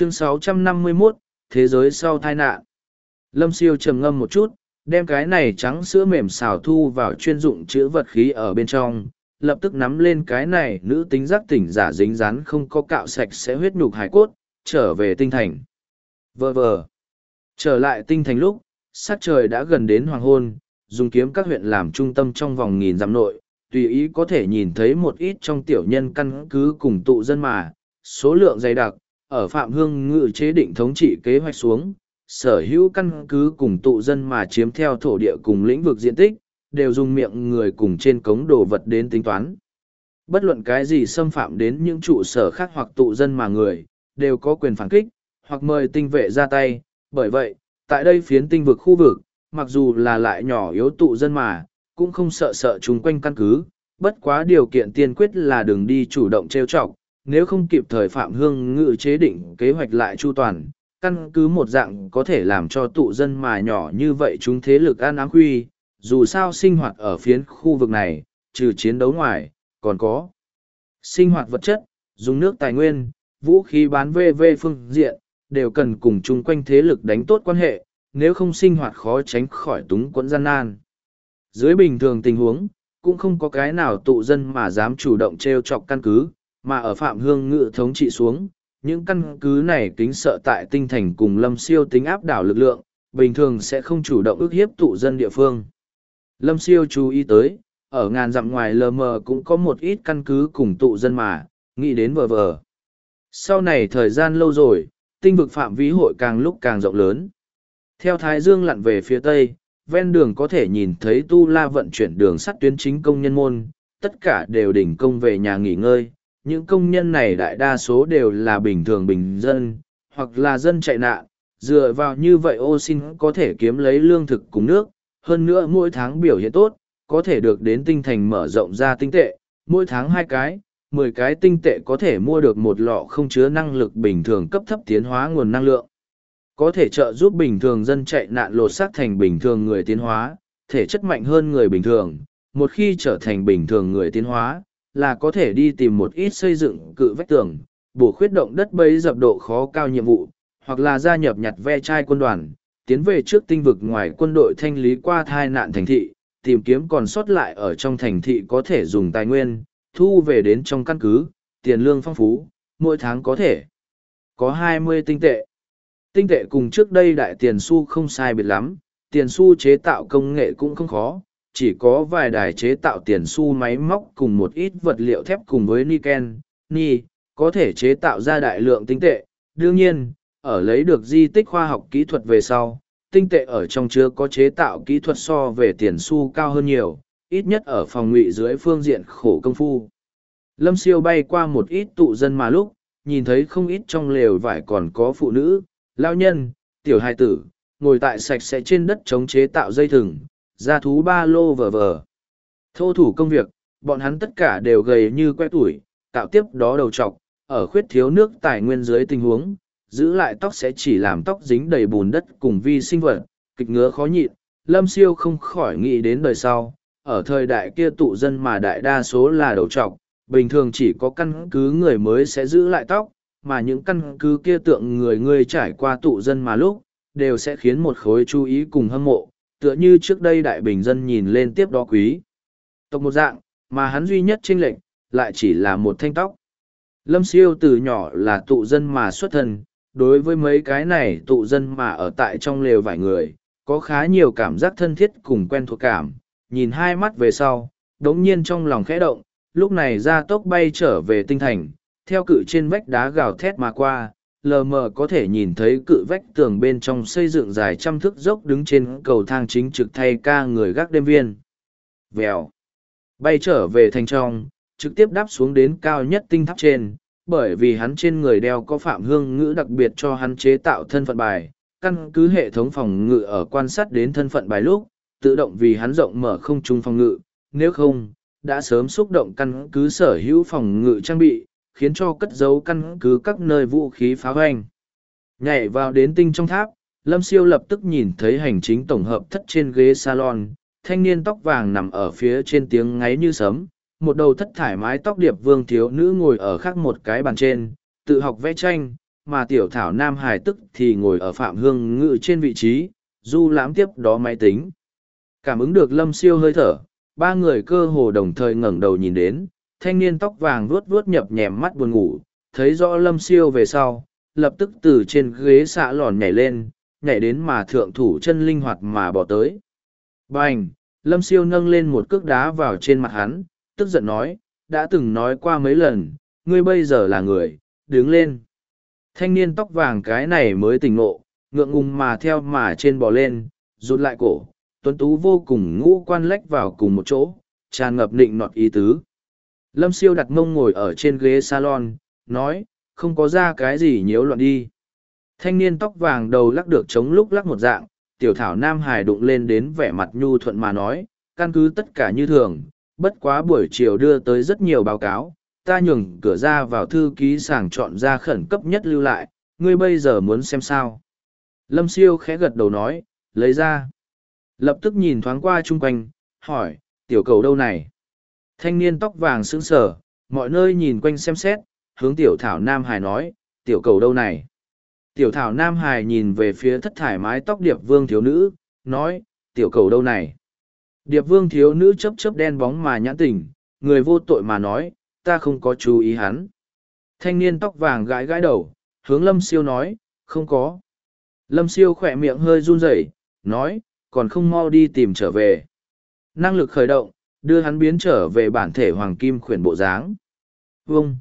chương 651, Thế giới sau tai nạn. Lâm siêu trầm ngâm một chút, đem cái này trắng sữa mềm xào thu vào chuyên dụng chữ vật khí ở bên trong, lập tức nắm lên cái này nữ tính giác tỉnh giả dính rán không có cạo sạch sẽ huyết nhục hải cốt, trở về tinh thành. Vờ vờ. Trở lại tinh thành lúc, sát trời đã gần đến hoàng hôn, dùng kiếm các huyện làm trung tâm trong vòng nghìn dặm nội, tùy ý có thể nhìn thấy một ít trong tiểu nhân căn cứ cùng tụ dân mà, số lượng dày đặc, ở Phạm Hương ngự chế định thống trị kế hoạch xuống, sở hữu căn cứ cùng tụ dân mà chiếm theo thổ địa cùng lĩnh vực diện tích, đều dùng miệng người cùng trên cống đồ vật đến tính toán. Bất luận cái gì xâm phạm đến những trụ sở khác hoặc tụ dân mà người, đều có quyền phản kích, hoặc mời tinh vệ ra tay. Bởi vậy, tại đây phiến tinh vực khu vực, mặc dù là lại nhỏ yếu tụ dân mà, cũng không sợ sợ chung quanh căn cứ, bất quá điều kiện tiên quyết là đừng đi chủ động trêu chọc, nếu không kịp thời Phạm Hương ngự chế định kế hoạch lại chu toàn, căn cứ một dạng có thể làm cho tụ dân mà nhỏ như vậy chúng thế lực an ám quy dù sao sinh hoạt ở phiến khu vực này, trừ chiến đấu ngoài, còn có sinh hoạt vật chất, dùng nước tài nguyên, vũ khí bán VV phương diện, đều cần cùng chung quanh thế lực đánh tốt quan hệ, nếu không sinh hoạt khó tránh khỏi túng quẫn gian nan. Dưới bình thường tình huống, cũng không có cái nào tụ dân mà dám chủ động treo chọc căn cứ, mà ở Phạm Hương ngự thống trị xuống, những căn cứ này kính sợ tại tinh thành cùng lâm siêu tính áp đảo lực lượng, bình thường sẽ không chủ động ức hiếp tụ dân địa phương. Lâm siêu chú ý tới, ở ngàn dặm ngoài lờ mờ cũng có một ít căn cứ cùng tụ dân mà, nghĩ đến vờ vờ. Sau này thời gian lâu rồi, tinh vực phạm vi hội càng lúc càng rộng lớn. Theo Thái Dương lặn về phía tây, ven đường có thể nhìn thấy tu la vận chuyển đường sắt tuyến chính công nhân môn, tất cả đều đỉnh công về nhà nghỉ ngơi. Những công nhân này đại đa số đều là bình thường bình dân, hoặc là dân chạy nạn, dựa vào như vậy ô xin có thể kiếm lấy lương thực cùng nước, hơn nữa mỗi tháng biểu hiện tốt, có thể được đến tinh thành mở rộng ra tinh tệ, mỗi tháng hai cái, mười cái tinh tệ có thể mua được một lọ không chứa năng lực bình thường cấp thấp tiến hóa nguồn năng lượng. Có thể trợ giúp bình thường dân chạy nạn lột xác thành bình thường người tiến hóa, thể chất mạnh hơn người bình thường, một khi trở thành bình thường người tiến hóa, là có thể đi tìm một ít xây dựng cự vách tường, bổ khuyết động đất bấy dập độ khó cao nhiệm vụ, hoặc là gia nhập nhặt ve chai quân đoàn, tiến về trước tinh vực ngoài quân đội thanh lý qua thai nạn thành thị, tìm kiếm còn sót lại ở trong thành thị có thể dùng tài nguyên, thu về đến trong căn cứ, tiền lương phong phú, mỗi tháng có thể có hai mươi tinh tệ. Tinh tệ cùng trước đây đại tiền xu không sai biệt lắm, tiền xu chế tạo công nghệ cũng không khó, chỉ có vài đài chế tạo tiền xu máy móc cùng một ít vật liệu thép cùng với niken, ni, có thể chế tạo ra đại lượng tinh tệ. Đương nhiên, ở lấy được di tích khoa học kỹ thuật về sau, tinh tệ ở trong chứa có chế tạo kỹ thuật so về tiền xu cao hơn nhiều, ít nhất ở phòng ngụy dưới phương diện khổ công phu. Lâm siêu bay qua một ít tụ dân mà lúc, nhìn thấy không ít trong lều vải còn có phụ nữ, lao nhân, tiểu hài tử, ngồi tại sạch sẽ trên đất chống chế tạo dây thừng, ra thú ba lô vờ vờ. Thô thủ công việc, bọn hắn tất cả đều gầy như que tuổi, tạo tiếp đó đầu trọc, ở khuyết thiếu nước tài nguyên dưới tình huống, giữ lại tóc sẽ chỉ làm tóc dính đầy bùn đất cùng vi sinh vật, kịch ngứa khó nhịn, lâm siêu không khỏi nghĩ đến đời sau, ở thời đại kia tụ dân mà đại đa số là đầu trọc, bình thường chỉ có căn cứ người mới sẽ giữ lại tóc, mà những căn cứ kia tượng người người trải qua tụ dân mà lúc, đều sẽ khiến một khối chú ý cùng hâm mộ, tựa như trước đây đại bình dân nhìn lên tiếp đó quý. Tộc một dạng, mà hắn duy nhất chênh lệnh, lại chỉ là một thanh tóc. Lâm siêu từ nhỏ là tụ dân mà xuất thân, đối với mấy cái này tụ dân mà ở tại trong lều vài người, có khá nhiều cảm giác thân thiết cùng quen thuộc cảm, nhìn hai mắt về sau, đống nhiên trong lòng khẽ động, lúc này ra tốc bay trở về tinh thành, theo cự trên vách đá gào thét mà qua, lờ mờ có thể nhìn thấy cự vách tường bên trong xây dựng dài trăm thước dốc đứng trên cầu thang chính trực thay ca người gác đêm viên. Vèo. Bay trở về thành trong, trực tiếp đáp xuống đến cao nhất tinh tháp trên, bởi vì hắn trên người đeo có phạm hương ngữ đặc biệt cho hắn chế tạo thân phận bài, căn cứ hệ thống phòng ngự ở quan sát đến thân phận bài lúc, tự động vì hắn rộng mở không trung phòng ngự, nếu không, đã sớm xúc động căn cứ sở hữu phòng ngự trang bị, khiến cho cất giấu căn cứ các nơi vũ khí phá hoành. Nhảy vào đến tinh trong tháp, Lâm Siêu lập tức nhìn thấy hành chính tổng hợp thất trên ghế salon, thanh niên tóc vàng nằm ở phía trên tiếng ngáy như sấm, một đầu thất thải mái tóc điệp vương thiếu nữ ngồi ở khác một cái bàn trên, tự học vẽ tranh, mà tiểu thảo Nam Hải tức thì ngồi ở Phạm Hương Ngự trên vị trí, du lãm tiếp đó máy tính. Cảm ứng được lâm siêu hơi thở, ba người cơ hồ đồng thời ngẩng đầu nhìn đến, thanh niên tóc vàng vuốt vuốt nhập nhèm mắt buồn ngủ, thấy rõ lâm siêu về sau, lập tức từ trên ghế xạ lòn nhảy lên, nhảy đến mà thượng thủ chân linh hoạt mà bỏ tới. Bành! Lâm siêu nâng lên một cước đá vào trên mặt hắn, tức giận nói, đã từng nói qua mấy lần, ngươi bây giờ là người, đứng lên. Thanh niên tóc vàng cái này mới tỉnh ngộ, ngượng ngùng mà theo mà trên bò lên, rụt lại cổ, tuấn tú vô cùng ngũ quan lách vào cùng một chỗ, tràn ngập nịnh nọt ý tứ. Lâm siêu đặt mông ngồi ở trên ghế salon, nói, không có ra cái gì nhiễu loạn đi. Thanh niên tóc vàng đầu lắc được chống lúc lắc một dạng, tiểu thảo Nam Hải đụng lên đến vẻ mặt nhu thuận mà nói, căn cứ tất cả như thường, bất quá buổi chiều đưa tới rất nhiều báo cáo, ta nhường cửa ra vào thư ký sàng chọn ra khẩn cấp nhất lưu lại, ngươi bây giờ muốn xem sao. Lâm siêu khẽ gật đầu nói, lấy ra. Lập tức nhìn thoáng qua chung quanh, hỏi, tiểu cầu đâu này? Thanh niên tóc vàng sững sờ, mọi nơi nhìn quanh xem xét, hướng tiểu thảo Nam Hải nói, tiểu cầu đâu này? Tiểu thảo Nam Hải nhìn về phía thất thải mái tóc điệp vương thiếu nữ, nói, tiểu cầu đâu này? Điệp vương thiếu nữ chấp chấp đen bóng mà nhãn tình, người vô tội mà nói, ta không có chú ý hắn. Thanh niên tóc vàng gãi gãi đầu, hướng lâm siêu nói, không có. Lâm siêu khỏe miệng hơi run rẩy, nói, còn không mau đi tìm trở về. Năng lực khởi động, đưa hắn biến trở về bản thể hoàng kim khuyển bộ dáng. Vâng!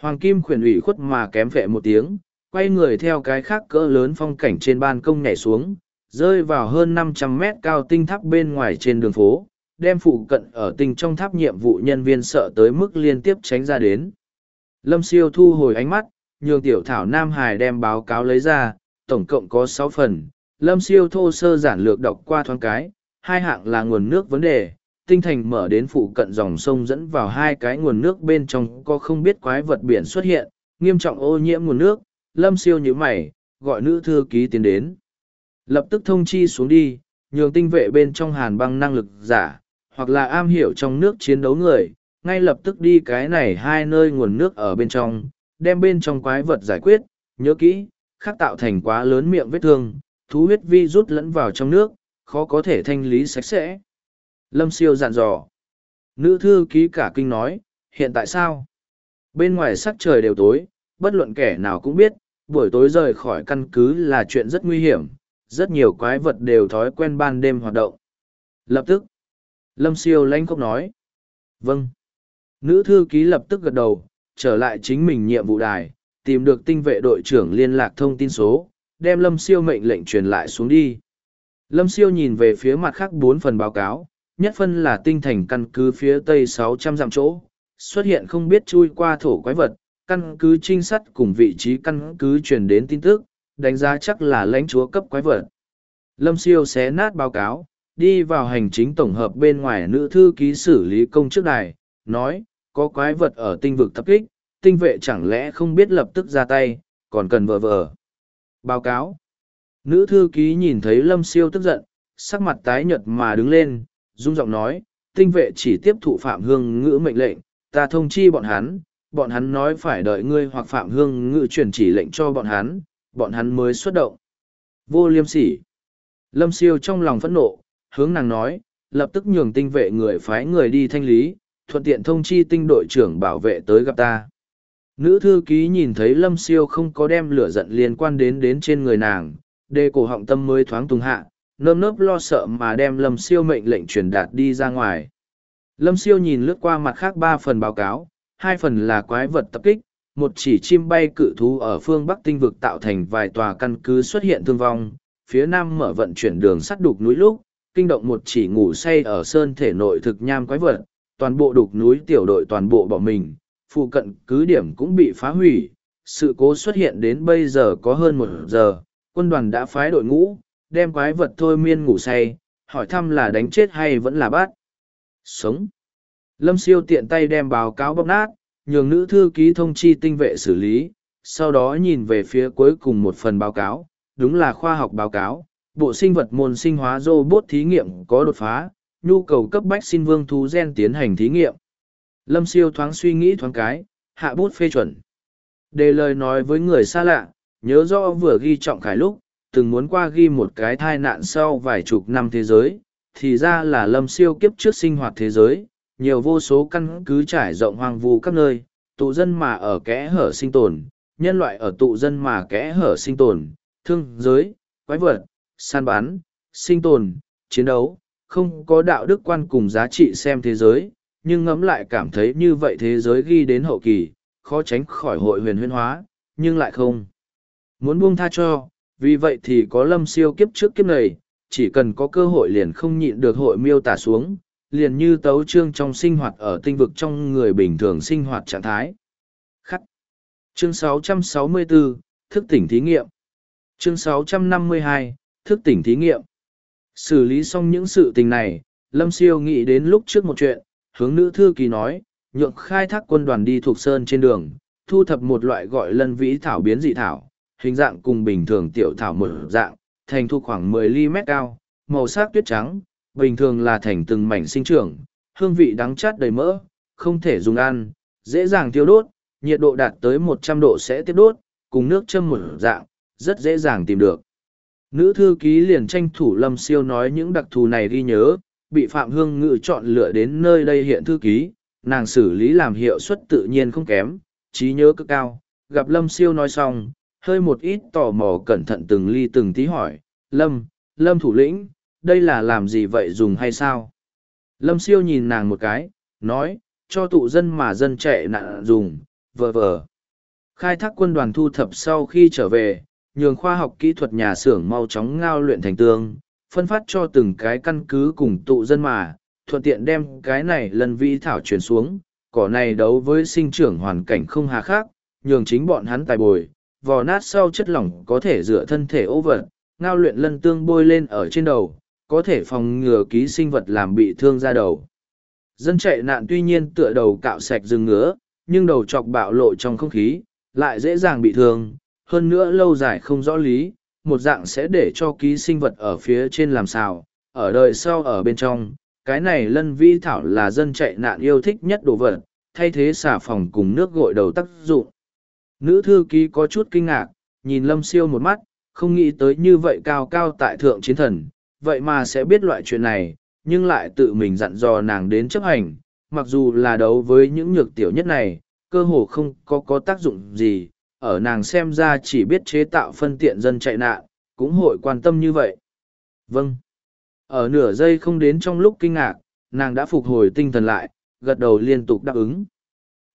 Hoàng kim khuyển ủy khuất mà kém vệ một tiếng, quay người theo cái khác cỡ lớn phong cảnh trên ban công nhảy xuống, rơi vào hơn năm trăm mét cao tinh tháp bên ngoài trên đường phố, đem phụ cận ở tinh trong tháp nhiệm vụ nhân viên sợ tới mức liên tiếp tránh ra đến. Lâm siêu thu hồi ánh mắt, nhường tiểu thảo Nam Hải đem báo cáo lấy ra, tổng cộng có sáu phần. Lâm siêu thô sơ giản lược đọc qua thoáng cái, hai hạng là nguồn nước vấn đề, tinh thành mở đến phụ cận dòng sông dẫn vào hai cái nguồn nước bên trong có không biết quái vật biển xuất hiện, nghiêm trọng ô nhiễm nguồn nước, lâm siêu như mày, gọi nữ thư ký tiến đến. Lập tức thông chi xuống đi, nhường tinh vệ bên trong hàn băng năng lực giả, hoặc là am hiểu trong nước chiến đấu người, ngay lập tức đi cái này hai nơi nguồn nước ở bên trong, đem bên trong quái vật giải quyết, nhớ kỹ, khắc tạo thành quá lớn miệng vết thương, thú huyết vi rút lẫn vào trong nước, khó có thể thanh lý sạch sẽ. Lâm siêu dặn dò. Nữ thư ký cả kinh nói, hiện tại sao? Bên ngoài sắc trời đều tối, bất luận kẻ nào cũng biết, buổi tối rời khỏi căn cứ là chuyện rất nguy hiểm, rất nhiều quái vật đều thói quen ban đêm hoạt động. Lập tức, Lâm siêu lanh khóc nói. Vâng. Nữ thư ký lập tức gật đầu, trở lại chính mình nhiệm vụ đài, tìm được tinh vệ đội trưởng liên lạc thông tin số, đem Lâm siêu mệnh lệnh truyền lại xuống đi. Lâm siêu nhìn về phía mặt khác bốn phần báo cáo, nhất phân là tinh thành căn cứ phía tây 600 dặm chỗ, xuất hiện không biết chui qua thổ quái vật, căn cứ trinh sát cùng vị trí căn cứ truyền đến tin tức, đánh giá chắc là lãnh chúa cấp quái vật. Lâm siêu xé nát báo cáo, đi vào hành chính tổng hợp bên ngoài nữ thư ký xử lý công trước đài, nói, có quái vật ở tinh vực tập kích, tinh vệ chẳng lẽ không biết lập tức ra tay, còn cần vờ vờ. Báo cáo. Nữ thư ký nhìn thấy lâm siêu tức giận, sắc mặt tái nhợt mà đứng lên, rung giọng nói, tinh vệ chỉ tiếp thụ phạm hương ngữ mệnh lệnh, ta thông chi bọn hắn, bọn hắn nói phải đợi ngươi hoặc phạm hương ngữ truyền chỉ lệnh cho bọn hắn, bọn hắn mới xuất động. Vô liêm sỉ. Lâm siêu trong lòng phẫn nộ, hướng nàng nói, lập tức nhường tinh vệ người phái người đi thanh lý, thuận tiện thông chi tinh đội trưởng bảo vệ tới gặp ta. Nữ thư ký nhìn thấy lâm siêu không có đem lửa giận liên quan đến đến trên người nàng, đề cổ họng tâm mới thoáng tung hạ, nơm nớp lo sợ mà đem lâm siêu mệnh lệnh truyền đạt đi ra ngoài. Lâm siêu nhìn lướt qua mặt khác ba phần báo cáo, hai phần là quái vật tập kích, một chỉ chim bay cự thú ở phương Bắc tinh vực tạo thành vài tòa căn cứ xuất hiện thương vong, phía nam mở vận chuyển đường sắt đục núi lúc, kinh động một chỉ ngủ say ở sơn thể nội thực nham quái vật, toàn bộ đục núi tiểu đội toàn bộ bỏ mình, phụ cận cứ điểm cũng bị phá hủy. Sự cố xuất hiện đến bây giờ có hơn một giờ, quân đoàn đã phái đội ngũ, đem quái vật thôi miên ngủ say, hỏi thăm là đánh chết hay vẫn là bắt. Sống. Lâm siêu tiện tay đem báo cáo bóc nát, nhường nữ thư ký thông chi tinh vệ xử lý, sau đó nhìn về phía cuối cùng một phần báo cáo, đúng là khoa học báo cáo, bộ sinh vật môn sinh hóa robot thí nghiệm có đột phá, nhu cầu cấp bách xin vương thú gen tiến hành thí nghiệm. Lâm siêu thoáng suy nghĩ thoáng cái, hạ bút phê chuẩn. Đề lời nói với người xa lạ, nhớ rõ vừa ghi trọng khải lúc, từng muốn qua ghi một cái thai nạn sau vài chục năm thế giới, thì ra là lâm siêu kiếp trước sinh hoạt thế giới, nhiều vô số căn cứ trải rộng hoang vu các nơi, tụ dân mà ở kẽ hở sinh tồn, nhân loại ở tụ dân mà kẽ hở sinh tồn, thương giới, quái vật, săn bắn, sinh tồn, chiến đấu, không có đạo đức quan cùng giá trị xem thế giới, nhưng ngẫm lại cảm thấy như vậy thế giới ghi đến hậu kỳ, khó tránh khỏi hội huyền huyên hóa, nhưng lại không. Muốn buông tha cho, vì vậy thì có lâm siêu kiếp trước kiếp này, chỉ cần có cơ hội liền không nhịn được hội miêu tả xuống, liền như tấu trương trong sinh hoạt ở tinh vực trong người bình thường sinh hoạt trạng thái. Khắc. Chương 664, Thức tỉnh thí nghiệm. Chương 652, Thức tỉnh thí nghiệm. Xử lý xong những sự tình này, Lâm Siêu nghĩ đến lúc trước một chuyện, hướng nữ thư kỳ nói, nhượng khai thác quân đoàn đi thuộc sơn trên đường, thu thập một loại gọi lân vĩ thảo biến dị thảo, hình dạng cùng bình thường tiểu thảo một dạng, thành thu khoảng 10 ly mét cao, màu sắc tuyết trắng, bình thường là thành từng mảnh sinh trưởng, hương vị đắng chát đầy mỡ, không thể dùng ăn, dễ dàng tiêu đốt, nhiệt độ đạt tới 100 độ sẽ tiếp đốt, cùng nước châm một dạng, rất dễ dàng tìm được. Nữ thư ký liền tranh thủ Lâm Siêu nói những đặc thù này ghi nhớ, bị Phạm Hương Ngự chọn lựa đến nơi đây hiện thư ký, nàng xử lý làm hiệu suất tự nhiên không kém, trí nhớ cực cao. Gặp Lâm Siêu nói xong, hơi một ít tò mò cẩn thận từng ly từng tí hỏi, Lâm, Lâm thủ lĩnh, đây là làm gì vậy dùng hay sao? Lâm Siêu nhìn nàng một cái, nói, cho tụ dân mà dân chạy nạn dùng, vờ vờ. Khai thác quân đoàn thu thập sau khi trở về, nhường khoa học kỹ thuật nhà xưởng mau chóng ngao luyện thành tương, phân phát cho từng cái căn cứ cùng tụ dân mà, thuận tiện đem cái này lần vi thảo truyền xuống, cỏ này đấu với sinh trưởng hoàn cảnh không hà khác, nhường chính bọn hắn tài bồi, vò nát sau chất lỏng có thể rửa thân thể ô vật, ngao luyện lân tương bôi lên ở trên đầu, có thể phòng ngừa ký sinh vật làm bị thương ra đầu. Dân chạy nạn tuy nhiên tựa đầu cạo sạch rừng ngứa, nhưng đầu chọc bạo lộ trong không khí, lại dễ dàng bị thương, hơn nữa lâu dài không rõ lý, một dạng sẽ để cho ký sinh vật ở phía trên làm sao, ở đời sau ở bên trong, cái này lân vi thảo là dân chạy nạn yêu thích nhất đồ vật, thay thế xà phòng cùng nước gội đầu tác dụng. Nữ thư ký có chút kinh ngạc, nhìn lâm siêu một mắt, không nghĩ tới như vậy cao cao tại thượng chiến thần, vậy mà sẽ biết loại chuyện này, nhưng lại tự mình dặn dò nàng đến chấp hành, mặc dù là đấu với những nhược tiểu nhất này, cơ hồ không có có tác dụng gì, ở nàng xem ra chỉ biết chế tạo phân tiện dân chạy nạn, cũng hội quan tâm như vậy. Vâng. Ở nửa giây không đến trong lúc kinh ngạc, nàng đã phục hồi tinh thần lại, gật đầu liên tục đáp ứng.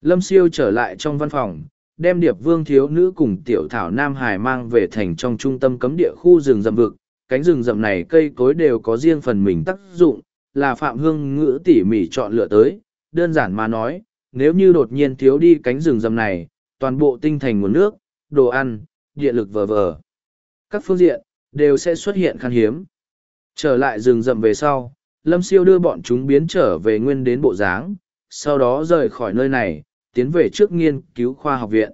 Lâm siêu trở lại trong văn phòng, đem điệp vương thiếu nữ cùng tiểu thảo Nam Hải mang về thành trong trung tâm cấm địa khu rừng rậm vực. Cánh rừng rậm này cây cối đều có riêng phần mình tác dụng, là Phạm Hương ngữ tỉ mỉ chọn lựa tới. Đơn giản mà nói, nếu như đột nhiên thiếu đi cánh rừng rậm này, toàn bộ tinh thành nguồn nước, đồ ăn, điện lực vờ vờ. Các phương diện, đều sẽ xuất hiện khan hiếm. Trở lại rừng rậm về sau, Lâm Siêu đưa bọn chúng biến trở về nguyên đến bộ dáng, sau đó rời khỏi nơi này, tiến về trước nghiên cứu khoa học viện.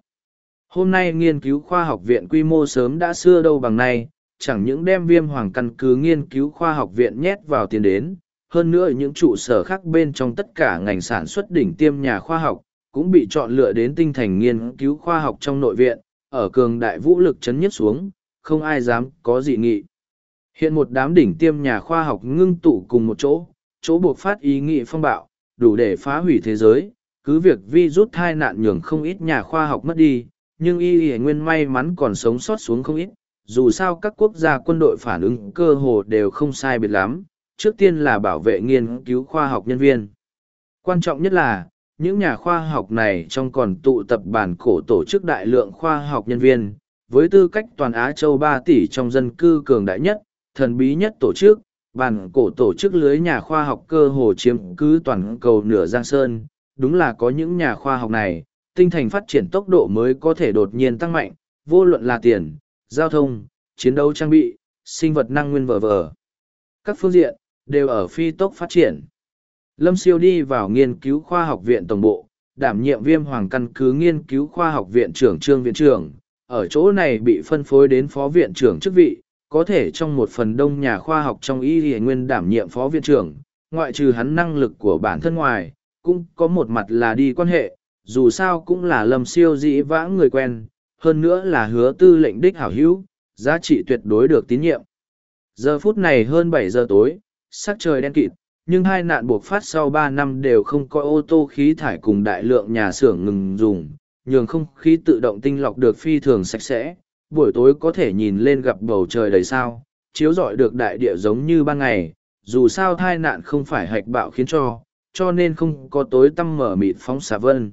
Hôm nay nghiên cứu khoa học viện quy mô sớm đã xưa đâu bằng nay, chẳng những đem viêm hoàng căn cứ nghiên cứu khoa học viện nhét vào tiền đến, hơn nữa những trụ sở khác bên trong tất cả ngành sản xuất đỉnh tiêm nhà khoa học, cũng bị chọn lựa đến tinh thành nghiên cứu khoa học trong nội viện, ở cường đại vũ lực chấn nhất xuống, không ai dám có dị nghị. Hiện một đám đỉnh tiêm nhà khoa học ngưng tụ cùng một chỗ, chỗ buộc phát ý nghị phong bạo, đủ để phá hủy thế giới, cứ việc vi rút thai nạn nhường không ít nhà khoa học mất đi, nhưng y y nguyên may mắn còn sống sót xuống không ít, dù sao các quốc gia quân đội phản ứng cơ hồ đều không sai biệt lắm, trước tiên là bảo vệ nghiên cứu khoa học nhân viên. Quan trọng nhất là, những nhà khoa học này trong còn tụ tập bản cổ tổ chức đại lượng khoa học nhân viên, với tư cách toàn Á Châu ba tỷ trong dân cư cường đại nhất, thần bí nhất tổ chức, bản cổ tổ chức lưới nhà khoa học cơ hồ chiếm cứ toàn cầu nửa giang sơn, đúng là có những nhà khoa học này, tinh thành phát triển tốc độ mới có thể đột nhiên tăng mạnh, vô luận là tiền, giao thông, chiến đấu trang bị, sinh vật năng nguyên vờ vờ. Các phương diện, đều ở phi tốc phát triển. Lâm Siêu đi vào nghiên cứu khoa học viện tổng bộ, đảm nhiệm viêm hoàng căn cứ nghiên cứu khoa học viện trưởng trương viện trưởng, ở chỗ này bị phân phối đến phó viện trưởng chức vị, có thể trong một phần đông nhà khoa học trong y hệ nguyên đảm nhiệm phó viện trưởng, ngoại trừ hắn năng lực của bản thân ngoài, cũng có một mặt là đi quan hệ, dù sao cũng là lâm siêu dĩ vãng người quen, hơn nữa là hứa tư lệnh đích hảo hữu, giá trị tuyệt đối được tín nhiệm. Giờ phút này hơn bảy giờ tối, sắc trời đen kịt, nhưng hai nạn buộc phát sau ba năm đều không có ô tô khí thải cùng đại lượng nhà xưởng ngừng dùng, nhường không khí tự động tinh lọc được phi thường sạch sẽ, buổi tối có thể nhìn lên gặp bầu trời đầy sao, chiếu rọi được đại địa giống như ban ngày, dù sao thai nạn không phải hạch bạo khiến cho, cho nên không có tối tăm mở mịt phóng xạ vân.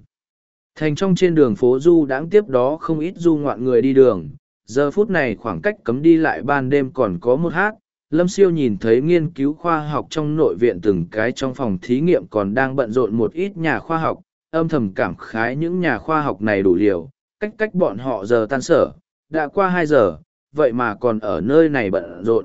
Thành trong trên đường phố du đáng tiếp đó không ít du ngoạn người đi đường, giờ phút này khoảng cách cấm đi lại ban đêm còn có một hát, Lâm Siêu nhìn thấy nghiên cứu khoa học trong nội viện từng cái trong phòng thí nghiệm còn đang bận rộn một ít nhà khoa học, âm thầm cảm khái những nhà khoa học này đủ liều, cách cách bọn họ giờ tan sở, đã qua hai giờ, vậy mà còn ở nơi này bận rộn.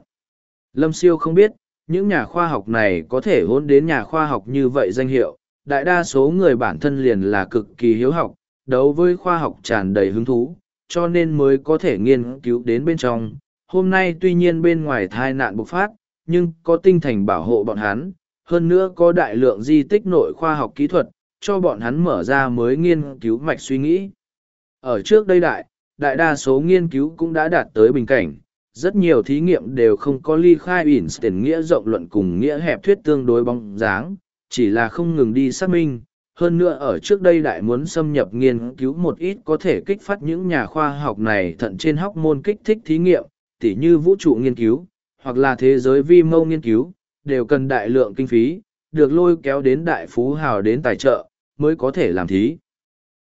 Lâm Siêu không biết, những nhà khoa học này có thể hôn đến nhà khoa học như vậy danh hiệu, đại đa số người bản thân liền là cực kỳ hiếu học, đấu với khoa học tràn đầy hứng thú, cho nên mới có thể nghiên cứu đến bên trong. Hôm nay tuy nhiên bên ngoài thai nạn bộc phát, nhưng có tinh thành bảo hộ bọn hắn, hơn nữa có đại lượng di tích nội khoa học kỹ thuật, cho bọn hắn mở ra mới nghiên cứu mạch suy nghĩ. Ở trước đây đại, đại đa số nghiên cứu cũng đã đạt tới bình cảnh, rất nhiều thí nghiệm đều không có ly khai Einstein nghĩa rộng luận cùng nghĩa hẹp thuyết tương đối bóng dáng, chỉ là không ngừng đi xác minh. Hơn nữa ở trước đây đại muốn xâm nhập nghiên cứu một ít có thể kích phát những nhà khoa học này thận trên hóc môn kích thích thí nghiệm, tỉ như vũ trụ nghiên cứu, hoặc là thế giới vi mâu nghiên cứu, đều cần đại lượng kinh phí, được lôi kéo đến đại phú hào đến tài trợ, mới có thể làm thí.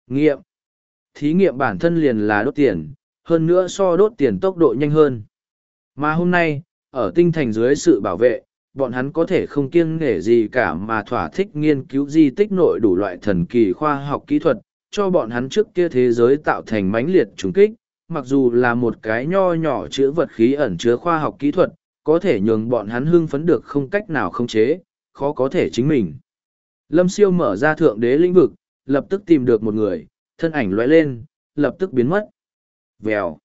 Nghiệm Thí nghiệm bản thân liền là đốt tiền, hơn nữa so đốt tiền tốc độ nhanh hơn. Mà hôm nay, ở tinh thành dưới sự bảo vệ, bọn hắn có thể không kiêng nể gì cả mà thỏa thích nghiên cứu di tích nội đủ loại thần kỳ khoa học kỹ thuật, cho bọn hắn trước kia thế giới tạo thành mãnh liệt trùng kích, mặc dù là một cái nho nhỏ chứa vật khí ẩn chứa khoa học kỹ thuật, có thể nhường bọn hắn hưng phấn được không cách nào không chế, khó có thể chính mình. Lâm siêu mở ra thượng đế lĩnh vực, lập tức tìm được một người, thân ảnh lóe lên, lập tức biến mất. Vèo.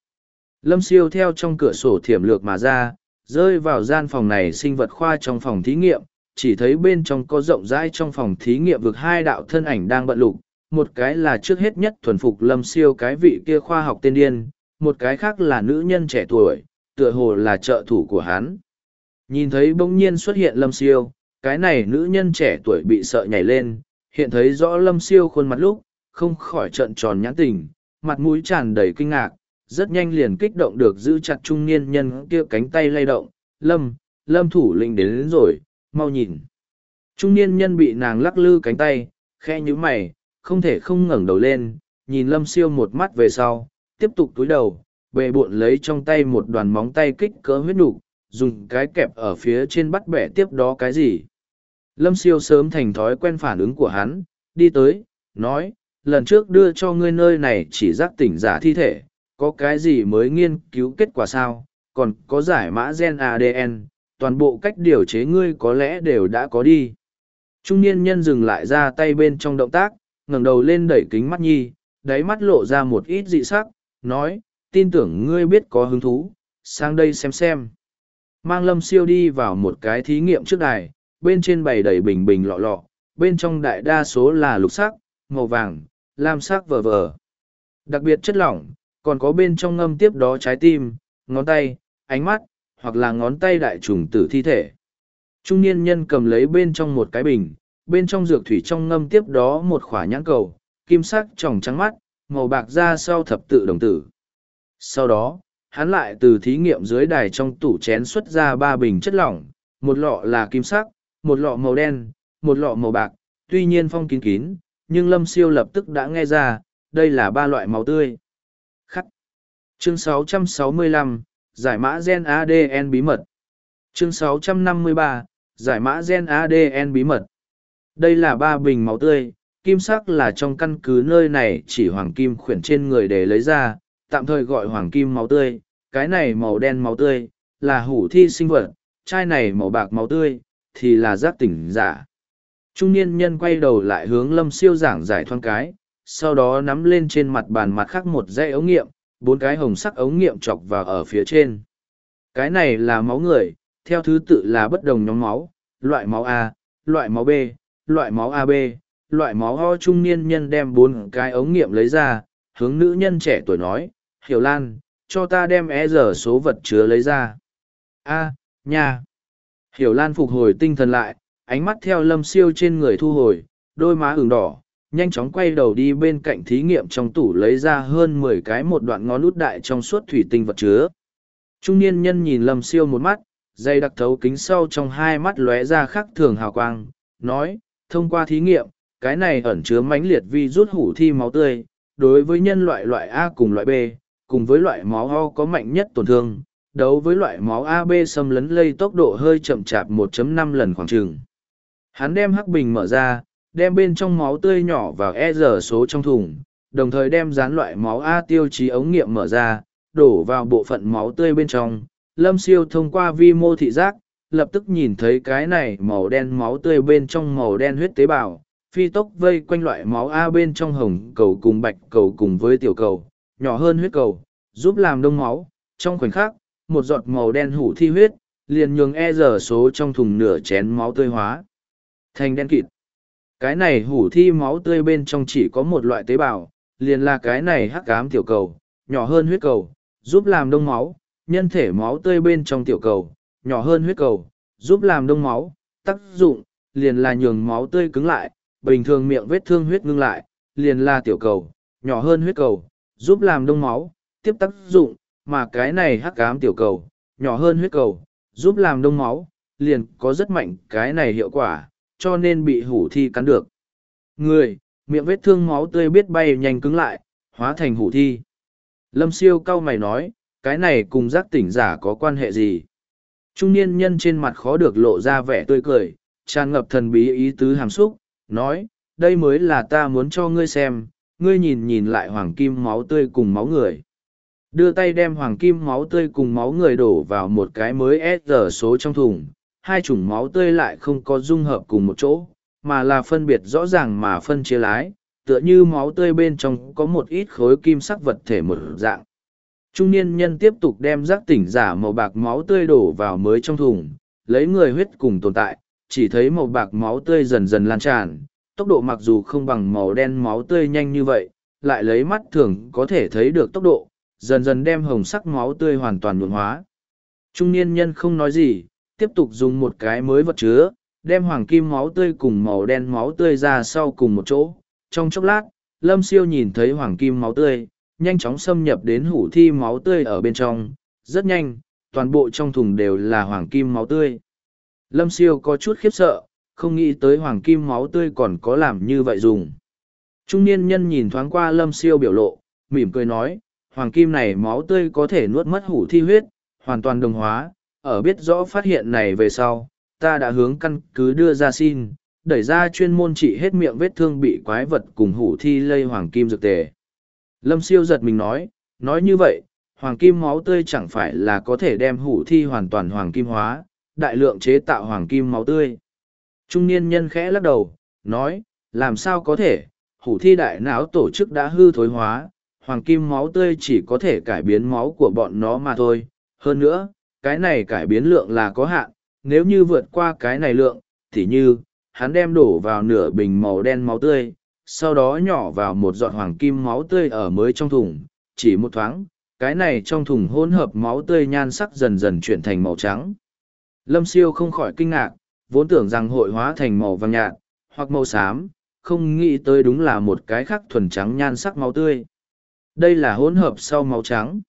Lâm siêu theo trong cửa sổ thiểm lược mà ra, rơi vào gian phòng này sinh vật khoa trong phòng thí nghiệm, chỉ thấy bên trong có rộng rãi trong phòng thí nghiệm vực hai đạo thân ảnh đang bận lục, một cái là trước hết nhất thuần phục lâm siêu cái vị kia khoa học tên điên, một cái khác là nữ nhân trẻ tuổi, tựa hồ là trợ thủ của hắn. Nhìn thấy bỗng nhiên xuất hiện lâm siêu, cái này nữ nhân trẻ tuổi bị sợ nhảy lên, hiện thấy rõ lâm siêu khuôn mặt lúc, không khỏi trợn tròn nhãn tình, mặt mũi tràn đầy kinh ngạc, rất nhanh liền kích động được giữ chặt trung niên nhân kia cánh tay lay động, lâm, lâm thủ lĩnh đến, đến rồi, mau nhìn. Trung niên nhân bị nàng lắc lư cánh tay, khe như mày, không thể không ngẩng đầu lên, nhìn lâm siêu một mắt về sau, tiếp tục túi đầu, bề buộn lấy trong tay một đoàn móng tay kích cỡ huyết đủ dùng cái kẹp ở phía trên bắt bẻ tiếp đó cái gì. Lâm siêu sớm thành thói quen phản ứng của hắn, đi tới, nói, lần trước đưa cho ngươi nơi này chỉ giác tỉnh giả thi thể, có cái gì mới nghiên cứu kết quả sao, còn có giải mã gen ADN, toàn bộ cách điều chế ngươi có lẽ đều đã có đi. Trung niên nhân dừng lại ra tay bên trong động tác, ngẩng đầu lên đẩy kính mắt nhi, đáy mắt lộ ra một ít dị sắc, nói, tin tưởng ngươi biết có hứng thú, sang đây xem xem. Mang lâm siêu đi vào một cái thí nghiệm trước đài, bên trên bày đầy bình bình lọ lọ, bên trong đại đa số là lục sắc, màu vàng, lam sắc vờ vờ. Đặc biệt chất lỏng, còn có bên trong ngâm tiếp đó trái tim, ngón tay, ánh mắt, hoặc là ngón tay đại trùng tử thi thể. Trung niên nhân cầm lấy bên trong một cái bình, bên trong dược thủy trong ngâm tiếp đó một khỏa nhãn cầu, kim sắc tròng trắng mắt, màu bạc ra sau thập tự đồng tử. Sau đó, hắn lại từ thí nghiệm dưới đài trong tủ chén xuất ra ba bình chất lỏng, một lọ là kim sắc, một lọ màu đen, một lọ màu bạc, tuy nhiên phong kín kín, nhưng lâm siêu lập tức đã nghe ra, đây là ba loại máu tươi. Chương 665, giải mã gen ADN bí mật. Chương 653, giải mã gen ADN bí mật. Đây là ba bình máu tươi, kim sắc là trong căn cứ nơi này chỉ hoàng kim khuyển trên người để lấy ra, tạm thời gọi hoàng kim máu tươi, cái này màu đen máu tươi, là hủ thi sinh vật, chai này màu bạc máu tươi, thì là giác tỉnh giả. Trung niên nhân quay đầu lại hướng lâm siêu giảng giải thoáng cái, sau đó nắm lên trên mặt bàn mặt khác một dây ống nghiệm, bốn cái hồng sắc ống nghiệm chọc vào ở phía trên. Cái này là máu người, theo thứ tự là bất đồng nhóm máu, loại máu A, loại máu B, loại máu AB, loại máu ho trung niên nhân đem bốn cái ống nghiệm lấy ra, hướng nữ nhân trẻ tuổi nói, Hiểu Lan, cho ta đem e giờ số vật chứa lấy ra. a nha. Hiểu Lan phục hồi tinh thần lại, ánh mắt theo lâm siêu trên người thu hồi, đôi má ửng đỏ, nhanh chóng quay đầu đi bên cạnh thí nghiệm trong tủ lấy ra hơn mười cái một đoạn ngón út đại trong suốt thủy tinh vật chứa. Trung niên nhân nhìn lâm siêu một mắt, dây đặc thấu kính sâu trong hai mắt lóe ra khắc thường hào quang, nói, thông qua thí nghiệm, cái này ẩn chứa mãnh liệt vi rút hủ thi máu tươi, đối với nhân loại loại A cùng loại B, cùng với loại máu O có mạnh nhất tổn thương, đấu với loại máu AB xâm lấn lây tốc độ hơi chậm chạp 1.5 lần khoảng trường. Hắn đem hắc bình mở ra, đem bên trong máu tươi nhỏ vào E giờ số trong thùng, đồng thời đem dán loại máu A tiêu chí ống nghiệm mở ra, đổ vào bộ phận máu tươi bên trong. Lâm siêu thông qua vi mô thị giác, lập tức nhìn thấy cái này màu đen máu tươi bên trong màu đen huyết tế bào, phi tốc vây quanh loại máu A bên trong hồng cầu cùng bạch cầu cùng với tiểu cầu, nhỏ hơn huyết cầu, giúp làm đông máu. Trong khoảnh khắc, một giọt màu đen hủ thi huyết, liền nhường e giờ số trong thùng nửa chén máu tươi hóa. Thành đen kịt. Cái này hủ thi máu tươi bên trong chỉ có một loại tế bào, liền là cái này hắc ám tiểu cầu, nhỏ hơn huyết cầu, giúp làm đông máu, nhân thể máu tươi bên trong tiểu cầu, nhỏ hơn huyết cầu, giúp làm đông máu, tác dụng, liền là nhường máu tươi cứng lại, bình thường miệng vết thương huyết ngưng lại, liền là tiểu cầu, nhỏ hơn huyết cầu, giúp làm đông máu, tiếp tác dụng, mà cái này hắc ám tiểu cầu, nhỏ hơn huyết cầu, giúp làm đông máu, liền có rất mạnh cái này hiệu quả, cho nên bị hủ thi cắn được. Người, miệng vết thương máu tươi biết bay nhanh cứng lại, hóa thành hủ thi. Lâm siêu cau mày nói, cái này cùng giác tỉnh giả có quan hệ gì? Trung niên nhân trên mặt khó được lộ ra vẻ tươi cười, tràn ngập thần bí ý tứ hàm xúc, nói, đây mới là ta muốn cho ngươi xem, ngươi nhìn nhìn lại hoàng kim máu tươi cùng máu người. Đưa tay đem hoàng kim máu tươi cùng máu người đổ vào một cái mới S số trong thùng, hai chủng máu tươi lại không có dung hợp cùng một chỗ, mà là phân biệt rõ ràng mà phân chia lái, tựa như máu tươi bên trong có một ít khối kim sắc vật thể một dạng. Trung niên nhân tiếp tục đem rác tỉnh giả màu bạc máu tươi đổ vào mới trong thùng, lấy người huyết cùng tồn tại, chỉ thấy màu bạc máu tươi dần dần lan tràn, tốc độ mặc dù không bằng màu đen máu tươi nhanh như vậy, lại lấy mắt thường có thể thấy được tốc độ, dần dần đem hồng sắc máu tươi hoàn toàn nhuộm hóa. Trung niên nhân không nói gì, tiếp tục dùng một cái mới vật chứa, đem hoàng kim máu tươi cùng màu đen máu tươi ra sau cùng một chỗ. Trong chốc lát, Lâm Siêu nhìn thấy hoàng kim máu tươi, nhanh chóng xâm nhập đến hủ thi máu tươi ở bên trong. Rất nhanh, toàn bộ trong thùng đều là hoàng kim máu tươi. Lâm Siêu có chút khiếp sợ, không nghĩ tới hoàng kim máu tươi còn có làm như vậy dùng. Trung niên nhân nhìn thoáng qua Lâm Siêu biểu lộ, mỉm cười nói, hoàng kim này máu tươi có thể nuốt mất hủ thi huyết, hoàn toàn đồng hóa, ở biết rõ phát hiện này về sau, ta đã hướng căn cứ đưa ra xin, đẩy ra chuyên môn trị hết miệng vết thương bị quái vật cùng hủ thi lây hoàng kim dược tề. Lâm siêu giật mình nói, nói như vậy, hoàng kim máu tươi chẳng phải là có thể đem hủ thi hoàn toàn hoàng kim hóa, đại lượng chế tạo hoàng kim máu tươi. Trung niên nhân khẽ lắc đầu, nói, làm sao có thể, hủ thi đại não tổ chức đã hư thối hóa, hoàng kim máu tươi chỉ có thể cải biến máu của bọn nó mà thôi. Hơn nữa, cái này cải biến lượng là có hạn, nếu như vượt qua cái này lượng, thì như, hắn đem đổ vào nửa bình màu đen máu tươi, sau đó nhỏ vào một giọt hoàng kim máu tươi ở mới trong thùng, chỉ một thoáng, cái này trong thùng hỗn hợp máu tươi nhan sắc dần dần chuyển thành màu trắng. Lâm siêu không khỏi kinh ngạc, vốn tưởng rằng hội hóa thành màu vàng nhạt, hoặc màu xám, không nghĩ tới đúng là một cái khác thuần trắng nhan sắc máu tươi. Đây là hỗn hợp sau máu trắng.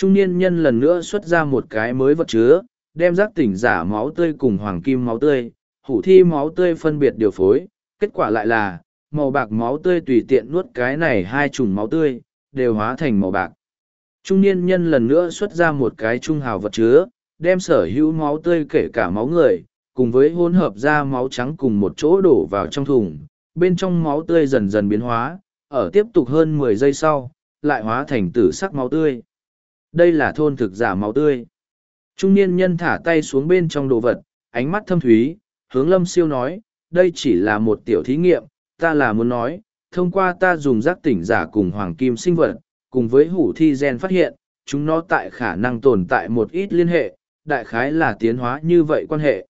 Trung niên nhân lần nữa xuất ra một cái mới vật chứa, đem giác tỉnh giả máu tươi cùng hoàng kim máu tươi, hủ thi máu tươi phân biệt điều phối, kết quả lại là, màu bạc máu tươi tùy tiện nuốt cái này hai chủng máu tươi, đều hóa thành màu bạc. Trung niên nhân lần nữa xuất ra một cái trung hào vật chứa, đem sở hữu máu tươi kể cả máu người, cùng với hỗn hợp ra máu trắng cùng một chỗ đổ vào trong thùng, bên trong máu tươi dần dần biến hóa, ở tiếp tục hơn mười giây sau, lại hóa thành tử sắc máu tươi. Đây là thôn thực giả máu tươi. Trung niên nhân thả tay xuống bên trong đồ vật, ánh mắt thâm thúy, hướng lâm siêu nói, đây chỉ là một tiểu thí nghiệm, ta là muốn nói, thông qua ta dùng giác tỉnh giả cùng hoàng kim sinh vật, cùng với hủ thi gen phát hiện, chúng nó tại khả năng tồn tại một ít liên hệ, đại khái là tiến hóa như vậy quan hệ.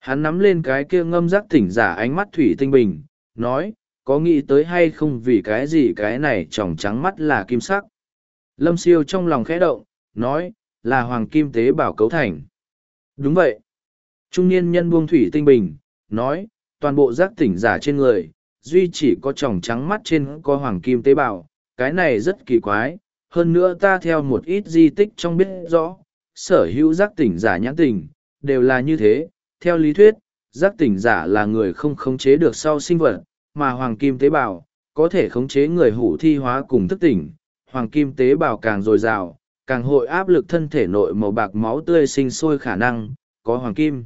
Hắn nắm lên cái kia ngâm giác tỉnh giả ánh mắt thủy tinh bình, nói, có nghĩ tới hay không vì cái gì cái này tròng trắng mắt là kim sắc. Lâm siêu trong lòng khẽ động, nói, là hoàng kim tế bảo cấu thành. Đúng vậy. Trung niên nhân buông thủy tinh bình, nói, toàn bộ giác tỉnh giả trên người, duy chỉ có tròng trắng mắt trên có hoàng kim tế bào, cái này rất kỳ quái. Hơn nữa ta theo một ít di tích trong biết rõ, sở hữu giác tỉnh giả nhãn tỉnh, đều là như thế. Theo lý thuyết, giác tỉnh giả là người không khống chế được sau sinh vật, mà hoàng kim tế bào, có thể khống chế người hủ thi hóa cùng thức tỉnh. Hoàng kim tế bào càng dồi dào, càng hội áp lực thân thể nội màu bạc máu tươi sinh sôi khả năng, có hoàng kim.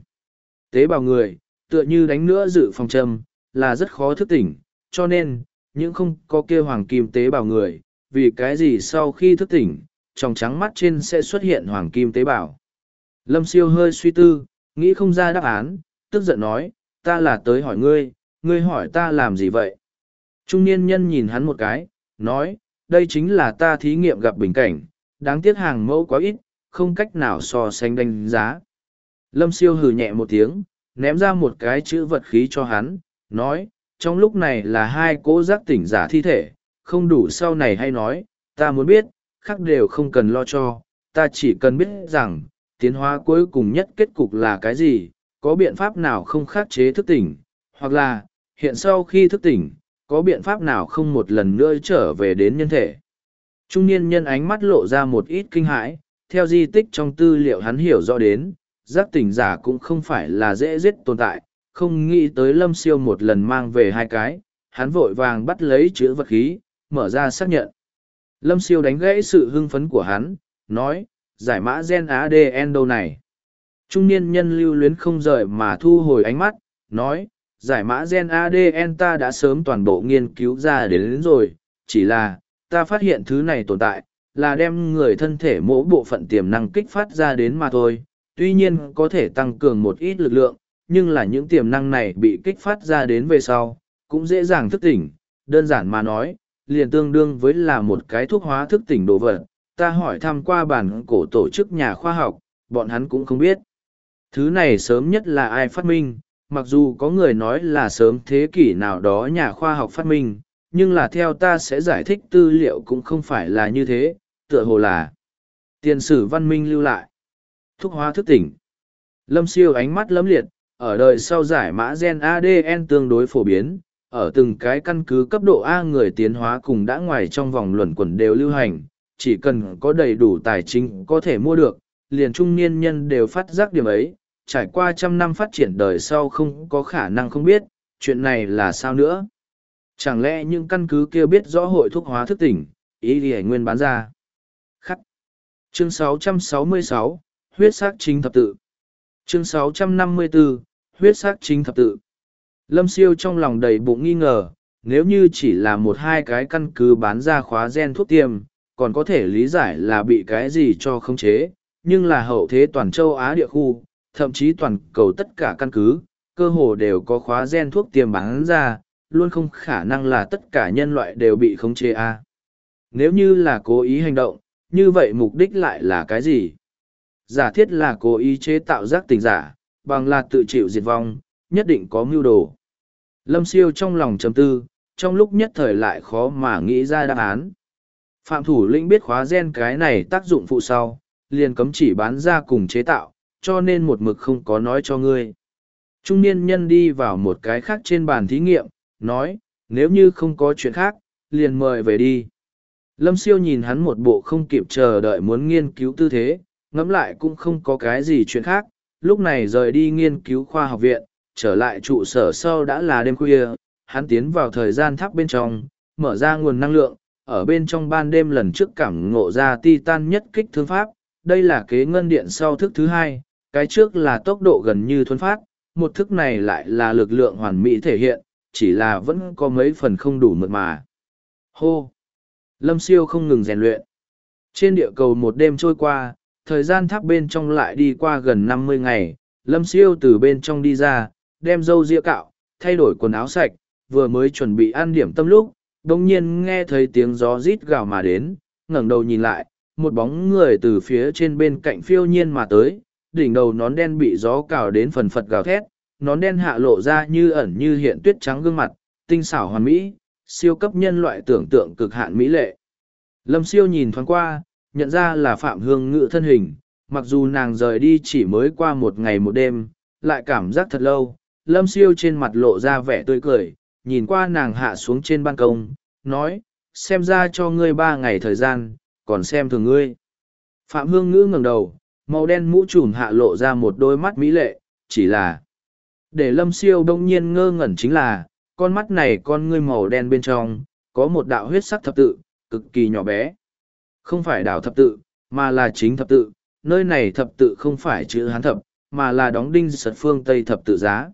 Tế bào người, tựa như đánh nữa dự phòng châm, là rất khó thức tỉnh, cho nên, những không có kia hoàng kim tế bào người, vì cái gì sau khi thức tỉnh, trong trắng mắt trên sẽ xuất hiện hoàng kim tế bào. Lâm siêu hơi suy tư, nghĩ không ra đáp án, tức giận nói, ta là tới hỏi ngươi, ngươi hỏi ta làm gì vậy? Trung niên nhân nhìn hắn một cái, nói, đây chính là ta thí nghiệm gặp bình cảnh, đáng tiếc hàng mẫu quá ít, không cách nào so sánh đánh giá. Lâm siêu hừ nhẹ một tiếng, ném ra một cái chữ vật khí cho hắn, nói, trong lúc này là hai cố giác tỉnh giả thi thể, không đủ sau này hay nói, ta muốn biết, khác đều không cần lo cho, ta chỉ cần biết rằng, tiến hóa cuối cùng nhất kết cục là cái gì, có biện pháp nào không khắc chế thức tỉnh, hoặc là, hiện sau khi thức tỉnh, có biện pháp nào không một lần nữa trở về đến nhân thể. Trung niên nhân ánh mắt lộ ra một ít kinh hãi, theo di tích trong tư liệu hắn hiểu rõ đến, giác tỉnh giả cũng không phải là dễ giết tồn tại, không nghĩ tới lâm siêu một lần mang về hai cái, hắn vội vàng bắt lấy chữ vật khí, mở ra xác nhận. Lâm siêu đánh gãy sự hưng phấn của hắn, nói, giải mã gen ADN đâu này. Trung niên nhân lưu luyến không rời mà thu hồi ánh mắt, nói, giải mã gen ADN ta đã sớm toàn bộ nghiên cứu ra đến, đến rồi, chỉ là, ta phát hiện thứ này tồn tại, là đem người thân thể mỗi bộ phận tiềm năng kích phát ra đến mà thôi, tuy nhiên có thể tăng cường một ít lực lượng, nhưng là những tiềm năng này bị kích phát ra đến về sau, cũng dễ dàng thức tỉnh, đơn giản mà nói, liền tương đương với là một cái thuốc hóa thức tỉnh đồ vật. Ta hỏi thăm qua bản cổ tổ chức nhà khoa học, bọn hắn cũng không biết. Thứ này sớm nhất là ai phát minh, mặc dù có người nói là sớm thế kỷ nào đó nhà khoa học phát minh, nhưng là theo ta sẽ giải thích tư liệu cũng không phải là như thế, tựa hồ là tiền sử văn minh lưu lại. Thúc hóa thức tỉnh. Lâm siêu ánh mắt lấm liệt, ở đời sau giải mã gen ADN tương đối phổ biến, ở từng cái căn cứ cấp độ A người tiến hóa cùng đã ngoài trong vòng luẩn quẩn đều lưu hành, chỉ cần có đầy đủ tài chính có thể mua được, liền trung niên nhân đều phát giác điểm ấy, trải qua trăm năm phát triển đời sau không có khả năng không biết, chuyện này là sao nữa. Chẳng lẽ những căn cứ kia biết rõ hội thuốc hóa thức tỉnh, ý thì nguyên bán ra. Khắc. Chương 666, huyết sắc chính thập tự. Chương 654, huyết sắc chính thập tự. Lâm siêu trong lòng đầy bụng nghi ngờ, nếu như chỉ là một hai cái căn cứ bán ra khóa gen thuốc tiêm, còn có thể lý giải là bị cái gì cho khống chế, nhưng là hậu thế toàn châu Á địa khu, thậm chí toàn cầu tất cả căn cứ, cơ hồ đều có khóa gen thuốc tiêm bán ra, luôn không khả năng là tất cả nhân loại đều bị khống chế a. Nếu như là cố ý hành động, như vậy mục đích lại là cái gì? Giả thiết là cố ý chế tạo giác tình giả, bằng là tự chịu diệt vong, nhất định có mưu đồ. Lâm siêu trong lòng trầm tư, trong lúc nhất thời lại khó mà nghĩ ra đáp án. Phạm thủ lĩnh biết khóa gen cái này tác dụng phụ sau, liền cấm chỉ bán ra cùng chế tạo, cho nên một mực không có nói cho ngươi. Trung niên nhân đi vào một cái khác trên bàn thí nghiệm, nói, nếu như không có chuyện khác, liền mời về đi. Lâm siêu nhìn hắn một bộ không kịp chờ đợi muốn nghiên cứu tư thế, ngẫm lại cũng không có cái gì chuyện khác, lúc này rời đi nghiên cứu khoa học viện, trở lại trụ sở sau đã là đêm khuya, hắn tiến vào thời gian tháp bên trong, mở ra nguồn năng lượng, ở bên trong ban đêm lần trước cảm ngộ ra titan nhất kích thương pháp, đây là kế ngân điện sau thức thứ hai, cái trước là tốc độ gần như thuấn phát, một thức này lại là lực lượng hoàn mỹ thể hiện, chỉ là vẫn có mấy phần không đủ mượt mà. Hô! Lâm siêu không ngừng rèn luyện. Trên địa cầu một đêm trôi qua, thời gian tháp bên trong lại đi qua gần năm mươi ngày, Lâm siêu từ bên trong đi ra, đem dâu ria cạo, thay đổi quần áo sạch, vừa mới chuẩn bị ăn điểm tâm lúc, đồng nhiên nghe thấy tiếng gió rít gào mà đến, ngẩng đầu nhìn lại, một bóng người từ phía trên bên cạnh phiêu nhiên mà tới, đỉnh đầu nón đen bị gió cào đến phần phật gào thét, nón đen hạ lộ ra như ẩn như hiện tuyết trắng gương mặt, tinh xảo hoàn mỹ, siêu cấp nhân loại tưởng tượng cực hạn mỹ lệ. Lâm siêu nhìn thoáng qua, nhận ra là Phạm Hương Ngự thân hình, mặc dù nàng rời đi chỉ mới qua một ngày một đêm, lại cảm giác thật lâu. Lâm siêu trên mặt lộ ra vẻ tươi cười, nhìn qua nàng hạ xuống trên ban công, nói, xem ra cho ngươi ba ngày thời gian, còn xem thường ngươi. Phạm Hương Ngữ ngẩng đầu, màu đen mũ trùm hạ lộ ra một đôi mắt mỹ lệ, chỉ là để lâm siêu đông nhiên ngơ ngẩn chính là con mắt này con ngươi màu đen bên trong có một đạo huyết sắc thập tự cực kỳ nhỏ bé. Không phải đảo thập tự mà là chính thập tự nơi này thập tự không phải chữ hán thập mà là đóng đinh sật phương tây thập tự giá.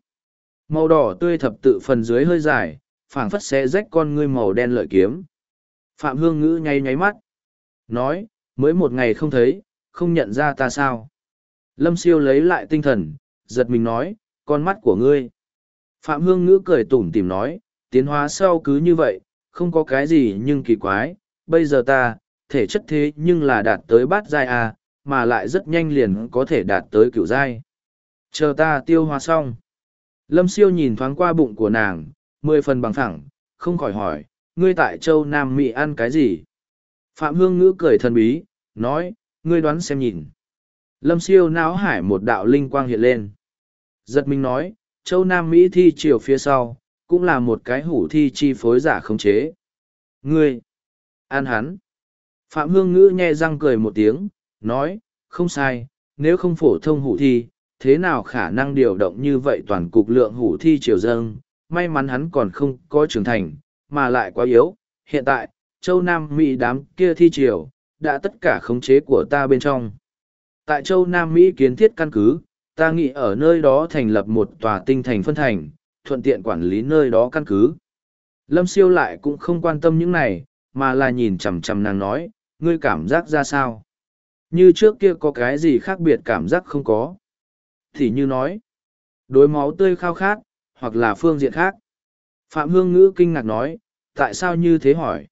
Màu đỏ tươi thập tự phần dưới hơi dài phảng phất sẽ rách con ngươi màu đen lợi kiếm. Phạm hương ngữ nháy nháy mắt nói mới một ngày không thấy không nhận ra ta sao lâm siêu lấy lại tinh thần giật mình nói con mắt của ngươi. Phạm Hương Ngữ cười tủm tìm nói, tiến hóa sau cứ như vậy, không có cái gì nhưng kỳ quái, bây giờ ta, thể chất thế nhưng là đạt tới bát giai à, mà lại rất nhanh liền có thể đạt tới cửu giai. Chờ ta tiêu hóa xong. Lâm siêu nhìn thoáng qua bụng của nàng, mười phần bằng thẳng, không khỏi hỏi, ngươi tại châu Nam Mỹ ăn cái gì? Phạm Hương Ngữ cười thần bí, nói, ngươi đoán xem nhìn. Lâm siêu náo hải một đạo linh quang hiện lên. Giật mình nói, châu Nam Mỹ thi triều phía sau, cũng là một cái hủ thi chi phối giả khống chế. Ngươi! An hắn! Phạm Hương Ngữ nhe răng cười một tiếng, nói, không sai, nếu không phổ thông hủ thi, thế nào khả năng điều động như vậy toàn cục lượng hủ thi triều dâng, may mắn hắn còn không có trưởng thành, mà lại quá yếu. Hiện tại, châu Nam Mỹ đám kia thi triều, đã tất cả khống chế của ta bên trong. Tại châu Nam Mỹ kiến thiết căn cứ, ta nghĩ ở nơi đó thành lập một tòa tinh thành phân thành, thuận tiện quản lý nơi đó căn cứ. Lâm siêu lại cũng không quan tâm những này, mà là nhìn chằm chằm nàng nói, ngươi cảm giác ra sao? Như trước kia có cái gì khác biệt cảm giác không có. Thì như nói, đối máu tươi khao khát, hoặc là phương diện khác. Phạm Hương Ngữ kinh ngạc nói, tại sao như thế hỏi?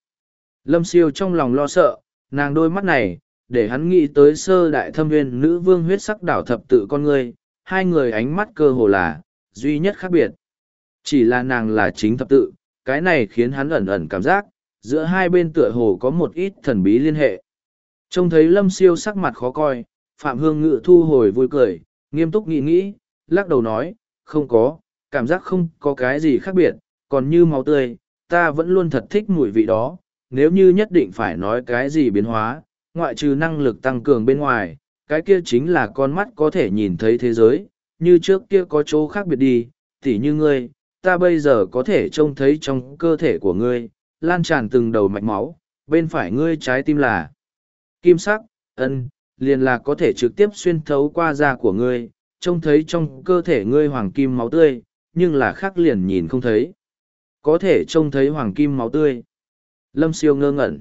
Lâm siêu trong lòng lo sợ, nàng đôi mắt này, để hắn nghĩ tới sơ đại thâm viên nữ vương huyết sắc đảo thập tự con người, hai người ánh mắt cơ hồ là, duy nhất khác biệt. Chỉ là nàng là chính thập tự, cái này khiến hắn ẩn ẩn cảm giác, giữa hai bên tựa hồ có một ít thần bí liên hệ. Trông thấy lâm siêu sắc mặt khó coi, Phạm Hương Ngự thu hồi vui cười, nghiêm túc nghĩ nghĩ, lắc đầu nói, không có, cảm giác không có cái gì khác biệt, còn như máu tươi, ta vẫn luôn thật thích mùi vị đó, nếu như nhất định phải nói cái gì biến hóa, ngoại trừ năng lực tăng cường bên ngoài, cái kia chính là con mắt có thể nhìn thấy thế giới, như trước kia có chỗ khác biệt đi, tỉ như ngươi, ta bây giờ có thể trông thấy trong cơ thể của ngươi, lan tràn từng đầu mạch máu, bên phải ngươi trái tim là kim sắc, ân, liền là có thể trực tiếp xuyên thấu qua da của ngươi, trông thấy trong cơ thể ngươi hoàng kim máu tươi, nhưng là khác liền nhìn không thấy. Có thể trông thấy hoàng kim máu tươi. Lâm siêu ngơ ngẩn.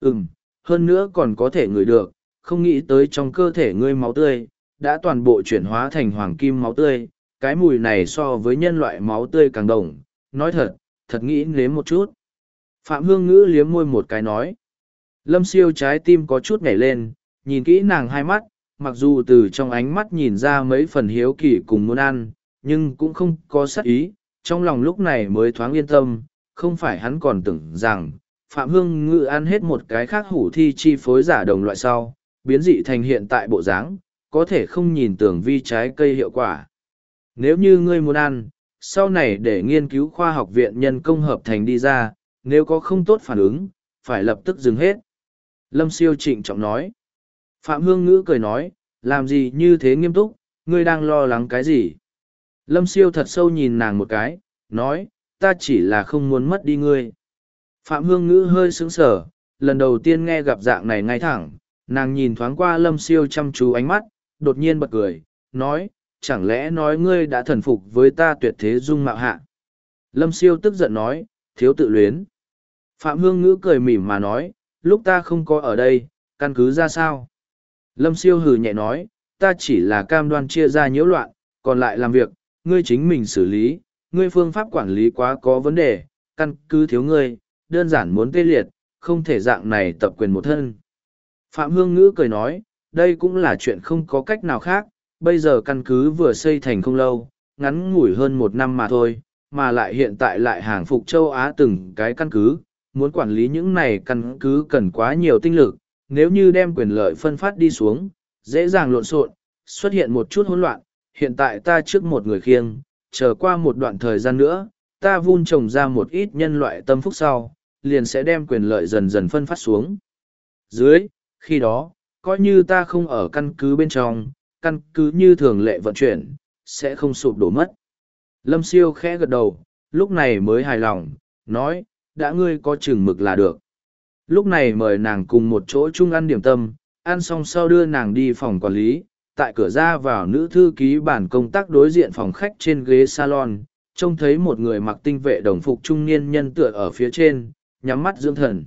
Ừm, hơn nữa còn có thể ngửi được, không nghĩ tới trong cơ thể ngươi máu tươi, đã toàn bộ chuyển hóa thành hoàng kim máu tươi, cái mùi này so với nhân loại máu tươi càng đồng, nói thật, thật nghĩ nếm một chút. Phạm Hương Ngữ liếm môi một cái nói. Lâm siêu trái tim có chút nhảy lên, nhìn kỹ nàng hai mắt, mặc dù từ trong ánh mắt nhìn ra mấy phần hiếu kỳ cùng muốn ăn, nhưng cũng không có sắc ý, trong lòng lúc này mới thoáng yên tâm, không phải hắn còn tưởng rằng, Phạm Hương Ngự ăn hết một cái khác hủ thi chi phối giả đồng loại sau, biến dị thành hiện tại bộ dáng, có thể không nhìn tưởng vi trái cây hiệu quả. Nếu như ngươi muốn ăn, sau này để nghiên cứu khoa học viện nhân công hợp thành đi ra, nếu có không tốt phản ứng, phải lập tức dừng hết. Lâm siêu trịnh trọng nói. Phạm Hương Ngữ cười nói, làm gì như thế nghiêm túc, ngươi đang lo lắng cái gì? Lâm siêu thật sâu nhìn nàng một cái, nói, ta chỉ là không muốn mất đi ngươi. Phạm Hương Ngữ hơi sững sờ, lần đầu tiên nghe gặp dạng này ngay thẳng, nàng nhìn thoáng qua lâm siêu chăm chú ánh mắt, đột nhiên bật cười, nói, chẳng lẽ nói ngươi đã thần phục với ta tuyệt thế dung mạo hạ. Lâm siêu tức giận nói, thiếu tự luyến. Phạm Hương Ngữ cười mỉm mà nói, lúc ta không có ở đây, căn cứ ra sao? Lâm siêu hừ nhẹ nói, ta chỉ là cam đoan chia ra nhiễu loạn, còn lại làm việc, ngươi chính mình xử lý, ngươi phương pháp quản lý quá có vấn đề, căn cứ thiếu ngươi, đơn giản muốn tê liệt, không thể dạng này tập quyền một thân. Phạm Hương Ngữ cười nói, đây cũng là chuyện không có cách nào khác, bây giờ căn cứ vừa xây thành không lâu, ngắn ngủi hơn một năm mà thôi, mà lại hiện tại lại hàng phục châu Á từng cái căn cứ, muốn quản lý những này căn cứ cần quá nhiều tinh lực, nếu như đem quyền lợi phân phát đi xuống, dễ dàng lộn xộn, xuất hiện một chút hỗn loạn, hiện tại ta trước một người khiêng, chờ qua một đoạn thời gian nữa, ta vun trồng ra một ít nhân loại tâm phúc sau, liền sẽ đem quyền lợi dần dần phân phát xuống. Dưới, khi đó, coi như ta không ở căn cứ bên trong, căn cứ như thường lệ vận chuyển, sẽ không sụp đổ mất. Lâm siêu khẽ gật đầu, lúc này mới hài lòng, nói, đã ngươi có chừng mực là được. Lúc này mời nàng cùng một chỗ chung ăn điểm tâm, ăn xong sau đưa nàng đi phòng quản lý, tại cửa ra vào nữ thư ký bản công tác đối diện phòng khách trên ghế salon, trông thấy một người mặc tinh vệ đồng phục trung niên nhân tựa ở phía trên, nhắm mắt dưỡng thần.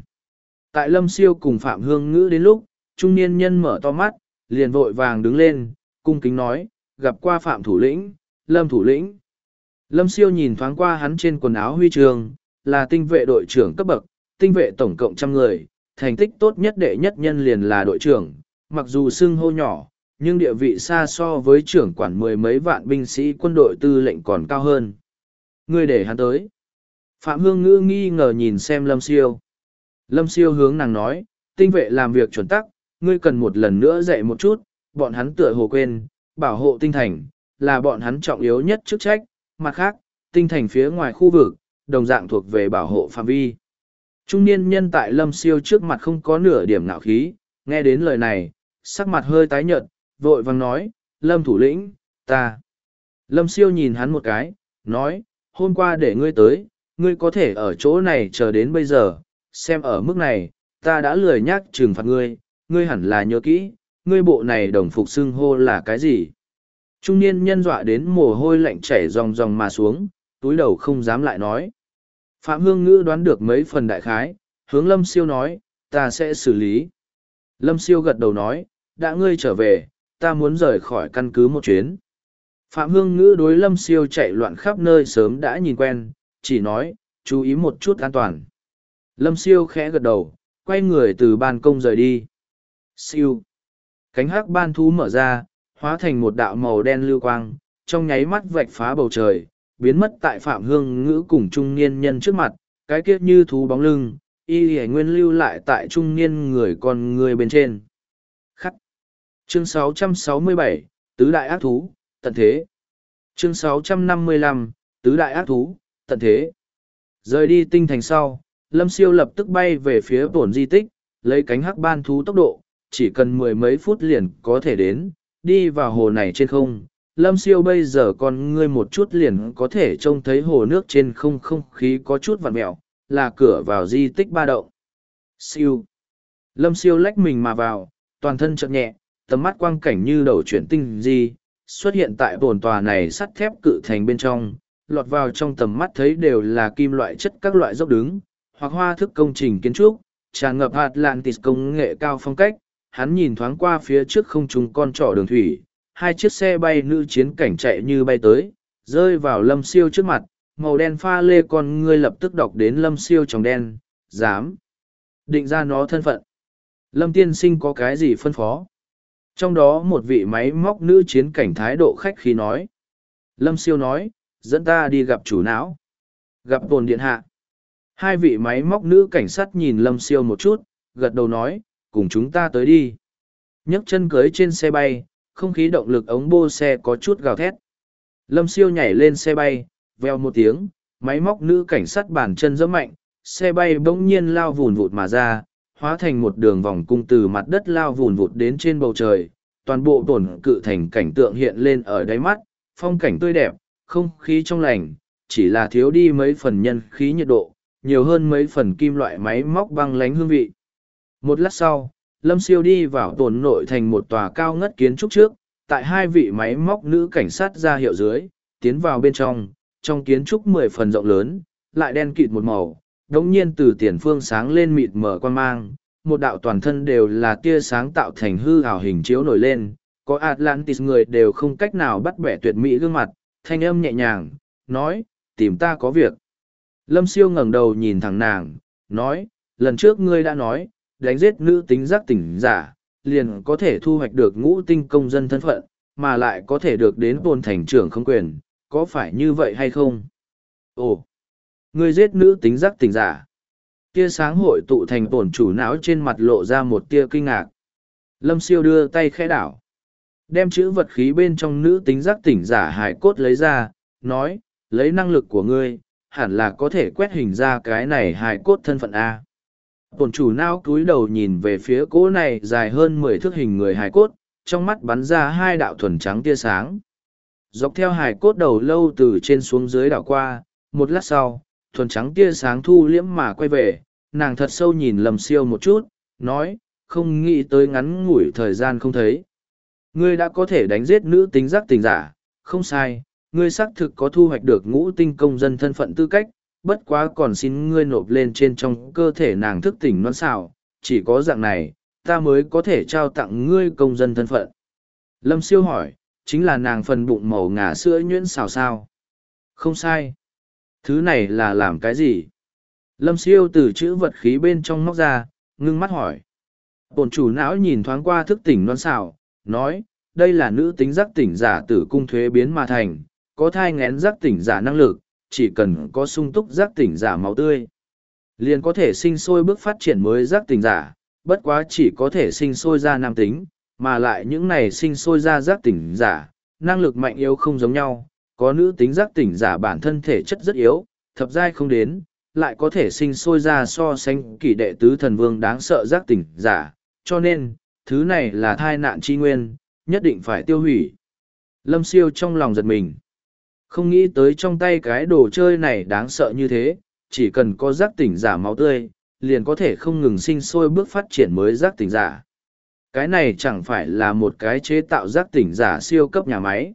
Tại lâm siêu cùng Phạm Hương Ngữ đến lúc, trung niên nhân mở to mắt, liền vội vàng đứng lên, cung kính nói, gặp qua Phạm Thủ lĩnh, Lâm Thủ lĩnh. Lâm siêu nhìn thoáng qua hắn trên quần áo huy trường, là tinh vệ đội trưởng cấp bậc, tinh vệ tổng cộng trăm người, thành tích tốt nhất đệ nhất nhân liền là đội trưởng, mặc dù xưng hô nhỏ, nhưng địa vị xa so với trưởng quản mười mấy vạn binh sĩ quân đội tư lệnh còn cao hơn. Ngươi để hắn tới. Phạm Hương Ngữ nghi ngờ nhìn xem Lâm Siêu. Lâm Siêu hướng nàng nói, tinh vệ làm việc chuẩn tắc, ngươi cần một lần nữa dạy một chút, bọn hắn tựa hồ quên, bảo hộ tinh thành, là bọn hắn trọng yếu nhất chức trách, mặt khác, tinh thành phía ngoài khu vực, đồng dạng thuộc về bảo hộ phạm vi. Trung niên nhân tại Lâm Siêu trước mặt không có nửa điểm nạo khí, nghe đến lời này, sắc mặt hơi tái nhợt, vội vàng nói, Lâm thủ lĩnh, ta. Lâm Siêu nhìn hắn một cái, nói, hôm qua để ngươi tới, ngươi có thể ở chỗ này chờ đến bây giờ, xem ở mức này, ta đã lười nhắc trừng phạt ngươi, ngươi hẳn là nhớ kỹ, ngươi bộ này đồng phục xưng hô là cái gì. Trung niên nhân dọa đến mồ hôi lạnh chảy ròng ròng mà xuống, túi đầu không dám lại nói. Phạm Hương Ngữ đoán được mấy phần đại khái, hướng Lâm Siêu nói, ta sẽ xử lý. Lâm Siêu gật đầu nói, đã ngươi trở về, ta muốn rời khỏi căn cứ một chuyến. Phạm Hương Ngữ đối Lâm Siêu chạy loạn khắp nơi sớm đã nhìn quen, chỉ nói, chú ý một chút an toàn. Lâm Siêu khẽ gật đầu, quay người từ ban công rời đi. Siêu. Cánh hắc ban thú mở ra, hóa thành một đạo màu đen lưu quang, trong nháy mắt vạch phá bầu trời, biến mất tại Phạm Hương Ngữ cùng trung niên nhân trước mặt, cái kiếp như thú bóng lưng, y hề nguyên lưu lại tại trung niên người con người bên trên. Khắc. Chương 667, Tứ Đại Ác Thú, Tận Thế. Chương 655, Tứ Đại Ác Thú, Tận Thế. Rời đi tinh thành sau, Lâm Siêu lập tức bay về phía bổn di tích, lấy cánh hắc ban thú tốc độ, chỉ cần mười mấy phút liền có thể đến, đi vào hồ này trên không. Lâm siêu bây giờ còn ngươi một chút liền có thể trông thấy hồ nước trên không không khí có chút vặn mẹo, là cửa vào di tích ba động. Siêu. Lâm siêu lách mình mà vào, toàn thân chậm nhẹ, tầm mắt quang cảnh như đầu chuyển tinh di, xuất hiện tại bồn tòa này sắt thép cự thành bên trong, lọt vào trong tầm mắt thấy đều là kim loại chất các loại dốc đứng, hoặc hoa thức công trình kiến trúc, tràn ngập hạt lạn tịt công nghệ cao phong cách, hắn nhìn thoáng qua phía trước không trung con trỏ đường thủy, hai chiếc xe bay nữ chiến cảnh chạy như bay tới, rơi vào lâm siêu trước mặt, màu đen pha lê con ngươi lập tức đọc đến lâm siêu trong đen, dám định ra nó thân phận. Lâm tiên sinh có cái gì phân phó? Trong đó một vị máy móc nữ chiến cảnh thái độ khách khí nói. Lâm siêu nói, dẫn ta đi gặp chủ não. Gặp bồn điện hạ. Hai vị máy móc nữ cảnh sát nhìn lâm siêu một chút, gật đầu nói, cùng chúng ta tới đi. nhấc chân cưới trên xe bay, không khí động lực ống bô xe có chút gào thét. Lâm siêu nhảy lên xe bay, veo một tiếng, máy móc nữ cảnh sát bàn chân dẫm mạnh, xe bay bỗng nhiên lao vùn vụt mà ra, hóa thành một đường vòng cung từ mặt đất lao vùn vụt đến trên bầu trời. Toàn bộ tổn cự thành cảnh tượng hiện lên ở đáy mắt, phong cảnh tươi đẹp, không khí trong lành, chỉ là thiếu đi mấy phần nhân khí nhiệt độ, nhiều hơn mấy phần kim loại máy móc băng lánh hương vị. Một lát sau, Lâm Siêu đi vào tổn nội thành một tòa cao ngất kiến trúc trước, tại hai vị máy móc nữ cảnh sát ra hiệu dưới, tiến vào bên trong, trong kiến trúc mười phần rộng lớn, lại đen kịt một màu, đống nhiên từ tiền phương sáng lên mịt mở quan mang, một đạo toàn thân đều là tia sáng tạo thành hư ảo hình chiếu nổi lên, có Atlantis người đều không cách nào bắt bẻ tuyệt mỹ gương mặt, thanh âm nhẹ nhàng, nói, tìm ta có việc. Lâm siêu ngẩng đầu nhìn thẳng nàng, nói, lần trước ngươi đã nói, đánh giết nữ tính giác tỉnh giả, liền có thể thu hoạch được ngũ tinh công dân thân phận, mà lại có thể được đến bồn thành trưởng không quyền, có phải như vậy hay không? ồ ngươi giết nữ tính giác tỉnh giả. Tia sáng hội tụ thành tổn chủ não trên mặt lộ ra một tia kinh ngạc. Lâm siêu đưa tay khẽ đảo. Đem chữ vật khí bên trong nữ tính giác tỉnh giả hải cốt lấy ra, nói, lấy năng lực của ngươi, hẳn là có thể quét hình ra cái này hải cốt thân phận a. Tổn chủ não cúi đầu nhìn về phía cỗ này dài hơn mười thước hình người hải cốt, trong mắt bắn ra hai đạo thuần trắng tia sáng. Dọc theo hải cốt đầu lâu từ trên xuống dưới đảo qua, một lát sau thuần trắng tia sáng thu liễm mà quay về, nàng thật sâu nhìn lầm siêu một chút, nói, không nghĩ tới ngắn ngủi thời gian không thấy. Ngươi đã có thể đánh giết nữ tính giác tình giả, không sai, ngươi xác thực có thu hoạch được ngũ tinh công dân thân phận tư cách, bất quá còn xin ngươi nộp lên trên trong cơ thể nàng thức tỉnh non xảo chỉ có dạng này, ta mới có thể trao tặng ngươi công dân thân phận. Lâm siêu hỏi, chính là nàng phần bụng màu ngà sữa nhuyễn xào sao? Không sai thứ này là làm cái gì? Lâm siêu từ chữ vật khí bên trong móc ra, ngưng mắt hỏi. Bổn chủ não nhìn thoáng qua thức tỉnh non xào nói, đây là nữ tính giác tỉnh giả tử cung thuế biến mà thành, có thai ngén giác tỉnh giả năng lực, chỉ cần có sung túc giác tỉnh giả máu tươi, liền có thể sinh sôi bước phát triển mới giác tỉnh giả, bất quá chỉ có thể sinh sôi ra nam tính, mà lại những này sinh sôi ra giác tỉnh giả, năng lực mạnh yếu không giống nhau có nữ tính giác tỉnh giả bản thân thể chất rất yếu, thập giai không đến, lại có thể sinh sôi ra so sánh kỳ đệ tứ thần vương đáng sợ giác tỉnh giả, cho nên, thứ này là thai nạn chi nguyên, nhất định phải tiêu hủy. Lâm siêu trong lòng giật mình. Không nghĩ tới trong tay cái đồ chơi này đáng sợ như thế, chỉ cần có giác tỉnh giả máu tươi, liền có thể không ngừng sinh sôi bước phát triển mới giác tỉnh giả. Cái này chẳng phải là một cái chế tạo giác tỉnh giả siêu cấp nhà máy.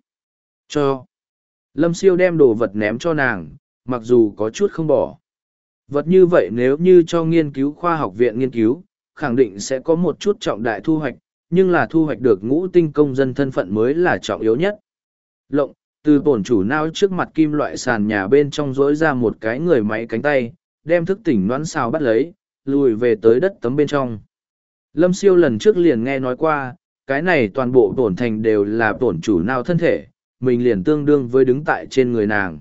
Cho lâm siêu đem đồ vật ném cho nàng, mặc dù có chút không bỏ. Vật như vậy nếu như cho nghiên cứu khoa học viện nghiên cứu, khẳng định sẽ có một chút trọng đại thu hoạch, nhưng là thu hoạch được ngũ tinh công dân thân phận mới là trọng yếu nhất. Lộng, từ bổn chủ nao trước mặt kim loại sàn nhà bên trong rỗi ra một cái người máy cánh tay, đem thức tỉnh noãn xào bắt lấy, lùi về tới đất tấm bên trong. Lâm siêu lần trước liền nghe nói qua, cái này toàn bộ bổn thành đều là bổn chủ nao thân thể mình liền tương đương với đứng tại trên người nàng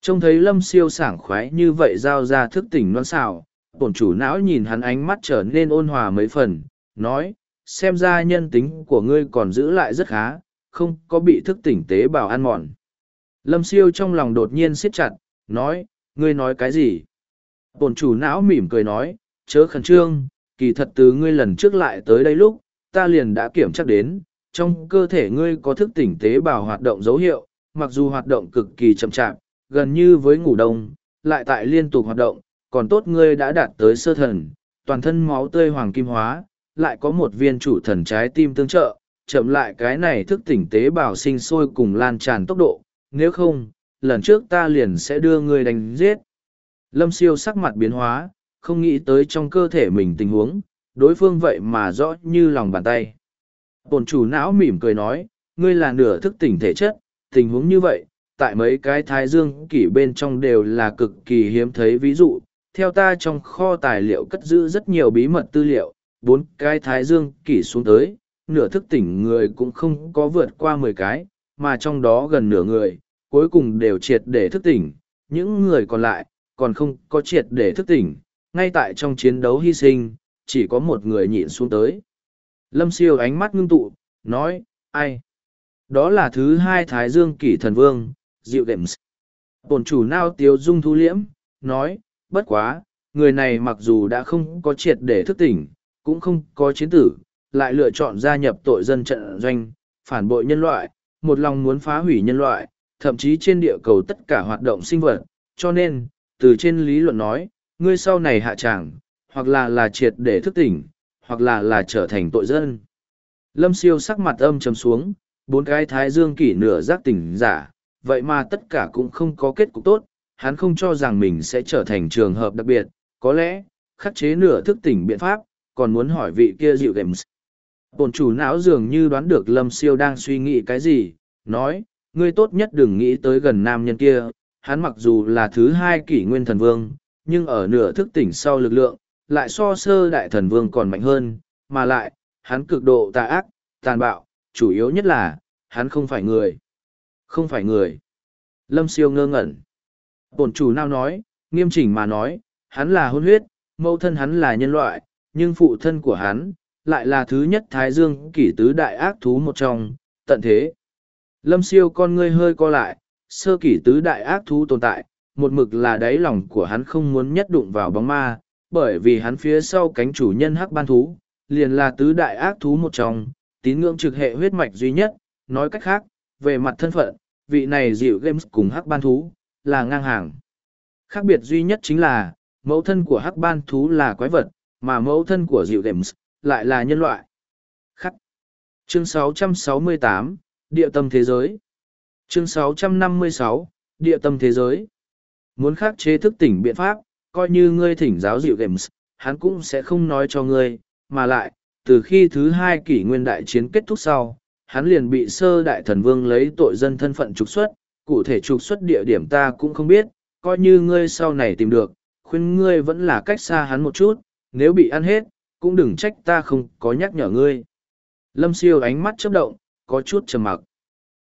trông thấy lâm siêu sảng khoái như vậy giao ra thức tỉnh non xào bổn chủ não nhìn hắn ánh mắt trở nên ôn hòa mấy phần nói xem ra nhân tính của ngươi còn giữ lại rất khá không có bị thức tỉnh tế bào ăn mòn. Lâm siêu trong lòng đột nhiên siết chặt, nói, ngươi nói cái gì? bổn chủ não mỉm cười nói, chớ khẩn trương, kỳ thật từ ngươi lần trước lại tới đây lúc, ta liền đã kiểm chắc đến, trong cơ thể ngươi có thức tỉnh tế bào hoạt động dấu hiệu, mặc dù hoạt động cực kỳ chậm chạp, gần như với ngủ đông, lại tại liên tục hoạt động, còn tốt ngươi đã đạt tới sơ thần, toàn thân máu tươi hoàng kim hóa, lại có một viên chủ thần trái tim tương trợ, chậm lại cái này thức tỉnh tế bào sinh sôi cùng lan tràn tốc độ, nếu không, lần trước ta liền sẽ đưa ngươi đánh giết. Lâm siêu sắc mặt biến hóa, không nghĩ tới trong cơ thể mình tình huống, đối phương vậy mà rõ như lòng bàn tay. Bồn chủ não mỉm cười nói, ngươi là nửa thức tỉnh thể chất, tình huống như vậy, tại mấy cái thái dương kỷ bên trong đều là cực kỳ hiếm thấy ví dụ. Theo ta trong kho tài liệu cất giữ rất nhiều bí mật tư liệu, bốn cái thái dương kỷ xuống tới, nửa thức tỉnh người cũng không có vượt qua mười cái, mà trong đó gần nửa người, cuối cùng đều triệt để thức tỉnh, những người còn lại, còn không có triệt để thức tỉnh, ngay tại trong chiến đấu hy sinh, chỉ có một người nhịn xuống tới. Lâm siêu ánh mắt ngưng tụ, nói, ai? Đó là thứ hai Thái Dương kỷ thần vương, Diệu Đệm Bồn chủ nao tiêu dung thu liễm, nói, bất quá, người này mặc dù đã không có triệt để thức tỉnh, cũng không có chiến tử, lại lựa chọn gia nhập tội dân trận doanh, phản bội nhân loại, một lòng muốn phá hủy nhân loại, thậm chí trên địa cầu tất cả hoạt động sinh vật, cho nên, từ trên lý luận nói, ngươi sau này hạ tràng, hoặc là là triệt để thức tỉnh, hoặc là là trở thành tội dân. Lâm siêu sắc mặt âm trầm xuống, bốn cái thái dương kỷ nửa giác tỉnh giả, vậy mà tất cả cũng không có kết cục tốt, hắn không cho rằng mình sẽ trở thành trường hợp đặc biệt, có lẽ, khắc chế nửa thức tỉnh biện pháp, còn muốn hỏi vị kia dịu games Bồn chủ não dường như đoán được lâm siêu đang suy nghĩ cái gì nói ngươi tốt nhất đừng nghĩ tới gần nam nhân kia hắn mặc dù là thứ hai kỷ nguyên thần vương nhưng ở nửa thức tỉnh sau lực lượng lại so sơ đại thần vương còn mạnh hơn mà lại hắn cực độ tà ác tàn bạo chủ yếu nhất là hắn không phải người. Không phải người. Lâm siêu ngơ ngẩn. Bổn chủ nào nói, nghiêm chỉnh mà nói, hắn là hôn huyết, mẫu thân hắn là nhân loại, nhưng phụ thân của hắn, lại là thứ nhất Thái Dương kỷ tứ đại ác thú một trong, tận thế. Lâm siêu con ngươi hơi co lại, sơ kỷ tứ đại ác thú tồn tại, một mực là đáy lòng của hắn không muốn nhất đụng vào bóng ma, bởi vì hắn phía sau cánh chủ nhân hắc ban thú, liền là tứ đại ác thú một trong, tín ngưỡng trực hệ huyết mạch duy nhất, nói cách khác, về mặt thân phận, vị này dịu games cùng hắc ban thú, là ngang hàng. Khác biệt duy nhất chính là, mẫu thân của hắc ban thú là quái vật, mà mẫu thân của dịu games lại là nhân loại. Khắc. Chương 668, Địa tâm thế giới. Chương 656, Địa tâm thế giới. Muốn khắc chế thức tỉnh biện pháp, coi như ngươi thỉnh giáo dịu games, hắn cũng sẽ không nói cho ngươi, mà lại, từ khi thứ hai kỷ nguyên đại chiến kết thúc sau, hắn liền bị sơ đại thần vương lấy tội dân thân phận trục xuất, cụ thể trục xuất địa điểm ta cũng không biết, coi như ngươi sau này tìm được, khuyên ngươi vẫn là cách xa hắn một chút, nếu bị ăn hết, cũng đừng trách ta không có nhắc nhở ngươi. Lâm siêu ánh mắt chớp động, có chút trầm mặc.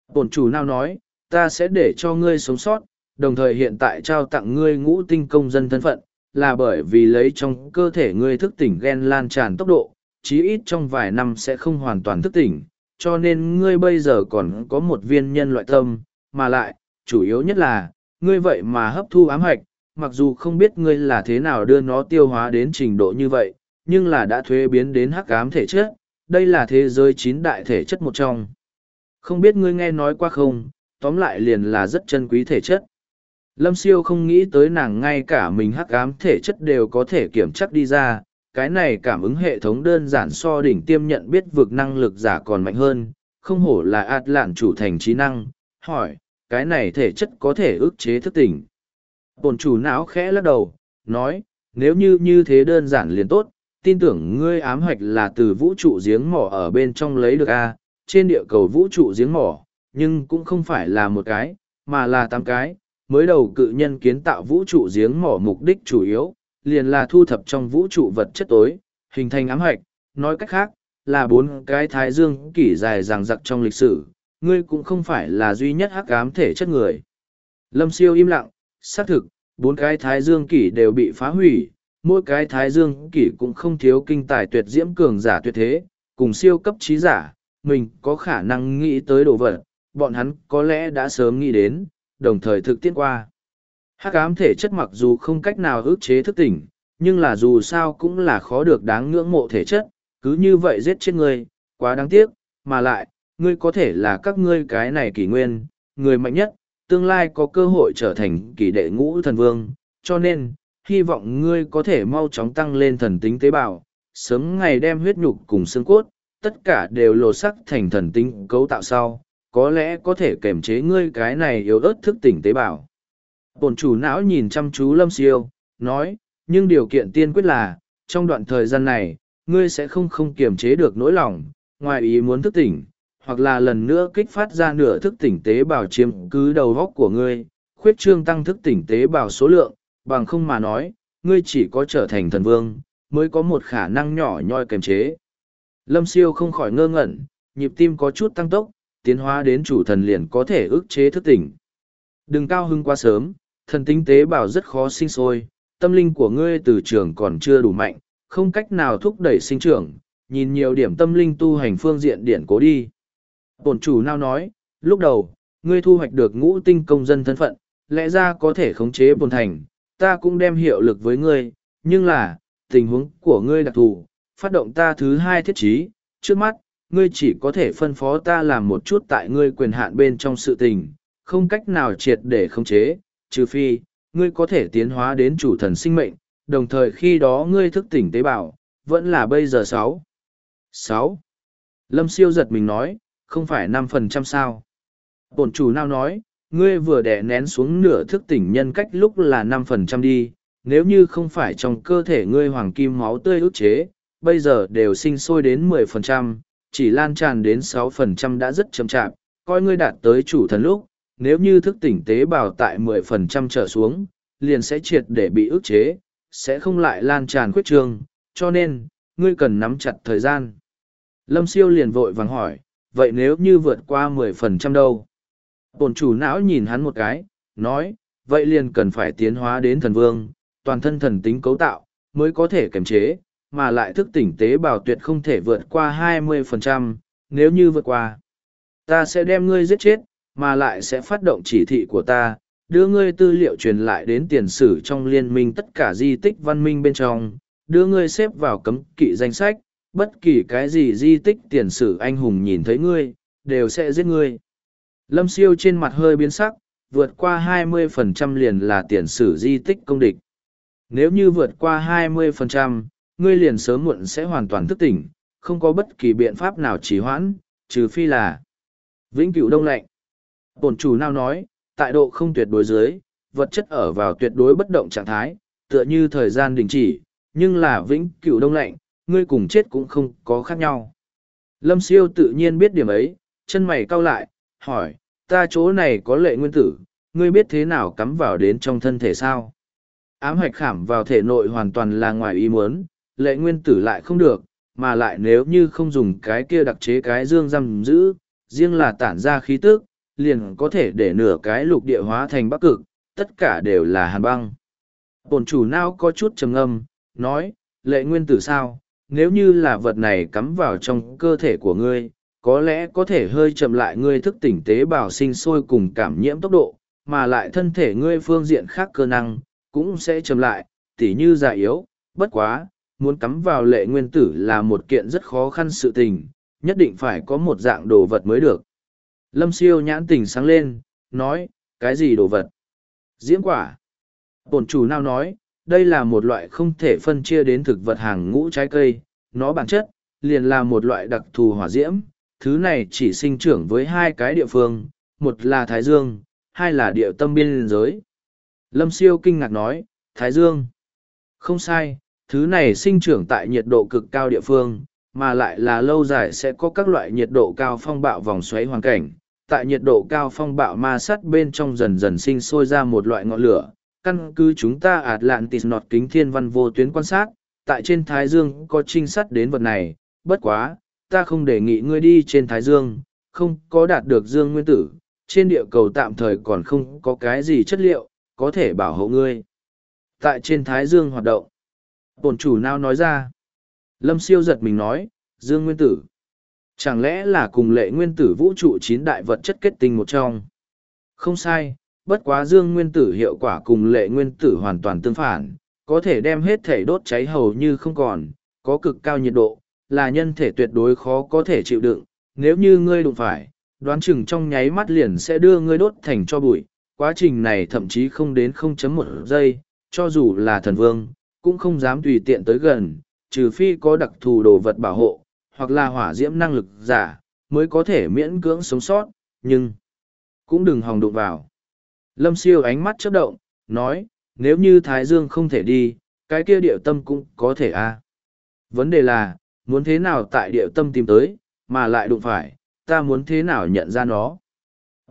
Bổn chủ nào nói, ta sẽ để cho ngươi sống sót, đồng thời hiện tại trao tặng ngươi ngũ tinh công dân thân phận, là bởi vì lấy trong cơ thể ngươi thức tỉnh gen lan tràn tốc độ, chí ít trong vài năm sẽ không hoàn toàn thức tỉnh, cho nên ngươi bây giờ còn có một viên nhân loại tâm, mà lại, chủ yếu nhất là, ngươi vậy mà hấp thu ám hạch, mặc dù không biết ngươi là thế nào đưa nó tiêu hóa đến trình độ như vậy, nhưng là đã thuế biến đến hắc ám thể chất, đây là thế giới chín đại thể chất một trong. Không biết ngươi nghe nói qua không, tóm lại liền là rất chân quý thể chất. Lâm siêu không nghĩ tới nàng ngay cả mình hắc ám thể chất đều có thể kiểm chắc đi ra, cái này cảm ứng hệ thống đơn giản so đỉnh tiêm nhận biết vực năng lực giả còn mạnh hơn, không hổ là ạt lạn chủ thành trí năng, hỏi, cái này thể chất có thể ức chế thức tỉnh. Bồn chủ não khẽ lắc đầu, nói, nếu như như thế đơn giản liền tốt, tin tưởng ngươi ám hoạch là từ vũ trụ giếng mỏ ở bên trong lấy được a trên địa cầu vũ trụ giếng mỏ, nhưng cũng không phải là một cái, mà là tám cái, mới đầu cự nhân kiến tạo vũ trụ giếng mỏ mục đích chủ yếu, liền là thu thập trong vũ trụ vật chất tối, hình thành ám hoạch, nói cách khác, là bốn cái thái dương kỷ dài ràng giặc trong lịch sử, ngươi cũng không phải là duy nhất hắc ám thể chất người. Lâm siêu im lặng, xác thực, bốn cái thái dương kỷ đều bị phá hủy, mỗi cái thái dương kỷ cũng không thiếu kinh tài tuyệt diễm cường giả tuyệt thế, cùng siêu cấp trí giả, mình có khả năng nghĩ tới đồ vật, bọn hắn có lẽ đã sớm nghĩ đến, đồng thời thực tiễn qua. Hắc ám thể chất mặc dù không cách nào ức chế thức tỉnh, nhưng là dù sao cũng là khó được đáng ngưỡng mộ thể chất, cứ như vậy giết chết ngươi, quá đáng tiếc, mà lại, ngươi có thể là các ngươi cái này kỷ nguyên, người mạnh nhất, tương lai có cơ hội trở thành kỷ đệ ngũ thần vương, cho nên, hy vọng ngươi có thể mau chóng tăng lên thần tính tế bào, sớm ngày đem huyết nhục cùng xương cốt, tất cả đều lột sắc thành thần tính cấu tạo sau, có lẽ có thể kềm chế ngươi cái này yếu ớt thức tỉnh tế bào. Bồn chủ não nhìn chăm chú lâm siêu, nói, nhưng điều kiện tiên quyết là, trong đoạn thời gian này, ngươi sẽ không không kiềm chế được nỗi lòng, ngoài ý muốn thức tỉnh, hoặc là lần nữa kích phát ra nửa thức tỉnh tế bào chiếm cứ đầu góc của ngươi, khuyết trương tăng thức tỉnh tế bào số lượng, bằng không mà nói, ngươi chỉ có trở thành thần vương, mới có một khả năng nhỏ nhoi kiềm chế. Lâm siêu không khỏi ngơ ngẩn, nhịp tim có chút tăng tốc, tiến hóa đến chủ thần liền có thể ức chế thức tỉnh. Đừng cao hưng quá sớm, thần tinh tế bào rất khó sinh sôi, tâm linh của ngươi từ trường còn chưa đủ mạnh, không cách nào thúc đẩy sinh trưởng, nhìn nhiều điểm tâm linh tu hành phương diện điển cố đi. Bổn chủ nào nói, lúc đầu, ngươi thu hoạch được ngũ tinh công dân thân phận, lẽ ra có thể khống chế bồn thành, ta cũng đem hiệu lực với ngươi, nhưng là, tình huống của ngươi đặc thù, phát động ta thứ hai thiết chí, trước mắt, ngươi chỉ có thể phân phó ta làm một chút tại ngươi quyền hạn bên trong sự tình, không cách nào triệt để khống chế, trừ phi, ngươi có thể tiến hóa đến chủ thần sinh mệnh, đồng thời khi đó ngươi thức tỉnh tế bào, vẫn là bây giờ sáu. Sáu. Lâm siêu giật mình nói, không phải năm phần trăm sao. Bổn chủ nào nói, ngươi vừa đẻ nén xuống nửa thức tỉnh nhân cách lúc là năm phần trăm đi, nếu như không phải trong cơ thể ngươi hoàng kim máu tươi ức chế, bây giờ đều sinh sôi đến mười phần trăm, chỉ lan tràn đến sáu phần trăm đã rất chậm chạp, coi ngươi đạt tới chủ thần lúc, nếu như thức tỉnh tế bào tại mười phần trăm trở xuống, liền sẽ triệt để bị ức chế, sẽ không lại lan tràn khuyết trương, cho nên, ngươi cần nắm chặt thời gian. Lâm siêu liền vội vàng hỏi, vậy nếu như vượt qua mười phần trăm đâu? Bồn chủ não nhìn hắn một cái, nói, vậy liền cần phải tiến hóa đến thần vương, toàn thân thần tính cấu tạo, mới có thể kiềm chế, mà lại thức tỉnh tế bào tuyệt không thể vượt qua 20%, nếu như vượt qua. Ta sẽ đem ngươi giết chết, mà lại sẽ phát động chỉ thị của ta, đưa ngươi tư liệu truyền lại đến tiền sử trong liên minh tất cả di tích văn minh bên trong, đưa ngươi xếp vào cấm kỵ danh sách, bất kỳ cái gì di tích tiền sử anh hùng nhìn thấy ngươi, đều sẽ giết ngươi. Lâm siêu trên mặt hơi biến sắc, vượt qua 20% liền là tiền sử di tích công địch. Nếu như vượt qua 20%, ngươi liền sớm muộn sẽ hoàn toàn thức tỉnh, không có bất kỳ biện pháp nào trì hoãn, trừ phi là vĩnh cửu đông lạnh. Bổn chủ nào nói, tại độ không tuyệt đối dưới, vật chất ở vào tuyệt đối bất động trạng thái, tựa như thời gian đình chỉ, nhưng là vĩnh cửu đông lạnh, ngươi cùng chết cũng không có khác nhau. Lâm siêu tự nhiên biết điểm ấy, chân mày cau lại, hỏi, ta chỗ này có lệ nguyên tử, ngươi biết thế nào cắm vào đến trong thân thể sao? Ám hạch khảm vào thể nội hoàn toàn là ngoài ý muốn, lệ nguyên tử lại không được, mà lại nếu như không dùng cái kia đặc chế cái dương giam giữ, riêng là tản ra khí tức, liền có thể để nửa cái lục địa hóa thành bắc cực, tất cả đều là hàn băng. Bồn chủ nào có chút trầm ngâm, nói, lệ nguyên tử sao, nếu như là vật này cắm vào trong cơ thể của ngươi, có lẽ có thể hơi chậm lại ngươi thức tỉnh tế bào sinh sôi cùng cảm nhiễm tốc độ, mà lại thân thể ngươi phương diện khác cơ năng, cũng sẽ chậm lại, tỉ như già yếu, bất quá, muốn cắm vào lệ nguyên tử là một kiện rất khó khăn sự tình, nhất định phải có một dạng đồ vật mới được. Lâm siêu nhãn tình sáng lên, nói, cái gì đồ vật? Diễm quả. Bổn chủ nào nói, đây là một loại không thể phân chia đến thực vật hàng ngũ trái cây, nó bản chất, liền là một loại đặc thù hỏa diễm, thứ này chỉ sinh trưởng với hai cái địa phương, một là Thái Dương, hai là địa tâm biên giới. Lâm siêu kinh ngạc nói, Thái Dương. Không sai, thứ này sinh trưởng tại nhiệt độ cực cao địa phương, mà lại là lâu dài sẽ có các loại nhiệt độ cao phong bạo vòng xoáy hoàn cảnh. Tại nhiệt độ cao phong bạo ma sát bên trong dần dần sinh sôi ra một loại ngọn lửa. Căn cứ chúng ta Atlantis nọt kính thiên văn vô tuyến quan sát, tại trên Thái Dương có trinh sát đến vật này, bất quá, ta không đề nghị ngươi đi trên Thái Dương, không có đạt được Dương Nguyên Tử, trên địa cầu tạm thời còn không có cái gì chất liệu, có thể bảo hộ ngươi. Tại trên Thái Dương hoạt động, Bồn chủ nào nói ra, Lâm siêu giật mình nói, Dương Nguyên Tử. Chẳng lẽ là cùng lệ nguyên tử vũ trụ chín đại vật chất kết tinh một trong? Không sai, bất quá Dương Nguyên Tử hiệu quả cùng lệ nguyên tử hoàn toàn tương phản, có thể đem hết thể đốt cháy hầu như không còn, có cực cao nhiệt độ, là nhân thể tuyệt đối khó có thể chịu đựng, nếu như ngươi đụng phải, đoán chừng trong nháy mắt liền sẽ đưa ngươi đốt thành cho bụi, quá trình này thậm chí không đến 0.1 giây, cho dù là thần vương, cũng không dám tùy tiện tới gần, trừ phi có đặc thù đồ vật bảo hộ, hoặc là hỏa diễm năng lực giả, mới có thể miễn cưỡng sống sót, nhưng cũng đừng hòng đụng vào. Lâm siêu ánh mắt chớp động, nói, nếu như Thái Dương không thể đi, cái kia điệu tâm cũng có thể a à. Vấn đề là, muốn thế nào tại điệu tâm tìm tới, mà lại đụng phải, ta muốn thế nào nhận ra nó.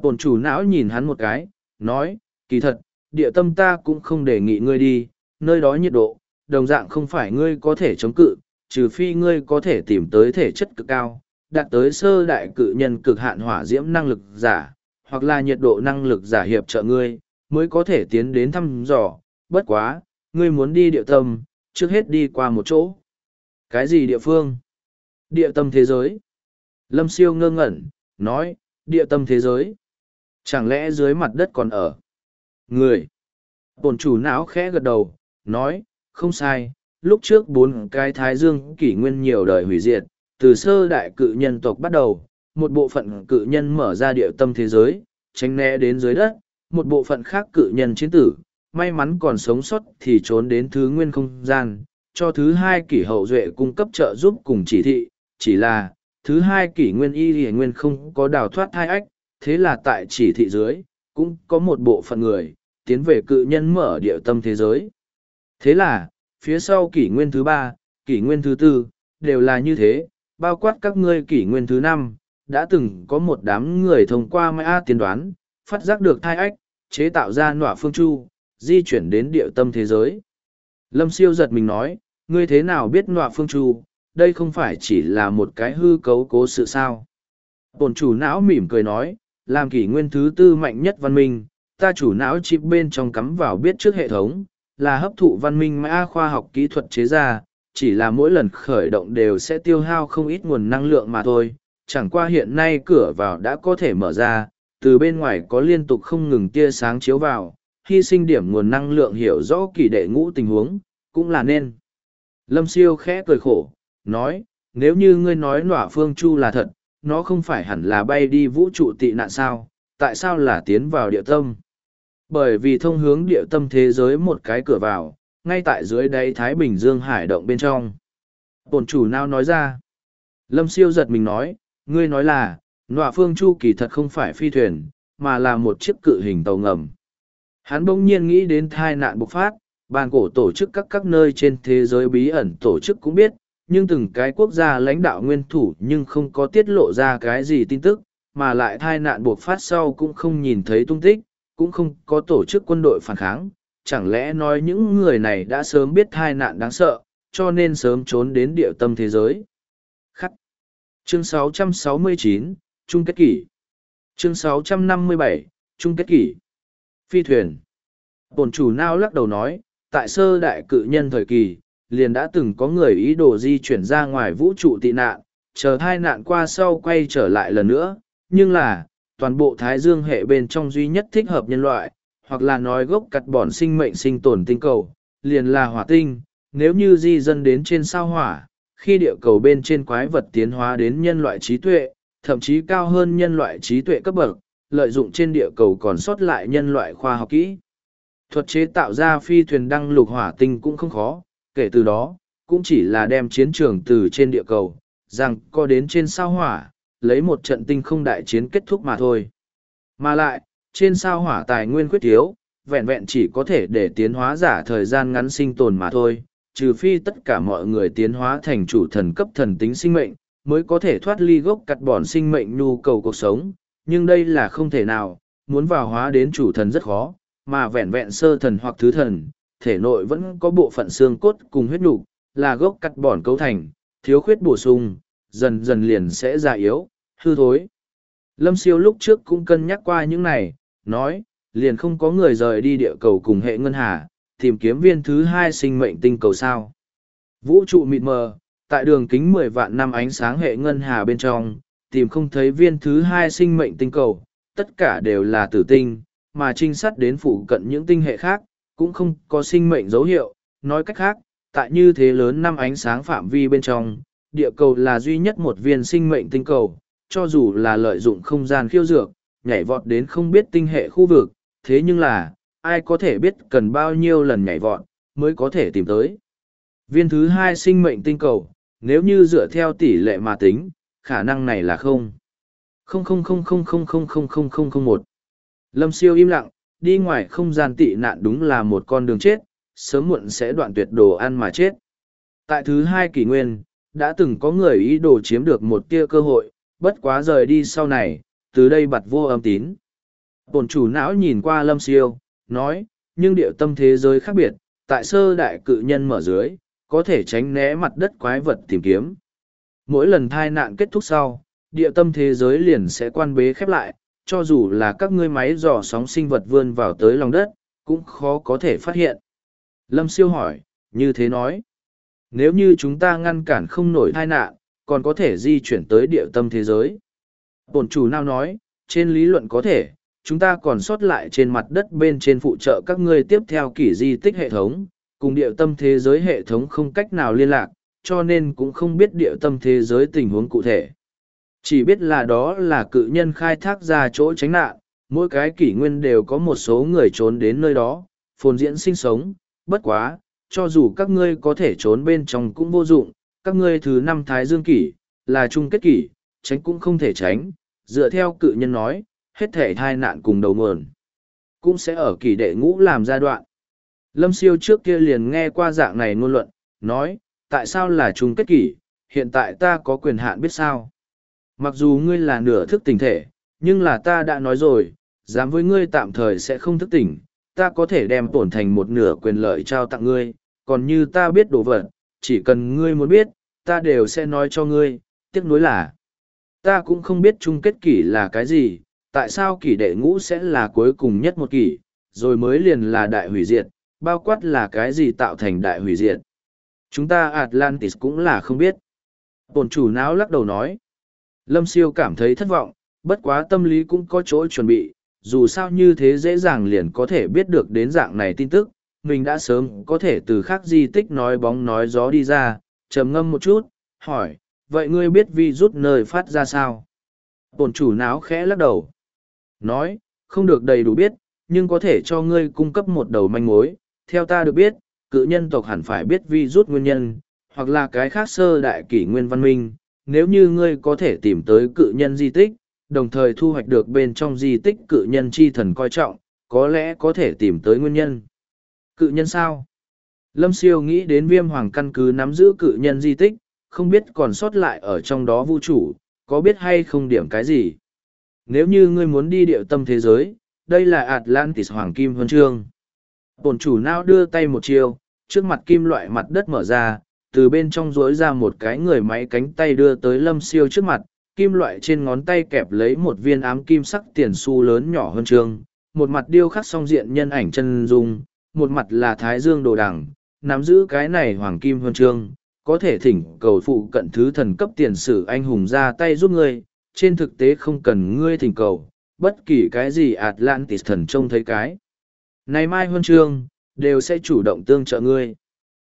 Bồn chủ não nhìn hắn một cái, nói, kỳ thật, địa tâm ta cũng không đề nghị ngươi đi, nơi đó nhiệt độ, đồng dạng không phải ngươi có thể chống cự, trừ phi ngươi có thể tìm tới thể chất cực cao, đạt tới sơ đại cự nhân cực hạn hỏa diễm năng lực giả, hoặc là nhiệt độ năng lực giả hiệp trợ ngươi, mới có thể tiến đến thăm dò, bất quá, ngươi muốn đi địa tâm, trước hết đi qua một chỗ. Cái gì địa phương? Địa tâm thế giới. Lâm siêu ngơ ngẩn, nói, địa tâm thế giới. Chẳng lẽ dưới mặt đất còn ở? Người. Bồn chủ não khẽ gật đầu, nói, không sai, lúc trước bốn cái thái dương kỷ nguyên nhiều đời hủy diệt, từ sơ đại cự nhân tộc bắt đầu, một bộ phận cự nhân mở ra địa tâm thế giới, tránh né đến dưới đất, một bộ phận khác cự nhân chiến tử, may mắn còn sống sót thì trốn đến thứ nguyên không gian, cho thứ hai kỷ hậu duệ cung cấp trợ giúp cùng chỉ thị, chỉ là, thứ hai kỷ nguyên y hề nguyên không có đào thoát hai ách, thế là tại chỉ thị dưới, cũng có một bộ phận người, tiến về cự nhân mở địa tâm thế giới. Thế là, phía sau kỷ nguyên thứ ba, kỷ nguyên thứ tư, đều là như thế, bao quát các ngươi kỷ nguyên thứ năm, đã từng có một đám người thông qua mai A tiên đoán, phát giác được thai ách, chế tạo ra nỏa phương chu, di chuyển đến địa tâm thế giới. Lâm siêu giật mình nói, ngươi thế nào biết nọa phương chu, đây không phải chỉ là một cái hư cấu cố sự sao. Bồn chủ não mỉm cười nói, làm kỷ nguyên thứ tư mạnh nhất văn minh, ta chủ não chip bên trong cắm vào biết trước hệ thống, là hấp thụ văn minh mã khoa học kỹ thuật chế ra, chỉ là mỗi lần khởi động đều sẽ tiêu hao không ít nguồn năng lượng mà thôi. Chẳng qua hiện nay cửa vào đã có thể mở ra, từ bên ngoài có liên tục không ngừng tia sáng chiếu vào, hy sinh điểm nguồn năng lượng hiểu rõ kỳ đệ ngũ tình huống, cũng là nên. Lâm siêu khẽ cười khổ, nói, nếu như ngươi nói nọa phương chu là thật, nó không phải hẳn là bay đi vũ trụ tị nạn sao, tại sao là tiến vào địa tâm? Bởi vì thông hướng địa tâm thế giới một cái cửa vào, ngay tại dưới đáy Thái Bình Dương hải động bên trong. Bồn chủ nào nói ra? Lâm siêu giật mình nói, ngươi nói là, nọa phương chu kỳ thật không phải phi thuyền, mà là một chiếc cự hình tàu ngầm. Hắn bỗng nhiên nghĩ đến thai nạn bộc phát, bàn cổ tổ chức các các nơi trên thế giới bí ẩn tổ chức cũng biết, nhưng từng cái quốc gia lãnh đạo nguyên thủ nhưng không có tiết lộ ra cái gì tin tức, mà lại thai nạn buộc phát sau cũng không nhìn thấy tung tích, cũng không có tổ chức quân đội phản kháng. Chẳng lẽ nói những người này đã sớm biết thai nạn đáng sợ, cho nên sớm trốn đến địa tâm thế giới. Khắc. Chương 669, Trung kết kỷ. Chương 657, Trung kết kỷ. Phi thuyền. Bồn chủ nao lắc đầu nói, tại sơ đại cự nhân thời kỳ, liền đã từng có người ý đồ di chuyển ra ngoài vũ trụ tị nạn, chờ thai nạn qua sau quay trở lại lần nữa, nhưng là, toàn bộ thái dương hệ bên trong duy nhất thích hợp nhân loại, hoặc là nói gốc cắt bòn sinh mệnh sinh tồn tinh cầu, liền là hỏa tinh, nếu như di dân đến trên sao hỏa, khi địa cầu bên trên quái vật tiến hóa đến nhân loại trí tuệ, thậm chí cao hơn nhân loại trí tuệ cấp bậc, lợi dụng trên địa cầu còn sót lại nhân loại khoa học kỹ. Thuật chế tạo ra phi thuyền đăng lục hỏa tinh cũng không khó, kể từ đó, cũng chỉ là đem chiến trường từ trên địa cầu, rằng co đến trên sao hỏa, lấy một trận tinh không đại chiến kết thúc mà thôi. Mà lại, trên sao hỏa tài nguyên quyết thiếu, vẹn vẹn chỉ có thể để tiến hóa giả thời gian ngắn sinh tồn mà thôi, trừ phi tất cả mọi người tiến hóa thành chủ thần cấp thần tính sinh mệnh, mới có thể thoát ly gốc cắt bọn sinh mệnh nhu cầu cuộc sống, nhưng đây là không thể nào, muốn vào hóa đến chủ thần rất khó, mà vẹn vẹn sơ thần hoặc thứ thần, thể nội vẫn có bộ phận xương cốt cùng huyết nục là gốc cắt bỏn cấu thành, thiếu khuyết bổ sung, dần dần liền sẽ già yếu, hư thối. Lâm siêu lúc trước cũng cân nhắc qua những này, nói, liền không có người rời đi địa cầu cùng hệ ngân hà, tìm kiếm viên thứ hai sinh mệnh tinh cầu sao. Vũ trụ mịt mờ, tại đường kính mười vạn năm ánh sáng hệ ngân hà bên trong, tìm không thấy viên thứ hai sinh mệnh tinh cầu, tất cả đều là tử tinh, mà trinh sát đến phụ cận những tinh hệ khác, cũng không có sinh mệnh dấu hiệu. Nói cách khác, tại như thế lớn năm ánh sáng phạm vi bên trong, địa cầu là duy nhất một viên sinh mệnh tinh cầu, cho dù là lợi dụng không gian khiêu dược, nhảy vọt đến không biết tinh hệ khu vực, thế nhưng là, ai có thể biết cần bao nhiêu lần nhảy vọt, mới có thể tìm tới. Viên thứ hai sinh mệnh tinh cầu, nếu như dựa theo tỷ lệ mà tính, khả năng này là không. 00000000001 Lâm siêu im lặng, đi ngoài không gian tị nạn đúng là một con đường chết, sớm muộn sẽ đoạn tuyệt đồ ăn mà chết. Tại thứ hai kỷ nguyên, đã từng có người ý đồ chiếm được một tia cơ hội, bất quá rời đi sau này, từ đây bặt vô âm tín. Bồn chủ não nhìn qua lâm siêu, nói, nhưng điệu tâm thế giới khác biệt, tại sơ đại cự nhân mở dưới, có thể tránh né mặt đất quái vật tìm kiếm. Mỗi lần thai nạn kết thúc sau, địa tâm thế giới liền sẽ quan bế khép lại, cho dù là các ngươi máy dò sóng sinh vật vươn vào tới lòng đất, cũng khó có thể phát hiện. Lâm siêu hỏi, như thế nói, nếu như chúng ta ngăn cản không nổi thai nạn, còn có thể di chuyển tới địa tâm thế giới. Bổn chủ nào nói, trên lý luận có thể, chúng ta còn sót lại trên mặt đất bên trên phụ trợ các ngươi tiếp theo kỷ di tích hệ thống, cùng địa tâm thế giới hệ thống không cách nào liên lạc, cho nên cũng không biết địa tâm thế giới tình huống cụ thể. Chỉ biết là đó là cự nhân khai thác ra chỗ tránh nạn, mỗi cái kỷ nguyên đều có một số người trốn đến nơi đó, phồn diễn sinh sống, bất quá, cho dù các ngươi có thể trốn bên trong cũng vô dụng, các ngươi thứ năm thái dương kỷ, là chung kết kỷ, tránh cũng không thể tránh, dựa theo cự nhân nói, hết thể thai nạn cùng đầu nguồn. Cũng sẽ ở kỷ đệ ngũ làm giai đoạn. Lâm siêu trước kia liền nghe qua dạng này ngôn luận, nói, tại sao là chung kết kỷ, hiện tại ta có quyền hạn biết sao. Mặc dù ngươi là nửa thức tỉnh thể, nhưng là ta đã nói rồi, dám với ngươi tạm thời sẽ không thức tỉnh, ta có thể đem tổn thành một nửa quyền lợi trao tặng ngươi, còn như ta biết đồ vật, chỉ cần ngươi muốn biết, ta đều sẽ nói cho ngươi, tiếc nuối là. Ta cũng không biết chung kết kỷ là cái gì, tại sao kỷ đệ ngũ sẽ là cuối cùng nhất một kỷ, rồi mới liền là đại hủy diệt, bao quát là cái gì tạo thành đại hủy diệt. Chúng ta Atlantis cũng là không biết. Bồn chủ não lắc đầu nói. Lâm siêu cảm thấy thất vọng, bất quá tâm lý cũng có chỗ chuẩn bị, dù sao như thế dễ dàng liền có thể biết được đến dạng này tin tức, mình đã sớm có thể từ khác di tích nói bóng nói gió đi ra, trầm ngâm một chút, hỏi, vậy ngươi biết vi rút nơi phát ra sao? Bồn chủ não khẽ lắc đầu. Nói, không được đầy đủ biết, nhưng có thể cho ngươi cung cấp một đầu manh mối. Theo ta được biết, cự nhân tộc hẳn phải biết vi rút nguyên nhân, hoặc là cái khác sơ đại kỷ nguyên văn minh. Nếu như ngươi có thể tìm tới cự nhân di tích, đồng thời thu hoạch được bên trong di tích cự nhân chi thần coi trọng, có lẽ có thể tìm tới nguyên nhân. Cự nhân sao? Lâm siêu nghĩ đến viêm hoàng căn cứ nắm giữ cự nhân di tích, không biết còn sót lại ở trong đó vũ trụ, có biết hay không điểm cái gì? Nếu như ngươi muốn đi điệu tâm thế giới, đây là Atlantis Hoàng Kim Huân Chương. Bồn chủ nào đưa tay một chiều, trước mặt kim loại mặt đất mở ra, từ bên trong rối ra một cái người máy cánh tay đưa tới lâm siêu trước mặt, kim loại trên ngón tay kẹp lấy một viên ám kim sắc tiền xu lớn nhỏ hơn trương, một mặt điêu khắc song diện nhân ảnh chân dung, một mặt là thái dương đồ đằng, nắm giữ cái này hoàng kim huân chương, có thể thỉnh cầu phụ cận thứ thần cấp tiền sử anh hùng ra tay giúp ngươi, trên thực tế không cần ngươi thỉnh cầu, bất kỳ cái gì Atlantis thần trông thấy cái. Này mai huân chương, đều sẽ chủ động tương trợ ngươi.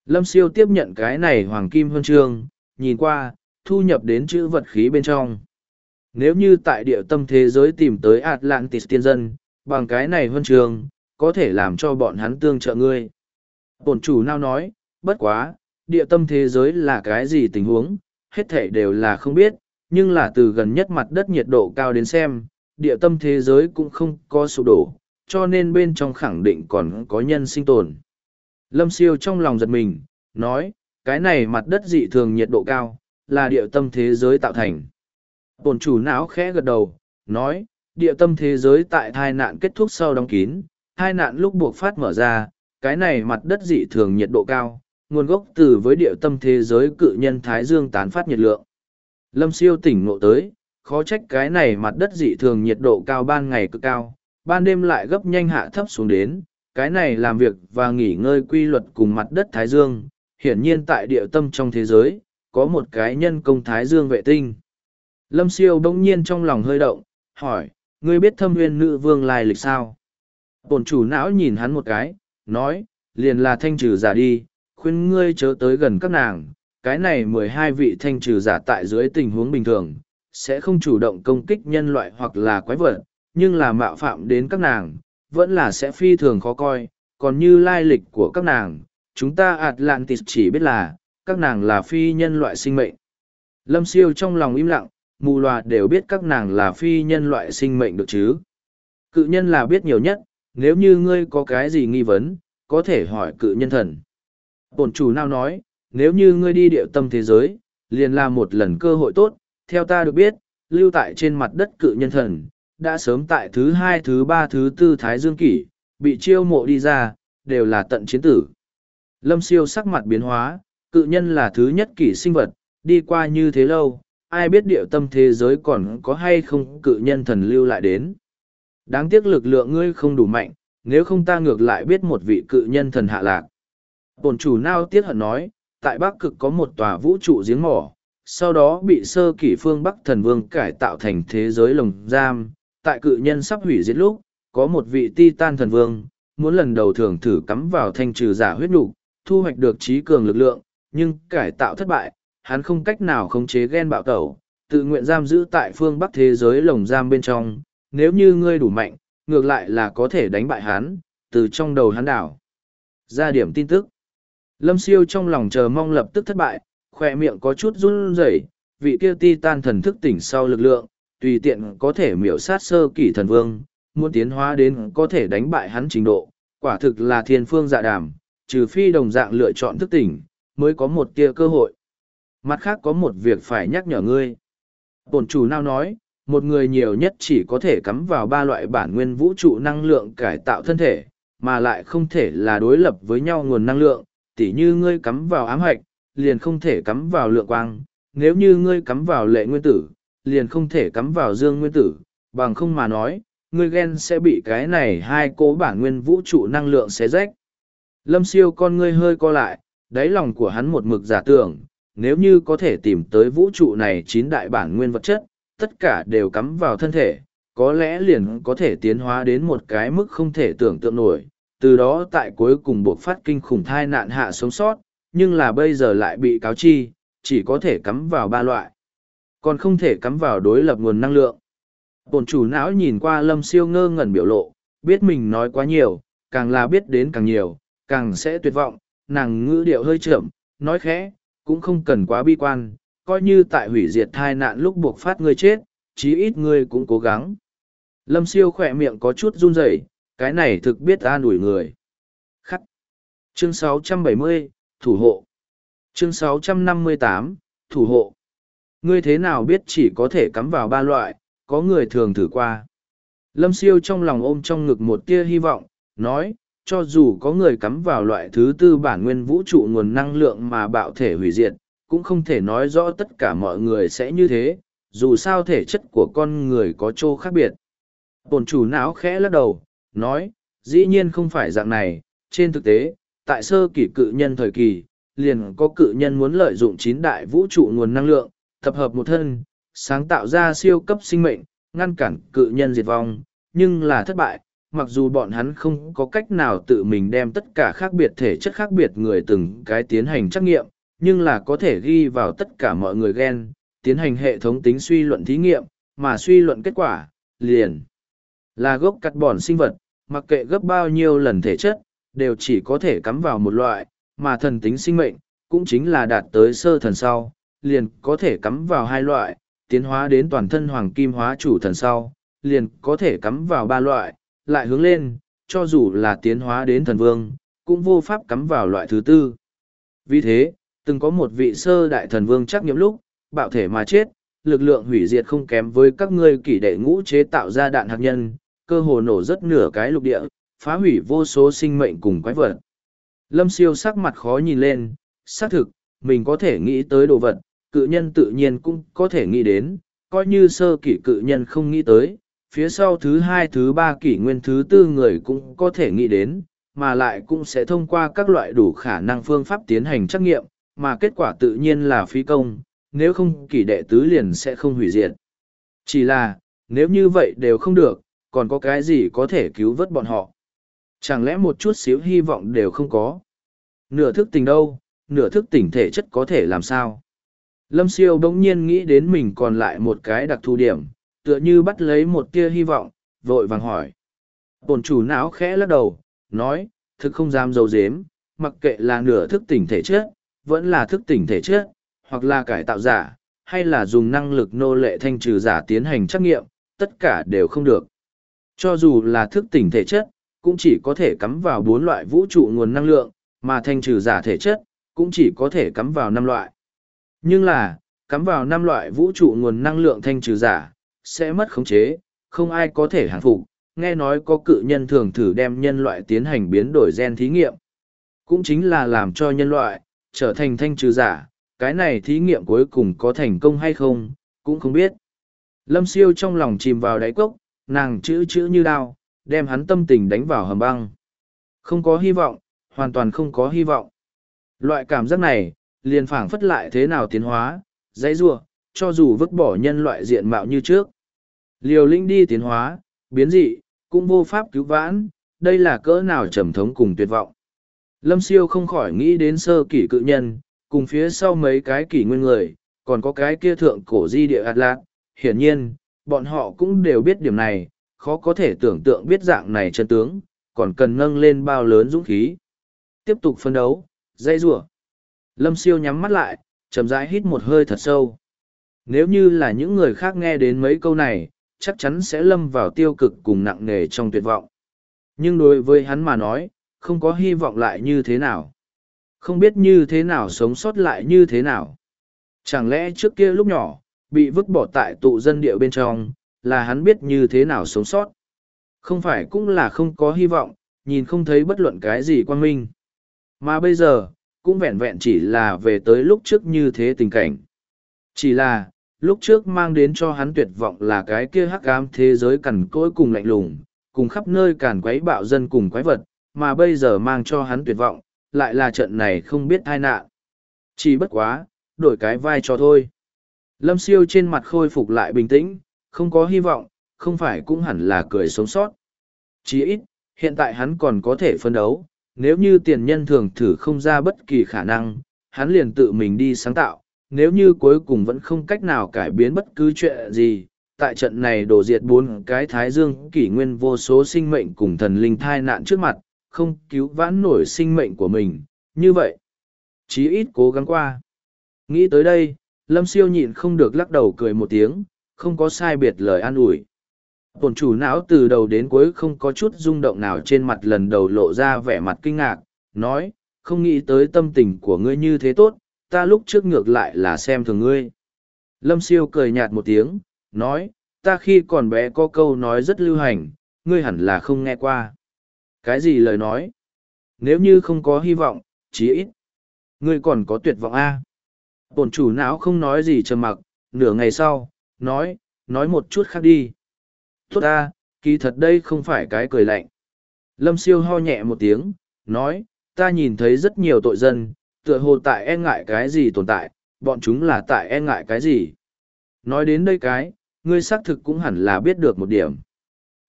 Lâm siêu tiếp nhận cái này hoàng kim huân chương, nhìn qua, thu nhập đến chữ vật khí bên trong. Nếu như tại địa tâm thế giới tìm tới Atlantis tiên dân, bằng cái này huân chương, có thể làm cho bọn hắn tương trợ ngươi. Bổn chủ nào nói, bất quá, địa tâm thế giới là cái gì tình huống, hết thể đều là không biết, nhưng là từ gần nhất mặt đất nhiệt độ cao đến xem, địa tâm thế giới cũng không có sụp đổ, cho nên bên trong khẳng định còn có nhân sinh tồn. Lâm siêu trong lòng giật mình, nói, cái này mặt đất dị thường nhiệt độ cao, là địa tâm thế giới tạo thành. Bồn chủ não khẽ gật đầu, nói, địa tâm thế giới tại thai nạn kết thúc sau đóng kín, hai nạn lúc buộc phát mở ra, cái này mặt đất dị thường nhiệt độ cao, nguồn gốc từ với địa tâm thế giới cự nhân Thái Dương tán phát nhiệt lượng. Lâm siêu tỉnh ngộ tới, khó trách cái này mặt đất dị thường nhiệt độ cao ban ngày cực cao, ban đêm lại gấp nhanh hạ thấp xuống đến, cái này làm việc và nghỉ ngơi quy luật cùng mặt đất Thái Dương, hiển nhiên tại địa tâm trong thế giới, có một cái nhân công Thái Dương vệ tinh. Lâm siêu bỗng nhiên trong lòng hơi động, hỏi, ngươi biết thâm nguyên nữ vương lai lịch sao? Bồn chủ não nhìn hắn một cái, nói, liền là thanh trừ giả đi, khuyên ngươi chớ tới gần các nàng, cái này mười hai vị thanh trừ giả tại dưới tình huống bình thường, sẽ không chủ động công kích nhân loại hoặc là quái vật, nhưng là mạo phạm đến các nàng, vẫn là sẽ phi thường khó coi, còn như lai lịch của các nàng, chúng ta Atlantis chỉ biết là, các nàng là phi nhân loại sinh mệnh. Lâm siêu trong lòng im lặng, mù loà đều biết các nàng là phi nhân loại sinh mệnh được chứ. Cự nhân là biết nhiều nhất, nếu như ngươi có cái gì nghi vấn, có thể hỏi cự nhân thần. Bổn chủ nào nói, nếu như ngươi đi địa tâm thế giới, liền là một lần cơ hội tốt, theo ta được biết, lưu tại trên mặt đất cự nhân thần, đã sớm tại thứ hai thứ ba thứ tư Thái Dương Kỷ, bị chiêu mộ đi ra, đều là tận chiến tử. Lâm siêu sắc mặt biến hóa, cự nhân là thứ nhất kỷ sinh vật, đi qua như thế lâu, ai biết địa tâm thế giới còn có hay không cự nhân thần lưu lại đến. Đáng tiếc lực lượng ngươi không đủ mạnh, nếu không ta ngược lại biết một vị cự nhân thần hạ lạc. Bồn chủ nao tiết hận nói, tại Bắc Cực có một tòa vũ trụ giếng mỏ, sau đó bị sơ kỷ phương Bắc thần vương cải tạo thành thế giới lồng giam. Tại cự nhân sắp hủy diệt lúc, có một vị titan thần vương, muốn lần đầu thường thử cắm vào thanh trừ giả huyết nục thu hoạch được trí cường lực lượng, nhưng cải tạo thất bại, hắn không cách nào khống chế ghen bạo tẩu, tự nguyện giam giữ tại phương Bắc thế giới lồng giam bên trong, nếu như ngươi đủ mạnh, ngược lại là có thể đánh bại hắn, từ trong đầu hắn đảo. Ra điểm tin tức. Lâm siêu trong lòng chờ mong lập tức thất bại, khỏe miệng có chút run rẩy, vị kia ti tan thần thức tỉnh sau lực lượng, tùy tiện có thể miểu sát sơ kỷ thần vương, muốn tiến hóa đến có thể đánh bại hắn trình độ, quả thực là thiên phương dạ đàm, trừ phi đồng dạng lựa chọn thức tỉnh, mới có một tia cơ hội. Mặt khác có một việc phải nhắc nhở ngươi. Bổn chủ nào nói, một người nhiều nhất chỉ có thể cắm vào ba loại bản nguyên vũ trụ năng lượng cải tạo thân thể, mà lại không thể là đối lập với nhau nguồn năng lượng, tỉ như ngươi cắm vào ám hạch, liền không thể cắm vào lượng quang, nếu như ngươi cắm vào lệ nguyên tử, liền không thể cắm vào dương nguyên tử, bằng không mà nói, ngươi ghen sẽ bị cái này hai cố bản nguyên vũ trụ năng lượng xé rách. Lâm siêu con ngươi hơi co lại, đáy lòng của hắn một mực giả tưởng, nếu như có thể tìm tới vũ trụ này chín đại bản nguyên vật chất, tất cả đều cắm vào thân thể, có lẽ liền có thể tiến hóa đến một cái mức không thể tưởng tượng nổi, từ đó tại cuối cùng buộc phát kinh khủng thai nạn hạ sống sót, nhưng là bây giờ lại bị cáo chi, chỉ có thể cắm vào ba loại, còn không thể cắm vào đối lập nguồn năng lượng. Bồn chủ não nhìn qua lâm siêu ngơ ngẩn biểu lộ, biết mình nói quá nhiều, càng là biết đến càng nhiều, càng sẽ tuyệt vọng, nàng ngữ điệu hơi chậm, nói khẽ, cũng không cần quá bi quan, coi như tại hủy diệt thai nạn lúc buộc phát ngươi chết, chí ít ngươi cũng cố gắng. Lâm siêu khỏe miệng có chút run rẩy, cái này thực biết an ủi người. Khắc. Chương 670, Thủ hộ. Chương 658, Thủ hộ. Ngươi thế nào biết chỉ có thể cắm vào ba loại, có người thường thử qua. Lâm siêu trong lòng ôm trong ngực một tia hy vọng, nói, cho dù có người cắm vào loại thứ tư bản nguyên vũ trụ nguồn năng lượng mà bạo thể hủy diệt, cũng không thể nói rõ tất cả mọi người sẽ như thế, dù sao thể chất của con người có chỗ khác biệt. Bồn chủ não khẽ lắc đầu, nói, dĩ nhiên không phải dạng này, trên thực tế, tại sơ kỷ cự nhân thời kỳ, liền có cự nhân muốn lợi dụng chín đại vũ trụ nguồn năng lượng, tập hợp một thân, sáng tạo ra siêu cấp sinh mệnh, ngăn cản cự nhân diệt vong, nhưng là thất bại, mặc dù bọn hắn không có cách nào tự mình đem tất cả khác biệt thể chất khác biệt người từng cái tiến hành trắc nghiệm, nhưng là có thể ghi vào tất cả mọi người gen, tiến hành hệ thống tính suy luận thí nghiệm, mà suy luận kết quả, liền là gốc cắt bòn sinh vật, mặc kệ gấp bao nhiêu lần thể chất, đều chỉ có thể cắm vào một loại, mà thần tính sinh mệnh, cũng chính là đạt tới sơ thần sau, liền có thể cắm vào hai loại, tiến hóa đến toàn thân hoàng kim hóa chủ thần sau, liền có thể cắm vào ba loại, lại hướng lên, cho dù là tiến hóa đến thần vương, cũng vô pháp cắm vào loại thứ tư. Vì thế, từng có một vị sơ đại thần vương chắc nghiệm lúc, bạo thể mà chết, lực lượng hủy diệt không kém với các ngươi kỷ đệ ngũ chế tạo ra đạn hạt nhân, cơ hồ nổ rất nửa cái lục địa, phá hủy vô số sinh mệnh cùng quái vật. Lâm siêu sắc mặt khó nhìn lên, xác thực, mình có thể nghĩ tới đồ vật, cự nhân tự nhiên cũng có thể nghĩ đến, coi như sơ kỷ cự nhân không nghĩ tới, phía sau thứ hai thứ ba kỷ nguyên thứ tư người cũng có thể nghĩ đến, mà lại cũng sẽ thông qua các loại đủ khả năng phương pháp tiến hành trắc nghiệm, mà kết quả tự nhiên là phi công, nếu không kỷ đệ tứ liền sẽ không hủy diệt. Chỉ là, nếu như vậy đều không được, còn có cái gì có thể cứu vớt bọn họ? Chẳng lẽ một chút xíu hy vọng đều không có? Nửa thức tình đâu, nửa thức tỉnh thể chất có thể làm sao? Lâm siêu bỗng nhiên nghĩ đến mình còn lại một cái đặc thù điểm, tựa như bắt lấy một tia hy vọng, vội vàng hỏi. Bồn chủ não khẽ lắc đầu, nói, thực không dám dấu dếm, mặc kệ là nửa thức tỉnh thể chất, vẫn là thức tỉnh thể chất, hoặc là cải tạo giả, hay là dùng năng lực nô lệ thanh trừ giả tiến hành trắc nghiệm, tất cả đều không được. Cho dù là thức tỉnh thể chất, cũng chỉ có thể cắm vào bốn loại vũ trụ nguồn năng lượng, mà thanh trừ giả thể chất, cũng chỉ có thể cắm vào năm loại. Nhưng là, cắm vào năm loại vũ trụ nguồn năng lượng thanh trừ giả, sẽ mất khống chế, không ai có thể hàng phục. Nghe nói có cự nhân thường thử đem nhân loại tiến hành biến đổi gen thí nghiệm. Cũng chính là làm cho nhân loại, trở thành thanh trừ giả, cái này thí nghiệm cuối cùng có thành công hay không, cũng không biết. Lâm siêu trong lòng chìm vào đáy cốc, nàng chữ chữ như đao, đem hắn tâm tình đánh vào hầm băng. Không có hy vọng, hoàn toàn không có hy vọng. Loại cảm giác này, liền phảng phất lại thế nào tiến hóa, dãy rua, cho dù vứt bỏ nhân loại diện mạo như trước. Liều linh đi tiến hóa, biến dị, cũng vô pháp cứu vãn, đây là cỡ nào trầm thống cùng tuyệt vọng. Lâm siêu không khỏi nghĩ đến sơ kỷ cự nhân, cùng phía sau mấy cái kỷ nguyên người, còn có cái kia thượng cổ di địa Atlas. Hiển nhiên, bọn họ cũng đều biết điểm này, khó có thể tưởng tượng biết dạng này chân tướng, còn cần nâng lên bao lớn dũng khí. Tiếp tục phân đấu, dây rủa Lâm siêu nhắm mắt lại, chậm rãi hít một hơi thật sâu. Nếu như là những người khác nghe đến mấy câu này, chắc chắn sẽ lâm vào tiêu cực cùng nặng nề trong tuyệt vọng. Nhưng đối với hắn mà nói, không có hy vọng lại như thế nào. Không biết như thế nào sống sót lại như thế nào. Chẳng lẽ trước kia lúc nhỏ, bị vứt bỏ tại tụ dân địa bên trong, là hắn biết như thế nào sống sót. Không phải cũng là không có hy vọng, nhìn không thấy bất luận cái gì quan minh. Mà bây giờ, cũng vẹn vẹn chỉ là về tới lúc trước như thế tình cảnh. Chỉ là, lúc trước mang đến cho hắn tuyệt vọng là cái kia hắc ám thế giới cằn cỗi cùng lạnh lùng, cùng khắp nơi càn quấy bạo dân cùng quái vật, mà bây giờ mang cho hắn tuyệt vọng, lại là trận này không biết tai nạn. Chỉ bất quá, đổi cái vai cho thôi. Lâm siêu trên mặt khôi phục lại bình tĩnh, không có hy vọng, không phải cũng hẳn là cười sống sót. Chỉ ít, hiện tại hắn còn có thể phân đấu, nếu như tiền nhân thường thử không ra bất kỳ khả năng, hắn liền tự mình đi sáng tạo, nếu như cuối cùng vẫn không cách nào cải biến bất cứ chuyện gì, tại trận này đổ diệt bốn cái thái dương kỷ nguyên vô số sinh mệnh cùng thần linh thai nạn trước mặt, không cứu vãn nổi sinh mệnh của mình, như vậy. Chí ít cố gắng qua. Nghĩ tới đây, Lâm Siêu nhịn không được lắc đầu cười một tiếng, không có sai biệt lời an ủi. Bổn chủ não từ đầu đến cuối không có chút rung động nào trên mặt lần đầu lộ ra vẻ mặt kinh ngạc, nói, không nghĩ tới tâm tình của ngươi như thế tốt, ta lúc trước ngược lại là xem thường ngươi. Lâm siêu cười nhạt một tiếng, nói, ta khi còn bé có câu nói rất lưu hành, ngươi hẳn là không nghe qua. Cái gì lời nói? Nếu như không có hy vọng, chí ít. Ngươi còn có tuyệt vọng a? Bổn chủ não không nói gì trầm mặc, nửa ngày sau, nói, nói một chút khác đi. Tốt ta, kỳ thật đây không phải cái cười lạnh. Lâm siêu ho nhẹ một tiếng, nói, ta nhìn thấy rất nhiều tội dân, tựa hồ tại e ngại cái gì tồn tại, bọn chúng là tại e ngại cái gì. Nói đến đây cái, ngươi xác thực cũng hẳn là biết được một điểm.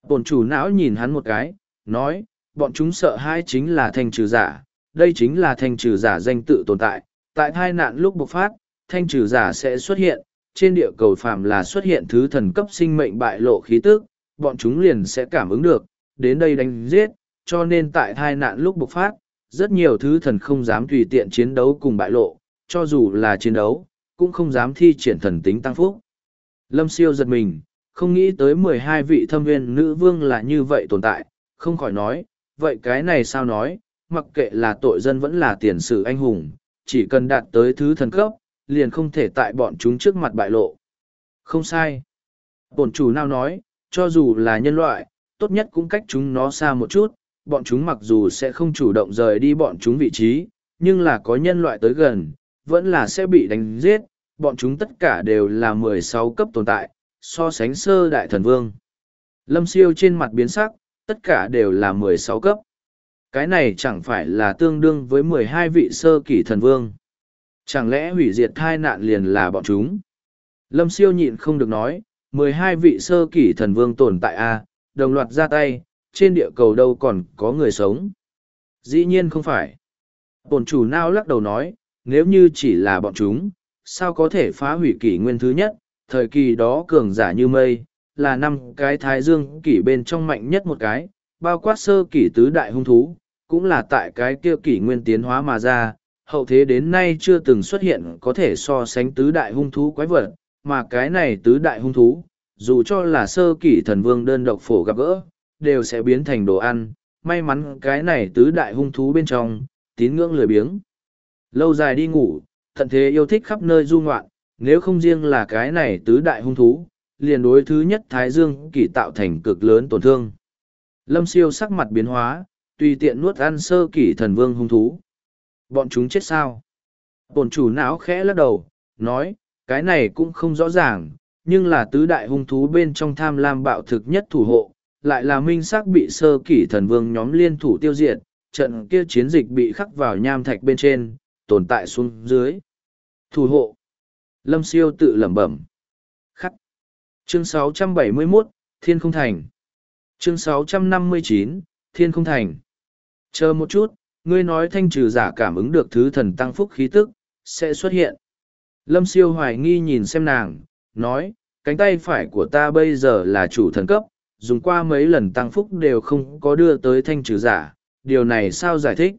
Bổn chủ não nhìn hắn một cái, nói, bọn chúng sợ hai chính là thanh trừ giả, đây chính là thanh trừ giả danh tự tồn tại. Tại hai nạn lúc bộc phát, thanh trừ giả sẽ xuất hiện, trên địa cầu phàm là xuất hiện thứ thần cấp sinh mệnh bại lộ khí tức, bọn chúng liền sẽ cảm ứng được, đến đây đánh giết, cho nên tại hai nạn lúc bộc phát, rất nhiều thứ thần không dám tùy tiện chiến đấu cùng bại lộ, cho dù là chiến đấu, cũng không dám thi triển thần tính tăng phúc. Lâm siêu giật mình, không nghĩ tới mười hai vị thâm viên nữ vương là như vậy tồn tại, không khỏi nói, vậy cái này sao nói, mặc kệ là tội dân vẫn là tiền sử anh hùng, chỉ cần đạt tới thứ thần cấp, liền không thể tại bọn chúng trước mặt bại lộ. Không sai. Bổn chủ nào nói, cho dù là nhân loại, tốt nhất cũng cách chúng nó xa một chút, bọn chúng mặc dù sẽ không chủ động rời đi bọn chúng vị trí, nhưng là có nhân loại tới gần, vẫn là sẽ bị đánh giết, bọn chúng tất cả đều là mười sáu cấp tồn tại, so sánh sơ đại thần vương. Lâm siêu trên mặt biến sắc, tất cả đều là mười sáu cấp. Cái này chẳng phải là tương đương với mười hai vị sơ kỷ thần vương. Chẳng lẽ hủy diệt thai nạn liền là bọn chúng? Lâm siêu nhịn không được nói, mười hai vị sơ kỷ thần vương tồn tại A, đồng loạt ra tay, trên địa cầu đâu còn có người sống. Dĩ nhiên không phải. Bồn chủ nao lắc đầu nói, nếu như chỉ là bọn chúng, sao có thể phá hủy kỷ nguyên thứ nhất, thời kỳ đó cường giả như mây, là năm cái thái dương kỷ bên trong mạnh nhất một cái, bao quát sơ kỷ tứ đại hung thú, cũng là tại cái kia kỷ nguyên tiến hóa mà ra, hậu thế đến nay chưa từng xuất hiện có thể so sánh tứ đại hung thú quái vật, mà cái này tứ đại hung thú, dù cho là sơ kỷ thần vương đơn độc phổ gặp gỡ, đều sẽ biến thành đồ ăn, may mắn cái này tứ đại hung thú bên trong, tín ngưỡng lười biếng. Lâu dài đi ngủ, thận thế yêu thích khắp nơi du ngoạn, nếu không riêng là cái này tứ đại hung thú, liền đối thứ nhất Thái Dương kỳ tạo thành cực lớn tổn thương. Lâm siêu sắc mặt biến hóa, tùy tiện nuốt ăn sơ kỳ thần vương hung thú. Bọn chúng chết sao? Bồn chủ não khẽ lắc đầu, nói, cái này cũng không rõ ràng, nhưng là tứ đại hung thú bên trong tham lam bạo thực nhất thủ hộ, lại là minh xác bị sơ kỷ thần vương nhóm liên thủ tiêu diệt, trận kia chiến dịch bị khắc vào nham thạch bên trên, tồn tại xuống dưới. Thủ hộ. Lâm siêu tự lẩm bẩm. Chương 671, Thiên không thành. Chương 659, Thiên không thành. Chờ một chút, ngươi nói thanh trừ giả cảm ứng được thứ thần tăng phúc khí tức, sẽ xuất hiện. Lâm siêu hoài nghi nhìn xem nàng, nói, cánh tay phải của ta bây giờ là chủ thần cấp, dùng qua mấy lần tăng phúc đều không có đưa tới thanh trừ giả, điều này sao giải thích?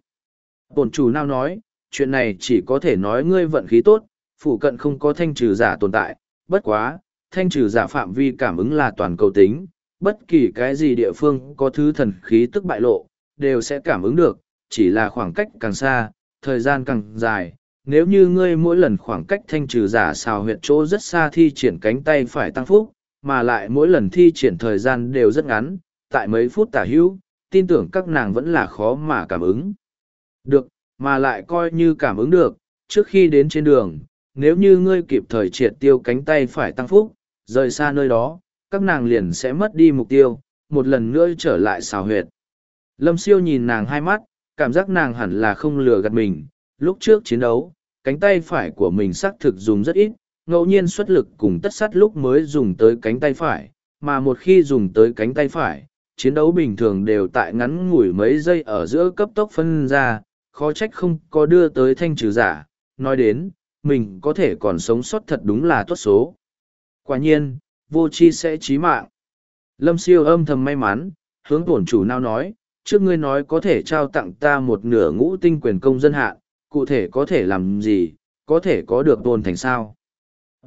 Bổn chủ nào nói, chuyện này chỉ có thể nói ngươi vận khí tốt, phụ cận không có thanh trừ giả tồn tại, bất quá, thanh trừ giả phạm vi cảm ứng là toàn cầu tính, bất kỳ cái gì địa phương có thứ thần khí tức bại lộ, đều sẽ cảm ứng được, chỉ là khoảng cách càng xa, thời gian càng dài. Nếu như ngươi mỗi lần khoảng cách thanh trừ giả xào huyệt chỗ rất xa thi triển cánh tay phải tăng phúc, mà lại mỗi lần thi triển thời gian đều rất ngắn, tại mấy phút tả hữu, tin tưởng các nàng vẫn là khó mà cảm ứng. Được, mà lại coi như cảm ứng được, trước khi đến trên đường, nếu như ngươi kịp thời triệt tiêu cánh tay phải tăng phúc, rời xa nơi đó, các nàng liền sẽ mất đi mục tiêu, một lần nữa trở lại xào huyệt. Lâm siêu nhìn nàng hai mắt, cảm giác nàng hẳn là không lừa gạt mình. Lúc trước chiến đấu, cánh tay phải của mình xác thực dùng rất ít, ngẫu nhiên xuất lực cùng tất sát lúc mới dùng tới cánh tay phải, mà một khi dùng tới cánh tay phải, chiến đấu bình thường đều tại ngắn ngủi mấy giây ở giữa cấp tốc phân ra, khó trách không có đưa tới thanh trừ giả. Nói đến, mình có thể còn sống sót thật đúng là tốt số. Quả nhiên, vô chi sẽ chí mạng. Lâm siêu âm thầm may mắn, hướng tổn chủ nào nói, trước ngươi nói có thể trao tặng ta một nửa ngũ tinh quyền công dân hạ, cụ thể có thể làm gì, có thể có được tồn thành sao.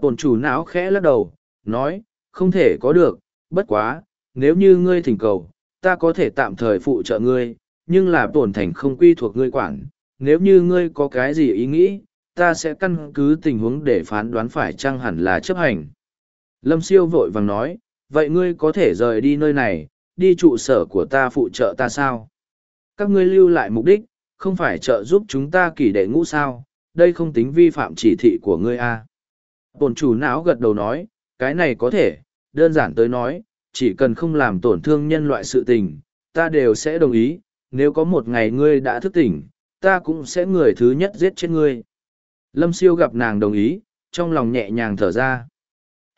Tổn chủ não khẽ lắc đầu, nói, không thể có được, bất quá, nếu như ngươi thỉnh cầu, ta có thể tạm thời phụ trợ ngươi, nhưng là tổn thành không quy thuộc ngươi quản, nếu như ngươi có cái gì ý nghĩ, ta sẽ căn cứ tình huống để phán đoán phải chăng hẳn là chấp hành. Lâm siêu vội vàng nói, vậy ngươi có thể rời đi nơi này, đi trụ sở của ta phụ trợ ta sao? Các ngươi lưu lại mục đích, không phải trợ giúp chúng ta kỷ đệ ngũ sao, đây không tính vi phạm chỉ thị của ngươi a. À. Bồn chủ não gật đầu nói, cái này có thể, đơn giản tới nói, chỉ cần không làm tổn thương nhân loại sự tình, ta đều sẽ đồng ý, nếu có một ngày ngươi đã thức tỉnh, ta cũng sẽ người thứ nhất giết chết ngươi. Lâm siêu gặp nàng đồng ý, trong lòng nhẹ nhàng thở ra.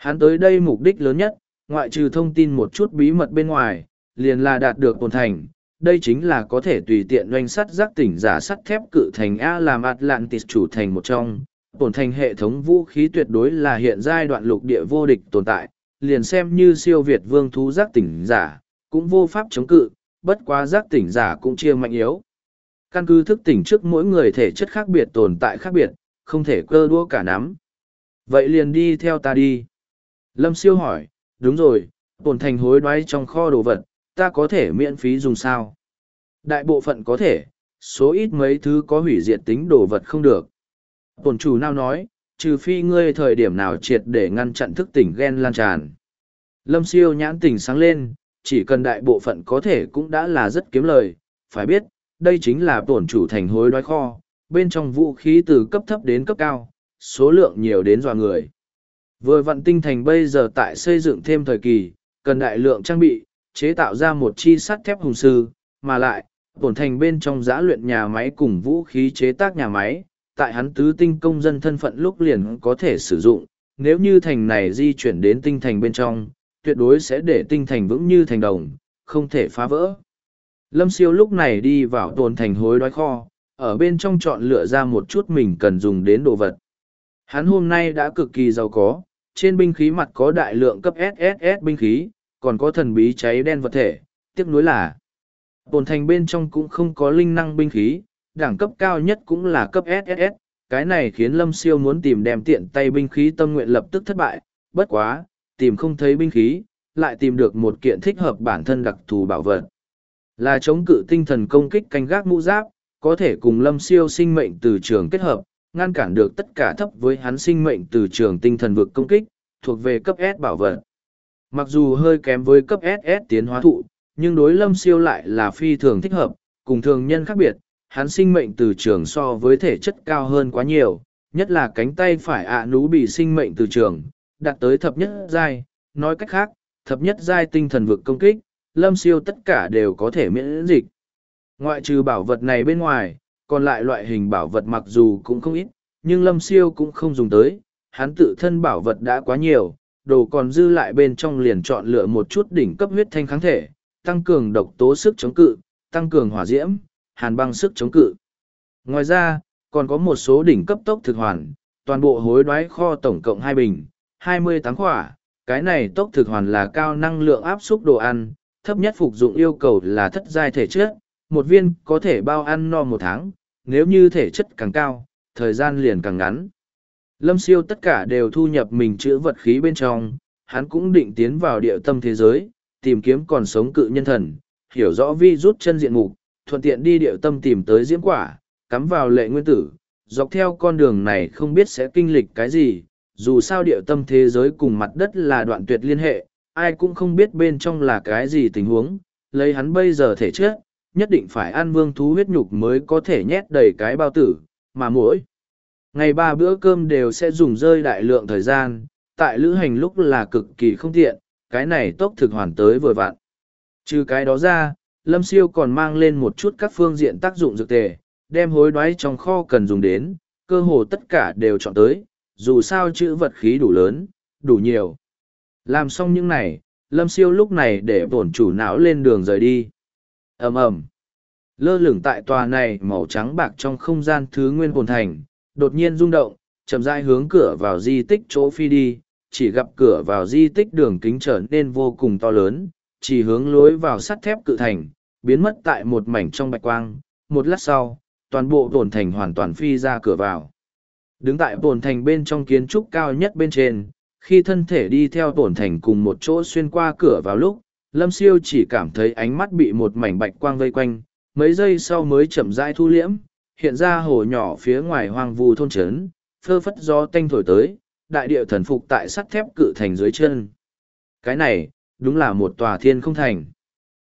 Hắn tới đây mục đích lớn nhất, ngoại trừ thông tin một chút bí mật bên ngoài, liền là đạt được tồn thành. Đây chính là có thể tùy tiện doanh sắt giác tỉnh giả sắt thép cự thành A làm Atlantis chủ thành một trong. Tồn thành hệ thống vũ khí tuyệt đối là hiện giai đoạn lục địa vô địch tồn tại, liền xem như siêu Việt vương thú giác tỉnh giả, cũng vô pháp chống cự, bất quá giác tỉnh giả cũng chia mạnh yếu. Căn cứ thức tỉnh trước mỗi người thể chất khác biệt tồn tại khác biệt, không thể cơ đua cả nắm. Vậy liền đi theo ta đi. Lâm siêu hỏi, đúng rồi, tổn thành hối đoái trong kho đồ vật, ta có thể miễn phí dùng sao? Đại bộ phận có thể, số ít mấy thứ có hủy diệt tính đồ vật không được. Tổn chủ nào nói, trừ phi ngươi thời điểm nào triệt để ngăn chặn thức tỉnh ghen lan tràn. Lâm siêu nhãn tỉnh sáng lên, chỉ cần đại bộ phận có thể cũng đã là rất kiếm lời, phải biết, đây chính là tổn chủ thành hối đoái kho, bên trong vũ khí từ cấp thấp đến cấp cao, số lượng nhiều đến dọa người. Vừa vận tinh thành bây giờ tại xây dựng thêm thời kỳ, cần đại lượng trang bị, chế tạo ra một chi sắt thép hùng sư, mà lại, tổn thành bên trong giã luyện nhà máy cùng vũ khí chế tác nhà máy, tại hắn tứ tinh công dân thân phận lúc liền có thể sử dụng, nếu như thành này di chuyển đến tinh thành bên trong, tuyệt đối sẽ để tinh thành vững như thành đồng, không thể phá vỡ. Lâm siêu lúc này đi vào tồn thành hối đoái kho, ở bên trong chọn lựa ra một chút mình cần dùng đến đồ vật. Hắn hôm nay đã cực kỳ giàu có, trên binh khí mặt có đại lượng cấp SSS binh khí, còn có thần bí cháy đen vật thể, tiếc nuối là bồn thành bên trong cũng không có linh năng binh khí, đẳng cấp cao nhất cũng là cấp SSS, cái này khiến Lâm Siêu muốn tìm đem tiện tay binh khí tâm nguyện lập tức thất bại, bất quá, tìm không thấy binh khí, lại tìm được một kiện thích hợp bản thân đặc thù bảo vật. Là chống cự tinh thần công kích canh gác mũ giáp, có thể cùng Lâm Siêu sinh mệnh từ trường kết hợp, ngăn cản được tất cả thấp với hắn sinh mệnh từ trường tinh thần vực công kích, thuộc về cấp S bảo vật. Mặc dù hơi kém với cấp SS tiến hóa thụ, nhưng đối lâm siêu lại là phi thường thích hợp, cùng thường nhân khác biệt, hắn sinh mệnh từ trường so với thể chất cao hơn quá nhiều, nhất là cánh tay phải ạ nú bị sinh mệnh từ trường, đạt tới thập nhất giai, nói cách khác, thập nhất giai tinh thần vực công kích, lâm siêu tất cả đều có thể miễn dịch. Ngoại trừ bảo vật này bên ngoài, còn lại loại hình bảo vật mặc dù cũng không ít, nhưng lâm siêu cũng không dùng tới, hắn tự thân bảo vật đã quá nhiều, đồ còn dư lại bên trong liền chọn lựa một chút đỉnh cấp huyết thanh kháng thể, tăng cường độc tố sức chống cự, tăng cường hỏa diễm, hàn băng sức chống cự. Ngoài ra, còn có một số đỉnh cấp tốc thực hoàn, toàn bộ hối đoái kho tổng cộng hai bình, hai mươi tám khỏa. Cái này tốc thực hoàn là cao năng lượng áp suất đồ ăn, thấp nhất phục dụng yêu cầu là thất giai thể chất, một viên có thể bao ăn no một tháng, nếu như thể chất càng cao, thời gian liền càng ngắn. Lâm siêu tất cả đều thu nhập mình chữa vật khí bên trong, hắn cũng định tiến vào địa tâm thế giới, tìm kiếm còn sống cự nhân thần, hiểu rõ vi rút chân diện mục, thuận tiện đi địa tâm tìm tới diễm quả, cắm vào lệ nguyên tử, dọc theo con đường này không biết sẽ kinh lịch cái gì, dù sao địa tâm thế giới cùng mặt đất là đoạn tuyệt liên hệ, ai cũng không biết bên trong là cái gì tình huống, lấy hắn bây giờ thể chất, nhất định phải ăn vương thú huyết nhục mới có thể nhét đầy cái bao tử, mà mỗi Ngày ba bữa cơm đều sẽ dùng rơi đại lượng thời gian, tại lữ hành lúc là cực kỳ không tiện, cái này tốc thực hoàn tới vừa vặn. Trừ cái đó ra, Lâm Siêu còn mang lên một chút các phương diện tác dụng dược tề, đem hối đoái trong kho cần dùng đến, cơ hồ tất cả đều chọn tới, dù sao chữ vật khí đủ lớn, đủ nhiều. Làm xong những này, Lâm Siêu lúc này để bổn chủ não lên đường rời đi ầm ầm Lơ lửng tại tòa này màu trắng bạc trong không gian thứ nguyên hồn thành, đột nhiên rung động, chậm rãi hướng cửa vào di tích chỗ phi đi, chỉ gặp cửa vào di tích đường kính trở nên vô cùng to lớn, chỉ hướng lối vào sắt thép cự thành, biến mất tại một mảnh trong bạch quang, một lát sau, toàn bộ tổn thành hoàn toàn phi ra cửa vào. Đứng tại tổn thành bên trong kiến trúc cao nhất bên trên, khi thân thể đi theo tổn thành cùng một chỗ xuyên qua cửa vào lúc, Lâm Siêu chỉ cảm thấy ánh mắt bị một mảnh bạch quang vây quanh, mấy giây sau mới chậm rãi thu liễm, hiện ra hồ nhỏ phía ngoài hoang vu thôn trấn, phơ phất gió tanh thổi tới, đại địa thần phục tại sắt thép cự thành dưới chân. Cái này, đúng là một tòa thiên không thành.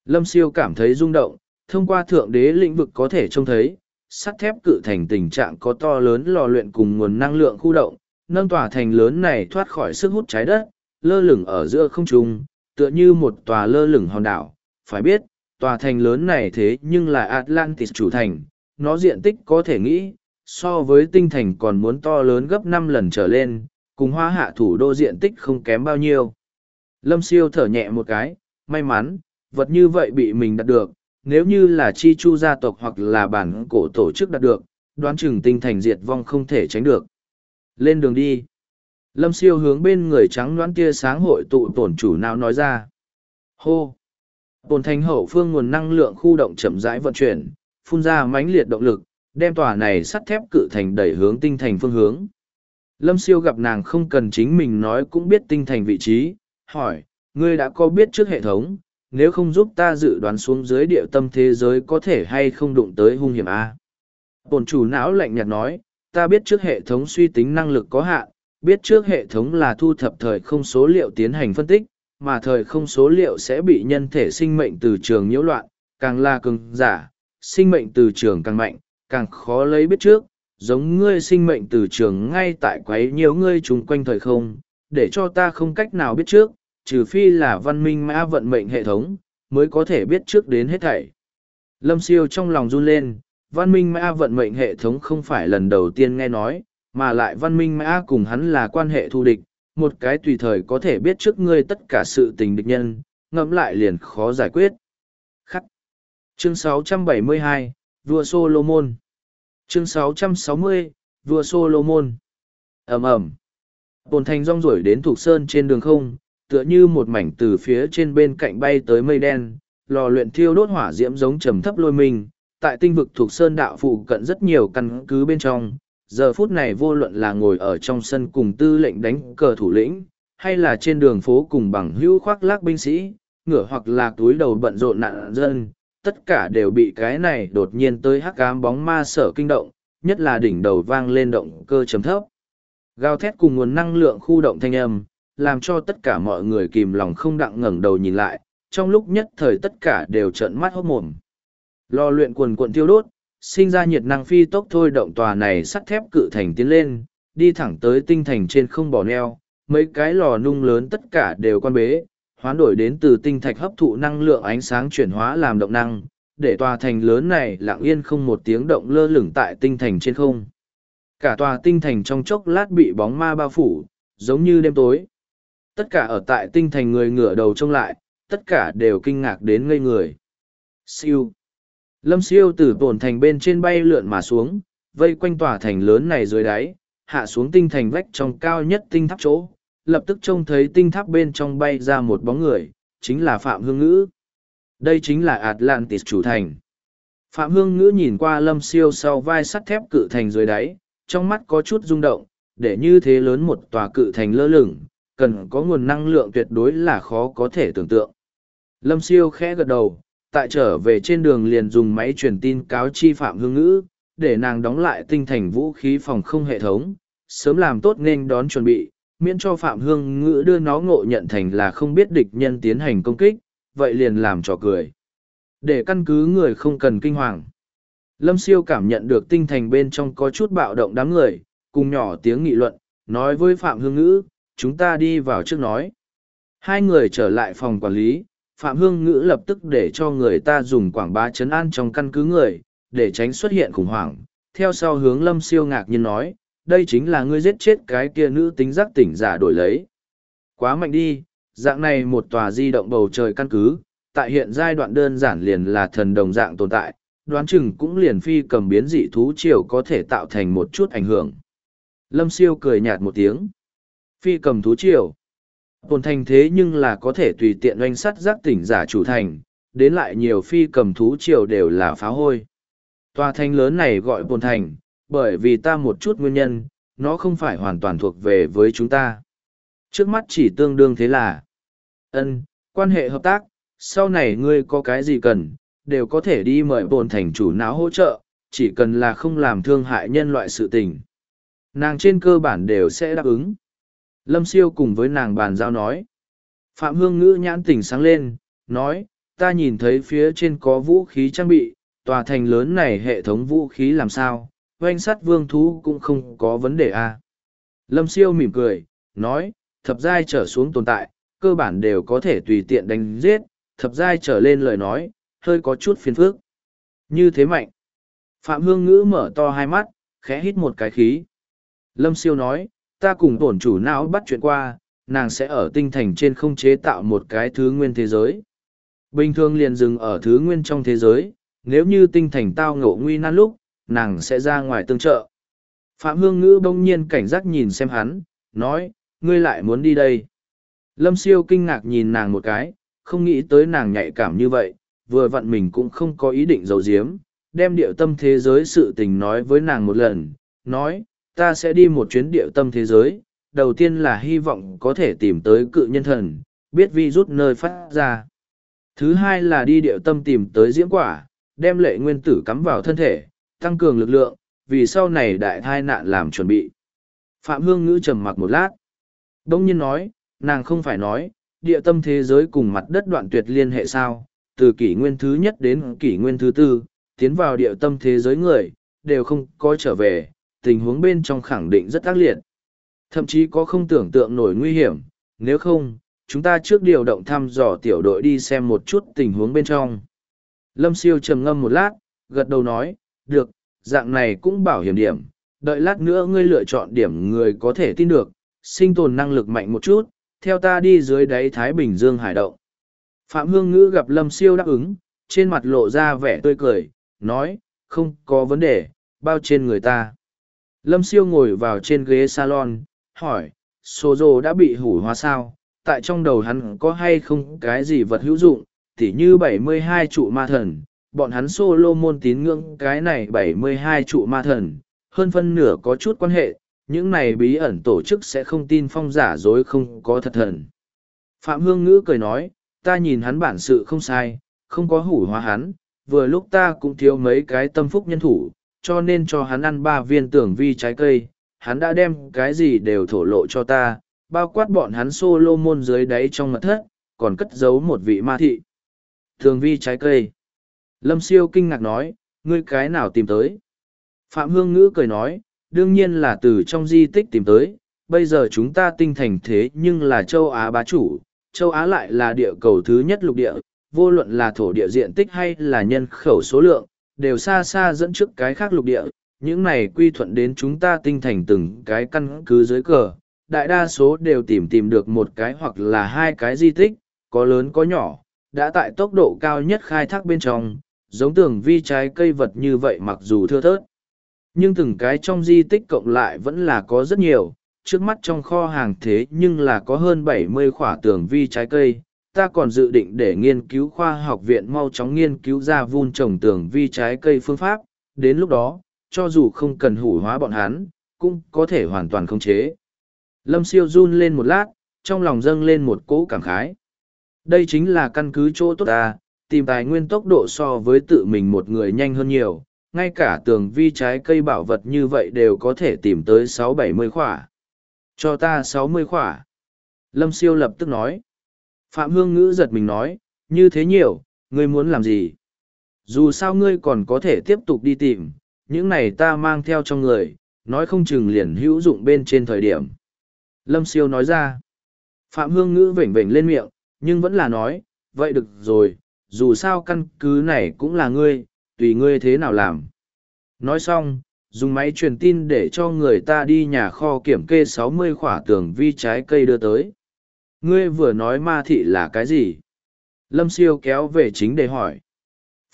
Lâm siêu cảm thấy rung động, thông qua thượng đế lĩnh vực có thể trông thấy, sắt thép cự thành tình trạng có to lớn lò luyện cùng nguồn năng lượng khu động, nâng tòa thành lớn này thoát khỏi sức hút trái đất, lơ lửng ở giữa không trung, tựa như một tòa lơ lửng hòn đảo. Phải biết, tòa thành lớn này thế nhưng là Atlantis chủ thành, nó diện tích có thể nghĩ, so với tinh thành còn muốn to lớn gấp năm lần trở lên, cùng hoa hạ thủ đô diện tích không kém bao nhiêu. Lâm siêu thở nhẹ một cái, may mắn, vật như vậy bị mình đạt được, nếu như là chi chu gia tộc hoặc là bản cổ tổ chức đạt được, đoán chừng tinh thành diệt vong không thể tránh được. Lên đường đi. Lâm siêu hướng bên người trắng đoán tia sáng hội tụ tổn chủ nào nói ra. Hô. Tổn thành hậu phương nguồn năng lượng khu động chậm rãi vận chuyển, phun ra mãnh liệt động lực, đem tòa này sắt thép cự thành đẩy hướng tinh thành phương hướng. Lâm siêu gặp nàng không cần chính mình nói cũng biết tinh thành vị trí, hỏi, ngươi đã có biết trước hệ thống, nếu không giúp ta dự đoán xuống dưới địa tâm thế giới có thể hay không đụng tới hung hiểm A. Bồn chủ não lạnh nhạt nói, ta biết trước hệ thống suy tính năng lực có hạn, biết trước hệ thống là thu thập thời không số liệu tiến hành phân tích, mà thời không số liệu sẽ bị nhân thể sinh mệnh từ trường nhiễu loạn, càng là cường giả, sinh mệnh từ trường càng mạnh, càng khó lấy biết trước, giống ngươi sinh mệnh từ trường ngay tại quấy nhiều ngươi chung quanh thời không, để cho ta không cách nào biết trước, trừ phi là văn minh mã vận mệnh hệ thống, mới có thể biết trước đến hết thảy. Lâm siêu trong lòng run lên, văn minh mã vận mệnh hệ thống không phải lần đầu tiên nghe nói, mà lại văn minh mã cùng hắn là quan hệ thù địch, một cái tùy thời có thể biết trước ngươi tất cả sự tình địch nhân, ngẫm lại liền khó giải quyết. Khắc. Chương 672, Vua Solomon. Chương 660, Vua Solomon. ầm ầm Bồn thành rong rổi đến thuộc sơn trên đường không, tựa như một mảnh từ phía trên bên cạnh bay tới mây đen, lò luyện thiêu đốt hỏa diễm giống trầm thấp lôi mình, tại tinh vực thuộc sơn đạo phụ cận rất nhiều căn cứ bên trong. Giờ phút này vô luận là ngồi ở trong sân cùng tư lệnh đánh cờ thủ lĩnh, hay là trên đường phố cùng bằng hữu khoác lác binh sĩ, ngửa hoặc là túi đầu bận rộn nạn dân, tất cả đều bị cái này đột nhiên tới hắc cám bóng ma sở kinh động, nhất là đỉnh đầu vang lên động cơ chấm thấp. Gào thét cùng nguồn năng lượng khu động thanh âm, làm cho tất cả mọi người kìm lòng không đặng ngẩng đầu nhìn lại, trong lúc nhất thời tất cả đều trợn mắt hốt mồm. Lò luyện quần cuộn tiêu đốt, sinh ra nhiệt năng phi tốc thôi động tòa này sắt thép cự thành tiến lên, đi thẳng tới tinh thành trên không bỏ neo, mấy cái lò nung lớn tất cả đều quan bế, hoán đổi đến từ tinh thạch hấp thụ năng lượng ánh sáng chuyển hóa làm động năng, để tòa thành lớn này lặng yên không một tiếng động lơ lửng tại tinh thành trên không. Cả tòa tinh thành trong chốc lát bị bóng ma bao phủ, giống như đêm tối. Tất cả ở tại tinh thành người ngửa đầu trông lại, tất cả đều kinh ngạc đến ngây người. Siêu. Lâm siêu từ tổn thành bên trên bay lượn mà xuống, vây quanh tòa thành lớn này dưới đáy, hạ xuống tinh thành vách trong cao nhất tinh tháp chỗ, lập tức trông thấy tinh tháp bên trong bay ra một bóng người, chính là Phạm Hương Ngữ. Đây chính là Atlantis chủ thành. Phạm Hương Ngữ nhìn qua lâm siêu sau vai sắt thép cự thành dưới đáy, trong mắt có chút rung động, để như thế lớn một tòa cự thành lơ lửng, cần có nguồn năng lượng tuyệt đối là khó có thể tưởng tượng. Lâm siêu khẽ gật đầu, tại trở về trên đường liền dùng máy truyền tin cáo chi Phạm Hương Ngữ, để nàng đóng lại tinh thành vũ khí phòng không hệ thống, sớm làm tốt nên đón chuẩn bị, miễn cho Phạm Hương Ngữ đưa nó ngộ nhận thành là không biết địch nhân tiến hành công kích, vậy liền làm trò cười. Để căn cứ người không cần kinh hoàng. Lâm siêu cảm nhận được tinh thành bên trong có chút bạo động đám người, cùng nhỏ tiếng nghị luận, nói với Phạm Hương Ngữ, chúng ta đi vào trước nói. Hai người trở lại phòng quản lý, Phạm Hương Ngữ lập tức để cho người ta dùng quảng bá chấn an trong căn cứ người, để tránh xuất hiện khủng hoảng. Theo sau hướng Lâm Siêu ngạc nhiên nói, đây chính là ngươi giết chết cái kia nữ tính giác tỉnh giả đổi lấy. Quá mạnh đi, dạng này một tòa di động bầu trời căn cứ, tại hiện giai đoạn đơn giản liền là thần đồng dạng tồn tại, đoán chừng cũng liền phi cầm biến dị thú triều có thể tạo thành một chút ảnh hưởng. Lâm siêu cười nhạt một tiếng. Phi cầm thú triều. Bồn thành thế nhưng là có thể tùy tiện oanh sắt giác tỉnh giả chủ thành, đến lại nhiều phi cầm thú triều đều là phá hôi. Tòa thành lớn này gọi bồn thành, bởi vì ta một chút nguyên nhân, nó không phải hoàn toàn thuộc về với chúng ta. Trước mắt chỉ tương đương thế là, ân quan hệ hợp tác, sau này ngươi có cái gì cần, đều có thể đi mời bồn thành chủ não hỗ trợ, chỉ cần là không làm thương hại nhân loại sự tình. Nàng trên cơ bản đều sẽ đáp ứng. Lâm siêu cùng với nàng bàn giao nói. Phạm Hương Ngữ nhãn tỉnh sáng lên, nói, ta nhìn thấy phía trên có vũ khí trang bị, tòa thành lớn này hệ thống vũ khí làm sao, oanh sắt vương thú cũng không có vấn đề à. Lâm siêu mỉm cười, nói, thập giai trở xuống tồn tại, cơ bản đều có thể tùy tiện đánh giết, thập giai trở lên lời nói, hơi có chút phiền phức. Như thế mạnh. Phạm Hương Ngữ mở to hai mắt, khẽ hít một cái khí. Lâm siêu nói, ta cùng tổn chủ não bắt chuyện qua, nàng sẽ ở tinh thành trên không chế tạo một cái thứ nguyên thế giới. Bình thường liền dừng ở thứ nguyên trong thế giới, nếu như tinh thành tao ngộ nguy nan lúc, nàng sẽ ra ngoài tương trợ. Phạm Hương Ngữ bỗng nhiên cảnh giác nhìn xem hắn, nói, ngươi lại muốn đi đây. Lâm siêu kinh ngạc nhìn nàng một cái, không nghĩ tới nàng nhạy cảm như vậy, vừa vặn mình cũng không có ý định giấu giếm, đem điệu tâm thế giới sự tình nói với nàng một lần, nói, ta sẽ đi một chuyến địa tâm thế giới, đầu tiên là hy vọng có thể tìm tới cự nhân thần, biết vi rút nơi phát ra. Thứ hai là đi địa tâm tìm tới diễm quả, đem lệ nguyên tử cắm vào thân thể, tăng cường lực lượng, vì sau này đại thai nạn làm chuẩn bị. Phạm Hương Ngữ trầm mặc một lát. Đông nhiên nói, nàng không phải nói, địa tâm thế giới cùng mặt đất đoạn tuyệt liên hệ sao, từ kỷ nguyên thứ nhất đến kỷ nguyên thứ tư, tiến vào địa tâm thế giới người, đều không có trở về, tình huống bên trong khẳng định rất ác liệt. Thậm chí có không tưởng tượng nổi nguy hiểm, nếu không, chúng ta trước điều động thăm dò tiểu đội đi xem một chút tình huống bên trong. Lâm siêu trầm ngâm một lát, gật đầu nói, được, dạng này cũng bảo hiểm điểm, đợi lát nữa ngươi lựa chọn điểm người có thể tin được, sinh tồn năng lực mạnh một chút, theo ta đi dưới đáy Thái Bình Dương hải động. Phạm Hương Ngữ gặp Lâm siêu đáp ứng, trên mặt lộ ra vẻ tươi cười, nói, không có vấn đề, bao trên người ta. Lâm siêu ngồi vào trên ghế salon, hỏi, sô dô đã bị hủ hóa sao, tại trong đầu hắn có hay không cái gì vật hữu dụng, tỉ như 72 trụ ma thần, bọn hắn solo môn tín ngưỡng cái này 72 trụ ma thần, hơn phân nửa có chút quan hệ, những này bí ẩn tổ chức sẽ không tin phong giả dối không có thật thần. Phạm Hương Ngữ cười nói, ta nhìn hắn bản sự không sai, không có hủ hóa hắn, vừa lúc ta cũng thiếu mấy cái tâm phúc nhân thủ, cho nên cho hắn ăn ba viên tưởng vi trái cây, hắn đã đem cái gì đều thổ lộ cho ta, bao quát bọn hắn solo môn dưới đáy trong mật thất, còn cất giấu một vị ma thị. Thường vi trái cây. Lâm siêu kinh ngạc nói, ngươi cái nào tìm tới? Phạm Hương Ngữ cười nói, đương nhiên là từ trong di tích tìm tới, bây giờ chúng ta tinh thành thế nhưng là châu Á bá chủ, châu Á lại là địa cầu thứ nhất lục địa, vô luận là thổ địa diện tích hay là nhân khẩu số lượng, đều xa xa dẫn trước cái khác lục địa, những này quy thuận đến chúng ta tinh thành từng cái căn cứ dưới cờ, đại đa số đều tìm tìm được một cái hoặc là hai cái di tích, có lớn có nhỏ, đã tại tốc độ cao nhất khai thác bên trong, giống tường vi trái cây vật như vậy mặc dù thưa thớt. Nhưng từng cái trong di tích cộng lại vẫn là có rất nhiều, trước mắt trong kho hàng thế nhưng là có hơn bảy mươi khỏa tường vi trái cây. Ta còn dự định để nghiên cứu khoa học viện mau chóng nghiên cứu ra vun trồng tường vi trái cây phương pháp, đến lúc đó, cho dù không cần hủ hóa bọn hắn, cũng có thể hoàn toàn khống chế. Lâm siêu run lên một lát, trong lòng dâng lên một cỗ cảm khái. Đây chính là căn cứ chỗ tốt ta, tìm tài nguyên tốc độ so với tự mình một người nhanh hơn nhiều, ngay cả tường vi trái cây bảo vật như vậy đều có thể tìm tới sáu bảy mươi khỏa. Cho ta sáu mươi khỏa. Lâm siêu lập tức nói. Phạm Hương Ngữ giật mình nói, như thế nhiều, ngươi muốn làm gì? Dù sao ngươi còn có thể tiếp tục đi tìm, những này ta mang theo trong người, nói không chừng liền hữu dụng bên trên thời điểm. Lâm siêu nói ra, Phạm Hương Ngữ vểnh vểnh lên miệng, nhưng vẫn là nói, vậy được rồi, dù sao căn cứ này cũng là ngươi, tùy ngươi thế nào làm. Nói xong, dùng máy truyền tin để cho người ta đi nhà kho kiểm kê sáu mươi khỏa tường vi trái cây đưa tới. Ngươi vừa nói ma thị là cái gì? Lâm siêu kéo về chính để hỏi.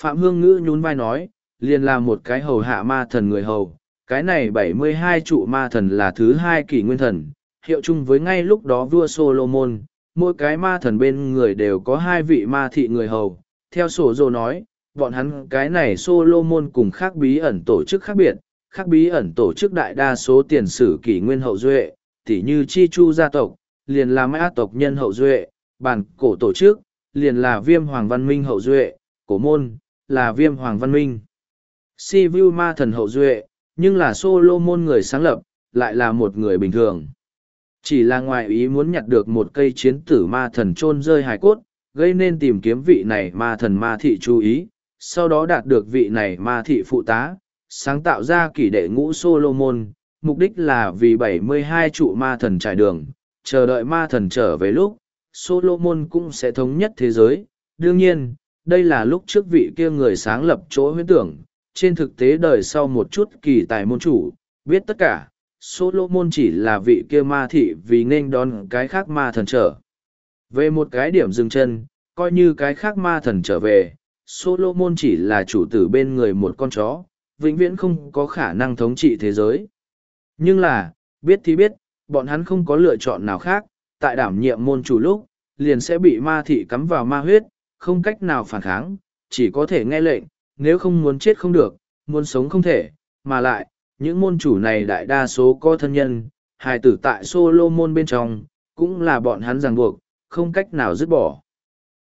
Phạm Hương Ngữ nhún vai nói, liền là một cái hầu hạ ma thần người hầu. Cái này bảy mươi hai trụ ma thần là thứ hai kỷ nguyên thần, hiệu chung với ngay lúc đó vua Solomon, mỗi cái ma thần bên người đều có hai vị ma thị người hầu. Theo sổ dồ nói, bọn hắn cái này Solomon cùng khác bí ẩn tổ chức khác biệt, khác bí ẩn tổ chức đại đa số tiền sử kỷ nguyên hậu duệ, tỉ như Chi Chu gia tộc, liền là mã tộc nhân hậu duệ, bản cổ tổ chức, liền là viêm hoàng văn minh hậu duệ, cổ môn, là viêm hoàng văn minh. Si Vu ma thần hậu duệ, nhưng là Solomon người sáng lập, lại là một người bình thường. Chỉ là ngoài ý muốn nhặt được một cây chiến tử ma thần chôn rơi hài cốt, gây nên tìm kiếm vị này ma thần ma thị chú ý, sau đó đạt được vị này ma thị phụ tá, sáng tạo ra kỷ đệ ngũ Solomon, mục đích là vì 72 trụ ma thần trải đường, chờ đợi ma thần trở về lúc, Solomon cũng sẽ thống nhất thế giới. Đương nhiên, đây là lúc trước vị kia người sáng lập chỗ huyễn tưởng, trên thực tế đời sau một chút kỳ tài môn chủ, biết tất cả, Solomon chỉ là vị kia ma thị vì nên đón cái khác ma thần trở. Về một cái điểm dừng chân, coi như cái khác ma thần trở về, Solomon chỉ là chủ tử bên người một con chó, vĩnh viễn không có khả năng thống trị thế giới. Nhưng là, biết thì biết, bọn hắn không có lựa chọn nào khác, tại đảm nhiệm môn chủ lúc, liền sẽ bị ma thị cắm vào ma huyết, không cách nào phản kháng, chỉ có thể nghe lệnh, nếu không muốn chết không được, muốn sống không thể, mà lại, những môn chủ này đại đa số có thân nhân, hài tử tại Solomon bên trong, cũng là bọn hắn ràng buộc, không cách nào dứt bỏ.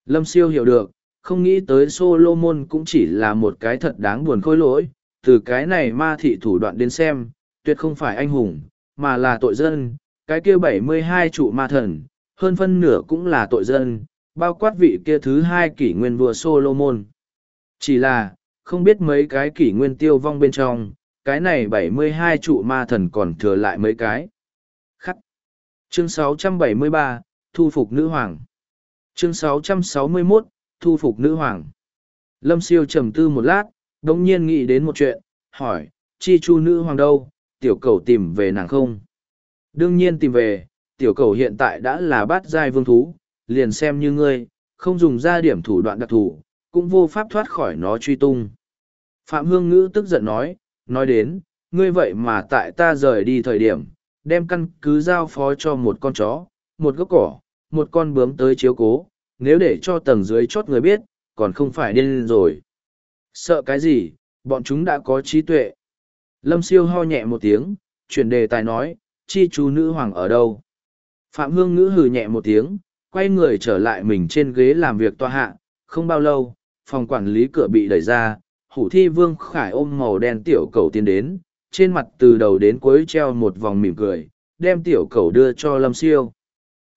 Lâm siêu hiểu được, không nghĩ tới Solomon cũng chỉ là một cái thật đáng buồn khôi lỗi, từ cái này ma thị thủ đoạn đến xem, tuyệt không phải anh hùng, mà là tội dân, cái kia bảy mươi hai trụ ma thần, hơn phân nửa cũng là tội dân, bao quát vị kia thứ hai kỷ nguyên vua Solomon. Chỉ là, không biết mấy cái kỷ nguyên tiêu vong bên trong, cái này bảy mươi hai trụ ma thần còn thừa lại mấy cái. Khắc. Chương 673, Thu phục nữ hoàng. Chương 661, Thu phục nữ hoàng. Lâm siêu trầm tư một lát, đống nhiên nghĩ đến một chuyện, hỏi, chi chu nữ hoàng đâu, tiểu cầu tìm về nàng không? Đương nhiên tìm về, tiểu cầu hiện tại đã là bát giai vương thú, liền xem như ngươi, không dùng ra điểm thủ đoạn đặc thù, cũng vô pháp thoát khỏi nó truy tung. Phạm Hương Ngữ tức giận nói, nói đến, ngươi vậy mà tại ta rời đi thời điểm, đem căn cứ giao phó cho một con chó, một gốc cỏ, một con bướm tới chiếu cố, nếu để cho tầng dưới chót người biết, còn không phải điên rồi. Sợ cái gì, bọn chúng đã có trí tuệ. Lâm siêu ho nhẹ một tiếng, chuyển đề tài nói, chi chú nữ hoàng ở đâu? Phạm Hương ngữ hừ nhẹ một tiếng, quay người trở lại mình trên ghế làm việc tòa hạ, không bao lâu, phòng quản lý cửa bị đẩy ra, hủ thi vương khải ôm màu đen tiểu cầu tiến đến, trên mặt từ đầu đến cuối treo một vòng mỉm cười, đem tiểu cầu đưa cho Lâm Siêu.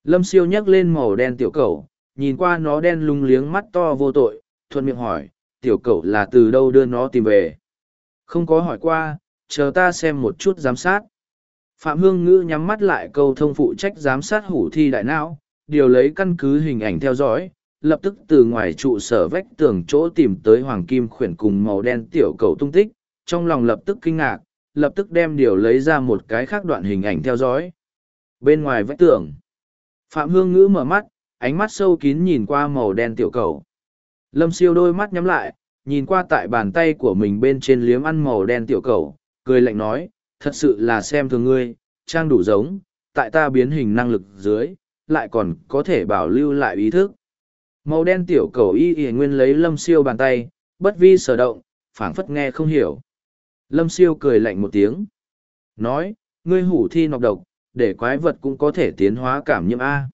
Lâm Siêu nhắc lên màu đen tiểu cầu, nhìn qua nó đen lung liếng mắt to vô tội, thuận miệng hỏi, tiểu cầu là từ đâu đưa nó tìm về. Không có hỏi qua, chờ ta xem một chút giám sát. Phạm Hương Ngữ nhắm mắt lại câu thông phụ trách giám sát hủ thi đại não, điều lấy căn cứ hình ảnh theo dõi, lập tức từ ngoài trụ sở vách tường chỗ tìm tới hoàng kim khuyển cùng màu đen tiểu cầu tung tích, trong lòng lập tức kinh ngạc, lập tức đem điều lấy ra một cái khác đoạn hình ảnh theo dõi. Bên ngoài vách tường, Phạm Hương Ngữ mở mắt, ánh mắt sâu kín nhìn qua màu đen tiểu cầu. Lâm siêu đôi mắt nhắm lại, nhìn qua tại bàn tay của mình bên trên liếm ăn màu đen tiểu cầu, cười lạnh nói, thật sự là xem thường ngươi, trang đủ giống, tại ta biến hình năng lực dưới, lại còn có thể bảo lưu lại ý thức. Màu đen tiểu cầu y y nguyên lấy lâm siêu bàn tay, bất vi sở động, phảng phất nghe không hiểu. Lâm siêu cười lạnh một tiếng. Nói, ngươi hủ thi nọc độc, để quái vật cũng có thể tiến hóa cảm nhiễm A.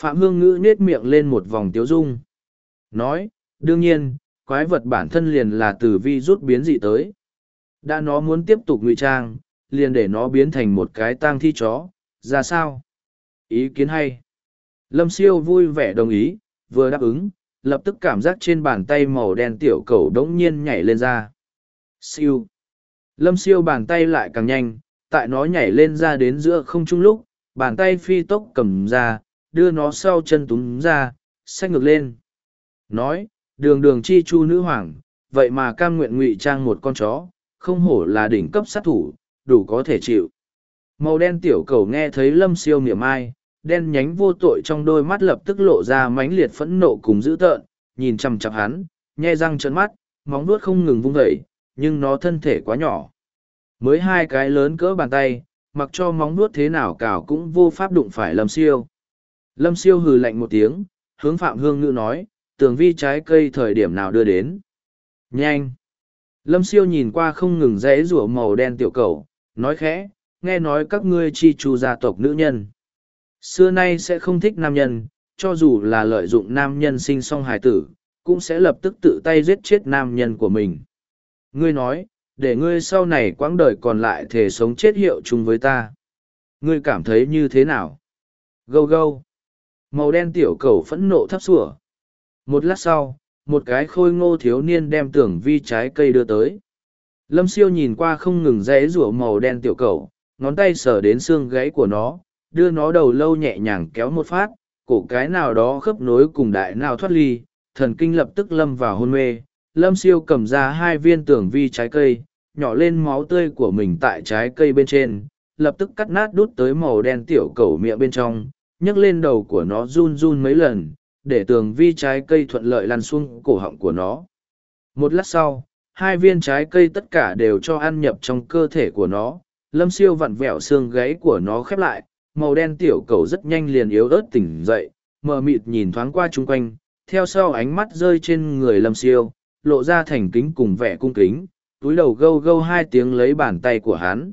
Phạm Hương Ngữ nết miệng lên một vòng tiếu dung. Nói, đương nhiên, quái vật bản thân liền là từ vi rút biến dị tới. Đã nó muốn tiếp tục ngụy trang, liền để nó biến thành một cái tang thi chó, ra sao? Ý kiến hay. Lâm siêu vui vẻ đồng ý, vừa đáp ứng, lập tức cảm giác trên bàn tay màu đen tiểu cầu đống nhiên nhảy lên ra. Siêu. Lâm siêu bàn tay lại càng nhanh, tại nó nhảy lên ra đến giữa không trung lúc, bàn tay phi tốc cầm ra, đưa nó sau chân túm ra, xách ngược lên. Nói, đường đường chi chu nữ hoàng, vậy mà cam nguyện ngụy trang một con chó, không hổ là đỉnh cấp sát thủ, đủ có thể chịu. Màu đen tiểu cầu nghe thấy lâm siêu niệm ai, đen nhánh vô tội trong đôi mắt lập tức lộ ra mãnh liệt phẫn nộ cùng dữ tợn, nhìn chằm chằm hắn, nhe răng trợn mắt, móng vuốt không ngừng vung vẩy, nhưng nó thân thể quá nhỏ. Mới hai cái lớn cỡ bàn tay, mặc cho móng vuốt thế nào cào cũng vô pháp đụng phải lâm siêu. Lâm siêu hừ lạnh một tiếng, hướng Phạm Hương Ngữ nói, tường vi trái cây thời điểm nào đưa đến. Nhanh! Lâm siêu nhìn qua không ngừng rẽ rủa màu đen tiểu cầu, nói khẽ, nghe nói các ngươi chi chu gia tộc nữ nhân. Xưa nay sẽ không thích nam nhân, cho dù là lợi dụng nam nhân sinh song hài tử, cũng sẽ lập tức tự tay giết chết nam nhân của mình. Ngươi nói, để ngươi sau này quãng đời còn lại thể sống chết hiệu chung với ta. Ngươi cảm thấy như thế nào? Gâu gâu. Màu đen tiểu cầu phẫn nộ thấp sủa. Một lát sau, một cái khôi ngô thiếu niên đem tưởng vi trái cây đưa tới. Lâm siêu nhìn qua không ngừng rẽ rủa màu đen tiểu cầu, ngón tay sờ đến xương gáy của nó, đưa nó đầu lâu nhẹ nhàng kéo một phát, cổ cái nào đó khớp nối cùng đại nào thoát ly, thần kinh lập tức lâm vào hôn mê. Lâm siêu cầm ra hai viên tưởng vi trái cây, nhỏ lên máu tươi của mình tại trái cây bên trên, lập tức cắt nát đút tới màu đen tiểu cầu miệng bên trong, nhấc lên đầu của nó run run mấy lần, để tường vi trái cây thuận lợi lăn xuống cổ họng của nó. Một lát sau, hai viên trái cây tất cả đều cho ăn nhập trong cơ thể của nó, lâm siêu vặn vẹo xương gáy của nó khép lại, màu đen tiểu cầu rất nhanh liền yếu ớt tỉnh dậy, mờ mịt nhìn thoáng qua chung quanh, theo sau ánh mắt rơi trên người lâm siêu, lộ ra thành kính cùng vẻ cung kính, túi đầu gâu gâu hai tiếng lấy bàn tay của hắn.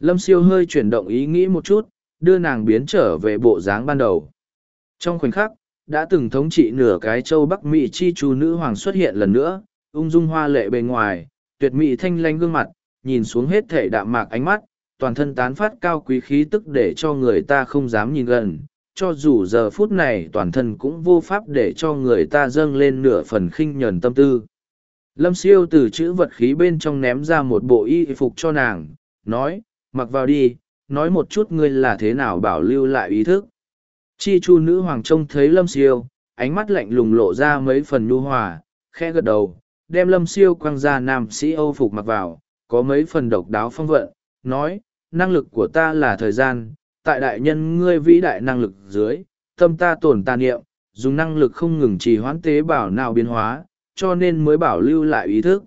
Lâm siêu hơi chuyển động ý nghĩ một chút, đưa nàng biến trở về bộ dáng ban đầu. Trong khoảnh khắc, đã từng thống trị nửa cái châu Bắc Mỹ chi chu nữ hoàng xuất hiện lần nữa, ung dung hoa lệ bề ngoài, tuyệt mỹ thanh lanh gương mặt, nhìn xuống hết thể đạm mạc ánh mắt, toàn thân tán phát cao quý khí tức để cho người ta không dám nhìn gần, cho dù giờ phút này toàn thân cũng vô pháp để cho người ta dâng lên nửa phần khinh nhờn tâm tư. Lâm siêu từ chữ vật khí bên trong ném ra một bộ y phục cho nàng, nói, mặc vào đi, nói một chút ngươi là thế nào bảo lưu lại ý thức. Chi chu nữ hoàng trông thấy lâm siêu, ánh mắt lạnh lùng lộ ra mấy phần nhu hòa, khe gật đầu, đem lâm siêu quăng ra nam sĩ âu phục mặc vào, có mấy phần độc đáo phong vận, nói, năng lực của ta là thời gian, tại đại nhân ngươi vĩ đại năng lực dưới, tâm ta tổn tà niệm, dùng năng lực không ngừng trì hoãn tế bào nào biến hóa, cho nên mới bảo lưu lại ý thức.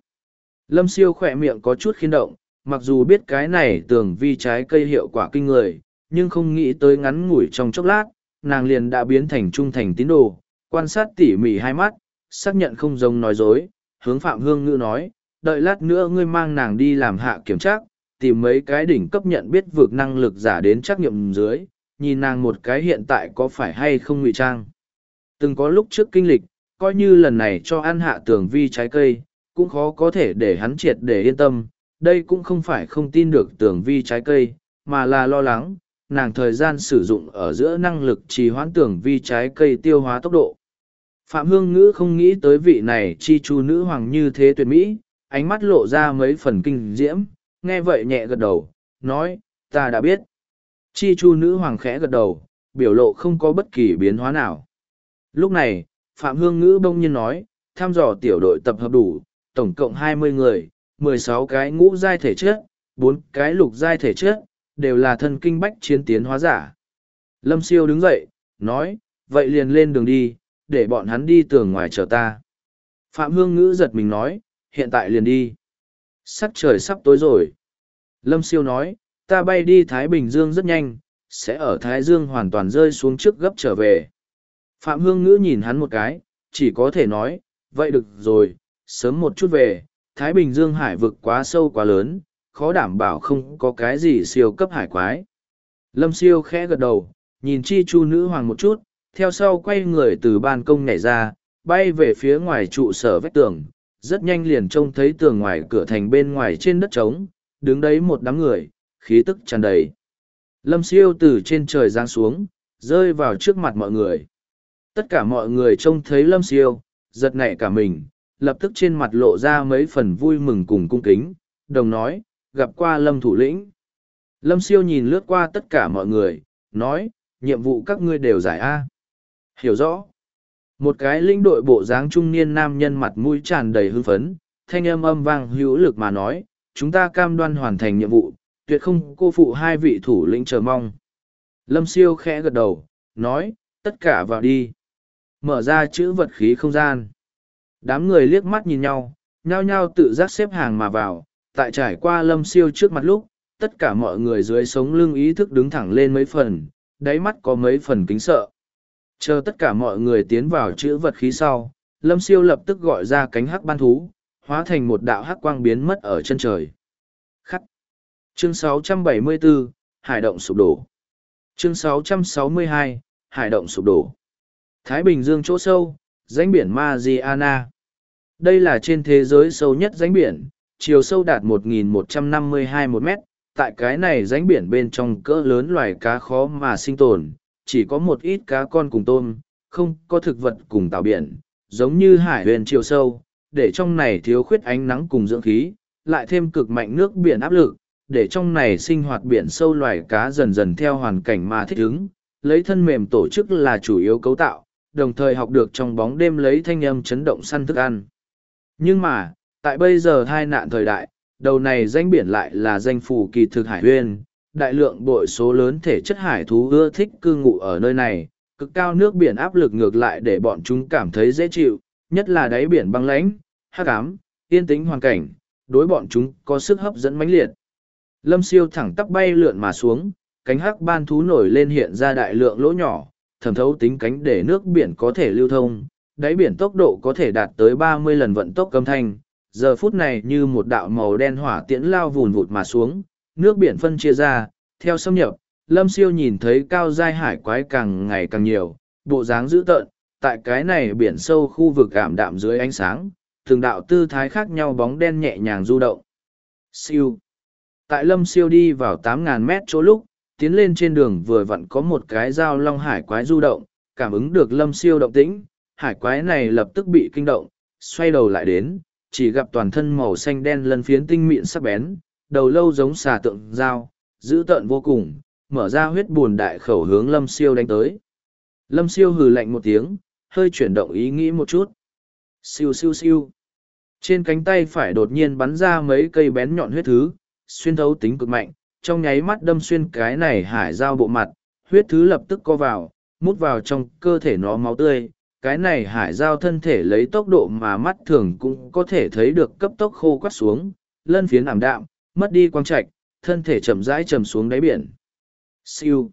Lâm siêu khỏe miệng có chút khiên động, mặc dù biết cái này tưởng vi trái cây hiệu quả kinh người, nhưng không nghĩ tới ngắn ngủi trong chốc lát, nàng liền đã biến thành trung thành tín đồ, quan sát tỉ mỉ hai mắt, xác nhận không giống nói dối, hướng Phạm Hương Ngữ nói, đợi lát nữa ngươi mang nàng đi làm hạ kiểm tra, tìm mấy cái đỉnh cấp nhận biết vượt năng lực giả đến trắc nghiệm dưới, nhìn nàng một cái hiện tại có phải hay không ngụy trang. Từng có lúc trước kinh lịch, coi như lần này cho ăn hạ tường vi trái cây, cũng khó có thể để hắn triệt để yên tâm, đây cũng không phải không tin được tường vi trái cây, mà là lo lắng, nàng thời gian sử dụng ở giữa năng lực trì hoãn tưởng vi trái cây tiêu hóa tốc độ. Phạm Hương Ngữ không nghĩ tới vị này chi chu nữ hoàng như thế tuyệt mỹ, ánh mắt lộ ra mấy phần kinh diễm, nghe vậy nhẹ gật đầu, nói, ta đã biết. Chi chu nữ hoàng khẽ gật đầu, biểu lộ không có bất kỳ biến hóa nào. Lúc này, Phạm Hương Ngữ bông nhiên nói, thăm dò tiểu đội tập hợp đủ, tổng cộng hai mươi người, mười sáu cái ngũ giai thể chất, bốn cái lục giai thể chất, đều là thân kinh bách chiến tiến hóa giả. Lâm Siêu đứng dậy, nói, vậy liền lên đường đi, để bọn hắn đi tường ngoài chờ ta. Phạm Hương Ngữ giật mình nói, hiện tại liền đi. Sắc trời sắp tối rồi. Lâm Siêu nói, ta bay đi Thái Bình Dương rất nhanh, sẽ ở Thái Dương hoàn toàn rơi xuống trước gấp trở về. Phạm Hương Ngữ nhìn hắn một cái, chỉ có thể nói, vậy được rồi, sớm một chút về, Thái Bình Dương hải vực quá sâu quá lớn, khó đảm bảo không có cái gì siêu cấp hải quái. Lâm siêu khẽ gật đầu, nhìn chi chu nữ hoàng một chút, theo sau quay người từ ban công nhảy ra, bay về phía ngoài trụ sở vách tường, rất nhanh liền trông thấy tường ngoài cửa thành bên ngoài trên đất trống, đứng đấy một đám người, khí tức tràn đầy. Lâm siêu từ trên trời giáng xuống, rơi vào trước mặt mọi người. Tất cả mọi người trông thấy lâm siêu, giật nảy cả mình, lập tức trên mặt lộ ra mấy phần vui mừng cùng cung kính, đồng nói, gặp qua lâm thủ lĩnh. Lâm siêu nhìn lướt qua tất cả mọi người, nói, nhiệm vụ các ngươi đều giải A. Hiểu rõ. Một cái lĩnh đội bộ dáng trung niên nam nhân mặt mũi tràn đầy hưng phấn, thanh âm âm vang hữu lực mà nói, chúng ta cam đoan hoàn thành nhiệm vụ, tuyệt không cô phụ hai vị thủ lĩnh chờ mong. Lâm siêu khẽ gật đầu, nói, tất cả vào đi. Mở ra chữ vật khí không gian. Đám người liếc mắt nhìn nhau, nhao nhao tự giác xếp hàng mà vào, tại trải qua lâm siêu trước mặt lúc, tất cả mọi người dưới sống lưng ý thức đứng thẳng lên mấy phần, đáy mắt có mấy phần kính sợ. Chờ tất cả mọi người tiến vào chữ vật khí sau, lâm siêu lập tức gọi ra cánh hắc ban thú, hóa thành một đạo hắc quang biến mất ở chân trời. Khắc. Chương 674, Hải động sụp đổ. Chương 662, Hải động sụp đổ. Thái Bình Dương chỗ sâu, danh biển Mariana. Đây là trên thế giới sâu nhất danh biển, chiều sâu đạt 1.152 một mét. Tại cái này ránh biển bên trong cỡ lớn loài cá khó mà sinh tồn, chỉ có một ít cá con cùng tôm, không có thực vật cùng tạo biển, giống như hải huyền chiều sâu, để trong này thiếu khuyết ánh nắng cùng dưỡng khí, lại thêm cực mạnh nước biển áp lực, để trong này sinh hoạt biển sâu loài cá dần dần theo hoàn cảnh mà thích ứng, lấy thân mềm tổ chức là chủ yếu cấu tạo, đồng thời học được trong bóng đêm lấy thanh âm chấn động săn thức ăn. Nhưng mà, tại bây giờ hai nạn thời đại, đầu này danh biển lại là danh phủ kỳ thực hải huyên, đại lượng bội số lớn thể chất hải thú ưa thích cư ngụ ở nơi này, cực cao nước biển áp lực ngược lại để bọn chúng cảm thấy dễ chịu, nhất là đáy biển băng lãnh, hắc ám, yên tĩnh hoàn cảnh, đối bọn chúng có sức hấp dẫn mãnh liệt. Lâm siêu thẳng tắp bay lượn mà xuống, cánh hắc ban thú nổi lên hiện ra đại lượng lỗ nhỏ, thẩm thấu tính cánh để nước biển có thể lưu thông, đáy biển tốc độ có thể đạt tới ba mươi lần vận tốc âm thanh. Giờ phút này như một đạo màu đen hỏa tiễn lao vùn vụt mà xuống, nước biển phân chia ra, theo xâm nhập, lâm siêu nhìn thấy cao giai hải quái càng ngày càng nhiều, bộ dáng dữ tợn, tại cái này biển sâu khu vực cảm đạm dưới ánh sáng, thường đạo tư thái khác nhau bóng đen nhẹ nhàng du động. Siêu. Tại lâm siêu đi vào 8.000 mét chỗ lúc, tiến lên trên đường vừa vặn có một cái dao long hải quái du động, cảm ứng được lâm siêu động tĩnh, hải quái này lập tức bị kinh động, xoay đầu lại đến, chỉ gặp toàn thân màu xanh đen lân phiến tinh mịn sắc bén, đầu lâu giống xà tượng dao, dữ tợn vô cùng, mở ra huyết buồn đại khẩu hướng lâm siêu đánh tới. Lâm siêu hừ lạnh một tiếng, hơi chuyển động ý nghĩ một chút. Siêu siêu siêu. Trên cánh tay phải đột nhiên bắn ra mấy cây bén nhọn huyết thứ, xuyên thấu tính cực mạnh, trong nháy mắt đâm xuyên cái này hải dao bộ mặt, huyết thứ lập tức co vào, mút vào trong cơ thể nó máu tươi. Cái này hải giao thân thể lấy tốc độ mà mắt thường cũng có thể thấy được cấp tốc khô quắt xuống, lân phiến ảm đạm, mất đi quang trạch, thân thể chậm rãi chầm xuống đáy biển. Siêu.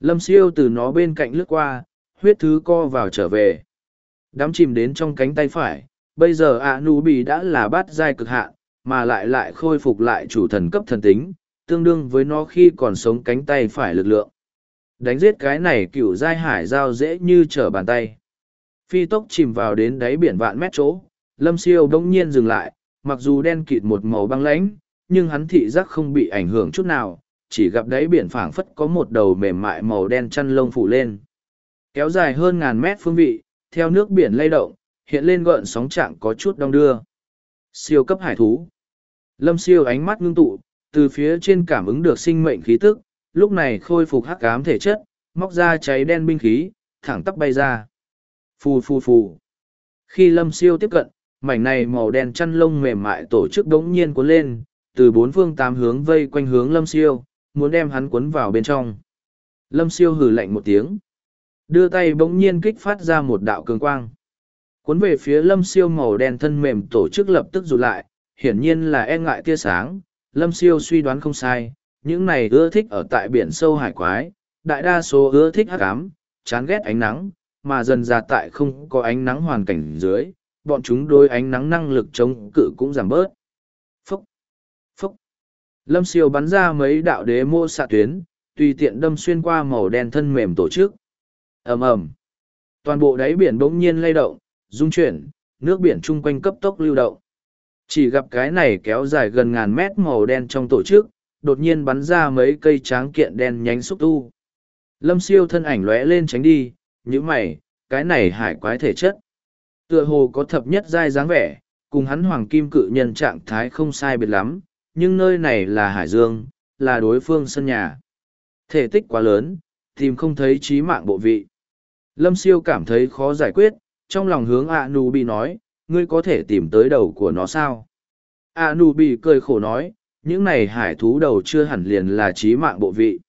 Lâm siêu từ nó bên cạnh lướt qua, huyết thứ co vào trở về. Đám chìm đến trong cánh tay phải, bây giờ ạ nụ bị đã là bát giai cực hạn, mà lại lại khôi phục lại chủ thần cấp thần tính, tương đương với nó khi còn sống cánh tay phải lực lượng. Đánh giết cái này cựu giai hải giao dễ như trở bàn tay. Phi tốc chìm vào đến đáy biển vạn mét chỗ, lâm siêu đông nhiên dừng lại, mặc dù đen kịt một màu băng lãnh, nhưng hắn thị giác không bị ảnh hưởng chút nào, chỉ gặp đáy biển phảng phất có một đầu mềm mại màu đen chăn lông phủ lên. Kéo dài hơn ngàn mét phương vị, theo nước biển lay động, hiện lên gợn sóng trạng có chút đong đưa. Siêu cấp hải thú. Lâm siêu ánh mắt ngưng tụ, từ phía trên cảm ứng được sinh mệnh khí tức, lúc này khôi phục hắc ám thể chất, móc ra cháy đen binh khí, thẳng tắp bay ra. Phù phù phù. Khi lâm siêu tiếp cận, mảnh này màu đen chăn lông mềm mại tổ chức đống nhiên cuốn lên, từ bốn phương tám hướng vây quanh hướng lâm siêu, muốn đem hắn cuốn vào bên trong. Lâm siêu hừ lạnh một tiếng. Đưa tay bỗng nhiên kích phát ra một đạo cường quang. Cuốn về phía lâm siêu màu đen thân mềm tổ chức lập tức rụt lại, hiển nhiên là e ngại tia sáng, lâm siêu suy đoán không sai, những này ưa thích ở tại biển sâu hải quái, đại đa số ưa thích hắc ám, chán ghét ánh nắng, mà dần ra tại không có ánh nắng hoàn cảnh dưới, bọn chúng đôi ánh nắng năng lực chống cự cũng giảm bớt. Phúc! Phúc! Lâm siêu bắn ra mấy đạo đế mô xạ tuyến, tùy tiện đâm xuyên qua màu đen thân mềm tổ chức. ầm ầm Toàn bộ đáy biển bỗng nhiên lay động, rung chuyển, nước biển chung quanh cấp tốc lưu động. Chỉ gặp cái này kéo dài gần ngàn mét màu đen trong tổ chức, đột nhiên bắn ra mấy cây tráng kiện đen nhánh xúc tu. Lâm siêu thân ảnh lóe lên tránh đi, như mày, cái này hải quái thể chất. Tựa hồ có thập nhất giai dáng vẻ, cùng hắn hoàng kim cự nhân trạng thái không sai biệt lắm, nhưng nơi này là hải dương, là đối phương sân nhà. Thể tích quá lớn, tìm không thấy trí mạng bộ vị. Lâm siêu cảm thấy khó giải quyết, trong lòng hướng ạ nù bị nói, ngươi có thể tìm tới đầu của nó sao? ạ nù bị cười khổ nói, những này hải thú đầu chưa hẳn liền là trí mạng bộ vị.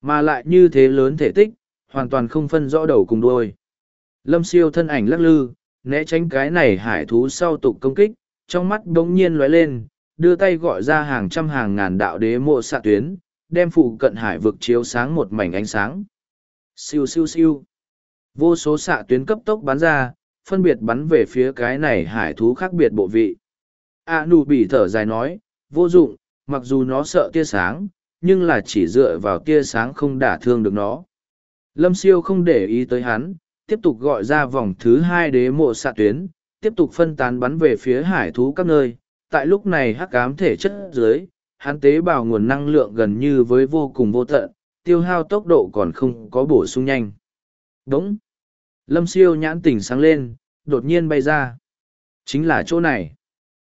Mà lại như thế lớn thể tích, hoàn toàn không phân rõ đầu cùng đuôi. Lâm siêu thân ảnh lắc lư, né tránh cái này hải thú sau tục công kích, trong mắt đống nhiên lóe lên, đưa tay gọi ra hàng trăm hàng ngàn đạo đế mộ xạ tuyến, đem phụ cận hải vực chiếu sáng một mảnh ánh sáng. Siêu siêu siêu. Vô số xạ tuyến cấp tốc bắn ra, phân biệt bắn về phía cái này hải thú khác biệt bộ vị. A nụ bỉ thở dài nói, vô dụng, mặc dù nó sợ tia sáng, nhưng là chỉ dựa vào tia sáng không đả thương được nó. Lâm siêu không để ý tới hắn, tiếp tục gọi ra vòng thứ hai đế mộ xạ tuyến, tiếp tục phân tán bắn về phía hải thú các nơi. Tại lúc này hắc ám thể chất dưới, hắn tế bào nguồn năng lượng gần như với vô cùng vô tận, tiêu hao tốc độ còn không có bổ sung nhanh. Đúng. Lâm siêu nhãn tỉnh sáng lên, đột nhiên bay ra. Chính là chỗ này.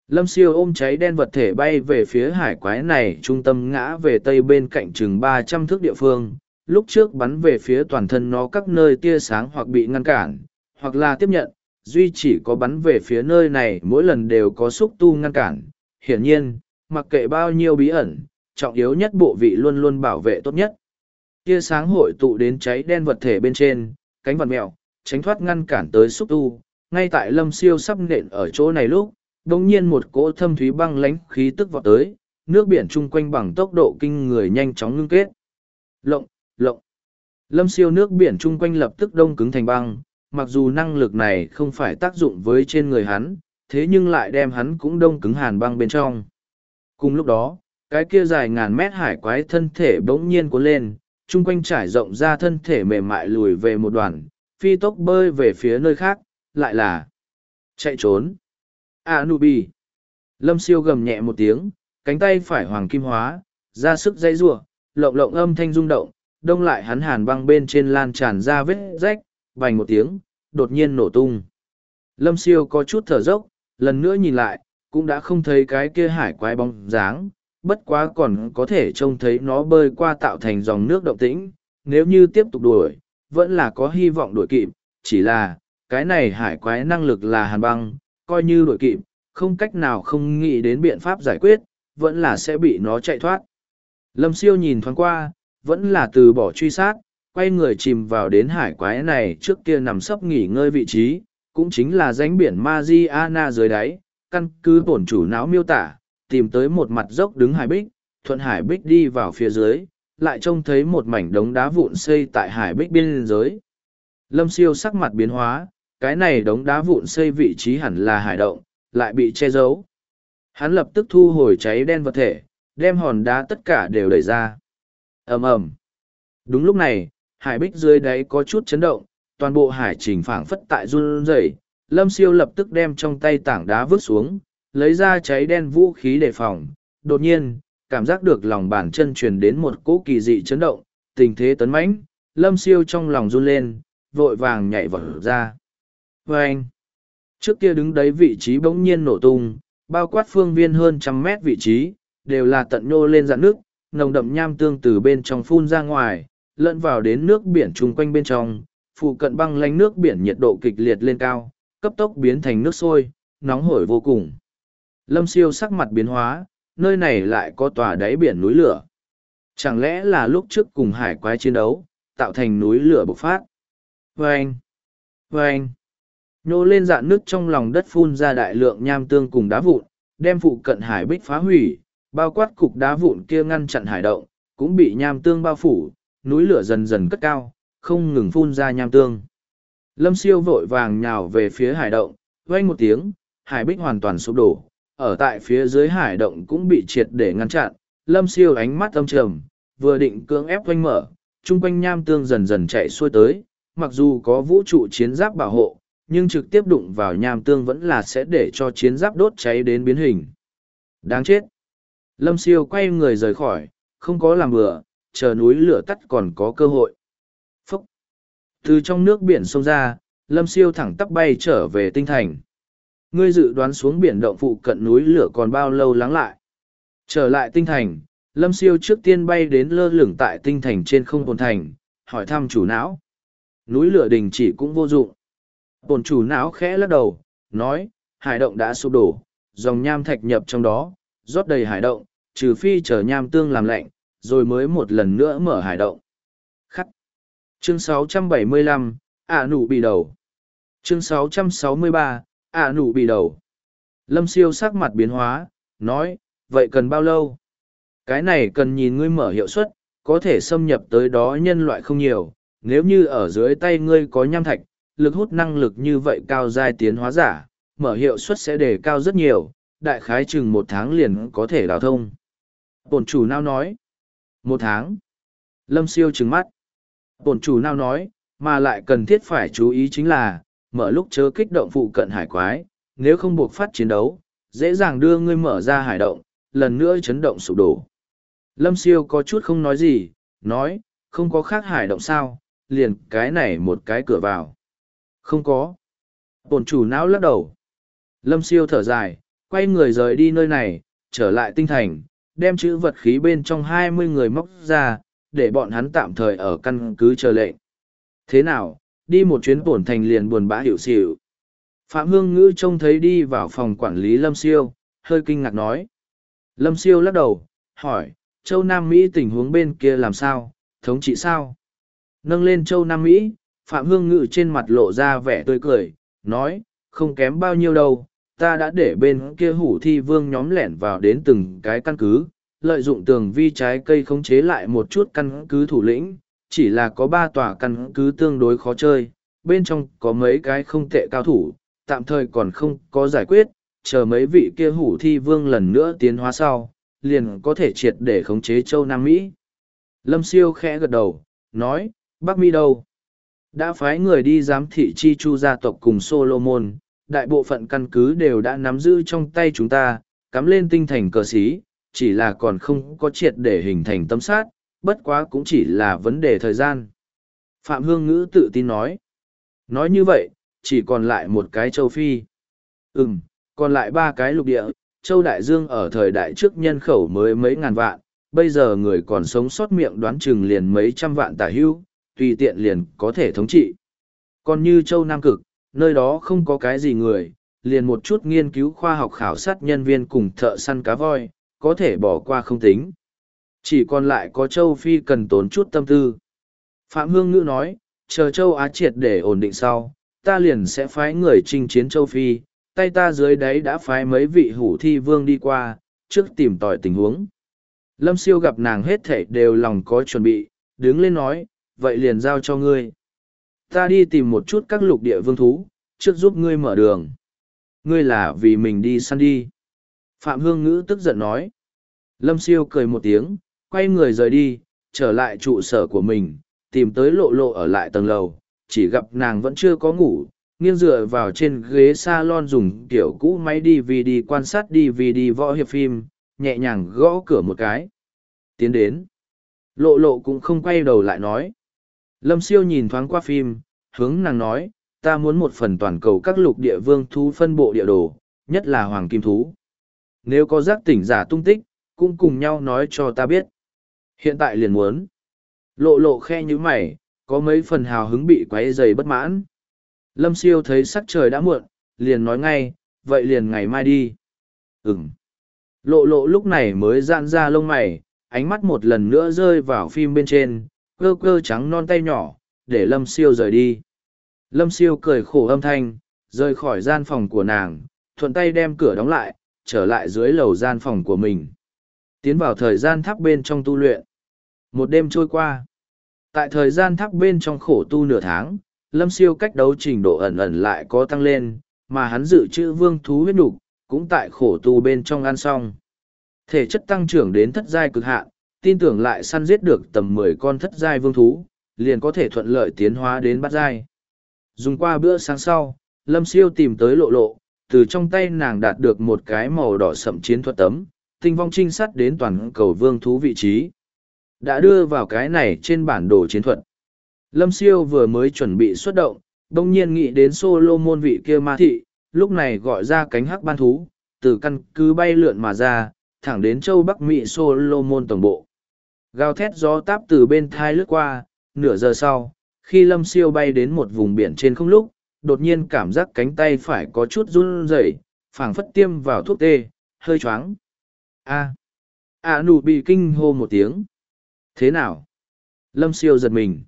Lâm siêu ôm cháy đen vật thể bay về phía hải quái này trung tâm ngã về tây bên cạnh chừng ba trăm thước địa phương, lúc trước bắn về phía toàn thân nó các nơi tia sáng hoặc bị ngăn cản, hoặc là tiếp nhận, duy chỉ có bắn về phía nơi này mỗi lần đều có xúc tu ngăn cản. Hiển nhiên, mặc kệ bao nhiêu bí ẩn, trọng yếu nhất bộ vị luôn luôn bảo vệ tốt nhất. Tia sáng hội tụ đến cháy đen vật thể bên trên, cánh vật mèo, tránh thoát ngăn cản tới xúc tu. Ngay tại lâm siêu sắp nện ở chỗ này lúc, đồng nhiên một cỗ thâm thúy băng lánh khí tức vọt tới, nước biển chung quanh bằng tốc độ kinh người nhanh chóng ngưng kết. Lộng, lộng. Lâm siêu nước biển chung quanh lập tức đông cứng thành băng, mặc dù năng lực này không phải tác dụng với trên người hắn, thế nhưng lại đem hắn cũng đông cứng hàn băng bên trong. Cùng lúc đó, cái kia dài ngàn mét hải quái thân thể bỗng nhiên cuốn lên, chung quanh trải rộng ra thân thể mềm mại lùi về một đoàn, phi tốc bơi về phía nơi khác, lại là chạy trốn. Anubi. Lâm siêu gầm nhẹ một tiếng, cánh tay phải hoàng kim hóa, ra sức dây rủa lộng lộng âm thanh rung động, đông lại hắn hàn băng bên trên lan tràn ra vết rách, vành một tiếng, đột nhiên nổ tung. Lâm siêu có chút thở dốc, lần nữa nhìn lại, cũng đã không thấy cái kia hải quái bóng dáng, bất quá còn có thể trông thấy nó bơi qua tạo thành dòng nước động tĩnh, nếu như tiếp tục đuổi, vẫn là có hy vọng đuổi kịp, chỉ là, cái này hải quái năng lực là hàn băng, coi như đuổi kịp, không cách nào không nghĩ đến biện pháp giải quyết, vẫn là sẽ bị nó chạy thoát. Lâm siêu nhìn thoáng qua, vẫn là từ bỏ truy sát, quay người chìm vào đến hải quái này trước kia nằm sấp nghỉ ngơi vị trí, cũng chính là danh biển Mariana dưới đáy, căn cứ bổn chủ não miêu tả, tìm tới một mặt dốc đứng hải bích, thuận hải bích đi vào phía dưới, lại trông thấy một mảnh đống đá vụn xây tại hải bích biên giới. Lâm siêu sắc mặt biến hóa, cái này đống đá vụn xây vị trí hẳn là hải động, lại bị che giấu. Hắn lập tức thu hồi cháy đen vật thể, đem hòn đá tất cả đều đẩy ra ầm ầm. Đúng lúc này hải bích dưới đáy có chút chấn động toàn bộ hải trình phảng phất tại run rẩy. Lâm siêu lập tức đem trong tay tảng đá vứt xuống lấy ra cháy đen vũ khí đề phòng. Đột nhiên cảm giác được lòng bàn chân truyền đến một cỗ kỳ dị chấn động tình thế tấn mãnh. Lâm siêu trong lòng run lên vội vàng nhảy vào ra. Vê anh trước kia đứng đấy vị trí bỗng nhiên nổ tung bao quát phương viên hơn trăm mét vị trí đều là tận nhô lên dạn nước, nồng đậm nham tương từ bên trong phun ra ngoài, lẫn vào đến nước biển chung quanh bên trong, phụ cận băng lánh nước biển nhiệt độ kịch liệt lên cao, cấp tốc biến thành nước sôi, nóng hổi vô cùng. Lâm siêu sắc mặt biến hóa, nơi này lại có tòa đáy biển núi lửa. Chẳng lẽ là lúc trước cùng hải quái chiến đấu, tạo thành núi lửa bộc phát? Vâng! Vâng! Nhô lên dạn nước trong lòng đất phun ra đại lượng nham tương cùng đá vụn, đem phụ cận hải bích phá hủy, bao quát cục đá vụn kia ngăn chặn hải động, cũng bị nham tương bao phủ, núi lửa dần dần cất cao, không ngừng phun ra nham tương. Lâm siêu vội vàng nhào về phía hải động, vang một tiếng, hải bích hoàn toàn sụp đổ, ở tại phía dưới hải động cũng bị triệt để ngăn chặn, lâm siêu ánh mắt âm trầm, vừa định cưỡng ép quanh mở, chung quanh nham tương dần dần chạy xuôi tới, mặc dù có vũ trụ chiến giáp bảo hộ, nhưng trực tiếp đụng vào nham tương vẫn là sẽ để cho chiến giáp đốt cháy đến biến hình. Đáng chết! Lâm siêu quay người rời khỏi, không có làm bừa, chờ núi lửa tắt còn có cơ hội. Phúc! Từ trong nước biển sông ra, lâm siêu thẳng tắp bay trở về tinh thành. Ngươi dự đoán xuống biển động phụ cận núi lửa còn bao lâu lắng lại. Trở lại tinh thành, lâm siêu trước tiên bay đến lơ lửng tại tinh thành trên không bồn thành hỏi thăm chủ não núi lửa đình chỉ cũng vô dụng bồn chủ não khẽ lắc đầu nói hải động đã sụp đổ dòng nham thạch nhập trong đó rót đầy hải động trừ phi chờ nham tương làm lạnh rồi mới một lần nữa mở hải động. Khắc. Chương 675, ả nụ bị đầu. Chương 663, ả nụ bị đầu. Lâm siêu sắc mặt biến hóa nói vậy cần bao lâu? Cái này cần nhìn ngươi mở hiệu suất có thể xâm nhập tới đó nhân loại không nhiều. Nếu như ở dưới tay ngươi có nham thạch lực hút năng lực như vậy cao giai tiến hóa giả mở hiệu suất sẽ đề cao rất nhiều. Đại khái chừng một tháng liền có thể đào thông bổn chủ nào nói, một tháng. Lâm siêu trừng mắt. Bổn chủ nào nói, mà lại cần thiết phải chú ý chính là, mở lúc chớ kích động phụ cận hải quái, nếu không buộc phát chiến đấu, dễ dàng đưa ngươi mở ra hải động, lần nữa chấn động sụp đổ. Lâm siêu có chút không nói gì, nói, không có khác hải động sao, liền cái này một cái cửa vào. Không có. Bổn chủ não lắc đầu. Lâm siêu thở dài, quay người rời đi nơi này, trở lại tinh thành đem chữ vật khí bên trong hai mươi người móc ra, để bọn hắn tạm thời ở căn cứ chờ lệnh. Thế nào, đi một chuyến bổn thành liền buồn bã hiểu xỉu. phạm hương ngữ trông thấy đi vào phòng quản lý lâm siêu, hơi kinh ngạc nói. Lâm siêu lắc đầu, hỏi, châu nam mỹ tình huống bên kia làm sao? Thống trị sao? Nâng lên châu nam mỹ, phạm hương ngữ trên mặt lộ ra vẻ tươi cười, nói, không kém bao nhiêu đâu ta đã để bên kia hủ thi vương nhóm lẻn vào đến từng cái căn cứ, lợi dụng tường vi trái cây khống chế lại một chút căn cứ thủ lĩnh, chỉ là có ba tòa căn cứ tương đối khó chơi, bên trong có mấy cái không tệ cao thủ, tạm thời còn không có giải quyết, chờ mấy vị kia hủ thi vương lần nữa tiến hóa sau, liền có thể triệt để khống chế châu nam mỹ. Lâm siêu khẽ gật đầu, nói, bắc mỹ đâu? Đã phái người đi giám thị chi chu gia tộc cùng solomon đại bộ phận căn cứ đều đã nắm giữ trong tay chúng ta, cắm lên tinh thành cờ xí, chỉ là còn không có triệt để hình thành tâm sát, bất quá cũng chỉ là vấn đề thời gian. Phạm Hương Ngữ tự tin nói. Nói như vậy, chỉ còn lại một cái châu Phi. Ừm, còn lại ba cái lục địa, châu Đại Dương ở thời đại trước nhân khẩu mới mấy ngàn vạn, bây giờ người còn sống sót miệng đoán chừng liền mấy trăm vạn tả hưu, tùy tiện liền có thể thống trị. Còn như châu Nam Cực, nơi đó không có cái gì người, liền một chút nghiên cứu khoa học khảo sát nhân viên cùng thợ săn cá voi, có thể bỏ qua không tính. Chỉ còn lại có châu Phi cần tốn chút tâm tư. Phạm Hương Ngữ nói, chờ châu Á triệt để ổn định sau, ta liền sẽ phái người chinh chiến châu Phi, tay ta dưới đáy đã phái mấy vị hủ thi vương đi qua, trước tìm tòi tình huống. Lâm siêu gặp nàng hết thảy đều lòng có chuẩn bị, đứng lên nói, vậy liền giao cho ngươi ta đi tìm một chút các lục địa vương thú, trước giúp ngươi mở đường. Ngươi là vì mình đi săn đi. Phạm Hương Ngữ tức giận nói. Lâm Siêu cười một tiếng, quay người rời đi, trở lại trụ sở của mình, tìm tới lộ lộ ở lại tầng lầu, chỉ gặp nàng vẫn chưa có ngủ, nghiêng dựa vào trên ghế salon dùng kiểu cũ máy DVD quan sát DVD võ hiệp phim, nhẹ nhàng gõ cửa một cái. Tiến đến. Lộ lộ cũng không quay đầu lại nói. Lâm siêu nhìn thoáng qua phim, hướng nàng nói, ta muốn một phần toàn cầu các lục địa vương thú phân bộ địa đồ, nhất là hoàng kim thú. Nếu có giác tỉnh giả tung tích, cũng cùng nhau nói cho ta biết. Hiện tại liền muốn. Lộ lộ khe như mày, có mấy phần hào hứng bị quấy dày bất mãn. Lâm siêu thấy sắc trời đã muộn, liền nói ngay, vậy liền ngày mai đi. Ừm. Lộ lộ lúc này mới giãn ra lông mày, ánh mắt một lần nữa rơi vào phim bên trên, cơ cơ trắng non tay nhỏ, để lâm siêu rời đi. Lâm siêu cười khổ âm thanh, rời khỏi gian phòng của nàng, thuận tay đem cửa đóng lại, trở lại dưới lầu gian phòng của mình. Tiến vào thời gian tháp bên trong tu luyện. Một đêm trôi qua. Tại thời gian tháp bên trong khổ tu nửa tháng, lâm siêu cách đấu trình độ ẩn ẩn lại có tăng lên, mà hắn dự trữ vương thú huyết nục cũng tại khổ tu bên trong ăn xong. Thể chất tăng trưởng đến thất giai cực hạn, tin tưởng lại săn giết được tầm mười con thất giai vương thú, liền có thể thuận lợi tiến hóa đến bát giai. Dùng qua bữa sáng sau, Lâm Siêu tìm tới lộ lộ, từ trong tay nàng đạt được một cái màu đỏ sậm chiến thuật tấm, tinh vong trinh sát đến toàn cầu vương thú vị trí. Đã đưa vào cái này trên bản đồ chiến thuật. Lâm Siêu vừa mới chuẩn bị xuất động, đồng nhiên nghĩ đến Solomon vị kia ma thị, lúc này gọi ra cánh hắc ban thú, từ căn cứ bay lượn mà ra, thẳng đến châu Bắc Mỹ Solomon tổng bộ. Gào thét gió táp từ bên thai lướt qua, nửa giờ sau, khi lâm siêu bay đến một vùng biển trên không lúc, đột nhiên cảm giác cánh tay phải có chút run rẩy, phảng phất tiêm vào thuốc tê, hơi choáng. A. A nụ bị kinh hô một tiếng. Thế nào? Lâm siêu giật mình.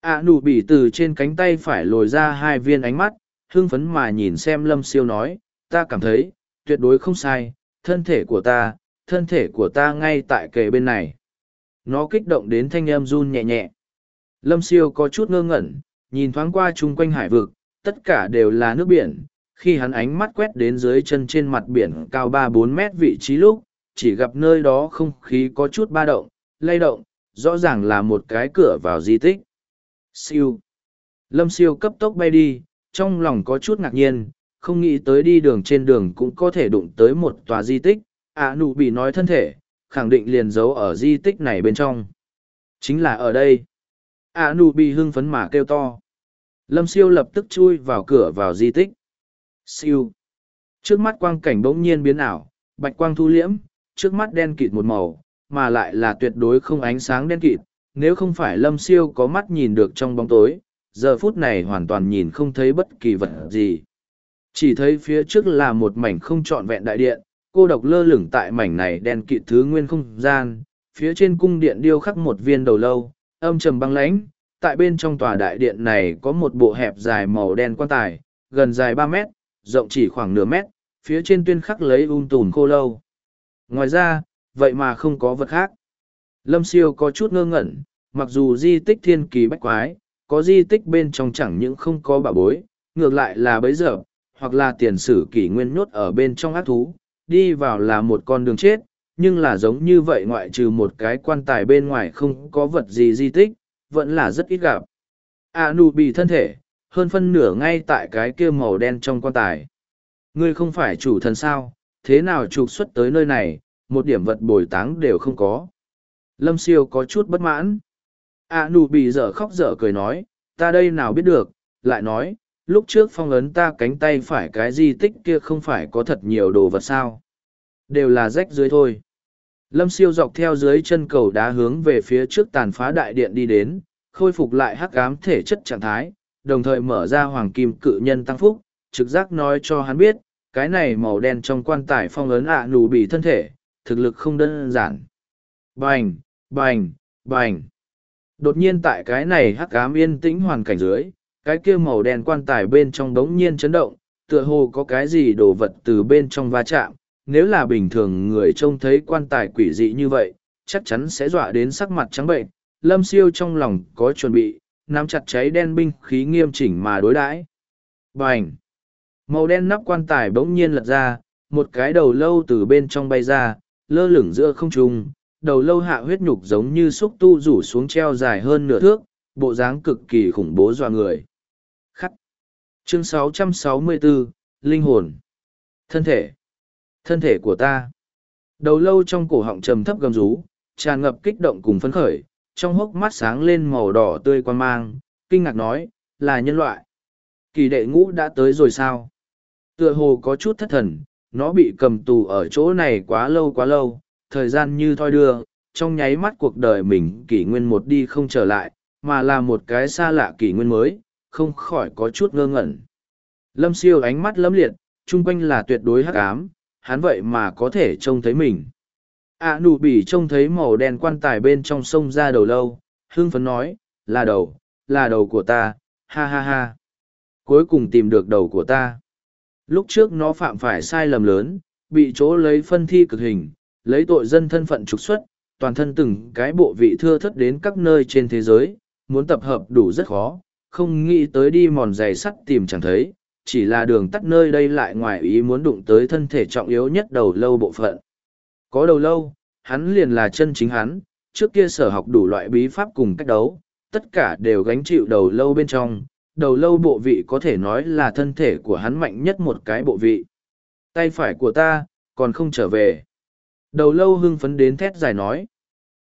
A nụ bị từ trên cánh tay phải lồi ra hai viên ánh mắt, hưng phấn mà nhìn xem lâm siêu nói, ta cảm thấy, tuyệt đối không sai, thân thể của ta, thân thể của ta ngay tại kề bên này. Nó kích động đến thanh âm run nhẹ nhẹ. Lâm siêu có chút ngơ ngẩn, nhìn thoáng qua chung quanh hải vực, tất cả đều là nước biển. Khi hắn ánh mắt quét đến dưới chân trên mặt biển cao ba bốn mét vị trí lúc, chỉ gặp nơi đó không khí có chút ba động, lay động, rõ ràng là một cái cửa vào di tích. Siêu. Lâm siêu cấp tốc bay đi, trong lòng có chút ngạc nhiên, không nghĩ tới đi đường trên đường cũng có thể đụng tới một tòa di tích. À nụ bị nói thân thể, khẳng định liền giấu ở di tích này bên trong. Chính là ở đây. A nụ bị hưng phấn mà kêu to. Lâm siêu lập tức chui vào cửa vào di tích. Siêu. Trước mắt quang cảnh bỗng nhiên biến ảo, bạch quang thu liễm, trước mắt đen kịt một màu, mà lại là tuyệt đối không ánh sáng đen kịt. Nếu không phải lâm siêu có mắt nhìn được trong bóng tối, giờ phút này hoàn toàn nhìn không thấy bất kỳ vật gì. Chỉ thấy phía trước là một mảnh không trọn vẹn đại điện, cô độc lơ lửng tại mảnh này đen kịt thứ nguyên không gian, phía trên cung điện điêu khắc một viên đầu lâu, âm trầm băng lãnh, tại bên trong tòa đại điện này có một bộ hẹp dài màu đen quan tài, gần dài ba mét, rộng chỉ khoảng nửa mét, phía trên tuyên khắc lấy ung um tùn khô lâu. Ngoài ra, vậy mà không có vật khác. Lâm siêu có chút ngơ ngẩn, mặc dù di tích thiên kỳ bách quái, có di tích bên trong chẳng những không có bà bối, ngược lại là bấy giờ, hoặc là tiền sử kỷ nguyên nhốt ở bên trong ác thú, đi vào là một con đường chết, nhưng là giống như vậy ngoại trừ một cái quan tài bên ngoài không có vật gì di tích, vẫn là rất ít gặp. A nụ bị thân thể, hơn phân nửa ngay tại cái kia màu đen trong quan tài. Ngươi không phải chủ thần sao, thế nào trục xuất tới nơi này, một điểm vật bồi táng đều không có. Lâm siêu có chút bất mãn. A nụ bị dở khóc dở cười nói, ta đây nào biết được, lại nói, lúc trước phong ấn ta cánh tay phải cái di tích kia không phải có thật nhiều đồ vật sao. Đều là rách dưới thôi. Lâm siêu dọc theo dưới chân cầu đá hướng về phía trước tàn phá đại điện đi đến, khôi phục lại hắc ám thể chất trạng thái, đồng thời mở ra hoàng kim cự nhân tăng phúc, trực giác nói cho hắn biết, cái này màu đen trong quan tài phong ấn ạ à nụ bị thân thể, thực lực không đơn giản. Bành, bành, bành. Đột nhiên tại cái này hắc ám yên tĩnh hoàn cảnh dưới, cái kia màu đen quan tài bên trong đống nhiên chấn động, tựa hồ có cái gì đồ vật từ bên trong va chạm, nếu là bình thường người trông thấy quan tài quỷ dị như vậy, chắc chắn sẽ dọa đến sắc mặt trắng bệnh. Lâm siêu trong lòng có chuẩn bị, nắm chặt cháy đen binh khí nghiêm chỉnh mà đối đãi. Bành! Màu đen nắp quan tài bỗng nhiên lật ra, một cái đầu lâu từ bên trong bay ra, lơ lửng giữa không trung, đầu lâu hạ huyết nhục giống như xúc tu rủ xuống treo dài hơn nửa thước, bộ dáng cực kỳ khủng bố dọa người. Khắc! Chương 664, Linh hồn! Thân thể! Thân thể của ta. Đầu lâu trong cổ họng trầm thấp gầm rú, tràn ngập kích động cùng phấn khởi, trong hốc mắt sáng lên màu đỏ tươi quan mang, kinh ngạc nói, là nhân loại. Kỳ đệ ngũ đã tới rồi sao? Tựa hồ có chút thất thần, nó bị cầm tù ở chỗ này quá lâu quá lâu, thời gian như thoi đưa, trong nháy mắt cuộc đời mình kỷ nguyên một đi không trở lại, mà là một cái xa lạ kỷ nguyên mới, không khỏi có chút ngơ ngẩn. Lâm siêu ánh mắt lấm liệt, chung quanh là tuyệt đối hắc ám, hắn vậy mà có thể trông thấy mình. À nụ bỉ trông thấy màu đen quan tài bên trong sông ra đầu lâu, Hương phấn nói, là đầu, là đầu của ta, ha ha ha. Cuối cùng tìm được đầu của ta. Lúc trước nó phạm phải sai lầm lớn, bị chỗ lấy phân thi cực hình, lấy tội dân thân phận trục xuất, toàn thân từng cái bộ vị thưa thất đến các nơi trên thế giới, muốn tập hợp đủ rất khó, không nghĩ tới đi mòn giày sắt tìm chẳng thấy, chỉ là đường tắt nơi đây lại ngoài ý muốn đụng tới thân thể trọng yếu nhất đầu lâu bộ phận. Có đầu lâu, hắn liền là chân chính hắn, trước kia sở học đủ loại bí pháp cùng cách đấu, tất cả đều gánh chịu đầu lâu bên trong, đầu lâu bộ vị có thể nói là thân thể của hắn mạnh nhất một cái bộ vị. Tay phải của ta, còn không trở về. Đầu lâu hưng phấn đến thét dài nói.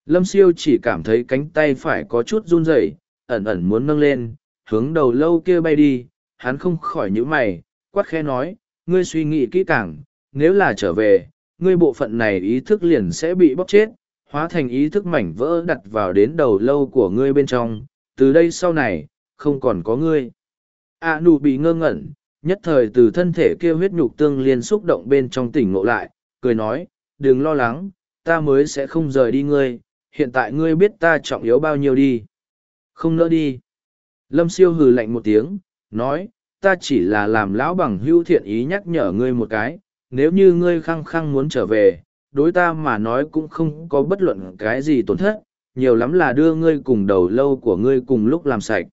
Lâm siêu chỉ cảm thấy cánh tay phải có chút run rẩy, ẩn ẩn muốn nâng lên, hướng đầu lâu kia bay đi, hắn không khỏi nhíu mày, quát khe nói, ngươi suy nghĩ kỹ càng, nếu là trở về, ngươi bộ phận này ý thức liền sẽ bị bóc chết, hóa thành ý thức mảnh vỡ đặt vào đến đầu lâu của ngươi bên trong, từ đây sau này, không còn có ngươi. A nụ bị ngơ ngẩn, nhất thời từ thân thể kia huyết nhục tương liên xúc động bên trong tỉnh ngộ lại, cười nói, đừng lo lắng, ta mới sẽ không rời đi ngươi, hiện tại ngươi biết ta trọng yếu bao nhiêu đi. Không nỡ đi. Lâm siêu hừ lạnh một tiếng, nói, ta chỉ là làm lão bằng hưu thiện ý nhắc nhở ngươi một cái, nếu như ngươi khăng khăng muốn trở về, đối ta mà nói cũng không có bất luận cái gì tổn thất, nhiều lắm là đưa ngươi cùng đầu lâu của ngươi cùng lúc làm sạch.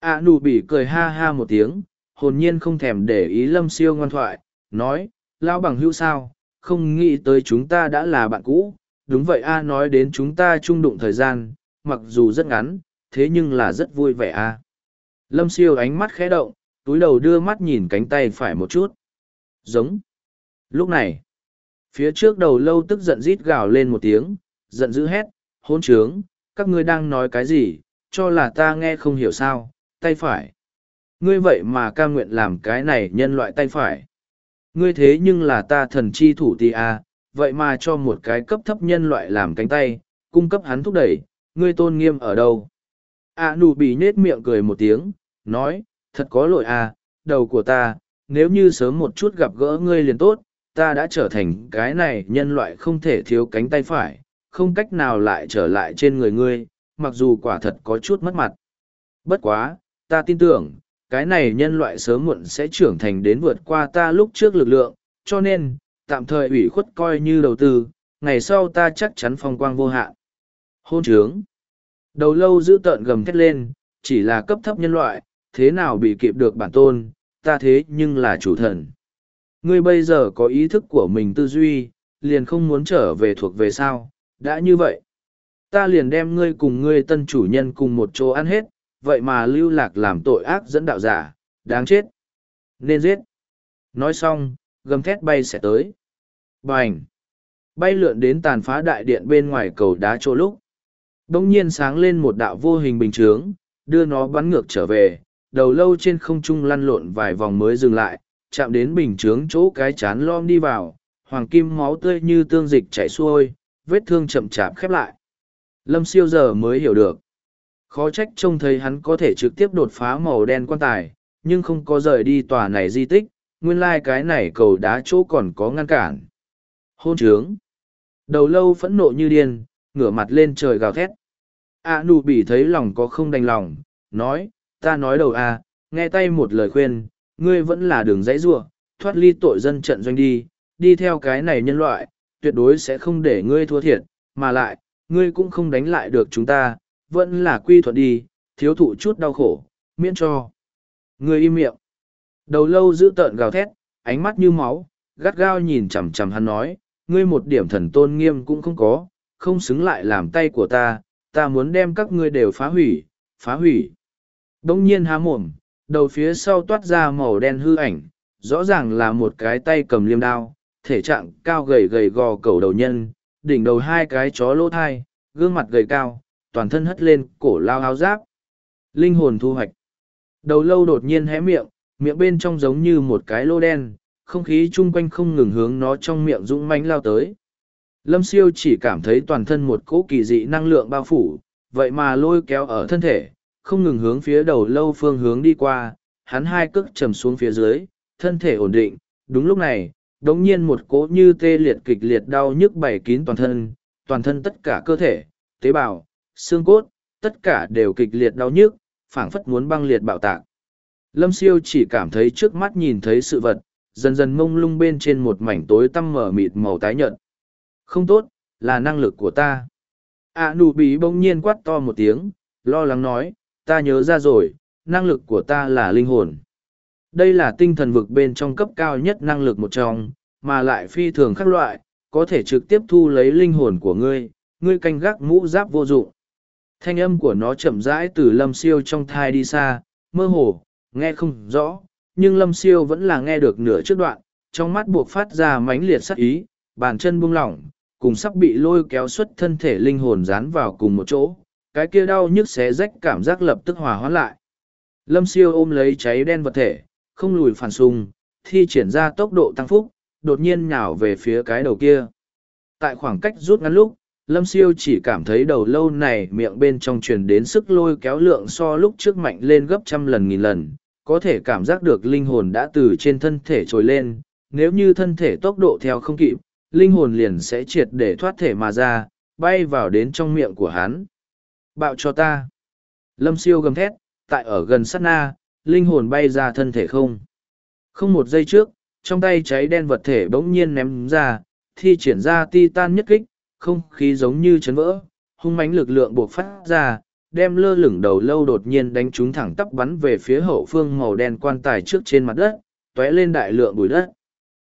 A nụ bị cười ha ha một tiếng, hồn nhiên không thèm để ý lâm siêu ngoan thoại, nói, lão bằng hưu sao, không nghĩ tới chúng ta đã là bạn cũ, đúng vậy a nói đến chúng ta chung đụng thời gian, mặc dù rất ngắn, thế nhưng là rất vui vẻ a. Lâm siêu ánh mắt khẽ động, túi đầu đưa mắt nhìn cánh tay phải một chút. Giống. Lúc này, phía trước đầu lâu tức giận rít gào lên một tiếng, giận dữ hét, hôn trướng, các ngươi đang nói cái gì, cho là ta nghe không hiểu sao, tay phải. Ngươi vậy mà ca nguyện làm cái này nhân loại tay phải. Ngươi thế nhưng là ta thần chi thủ ti a, vậy mà cho một cái cấp thấp nhân loại làm cánh tay, cung cấp hắn thúc đẩy, ngươi tôn nghiêm ở đâu? A nụ bị nết miệng cười một tiếng, nói, thật có lỗi à, đầu của ta, nếu như sớm một chút gặp gỡ ngươi liền tốt, ta đã trở thành cái này nhân loại không thể thiếu cánh tay phải, không cách nào lại trở lại trên người ngươi, mặc dù quả thật có chút mất mặt. Bất quá, ta tin tưởng, cái này nhân loại sớm muộn sẽ trưởng thành đến vượt qua ta lúc trước lực lượng, cho nên, tạm thời ủy khuất coi như đầu tư, ngày sau ta chắc chắn phong quang vô hạn. Hôn trướng. Đầu lâu giữ tợn gầm thét lên, chỉ là cấp thấp nhân loại, thế nào bị kịp được bản tôn, ta thế nhưng là chủ thần. Ngươi bây giờ có ý thức của mình tư duy, liền không muốn trở về thuộc về sao, đã như vậy. Ta liền đem ngươi cùng ngươi tân chủ nhân cùng một chỗ ăn hết, vậy mà lưu lạc làm tội ác dẫn đạo giả, đáng chết. Nên giết. Nói xong, gầm thét bay sẽ tới. Bành! Bay lượn đến tàn phá đại điện bên ngoài cầu đá chỗ lúc bỗng nhiên sáng lên một đạo vô hình bình chướng, đưa nó bắn ngược trở về, đầu lâu trên không trung lăn lộn vài vòng mới dừng lại, chạm đến bình chướng chỗ cái chán lom đi vào, hoàng kim máu tươi như tương dịch chảy xuôi, vết thương chậm chạp khép lại. Lâm siêu giờ mới hiểu được. Khó trách trông thấy hắn có thể trực tiếp đột phá màu đen quan tài, nhưng không có rời đi tòa này di tích, nguyên lai cái này cầu đá chỗ còn có ngăn cản. Hôn trướng. Đầu lâu phẫn nộ như điên, ngửa mặt lên trời gào thét. A nụ bị thấy lòng có không đành lòng, nói, ta nói đầu a, nghe tay một lời khuyên, ngươi vẫn là đường dãy giụa thoát ly tội dân trận doanh đi, đi theo cái này nhân loại, tuyệt đối sẽ không để ngươi thua thiệt, mà lại, ngươi cũng không đánh lại được chúng ta, vẫn là quy thuận đi, thiếu thụ chút đau khổ, miễn cho. Ngươi im miệng. Đầu lâu giữ tợn gào thét, ánh mắt như máu, gắt gao nhìn chằm chằm hắn nói, ngươi một điểm thần tôn nghiêm cũng không có, không xứng lại làm tay của ta, ta muốn đem các ngươi đều phá hủy, phá hủy. Đông nhiên há mồm, đầu phía sau toát ra màu đen hư ảnh, rõ ràng là một cái tay cầm liêm đao, thể trạng cao gầy gầy gò cầu đầu nhân, đỉnh đầu hai cái chó lỗ thai, gương mặt gầy cao, toàn thân hất lên, cổ lao áo giáp. Linh hồn thu hoạch. Đầu lâu đột nhiên hé miệng, miệng bên trong giống như một cái lô đen, không khí chung quanh không ngừng hướng nó trong miệng dũng mãnh lao tới. Lâm siêu chỉ cảm thấy toàn thân một cỗ kỳ dị năng lượng bao phủ, vậy mà lôi kéo ở thân thể, không ngừng hướng phía đầu lâu phương hướng đi qua, hắn hai cước trầm xuống phía dưới, thân thể ổn định, đúng lúc này, đống nhiên một cỗ như tê liệt kịch liệt đau nhức bảy kín toàn thân, toàn thân tất cả cơ thể, tế bào, xương cốt, tất cả đều kịch liệt đau nhức, phảng phất muốn băng liệt bạo tạc. Lâm siêu chỉ cảm thấy trước mắt nhìn thấy sự vật, dần dần mông lung bên trên một mảnh tối tăm mở mịt màu tái nhợt. Không tốt, là năng lực của ta. a nụ bí bỗng nhiên quát to một tiếng, lo lắng nói, ta nhớ ra rồi, năng lực của ta là linh hồn. Đây là tinh thần vực bên trong cấp cao nhất năng lực một trong, mà lại phi thường khác loại, có thể trực tiếp thu lấy linh hồn của ngươi, ngươi canh gác mũ giáp vô dụng. Thanh âm của nó chậm rãi từ lâm siêu trong thai đi xa, mơ hồ, nghe không rõ, nhưng lâm siêu vẫn là nghe được nửa trước đoạn, trong mắt buộc phát ra mãnh liệt sắc ý, bàn chân buông lỏng, cùng sắp bị lôi kéo xuất thân thể linh hồn dán vào cùng một chỗ, cái kia đau nhức xé rách cảm giác lập tức hòa hoãn lại. Lâm siêu ôm lấy cháy đen vật thể, không lùi phản xung, thi triển ra tốc độ tăng phúc, đột nhiên nhào về phía cái đầu kia. Tại khoảng cách rút ngắn lúc, Lâm Siêu chỉ cảm thấy đầu lâu này miệng bên trong truyền đến sức lôi kéo lượng so lúc trước mạnh lên gấp trăm lần nghìn lần, có thể cảm giác được linh hồn đã từ trên thân thể trồi lên, nếu như thân thể tốc độ theo không kịp, linh hồn liền sẽ triệt để thoát thể mà ra, bay vào đến trong miệng của hắn. Bạo cho ta. Lâm siêu gầm thét, tại ở gần sát na, linh hồn bay ra thân thể không. Không một giây trước, trong tay cháy đen vật thể bỗng nhiên ném ra, thi triển ra titan nhất kích, không khí giống như chấn vỡ, hung mãnh lực lượng buộc phát ra, đem lơ lửng đầu lâu đột nhiên đánh trúng thẳng tắp bắn về phía hậu phương màu đen quan tài trước trên mặt đất, tóe lên đại lượng bụi đất.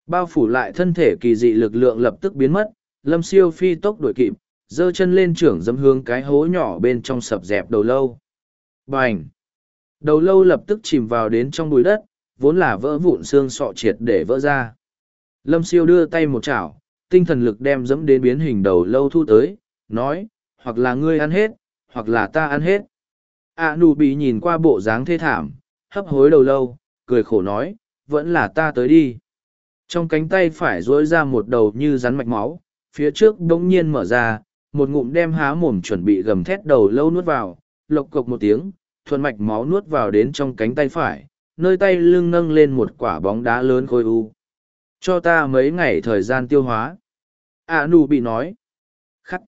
Bao phủ lại thân thể kỳ dị lực lượng lập tức biến mất, lâm siêu phi tốc đuổi kịp, giơ chân lên trưởng dâm hướng cái hố nhỏ bên trong sập dẹp đầu lâu. Bành! Đầu lâu lập tức chìm vào đến trong bụi đất, vốn là vỡ vụn xương sọ triệt để vỡ ra. Lâm siêu đưa tay một chảo, tinh thần lực đem dẫm đến biến hình đầu lâu thu tới, nói, hoặc là ngươi ăn hết, hoặc là ta ăn hết. A nụ bị nhìn qua bộ dáng thê thảm, hấp hối đầu lâu, cười khổ nói, vẫn là ta tới đi. Trong cánh tay phải dối ra một đầu như rắn mạch máu, phía trước đống nhiên mở ra, một ngụm đem há mồm chuẩn bị gầm thét đầu lâu nuốt vào, lộc cộc một tiếng, thuần mạch máu nuốt vào đến trong cánh tay phải, nơi tay lưng nâng lên một quả bóng đá lớn khối u. Cho ta mấy ngày thời gian tiêu hóa. A nụ bị nói. Khắc.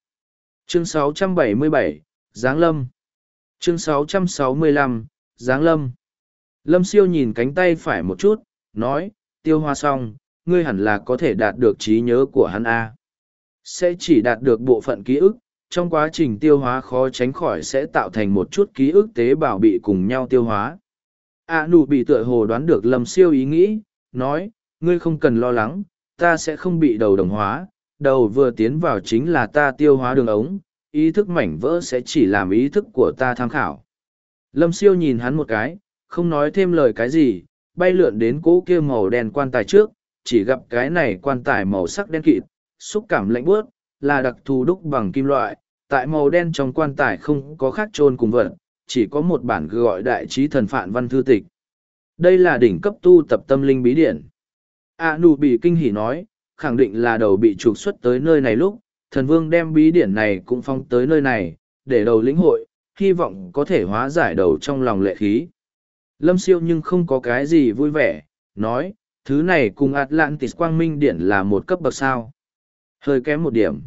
Chương 677, Giáng Lâm. Chương 665, Giáng Lâm. Lâm siêu nhìn cánh tay phải một chút, nói, tiêu hóa xong, ngươi hẳn là có thể đạt được trí nhớ của hắn A. Sẽ chỉ đạt được bộ phận ký ức, trong quá trình tiêu hóa khó tránh khỏi sẽ tạo thành một chút ký ức tế bào bị cùng nhau tiêu hóa. A nụ bị tựa hồ đoán được lâm siêu ý nghĩ, nói, ngươi không cần lo lắng, ta sẽ không bị đầu đồng hóa, đầu vừa tiến vào chính là ta tiêu hóa đường ống, ý thức mảnh vỡ sẽ chỉ làm ý thức của ta tham khảo. Lâm siêu nhìn hắn một cái, không nói thêm lời cái gì, bay lượn đến cỗ kia màu đen quan tài trước, chỉ gặp cái này quan tài màu sắc đen kịt, xúc cảm lạnh bướt, là đặc thù đúc bằng kim loại, tại màu đen trong quan tài không có khác trôn cùng vật, chỉ có một bản gọi đại trí thần phạn văn thư tịch. Đây là đỉnh cấp tu tập tâm linh bí điển. A nụ bị kinh hỉ nói, khẳng định là đầu bị trục xuất tới nơi này lúc, thần vương đem bí điển này cũng phong tới nơi này, để đầu lĩnh hội, hy vọng có thể hóa giải đầu trong lòng lệ khí. Lâm siêu nhưng không có cái gì vui vẻ, nói, thứ này cùng Atlantis quang minh điển là một cấp bậc sao. Hơi kém một điểm.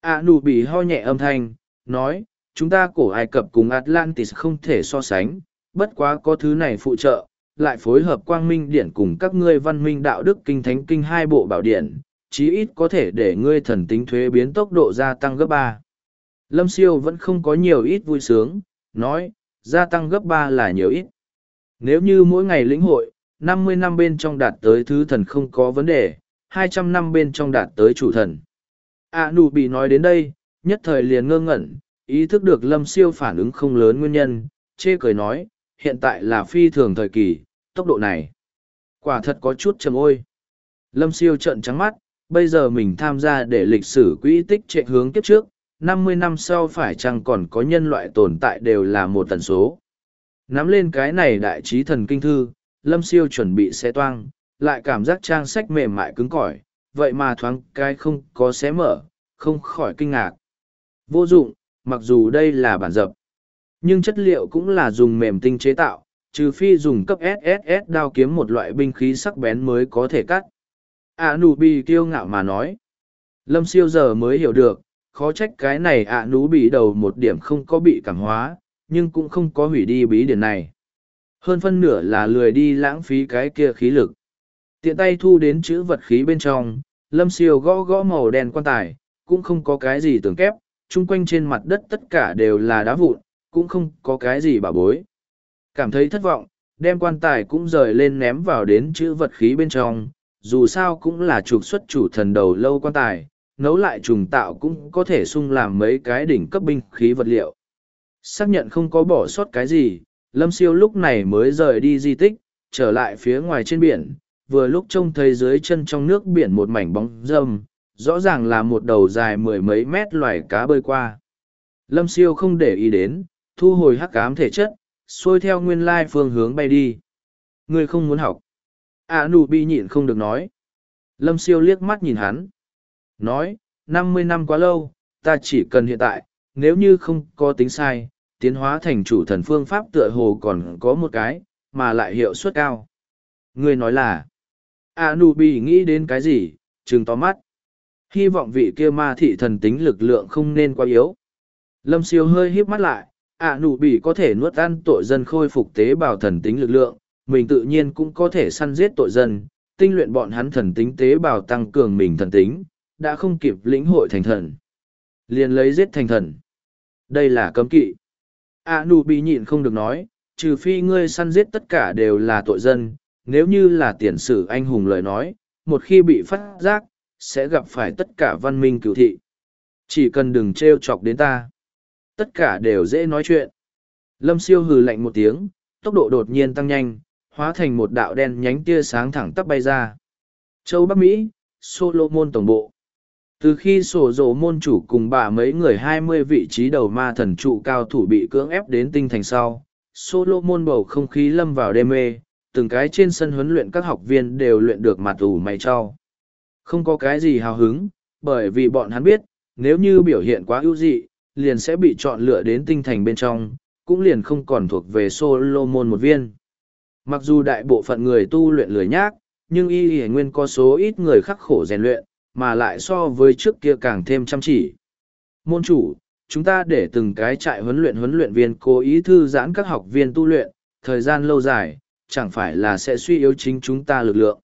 A nụ bị ho nhẹ âm thanh, nói, chúng ta cổ Ai Cập cùng Atlantis không thể so sánh, bất quá có thứ này phụ trợ, lại phối hợp quang minh điển cùng các ngươi văn minh đạo đức kinh thánh kinh hai bộ bảo điển, chí ít có thể để ngươi thần tính thuế biến tốc độ gia tăng gấp ba. Lâm siêu vẫn không có nhiều ít vui sướng, nói, gia tăng gấp ba là nhiều ít. Nếu như mỗi ngày lĩnh hội, năm mươi năm bên trong đạt tới thứ thần không có vấn đề, hai trăm năm bên trong đạt tới chủ thần. A nụ bị nói đến đây, nhất thời liền ngơ ngẩn, ý thức được lâm siêu phản ứng không lớn nguyên nhân, chê cười nói, hiện tại là phi thường thời kỳ, tốc độ này. Quả thật có chút trầm ôi. Lâm siêu trợn trắng mắt, bây giờ mình tham gia để lịch sử quỹ tích chạy hướng kiếp trước, năm mươi năm sau phải chăng còn có nhân loại tồn tại đều là một tần số. Nắm lên cái này đại trí thần kinh thư, lâm siêu chuẩn bị xé toang, lại cảm giác trang sách mềm mại cứng cỏi, vậy mà thoáng cái không có xé mở, không khỏi kinh ngạc. Vô dụng, mặc dù đây là bản dập, nhưng chất liệu cũng là dùng mềm tinh chế tạo, trừ phi dùng cấp SSS đao kiếm một loại binh khí sắc bén mới có thể cắt. A nụ bi kiêu ngạo mà nói. Lâm siêu giờ mới hiểu được, khó trách cái này ạ nú bị đầu một điểm không có bị cảm hóa, nhưng cũng không có hủy đi bí điển này. Hơn phân nửa là lười đi lãng phí cái kia khí lực. Tiện tay thu đến chữ vật khí bên trong, lâm siêu gõ gõ màu đen quan tài, cũng không có cái gì tưởng kép, chung quanh trên mặt đất tất cả đều là đá vụn, cũng không có cái gì bà bối. Cảm thấy thất vọng, đem quan tài cũng rời lên ném vào đến chữ vật khí bên trong, dù sao cũng là trục xuất chủ thần đầu lâu quan tài, nấu lại trùng tạo cũng có thể sung làm mấy cái đỉnh cấp binh khí vật liệu. Xác nhận không có bỏ sót cái gì, Lâm Siêu lúc này mới rời đi di tích, trở lại phía ngoài trên biển, vừa lúc trông thấy dưới chân trong nước biển một mảnh bóng râm, rõ ràng là một đầu dài mười mấy mét loài cá bơi qua. Lâm Siêu không để ý đến, thu hồi hắc ám thể chất, xuôi theo nguyên lai phương hướng bay đi. Ngươi không muốn học. À nụ Bi nhịn không được nói. Lâm siêu liếc mắt nhìn hắn. Nói, năm mươi năm quá lâu, ta chỉ cần hiện tại, nếu như không có tính sai, tiến hóa thành chủ thần phương pháp tựa hồ còn có một cái, mà lại hiệu suất cao. Ngươi nói là, Anubi nghĩ đến cái gì, trừng to mắt. Hy vọng vị kia ma thị thần tính lực lượng không nên quá yếu. Lâm siêu hơi híp mắt lại, Anubi có thể nuốt ăn tội dân khôi phục tế bào thần tính lực lượng, mình tự nhiên cũng có thể săn giết tội dân, tinh luyện bọn hắn thần tính tế bào tăng cường mình thần tính, đã không kịp lĩnh hội thành thần. Liền lấy giết thành thần. Đây là cấm kỵ. Anubi nhịn không được nói, trừ phi ngươi săn giết tất cả đều là tội dân, nếu như là tiền sử anh hùng lời nói, một khi bị phát giác, sẽ gặp phải tất cả văn minh cựu thị. Chỉ cần đừng trêu chọc đến ta. Tất cả đều dễ nói chuyện. Lâm siêu hừ lạnh một tiếng, tốc độ đột nhiên tăng nhanh, hóa thành một đạo đen nhánh tia sáng thẳng tắp bay ra. Châu Bắc Mỹ, Solomon Tổng Bộ. Từ khi sổ rộ môn chủ cùng bà mấy người hai mươi vị trí đầu ma thần trụ cao thủ bị cưỡng ép đến tinh thành sau, Solomon bầu không khí lâm vào đê mê, từng cái trên sân huấn luyện các học viên đều luyện được mặt ủ mày cho. Không có cái gì hào hứng, bởi vì bọn hắn biết, nếu như biểu hiện quá ưu dị, liền sẽ bị chọn lựa đến tinh thành bên trong, cũng liền không còn thuộc về Solomon một viên. Mặc dù đại bộ phận người tu luyện lười nhác, nhưng y y nguyên có số ít người khắc khổ rèn luyện, mà lại so với trước kia càng thêm chăm chỉ. Môn chủ, chúng ta để từng cái trại huấn luyện huấn luyện viên cố ý thư giãn các học viên tu luyện, thời gian lâu dài, chẳng phải là sẽ suy yếu chính chúng ta lực lượng.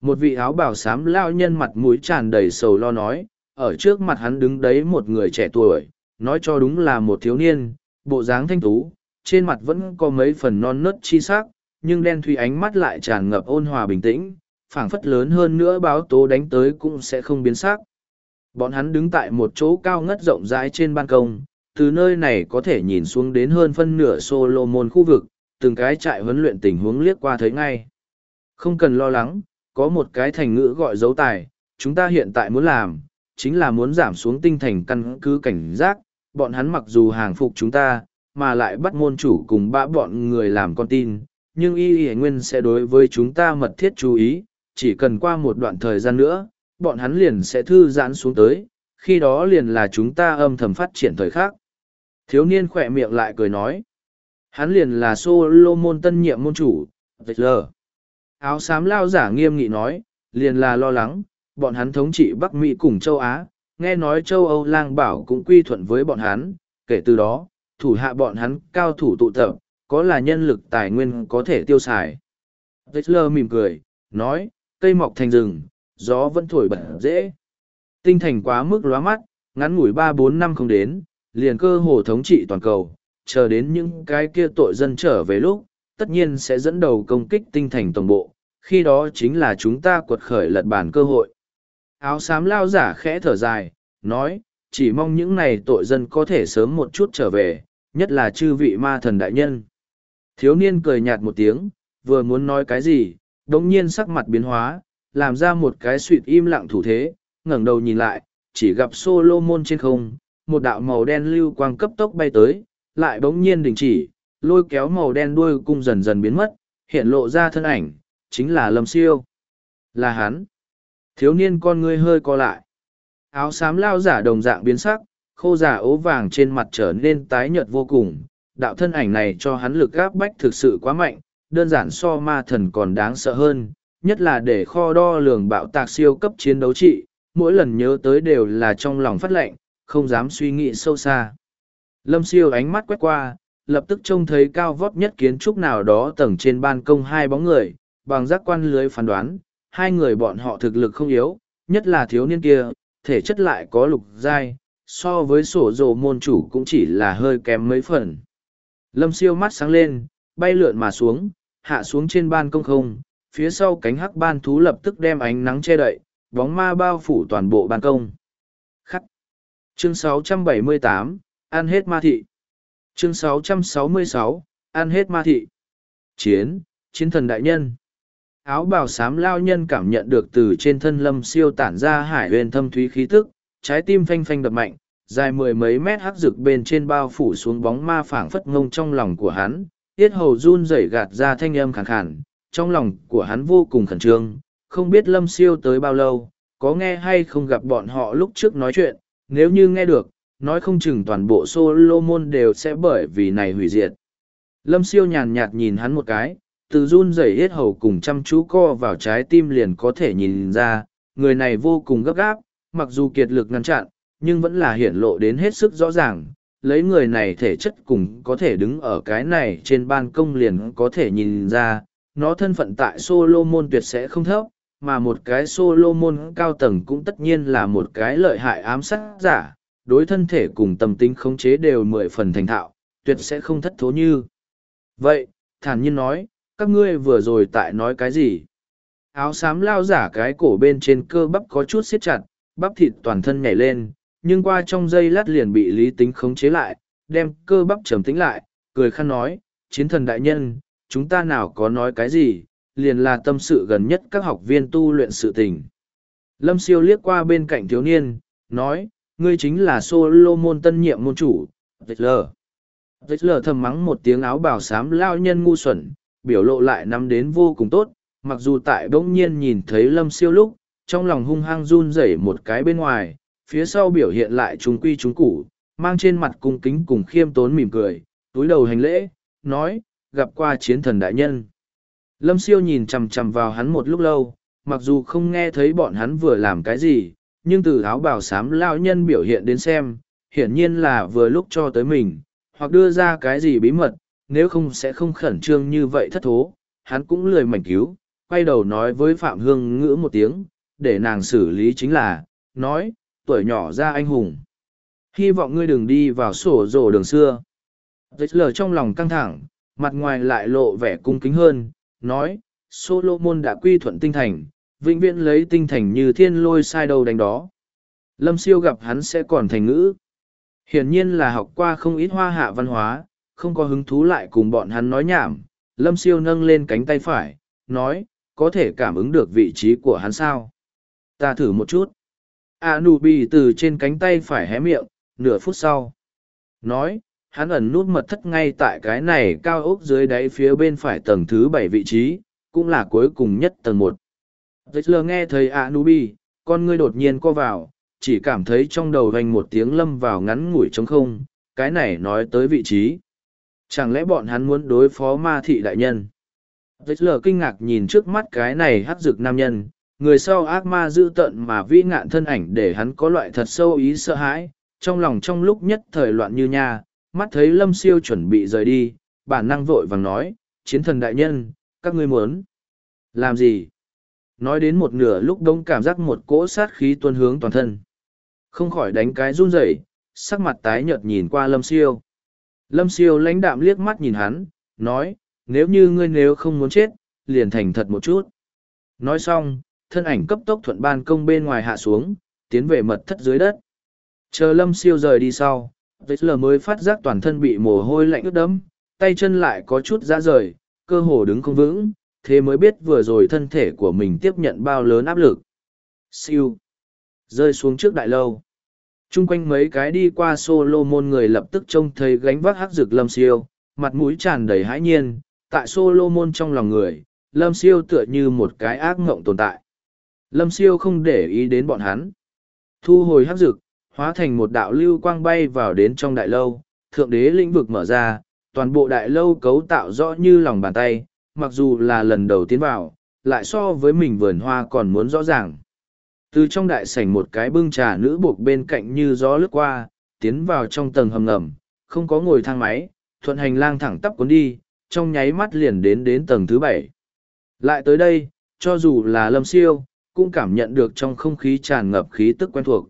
Một vị áo bảo xám lao nhân mặt mũi tràn đầy sầu lo nói, ở trước mặt hắn đứng đấy một người trẻ tuổi, nói cho đúng là một thiếu niên, bộ dáng thanh tú, trên mặt vẫn có mấy phần non nớt chi sắc, nhưng đen thủy ánh mắt lại tràn ngập ôn hòa bình tĩnh, phảng phất lớn hơn nữa báo tố đánh tới cũng sẽ không biến sắc. Bọn hắn đứng tại một chỗ cao ngất rộng rãi trên ban công, từ nơi này có thể nhìn xuống đến hơn phân nửa Solomon khu vực, từng cái trại huấn luyện tình huống liếc qua thấy ngay. Không cần lo lắng, có một cái thành ngữ gọi dấu tài, chúng ta hiện tại muốn làm, chính là muốn giảm xuống tinh thành căn cứ cảnh giác, bọn hắn mặc dù hàng phục chúng ta, mà lại bắt môn chủ cùng bã bọn người làm con tin, nhưng y y nguyên sẽ đối với chúng ta mật thiết chú ý, chỉ cần qua một đoạn thời gian nữa, bọn hắn liền sẽ thư giãn xuống tới, khi đó liền là chúng ta âm thầm phát triển thời khác. Thiếu niên khỏe miệng lại cười nói, hắn liền là Solomon tân nhiệm môn chủ, lờ. Áo xám lao giả nghiêm nghị nói, liền là lo lắng, bọn hắn thống trị Bắc Mỹ cùng châu Á, nghe nói châu Âu lang bảo cũng quy thuận với bọn hắn, kể từ đó, thủ hạ bọn hắn cao thủ tụ tập, có là nhân lực tài nguyên có thể tiêu xài. Hitler mỉm cười, nói, cây mọc thành rừng, gió vẫn thổi bẩn dễ. Tinh thành quá mức lóa mắt, ngắn ngủi ba bốn năm không đến, liền cơ hồ thống trị toàn cầu, chờ đến những cái kia tội dân trở về lúc, tất nhiên sẽ dẫn đầu công kích tinh thành tổng bộ, khi đó chính là chúng ta quật khởi lật bản cơ hội. Áo xám lao giả khẽ thở dài, nói, chỉ mong những này tội dân có thể sớm một chút trở về, nhất là chư vị ma thần đại nhân. Thiếu niên cười nhạt một tiếng, vừa muốn nói cái gì, đống nhiên sắc mặt biến hóa, làm ra một cái suyệt im lặng thủ thế, ngẩng đầu nhìn lại, chỉ gặp Solomon trên không, một đạo màu đen lưu quang cấp tốc bay tới, lại bỗng nhiên đình chỉ, lôi kéo màu đen đuôi cung dần dần biến mất, hiện lộ ra thân ảnh, chính là Lâm Siêu. Là hắn. Thiếu niên con ngươi hơi co lại. Áo xám lao giả đồng dạng biến sắc, khô giả ố vàng trên mặt trở nên tái nhợt vô cùng. Đạo thân ảnh này cho hắn lực gáp bách thực sự quá mạnh, đơn giản so ma thần còn đáng sợ hơn, nhất là để kho đo lường bạo tạc siêu cấp chiến đấu trị, mỗi lần nhớ tới đều là trong lòng phát lệnh, không dám suy nghĩ sâu xa. Lâm siêu ánh mắt quét qua, lập tức trông thấy cao vót nhất kiến trúc nào đó tầng trên ban công hai bóng người, bằng giác quan lưới phán đoán, hai người bọn họ thực lực không yếu, nhất là thiếu niên kia, thể chất lại có lục giai, so với sổ dồ môn chủ cũng chỉ là hơi kém mấy phần. Lâm siêu mắt sáng lên, bay lượn mà xuống, hạ xuống trên ban công không, phía sau cánh hắc ban thú lập tức đem ánh nắng che đậy, bóng ma bao phủ toàn bộ ban công. Khắc. Chương 678, ăn hết ma thị. Chương 666, ăn hết ma thị. Chiến, chiến thần đại nhân. Áo bào xám lao nhân cảm nhận được từ trên thân lâm siêu tản ra hải huyền thâm thúy khí tức, trái tim phanh phanh đập mạnh, dài mười mấy mét hắc rực bên trên bao phủ xuống bóng ma phảng phất ngông trong lòng của hắn, tiết hầu run rẩy gạt ra thanh âm khàn khàn, trong lòng của hắn vô cùng khẩn trương, không biết lâm siêu tới bao lâu, có nghe hay không gặp bọn họ lúc trước nói chuyện, nếu như nghe được, nói không chừng toàn bộ Solomon đều sẽ bởi vì này hủy diệt. Lâm siêu nhàn nhạt nhìn hắn một cái, từ run rẩy hết hầu cùng chăm chú co vào trái tim liền có thể nhìn ra, người này vô cùng gấp gáp, mặc dù kiệt lực ngăn chặn, nhưng vẫn là hiển lộ đến hết sức rõ ràng. Lấy người này thể chất cùng có thể đứng ở cái này trên ban công liền có thể nhìn ra, nó thân phận tại Solomon tuyệt sẽ không thấp, mà một cái Solomon cao tầng cũng tất nhiên là một cái lợi hại ám sát giả, đối thân thể cùng tâm tính khống chế đều mười phần thành thạo, tuyệt sẽ không thất thố như. Vậy, thản nhiên nói, các ngươi vừa rồi tại nói cái gì? Áo xám lao giả cái cổ bên trên cơ bắp có chút siết chặt, bắp thịt toàn thân nhảy lên, nhưng qua trong giây lát liền bị lý tính khống chế lại, đem cơ bắp trầm tĩnh lại, cười khăn nói, chiến thần đại nhân, chúng ta nào có nói cái gì, liền là tâm sự gần nhất các học viên tu luyện sự tình. Lâm siêu liếc qua bên cạnh thiếu niên, nói, ngươi chính là Solomon tân nhiệm môn chủ, Lờ. Lờ thầm mắng một tiếng áo bào xám lao nhân ngu xuẩn, biểu lộ lại nắm đến vô cùng tốt, mặc dù tại bỗng nhiên nhìn thấy lâm siêu lúc, trong lòng hung hăng run rẩy một cái bên ngoài, phía sau biểu hiện lại chúng quy chúng củ, mang trên mặt cung kính cùng khiêm tốn mỉm cười, túi đầu hành lễ, nói, gặp qua chiến thần đại nhân. Lâm siêu nhìn chằm chằm vào hắn một lúc lâu, mặc dù không nghe thấy bọn hắn vừa làm cái gì, nhưng từ áo bào xám lao nhân biểu hiện đến xem, hiển nhiên là vừa lúc cho tới mình, hoặc đưa ra cái gì bí mật, nếu không sẽ không khẩn trương như vậy thất thố, hắn cũng lười mảnh cứu, quay đầu nói với Phạm Hương ngữ một tiếng, để nàng xử lý chính là, nói, tuổi nhỏ ra anh hùng. Hy vọng ngươi đừng đi vào sổ rổ đường xưa. Dịch lờ trong lòng căng thẳng, mặt ngoài lại lộ vẻ cung kính hơn, nói, Solomon đã quy thuận tinh thành, vĩnh viễn lấy tinh thành như thiên lôi sai đầu đánh đó. Lâm siêu gặp hắn sẽ còn thành ngữ. Hiển nhiên là học qua không ít hoa hạ văn hóa, không có hứng thú lại cùng bọn hắn nói nhảm. Lâm siêu nâng lên cánh tay phải, nói, có thể cảm ứng được vị trí của hắn sao. Ta thử một chút. A nụ bì từ trên cánh tay phải hé miệng, nửa phút sau. Nói, hắn ẩn nút mật thất ngay tại cái này cao ốc dưới đáy phía bên phải tầng thứ bảy vị trí, cũng là cuối cùng nhất tầng một. Lờ nghe thấy A nụ bì, con ngươi đột nhiên co vào, chỉ cảm thấy trong đầu vành một tiếng lâm vào ngắn ngủi trống không, cái này nói tới vị trí. Chẳng lẽ bọn hắn muốn đối phó ma thị đại nhân? Lờ kinh ngạc nhìn trước mắt cái này hắc dực nam nhân, người sau ác ma dữ tận mà vĩ ngạn thân ảnh để hắn có loại thật sâu ý sợ hãi, trong lòng trong lúc nhất thời loạn như nha, mắt thấy lâm siêu chuẩn bị rời đi, bản năng vội vàng nói, chiến thần đại nhân, các ngươi muốn làm gì? Nói đến một nửa lúc đông cảm giác một cỗ sát khí tuôn hướng toàn thân. Không khỏi đánh cái run rẩy, sắc mặt tái nhợt nhìn qua lâm siêu. Lâm siêu lãnh đạm liếc mắt nhìn hắn, nói, nếu như ngươi nếu không muốn chết, liền thành thật một chút. Nói xong, thân ảnh cấp tốc thuận ban công bên ngoài hạ xuống, tiến về mật thất dưới đất. Chờ lâm siêu rời đi sau, vết lờ mới phát giác toàn thân bị mồ hôi lạnh ướt đẫm, tay chân lại có chút ra rời, cơ hồ đứng không vững, thế mới biết vừa rồi thân thể của mình tiếp nhận bao lớn áp lực. Siêu. Rơi xuống trước đại lâu. Trung quanh mấy cái đi qua Solomon người lập tức trông thấy gánh vác hắc rực lâm siêu, mặt mũi tràn đầy hãi nhiên, tại Solomon trong lòng người, lâm siêu tựa như một cái ác ngộng tồn tại. Lâm siêu không để ý đến bọn hắn. Thu hồi hắc dực, hóa thành một đạo lưu quang bay vào đến trong đại lâu, thượng đế lĩnh vực mở ra, toàn bộ đại lâu cấu tạo rõ như lòng bàn tay, mặc dù là lần đầu tiến vào, lại so với mình vườn hoa còn muốn rõ ràng. Từ trong đại sảnh một cái bưng trà nữ buộc bên cạnh như gió lướt qua, tiến vào trong tầng hầm ngầm, không có ngồi thang máy, thuận hành lang thẳng tắp cuốn đi, trong nháy mắt liền đến đến tầng thứ bảy. Lại tới đây, cho dù là lâm siêu, cũng cảm nhận được trong không khí tràn ngập khí tức quen thuộc.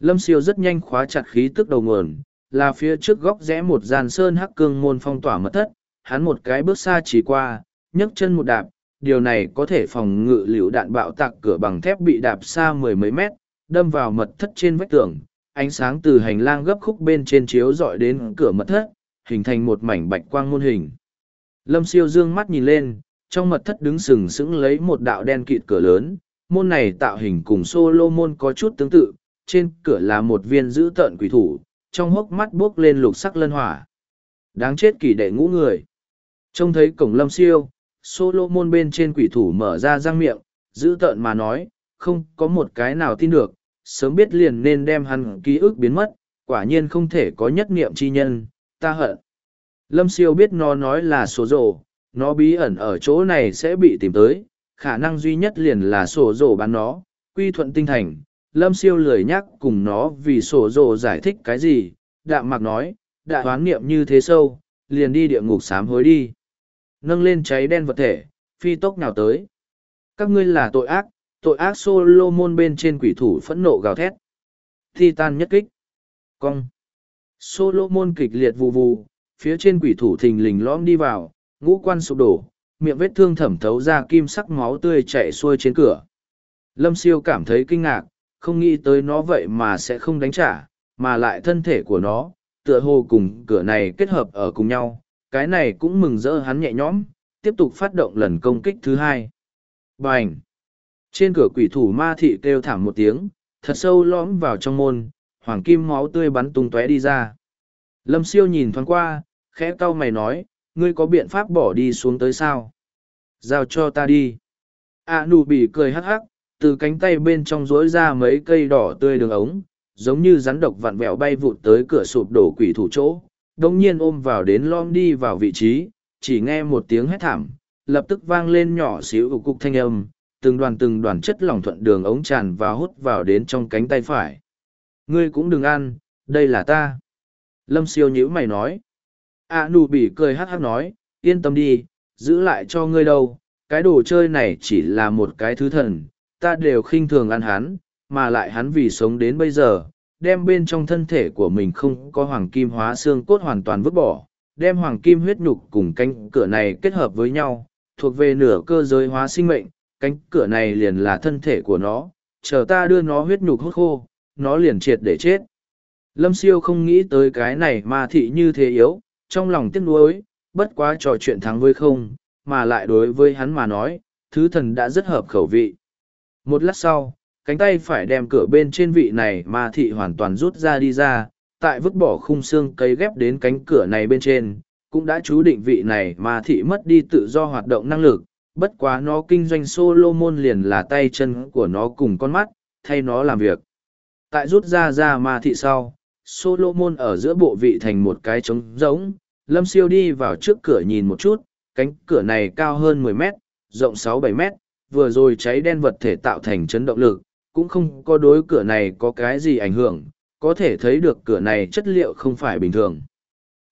Lâm siêu rất nhanh khóa chặt khí tức đầu nguồn, là phía trước góc rẽ một dàn sơn hắc cương môn phong tỏa mật thất, hắn một cái bước xa chỉ qua, nhấc chân một đạp, điều này có thể phòng ngự liều đạn bạo tạc cửa bằng thép bị đạp xa mười mấy mét, đâm vào mật thất trên vách tường, ánh sáng từ hành lang gấp khúc bên trên chiếu dọi đến cửa mật thất, hình thành một mảnh bạch quang môn hình. Lâm siêu dương mắt nhìn lên, trong mật thất đứng sừng sững lấy một đạo đen kịt cửa lớn, môn này tạo hình cùng Solomon có chút tương tự, trên cửa là một viên giữ tợn quỷ thủ, trong hốc mắt buốc lên lục sắc lân hỏa. Đáng chết kỳ đệ ngũ người. Trông thấy cổng lâm siêu, Solomon bên trên quỷ thủ mở ra răng miệng, giữ tợn mà nói, không có một cái nào tin được, sớm biết liền nên đem hắn ký ức biến mất, quả nhiên không thể có nhất niệm chi nhân, ta hận. Lâm siêu biết nó nói là số rổ, nó bí ẩn ở chỗ này sẽ bị tìm tới, khả năng duy nhất liền là sổ rổ bán nó, quy thuận tinh thành. Lâm siêu lười nhắc cùng nó vì sổ rổ giải thích cái gì, đạm mạc nói, đã hoán niệm như thế sâu, liền đi địa ngục sám hối đi. Nâng lên cháy đen vật thể, phi tốc nào tới. Các ngươi là tội ác, tội ác Solomon bên trên quỷ thủ phẫn nộ gào thét. Titan nhất kích. Cong. Solomon kịch liệt vù vù, phía trên quỷ thủ thình lình lõm đi vào, ngũ quan sụp đổ, miệng vết thương thẩm thấu ra kim sắc máu tươi chảy xuôi trên cửa. Lâm siêu cảm thấy kinh ngạc, không nghĩ tới nó vậy mà sẽ không đánh trả, mà lại thân thể của nó, tựa hồ cùng cửa này kết hợp ở cùng nhau, cái này cũng mừng rỡ hắn nhẹ nhõm, tiếp tục phát động lần công kích thứ hai. Bành! Trên cửa quỷ thủ ma thị kêu thảm một tiếng, thật sâu lõm vào trong môn, hoàng kim máu tươi bắn tung tóe đi ra. Lâm siêu nhìn thoáng qua, khẽ cau mày nói, ngươi có biện pháp bỏ đi xuống tới sao? Giao cho ta đi. A nụ bị cười hắc hắc, từ cánh tay bên trong rối ra mấy cây đỏ tươi đường ống, giống như rắn độc vặn vẹo bay vụt tới cửa sụp đổ quỷ thủ chỗ, đồng nhiên ôm vào đến lom đi vào vị trí, chỉ nghe một tiếng hét thảm, lập tức vang lên nhỏ xíu cục thanh âm, từng đoàn từng đoàn chất lỏng thuận đường ống tràn và hút vào đến trong cánh tay phải. Ngươi cũng đừng ăn, đây là ta. Lâm siêu nhữ mày nói. A nụ bị cười hắc hắc nói, yên tâm đi, giữ lại cho ngươi đâu, cái đồ chơi này chỉ là một cái thứ thần, ta đều khinh thường ăn hắn, mà lại hắn vì sống đến bây giờ, đem bên trong thân thể của mình không có hoàng kim hóa xương cốt hoàn toàn vứt bỏ, đem hoàng kim huyết nhục cùng cánh cửa này kết hợp với nhau, thuộc về nửa cơ giới hóa sinh mệnh, cánh cửa này liền là thân thể của nó, chờ ta đưa nó huyết nhục hút khô, nó liền triệt để chết. Lâm siêu không nghĩ tới cái này mà thị như thế yếu, trong lòng tiếc nuối, bất quá trò chuyện thắng với không, mà lại đối với hắn mà nói, thứ thần đã rất hợp khẩu vị. Một lát sau, cánh tay phải đem cửa bên trên vị này mà thị hoàn toàn rút ra đi ra, tại vứt bỏ khung xương cấy ghép đến cánh cửa này bên trên, cũng đã chú định vị này mà thị mất đi tự do hoạt động năng lực, bất quá nó kinh doanh Solomon liền là tay chân của nó cùng con mắt, thay nó làm việc. Tại rút ra ra ma thị sau, Solomon ở giữa bộ vị thành một cái trống rỗng, Lâm Siêu đi vào trước cửa nhìn một chút, cánh cửa này cao hơn 10 mét, rộng 6-7 mét, vừa rồi cháy đen vật thể tạo thành chấn động lực, cũng không có đối cửa này có cái gì ảnh hưởng, có thể thấy được cửa này chất liệu không phải bình thường.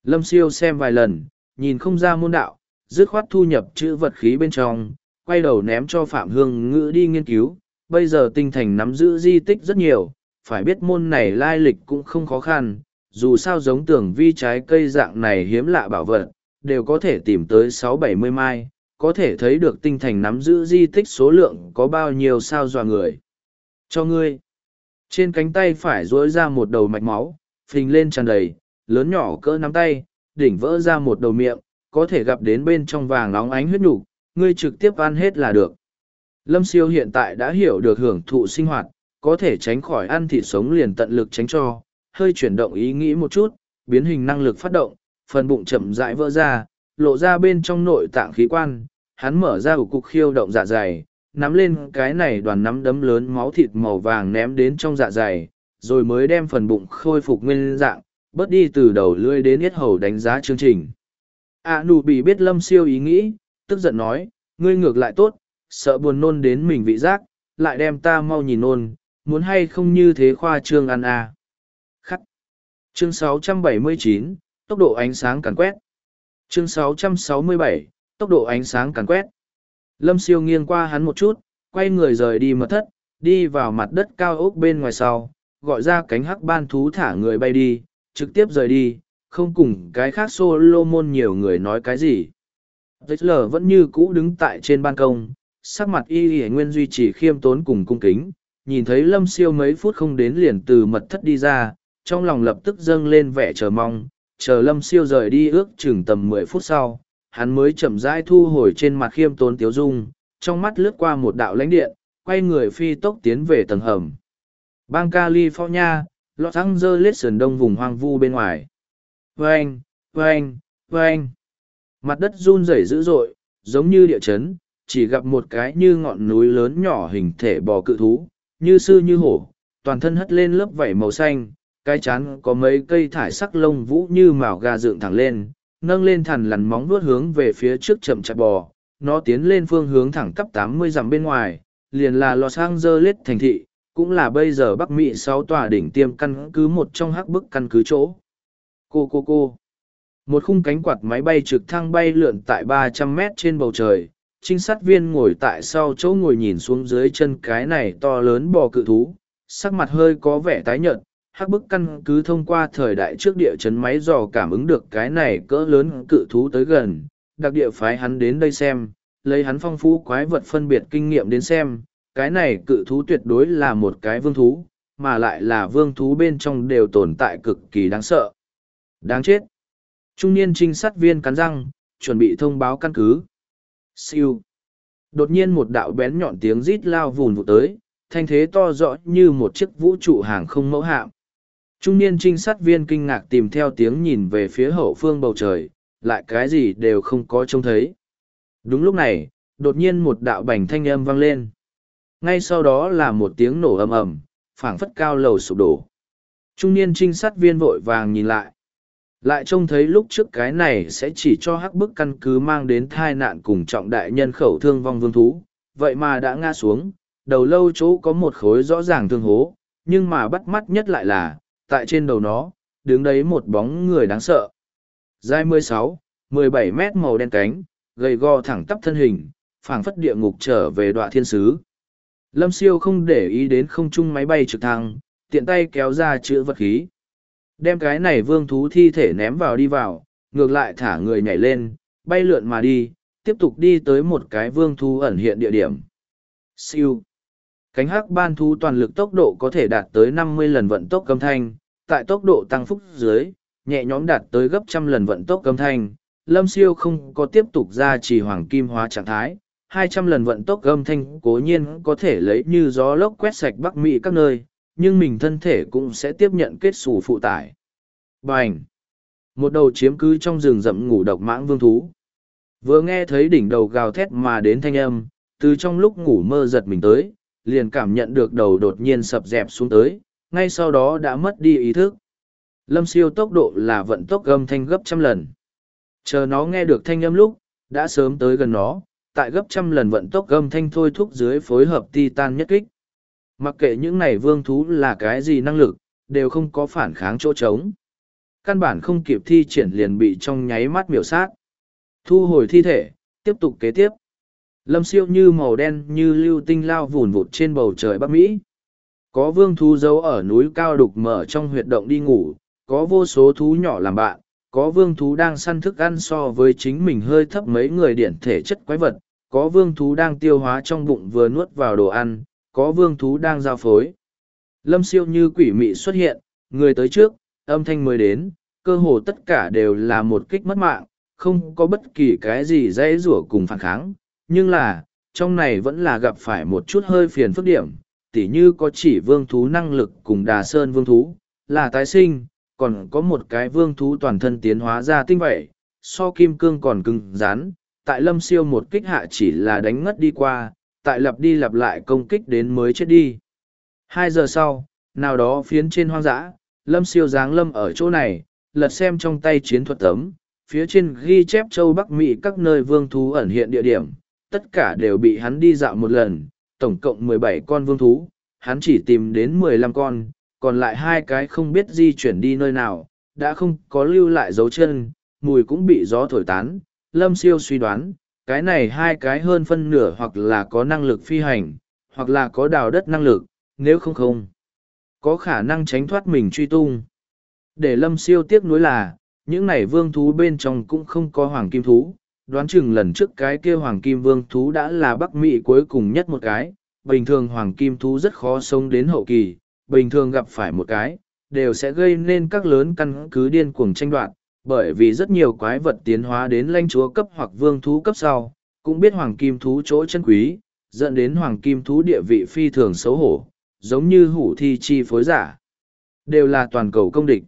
Lâm Siêu xem vài lần, nhìn không ra môn đạo, dứt khoát thu nhập chữ vật khí bên trong, quay đầu ném cho Phạm Hương Ngữ đi nghiên cứu. Bây giờ tinh thành nắm giữ di tích rất nhiều, phải biết môn này lai lịch cũng không khó khăn, dù sao giống tưởng vi trái cây dạng này hiếm lạ bảo vật, đều có thể tìm tới sáu bảy mươi mai, có thể thấy được tinh thành nắm giữ di tích số lượng có bao nhiêu sao dọa người. Cho ngươi. Trên cánh tay phải rối ra một đầu mạch máu, phình lên tràn đầy, lớn nhỏ cỡ nắm tay, đỉnh vỡ ra một đầu miệng, có thể gặp đến bên trong vàng nóng ánh huyết nhục ngươi trực tiếp ăn hết là được. Lâm siêu hiện tại đã hiểu được hưởng thụ sinh hoạt, có thể tránh khỏi ăn thịt sống liền tận lực tránh cho, hơi chuyển động ý nghĩ một chút, biến hình năng lực phát động, phần bụng chậm rãi vỡ ra, lộ ra bên trong nội tạng khí quan, hắn mở ra ủ cục khiêu động dạ dày, nắm lên cái này đoàn nắm đấm lớn máu thịt màu vàng ném đến trong dạ dày, rồi mới đem phần bụng khôi phục nguyên dạng, bớt đi từ đầu lưỡi đến hết hầu đánh giá chương trình. À nụ bị biết lâm siêu ý nghĩ, tức giận nói, ngươi ngược lại tốt, sợ buồn nôn đến mình vị giác, lại đem ta mau nhìn nôn, muốn hay không như thế khoa trương ăn à. Khắc. Chương 679, tốc độ ánh sáng càn quét. Chương 667, tốc độ ánh sáng càn quét. Lâm siêu nghiêng qua hắn một chút, quay người rời đi mật thất, đi vào mặt đất cao ốc bên ngoài sau, gọi ra cánh hắc ban thú thả người bay đi, trực tiếp rời đi, không cùng cái khác Solomon nhiều người nói cái gì. Lờ vẫn như cũ đứng tại trên ban công, sắc mặt y y nguyên duy trì khiêm tốn cùng cung kính, nhìn thấy lâm siêu mấy phút không đến liền từ mật thất đi ra, trong lòng lập tức dâng lên vẻ chờ mong, chờ lâm siêu rời đi ước chừng tầm mười phút sau, hắn mới chậm rãi thu hồi trên mặt khiêm tốn tiếu dung, trong mắt lướt qua một đạo lãnh điện, quay người phi tốc tiến về tầng hầm. Bang California, Los Angeles sườn đông vùng hoang vu bên ngoài. Vâng, vâng, vâng. Mặt đất run rẩy dữ dội, giống như địa chấn, chỉ gặp một cái như ngọn núi lớn nhỏ hình thể bò cự thú, như sư như hổ, toàn thân hất lên lớp vảy màu xanh, cái chán có mấy cây thải sắc lông vũ như màu gà dựng thẳng lên, nâng lên thằn lằn móng vuốt hướng về phía trước chậm chạp bò, nó tiến lên phương hướng thẳng cấp 80 dặm bên ngoài, liền là Los Angeles thành thị, cũng là bây giờ Bắc Mỹ sáu tòa đỉnh tiêm căn cứ một trong hắc bức căn cứ chỗ. Cô cô cô. Một khung cánh quạt máy bay trực thăng bay lượn tại 300 mét trên bầu trời, trinh sát viên ngồi tại sau chỗ ngồi nhìn xuống dưới chân cái này to lớn bò cự thú, sắc mặt hơi có vẻ tái nhợt, hắc bức căn cứ thông qua thời đại trước địa chấn máy dò cảm ứng được cái này cỡ lớn cự thú tới gần, đặc địa phái hắn đến đây xem, lấy hắn phong phú quái vật phân biệt kinh nghiệm đến xem, cái này cự thú tuyệt đối là một cái vương thú, mà lại là vương thú bên trong đều tồn tại cực kỳ đáng sợ. Đáng chết. Trung niên trinh sát viên cắn răng, chuẩn bị thông báo căn cứ. Siêu. Đột nhiên một đạo bén nhọn tiếng rít lao vùn vụt tới, thanh thế to rõ như một chiếc vũ trụ hàng không mẫu hạm. Trung niên trinh sát viên kinh ngạc tìm theo tiếng nhìn về phía hậu phương bầu trời, lại cái gì đều không có trông thấy. Đúng lúc này, đột nhiên một đạo bành thanh âm vang lên. Ngay sau đó là một tiếng nổ ầm ầm, phảng phất cao lầu sụp đổ. Trung niên trinh sát viên vội vàng nhìn lại. Lại trông thấy lúc trước cái này sẽ chỉ cho hắc bức căn cứ mang đến thai nạn cùng trọng đại nhân khẩu thương vong vương thú, vậy mà đã ngã xuống, đầu lâu chỗ có một khối rõ ràng thương hố, nhưng mà bắt mắt nhất lại là, tại trên đầu nó, đứng đấy một bóng người đáng sợ. Dài 16, 17 mét màu đen cánh, gầy gò thẳng tắp thân hình, phảng phất địa ngục trở về đoạn thiên sứ. Lâm siêu không để ý đến không trung máy bay trực thăng, tiện tay kéo ra chữ vật khí. Đem cái này vương thú thi thể ném vào đi vào, ngược lại thả người nhảy lên, bay lượn mà đi, tiếp tục đi tới một cái vương thú ẩn hiện địa điểm. Siêu. Cánh hắc ban thú toàn lực tốc độ có thể đạt tới 50 lần vận tốc âm thanh, tại tốc độ tăng phúc dưới, nhẹ nhõm đạt tới gấp trăm lần vận tốc âm thanh. Lâm siêu không có tiếp tục ra chỉ hoàng kim hóa trạng thái, 200 lần vận tốc âm thanh cố nhiên có thể lấy như gió lốc quét sạch Bắc Mỹ các nơi, nhưng mình thân thể cũng sẽ tiếp nhận kết xù phụ tải. Bành! Một đầu chiếm cứ trong rừng rậm ngủ độc mãng vương thú. Vừa nghe thấy đỉnh đầu gào thét mà đến thanh âm, từ trong lúc ngủ mơ giật mình tới, liền cảm nhận được đầu đột nhiên sập dẹp xuống tới, ngay sau đó đã mất đi ý thức. Lâm siêu tốc độ là vận tốc âm thanh gấp trăm lần. Chờ nó nghe được thanh âm lúc, đã sớm tới gần nó, tại gấp trăm lần vận tốc âm thanh thôi thúc dưới phối hợp titan nhất kích. Mặc kệ những này vương thú là cái gì năng lực, đều không có phản kháng chỗ trống. Căn bản không kịp thi triển liền bị trong nháy mắt miểu sát. Thu hồi thi thể, tiếp tục kế tiếp. Lâm siêu như màu đen như lưu tinh lao vùn vụt trên bầu trời Bắc Mỹ. Có vương thú giấu ở núi cao đục mở trong huyệt động đi ngủ, có vô số thú nhỏ làm bạn, có vương thú đang săn thức ăn so với chính mình hơi thấp mấy người điển thể chất quái vật, có vương thú đang tiêu hóa trong bụng vừa nuốt vào đồ ăn, có vương thú đang giao phối. Lâm siêu như quỷ mị xuất hiện, người tới trước, âm thanh mới đến, cơ hồ tất cả đều là một kích mất mạng, không có bất kỳ cái gì dễ rủa cùng phản kháng. Nhưng là, trong này vẫn là gặp phải một chút hơi phiền phức điểm, tỉ như có chỉ vương thú năng lực cùng đà sơn vương thú, là tái sinh, còn có một cái vương thú toàn thân tiến hóa ra tinh vậy, so kim cương còn cứng rắn, tại lâm siêu một kích hạ chỉ là đánh ngất đi qua, tại lặp đi lặp lại công kích đến mới chết đi. Hai giờ sau, nào đó phiến trên hoang dã, lâm siêu giáng lâm ở chỗ này, lật xem trong tay chiến thuật tấm, phía trên ghi chép châu Bắc Mỹ các nơi vương thú ẩn hiện địa điểm, tất cả đều bị hắn đi dạo một lần, tổng cộng mười bảy con vương thú, hắn chỉ tìm đến mười lăm con, còn lại hai cái không biết di chuyển đi nơi nào, đã không có lưu lại dấu chân, mùi cũng bị gió thổi tán. Lâm siêu suy đoán, cái này hai cái hơn phân nửa hoặc là có năng lực phi hành, hoặc là có đào đất năng lực, nếu không không, có khả năng tránh thoát mình truy tung. Để lâm siêu tiếc nuối là, những này vương thú bên trong cũng không có hoàng kim thú, đoán chừng lần trước cái kia hoàng kim vương thú đã là bắc mỹ cuối cùng nhất một cái, bình thường hoàng kim thú rất khó sống đến hậu kỳ, bình thường gặp phải một cái, đều sẽ gây nên các lớn căn cứ điên cuồng tranh đoạt, bởi vì rất nhiều quái vật tiến hóa đến lãnh chúa cấp hoặc vương thú cấp sau, cũng biết hoàng kim thú chỗ chân quý, dẫn đến hoàng kim thú địa vị phi thường xấu hổ, giống như hủ thi chi phối giả. Đều là toàn cầu công địch.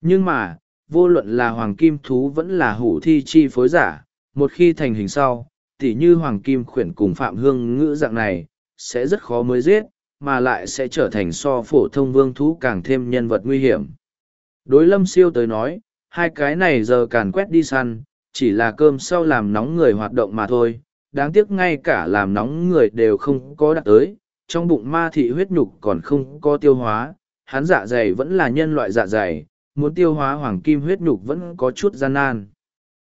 Nhưng mà, vô luận là hoàng kim thú vẫn là hủ thi chi phối giả, một khi thành hình sau, tỉ như Hoàng Kim Khuyển cùng Phạm Hương ngữ dạng này, sẽ rất khó mới giết, mà lại sẽ trở thành so phổ thông vương thú càng thêm nhân vật nguy hiểm. Đối lâm siêu tới nói, hai cái này giờ càn quét đi săn, chỉ là cơm sau làm nóng người hoạt động mà thôi, đáng tiếc ngay cả làm nóng người đều không có đạt tới, trong bụng ma thị huyết nhục còn không có tiêu hóa, hắn dạ dày vẫn là nhân loại dạ dày, muốn tiêu hóa hoàng kim huyết nhục vẫn có chút gian nan.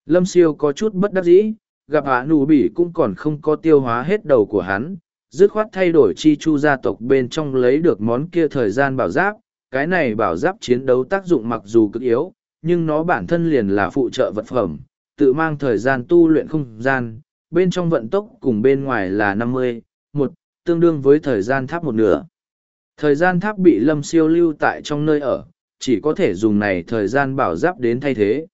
Lâm siêu có chút bất đắc dĩ, gặp hạ nụ bỉ cũng còn không có tiêu hóa hết đầu của hắn, dứt khoát thay đổi chi chu gia tộc bên trong lấy được món kia thời gian bảo giáp, cái này bảo giáp chiến đấu tác dụng mặc dù cực yếu, nhưng nó bản thân liền là phụ trợ vật phẩm, tự mang thời gian tu luyện không gian, bên trong vận tốc cùng bên ngoài là năm mươi, một, tương đương với thời gian tháp một nửa. Thời gian tháp bị lâm siêu lưu tại trong nơi ở, chỉ có thể dùng này thời gian bảo giáp đến thay thế.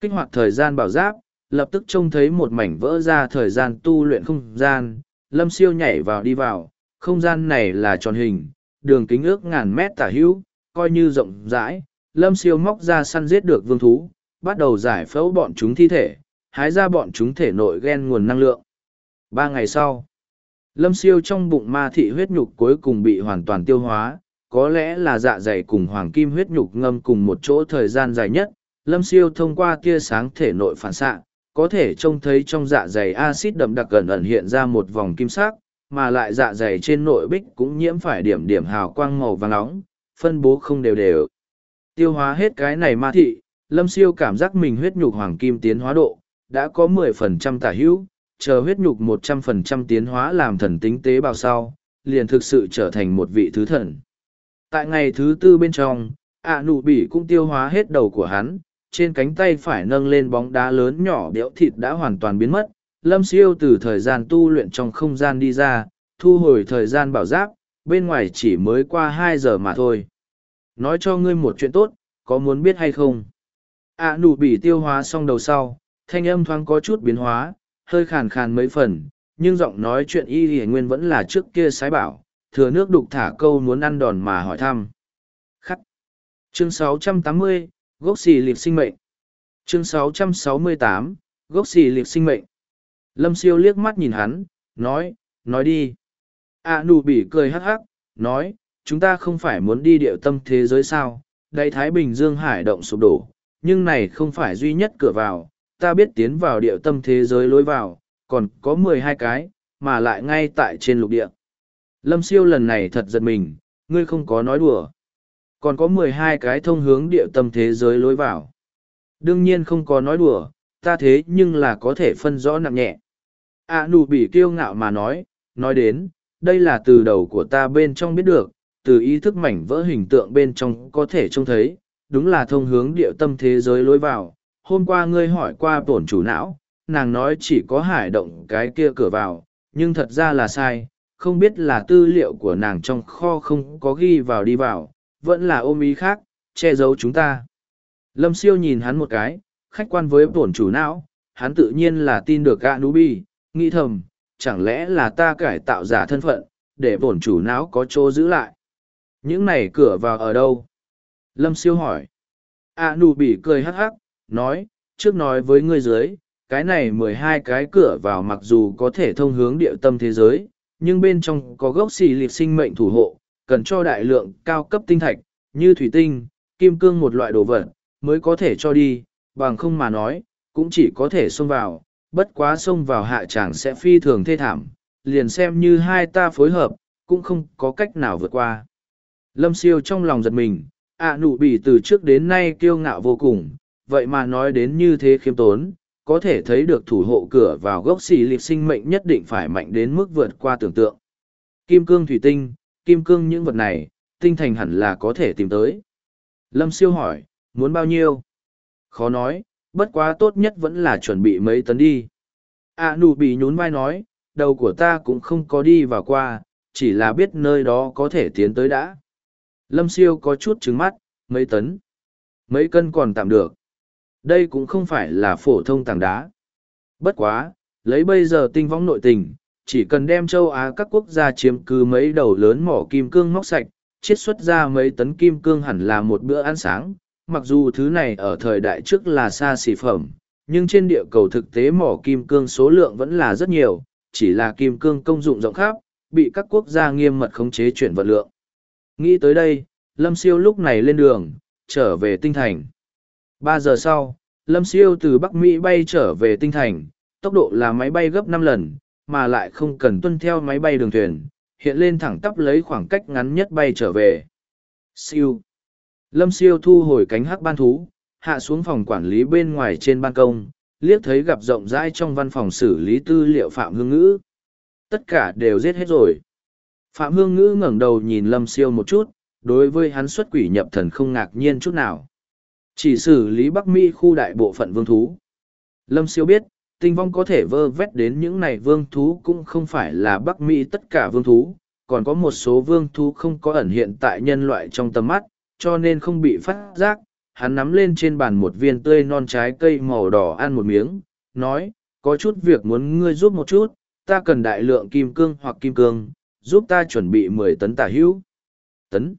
Kích hoạt thời gian bảo giáp, lập tức trông thấy một mảnh vỡ ra thời gian tu luyện không gian, lâm siêu nhảy vào đi vào, không gian này là tròn hình, đường kính ước ngàn mét tả hữu, coi như rộng rãi, lâm siêu móc ra săn giết được vương thú, bắt đầu giải phẫu bọn chúng thi thể, hái ra bọn chúng thể nội ghen nguồn năng lượng. Ba ngày sau, lâm siêu trong bụng ma thị huyết nhục cuối cùng bị hoàn toàn tiêu hóa, có lẽ là dạ dày cùng hoàng kim huyết nhục ngâm cùng một chỗ thời gian dài nhất, lâm siêu thông qua tia sáng thể nội phản xạ có thể trông thấy trong dạ dày acid đậm đặc gần ẩn hiện ra một vòng kim sắc mà lại dạ dày trên nội bích cũng nhiễm phải điểm điểm hào quang màu vàng nóng phân bố không đều đều tiêu hóa hết cái này ma thị lâm siêu cảm giác mình huyết nhục hoàng kim tiến hóa độ đã có mười phần trăm tả hữu chờ huyết nhục một trăm phần trăm tiến hóa làm thần tính tế bào sau liền thực sự trở thành một vị thứ thần tại ngày thứ tư bên trong ạ nụ bỉ cũng tiêu hóa hết đầu của hắn trên cánh tay phải nâng lên bóng đá lớn nhỏ béo thịt đã hoàn toàn biến mất. Lâm siêu từ thời gian tu luyện trong không gian đi ra, thu hồi thời gian bảo giáp, bên ngoài chỉ mới qua hai giờ mà thôi. Nói cho ngươi một chuyện tốt, có muốn biết hay không? À nụ bị tiêu hóa xong đầu sau, thanh âm thoáng có chút biến hóa, hơi khàn khàn mấy phần, nhưng giọng nói chuyện y hiển nguyên vẫn là trước kia sái bảo, thừa nước đục thả câu muốn ăn đòn mà hỏi thăm. Khắc. Chương 680, gốc xì liệt sinh mệnh chương 668, gốc xì liệt sinh mệnh lâm siêu liếc mắt nhìn hắn nói nói đi a nụ bỉ cười hắc hắc nói chúng ta không phải muốn đi điệu tâm thế giới sao đại thái bình dương hải động sụp đổ nhưng này không phải duy nhất cửa vào ta biết tiến vào điệu tâm thế giới lối vào còn có mười hai cái mà lại ngay tại trên lục địa lâm siêu lần này thật giật mình ngươi không có nói đùa còn có mười hai cái thông hướng địa tâm thế giới lối vào. Đương nhiên không có nói đùa, ta thế nhưng là có thể phân rõ nặng nhẹ. À nụ bị kiêu ngạo mà nói, nói đến, đây là từ đầu của ta bên trong biết được, từ ý thức mảnh vỡ hình tượng bên trong có thể trông thấy, đúng là thông hướng địa tâm thế giới lối vào. Hôm qua ngươi hỏi qua tổn chủ não, nàng nói chỉ có hải động cái kia cửa vào, nhưng thật ra là sai, không biết là tư liệu của nàng trong kho không có ghi vào đi vào, vẫn là ôm ý khác, che giấu chúng ta. Lâm siêu nhìn hắn một cái, khách quan với bổn chủ não, hắn tự nhiên là tin được gã nú bi, nghĩ thầm, chẳng lẽ là ta cải tạo giả thân phận, để bổn chủ não có chỗ giữ lại. Những này cửa vào ở đâu? Lâm siêu hỏi. A nụ bị cười hắc hắc, nói, trước nói với ngươi dưới, cái này mười hai cái cửa vào mặc dù có thể thông hướng địa tâm thế giới, nhưng bên trong có gốc xì liệt sinh mệnh thủ hộ, cần cho đại lượng cao cấp tinh thạch, như thủy tinh, kim cương một loại đồ vật, mới có thể cho đi, bằng không mà nói, cũng chỉ có thể xông vào, bất quá xông vào hạ tràng sẽ phi thường thê thảm, liền xem như hai ta phối hợp, cũng không có cách nào vượt qua. Lâm siêu trong lòng giật mình, ạ nụ bị từ trước đến nay kiêu ngạo vô cùng, vậy mà nói đến như thế khiêm tốn, có thể thấy được thủ hộ cửa vào gốc xì liệt sinh mệnh nhất định phải mạnh đến mức vượt qua tưởng tượng. Kim cương thủy tinh, kim cương những vật này, tinh thành hẳn là có thể tìm tới. Lâm siêu hỏi, muốn bao nhiêu? Khó nói, bất quá tốt nhất vẫn là chuẩn bị mấy tấn đi. À nụ bị nhún vai nói, đầu của ta cũng không có đi vào qua, chỉ là biết nơi đó có thể tiến tới đã. Lâm siêu có chút trứng mắt, mấy tấn. Mấy cân còn tạm được. Đây cũng không phải là phổ thông tảng đá. Bất quá, lấy bây giờ tinh võng nội tình, chỉ cần đem châu Á các quốc gia chiếm cứ mấy đầu lớn mỏ kim cương móc sạch, chiết xuất ra mấy tấn kim cương hẳn là một bữa ăn sáng, mặc dù thứ này ở thời đại trước là xa xỉ phẩm, nhưng trên địa cầu thực tế mỏ kim cương số lượng vẫn là rất nhiều, chỉ là kim cương công dụng rộng khắp, bị các quốc gia nghiêm mật khống chế chuyển vận lượng. Nghĩ tới đây, Lâm Siêu lúc này lên đường, trở về tinh thành. Ba giờ sau, Lâm Siêu từ Bắc Mỹ bay trở về tinh thành, tốc độ là máy bay gấp năm lần, mà lại không cần tuân theo máy bay đường thuyền, hiện lên thẳng tắp lấy khoảng cách ngắn nhất bay trở về. Siêu. Lâm Siêu thu hồi cánh hắc ban thú, hạ xuống phòng quản lý bên ngoài trên ban công, liếc thấy gặp rộng rãi trong văn phòng xử lý tư liệu Phạm Hương Ngữ. Tất cả đều giết hết rồi. Phạm Hương Ngữ ngẩng đầu nhìn Lâm Siêu một chút, đối với hắn xuất quỷ nhập thần không ngạc nhiên chút nào. Chỉ xử lý Bắc Mỹ khu đại bộ phận vương thú. Lâm Siêu biết, tinh vong có thể vơ vét đến những này vương thú cũng không phải là Bắc Mỹ tất cả vương thú, còn có một số vương thú không có ẩn hiện tại nhân loại trong tầm mắt, cho nên không bị phát giác. Hắn nắm lên trên bàn một viên tươi non trái cây màu đỏ ăn một miếng, nói, có chút việc muốn ngươi giúp một chút, ta cần đại lượng kim cương hoặc kim cương, giúp ta chuẩn bị mười tấn tả hữu. Tấn.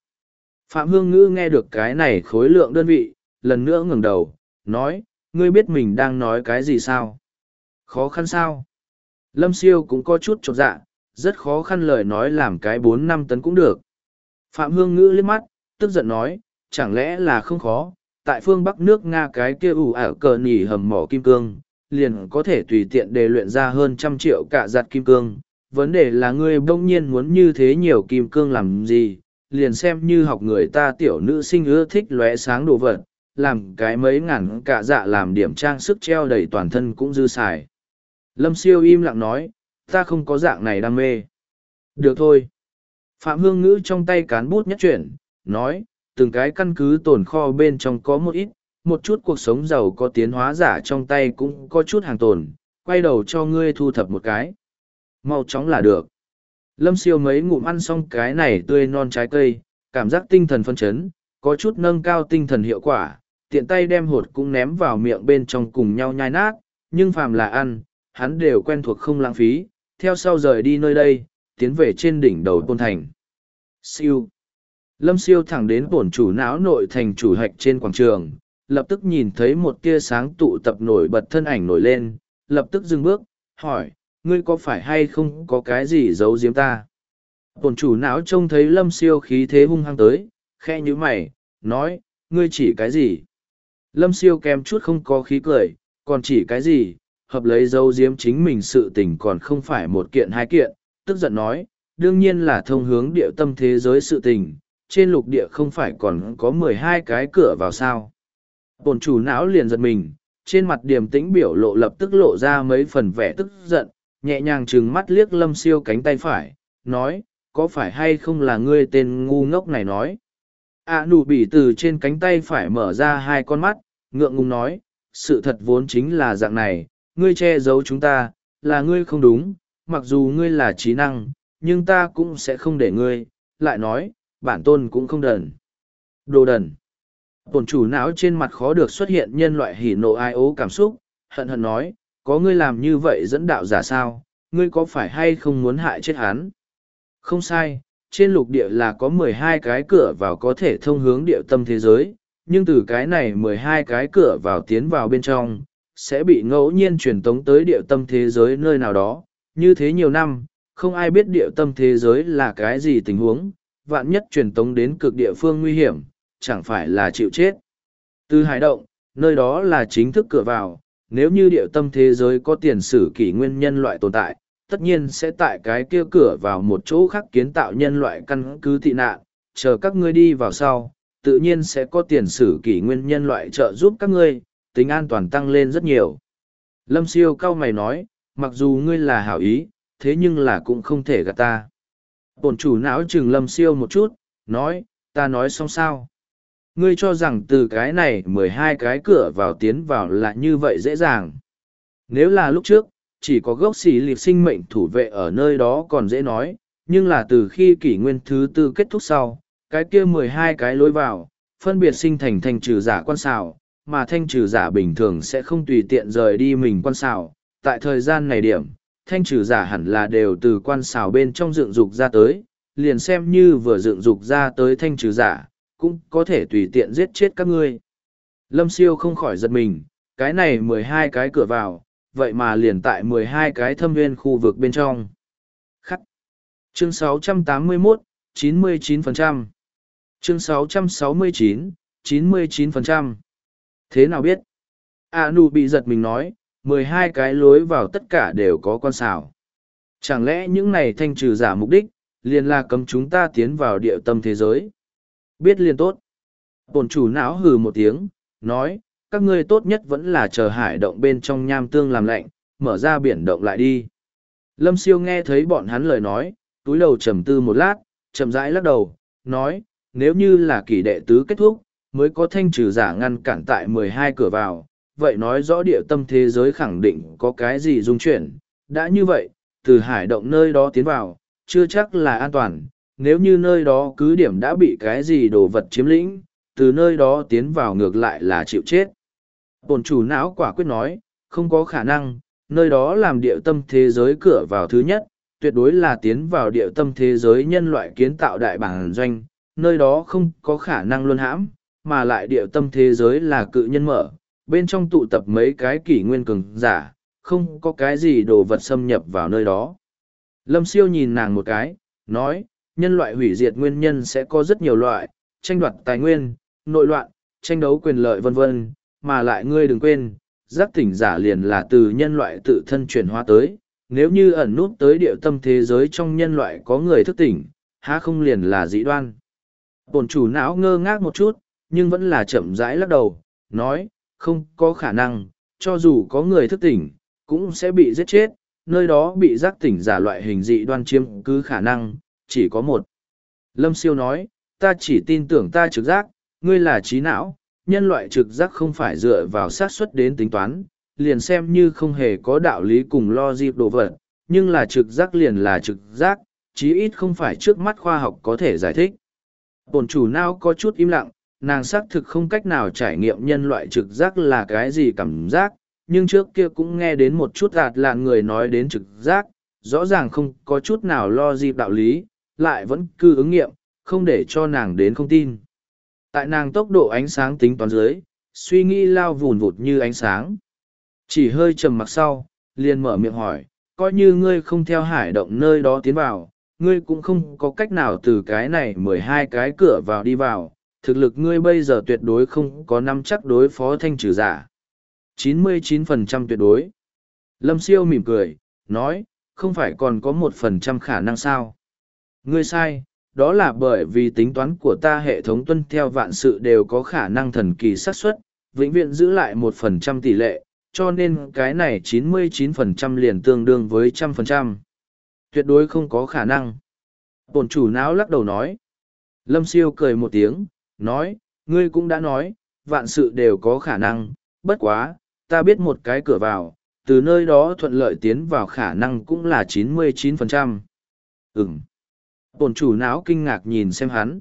Phạm Hương Ngữ nghe được cái này khối lượng đơn vị, lần nữa ngừng đầu, nói, ngươi biết mình đang nói cái gì sao? Khó khăn sao? Lâm Siêu cũng có chút chột dạ, rất khó khăn lời nói làm cái bốn năm tấn cũng được. Phạm Hương Ngữ liếc mắt, tức giận nói, chẳng lẽ là không khó, tại phương Bắc nước Nga cái kia ủ ảo cờ nỉ hầm mỏ kim cương, liền có thể tùy tiện đề luyện ra hơn trăm triệu cả giặt kim cương. Vấn đề là ngươi bỗng nhiên muốn như thế nhiều kim cương làm gì, liền xem như học người ta tiểu nữ sinh ưa thích lóe sáng đồ vật, làm cái mấy ngàn cả dạ làm điểm trang sức treo đầy toàn thân cũng dư xài. Lâm siêu im lặng nói, ta không có dạng này đam mê. Được thôi. Phạm Hương Ngữ trong tay cán bút nhất chuyển, nói, từng cái căn cứ tồn kho bên trong có một ít, một chút cuộc sống giàu có tiến hóa giả trong tay cũng có chút hàng tồn, quay đầu cho ngươi thu thập một cái. Mau chóng là được. Lâm siêu mấy ngụm ăn xong cái này tươi non trái cây, cảm giác tinh thần phân chấn, có chút nâng cao tinh thần hiệu quả, tiện tay đem hột cũng ném vào miệng bên trong cùng nhau nhai nát, nhưng phàm là ăn, hắn đều quen thuộc không lãng phí, theo sau rời đi nơi đây, tiến về trên đỉnh đầu tôn thành. Siêu. Lâm siêu thẳng đến bổn chủ não nội thành chủ hạch trên quảng trường, lập tức nhìn thấy một tia sáng tụ tập nổi bật thân ảnh nổi lên, lập tức dừng bước, hỏi, ngươi có phải hay không có cái gì giấu giếm ta? Bổn chủ não trông thấy lâm siêu khí thế hung hăng tới, khe như mày, nói, ngươi chỉ cái gì? Lâm siêu kèm chút không có khí cười, còn chỉ cái gì, hợp lấy dấu giếm chính mình sự tình còn không phải một kiện hai kiện, tức giận nói, đương nhiên là thông hướng địa tâm thế giới sự tình, trên lục địa không phải còn có mười hai cái cửa vào sao. Bồn chủ não liền giật mình, trên mặt điềm tĩnh biểu lộ lập tức lộ ra mấy phần vẻ tức giận, nhẹ nhàng trừng mắt liếc lâm siêu cánh tay phải, nói, có phải hay không là ngươi tên ngu ngốc này nói. À nụ bỉ từ trên cánh tay phải mở ra hai con mắt, ngượng ngùng nói, sự thật vốn chính là dạng này, ngươi che giấu chúng ta, là ngươi không đúng, mặc dù ngươi là trí năng, nhưng ta cũng sẽ không để ngươi, lại nói, bản tôn cũng không đần. Đồ đần. Tổn chủ não trên mặt khó được xuất hiện nhân loại hỉ nộ ai ố cảm xúc, hận hận nói, có ngươi làm như vậy dẫn đạo giả sao, ngươi có phải hay không muốn hại chết hắn? Không sai, trên lục địa là có mười hai cái cửa vào có thể thông hướng địa tâm thế giới, nhưng từ cái này mười hai cái cửa vào tiến vào bên trong, sẽ bị ngẫu nhiên truyền tống tới địa tâm thế giới nơi nào đó. Như thế nhiều năm, không ai biết địa tâm thế giới là cái gì tình huống, vạn nhất truyền tống đến cực địa phương nguy hiểm, chẳng phải là chịu chết. Từ hải động, nơi đó là chính thức cửa vào, nếu như địa tâm thế giới có tiền sử kỷ nguyên nhân loại tồn tại, tất nhiên sẽ tại cái kia cửa vào một chỗ khác kiến tạo nhân loại căn cứ thị nạn, chờ các ngươi đi vào sau, tự nhiên sẽ có tiền sử kỷ nguyên nhân loại trợ giúp các ngươi, tính an toàn tăng lên rất nhiều. Lâm siêu cao mày nói, mặc dù ngươi là hảo ý, thế nhưng là cũng không thể gạt ta. Bổn chủ não chừng lâm siêu một chút, nói, ta nói xong sao. Ngươi cho rằng từ cái này mười hai cái cửa vào tiến vào là như vậy dễ dàng. Nếu là lúc trước, chỉ có gốc xì liệt sinh mệnh thủ vệ ở nơi đó còn dễ nói, nhưng là từ khi kỷ nguyên thứ tư kết thúc sau, cái kia mười hai cái lối vào, phân biệt sinh thành thành trừ giả quan xào, mà thanh trừ giả bình thường sẽ không tùy tiện rời đi mình quan xào. Tại thời gian này điểm, thanh trừ giả hẳn là đều từ quan xào bên trong dựng dục ra tới, liền xem như vừa dựng dục ra tới thanh trừ giả, cũng có thể tùy tiện giết chết các ngươi. Lâm siêu không khỏi giật mình, cái này mười hai cái cửa vào, vậy mà liền tại mười hai cái thâm viên khu vực bên trong. Khắc. Chương 681, 99%. Chương 669, 99%. Thế nào biết? A Nu bị giật mình nói, mười hai cái lối vào tất cả đều có con xào. Chẳng lẽ những này thanh trừ giả mục đích, liền là cấm chúng ta tiến vào địa tâm thế giới? Biết liền tốt. Bồn chủ não hừ một tiếng, nói, các ngươi tốt nhất vẫn là chờ hải động bên trong nham tương làm lạnh, mở ra biển động lại đi. Lâm siêu nghe thấy bọn hắn lời nói, túi đầu trầm tư một lát, chậm rãi lắc đầu, nói, nếu như là kỷ đệ tứ kết thúc, mới có thanh trừ giả ngăn cản tại mười hai cửa vào, vậy nói rõ địa tâm thế giới khẳng định có cái gì dung chuyển. Đã như vậy, từ hải động nơi đó tiến vào, chưa chắc là an toàn, nếu như nơi đó cứ điểm đã bị cái gì đồ vật chiếm lĩnh, từ nơi đó tiến vào ngược lại là chịu chết. Bồn chủ não quả quyết nói, không có khả năng, nơi đó làm địa tâm thế giới cửa vào thứ nhất, tuyệt đối là tiến vào địa tâm thế giới nhân loại kiến tạo đại bản doanh, nơi đó không có khả năng luân hãm, mà lại địa tâm thế giới là cự nhân mở, bên trong tụ tập mấy cái kỷ nguyên cường giả, không có cái gì đồ vật xâm nhập vào nơi đó. Lâm siêu nhìn nàng một cái, nói, nhân loại hủy diệt nguyên nhân sẽ có rất nhiều loại, tranh đoạt tài nguyên, nội loạn, tranh đấu quyền lợi vân vân, mà lại ngươi đừng quên, giác tỉnh giả liền là từ nhân loại tự thân chuyển hóa tới, nếu như ẩn nút tới địa tâm thế giới trong nhân loại có người thức tỉnh, há không liền là dị đoan. Bồn chủ não ngơ ngác một chút, nhưng vẫn là chậm rãi lắc đầu, nói, không có khả năng, cho dù có người thức tỉnh, cũng sẽ bị giết chết, nơi đó bị giác tỉnh giả loại hình dị đoan chiếm cứ khả năng, chỉ có một. Lâm siêu nói, ta chỉ tin tưởng ta trực giác, ngươi là trí não, nhân loại trực giác không phải dựa vào xác suất đến tính toán, liền xem như không hề có đạo lý cùng lo dịp đồ vật, nhưng là trực giác liền là trực giác, chí ít không phải trước mắt khoa học có thể giải thích. Bồn chủ nào có chút im lặng, nàng xác thực không cách nào trải nghiệm nhân loại trực giác là cái gì cảm giác, nhưng trước kia cũng nghe đến một chút gạt là người nói đến trực giác, rõ ràng không có chút nào lo dịp đạo lý, lại vẫn cứ ứng nghiệm, không để cho nàng đến không tin. Tại nàng tốc độ ánh sáng tính toán dưới, suy nghĩ lao vùn vụt như ánh sáng. Chỉ hơi trầm mặc sau, liền mở miệng hỏi, coi như ngươi không theo hải động nơi đó tiến vào, ngươi cũng không có cách nào từ cái này mười hai cái cửa vào đi vào, thực lực ngươi bây giờ tuyệt đối không có năm chắc đối phó thanh trừ giả. 99% tuyệt đối. Lâm siêu mỉm cười, nói, không phải còn có một phần trăm khả năng sao. Ngươi sai, đó là bởi vì tính toán của ta hệ thống tuân theo vạn sự đều có khả năng thần kỳ xác suất vĩnh viễn giữ lại một phần trăm tỷ lệ cho nên cái này 99% liền tương đương với trăm phần trăm. Tuyệt đối không có khả năng. Bổn chủ não lắc đầu nói. Lâm siêu cười một tiếng nói ngươi cũng đã nói vạn sự đều có khả năng bất quá ta biết một cái cửa vào từ nơi đó thuận lợi tiến vào khả năng cũng là 99%. Ừm bổn chủ não kinh ngạc nhìn xem hắn.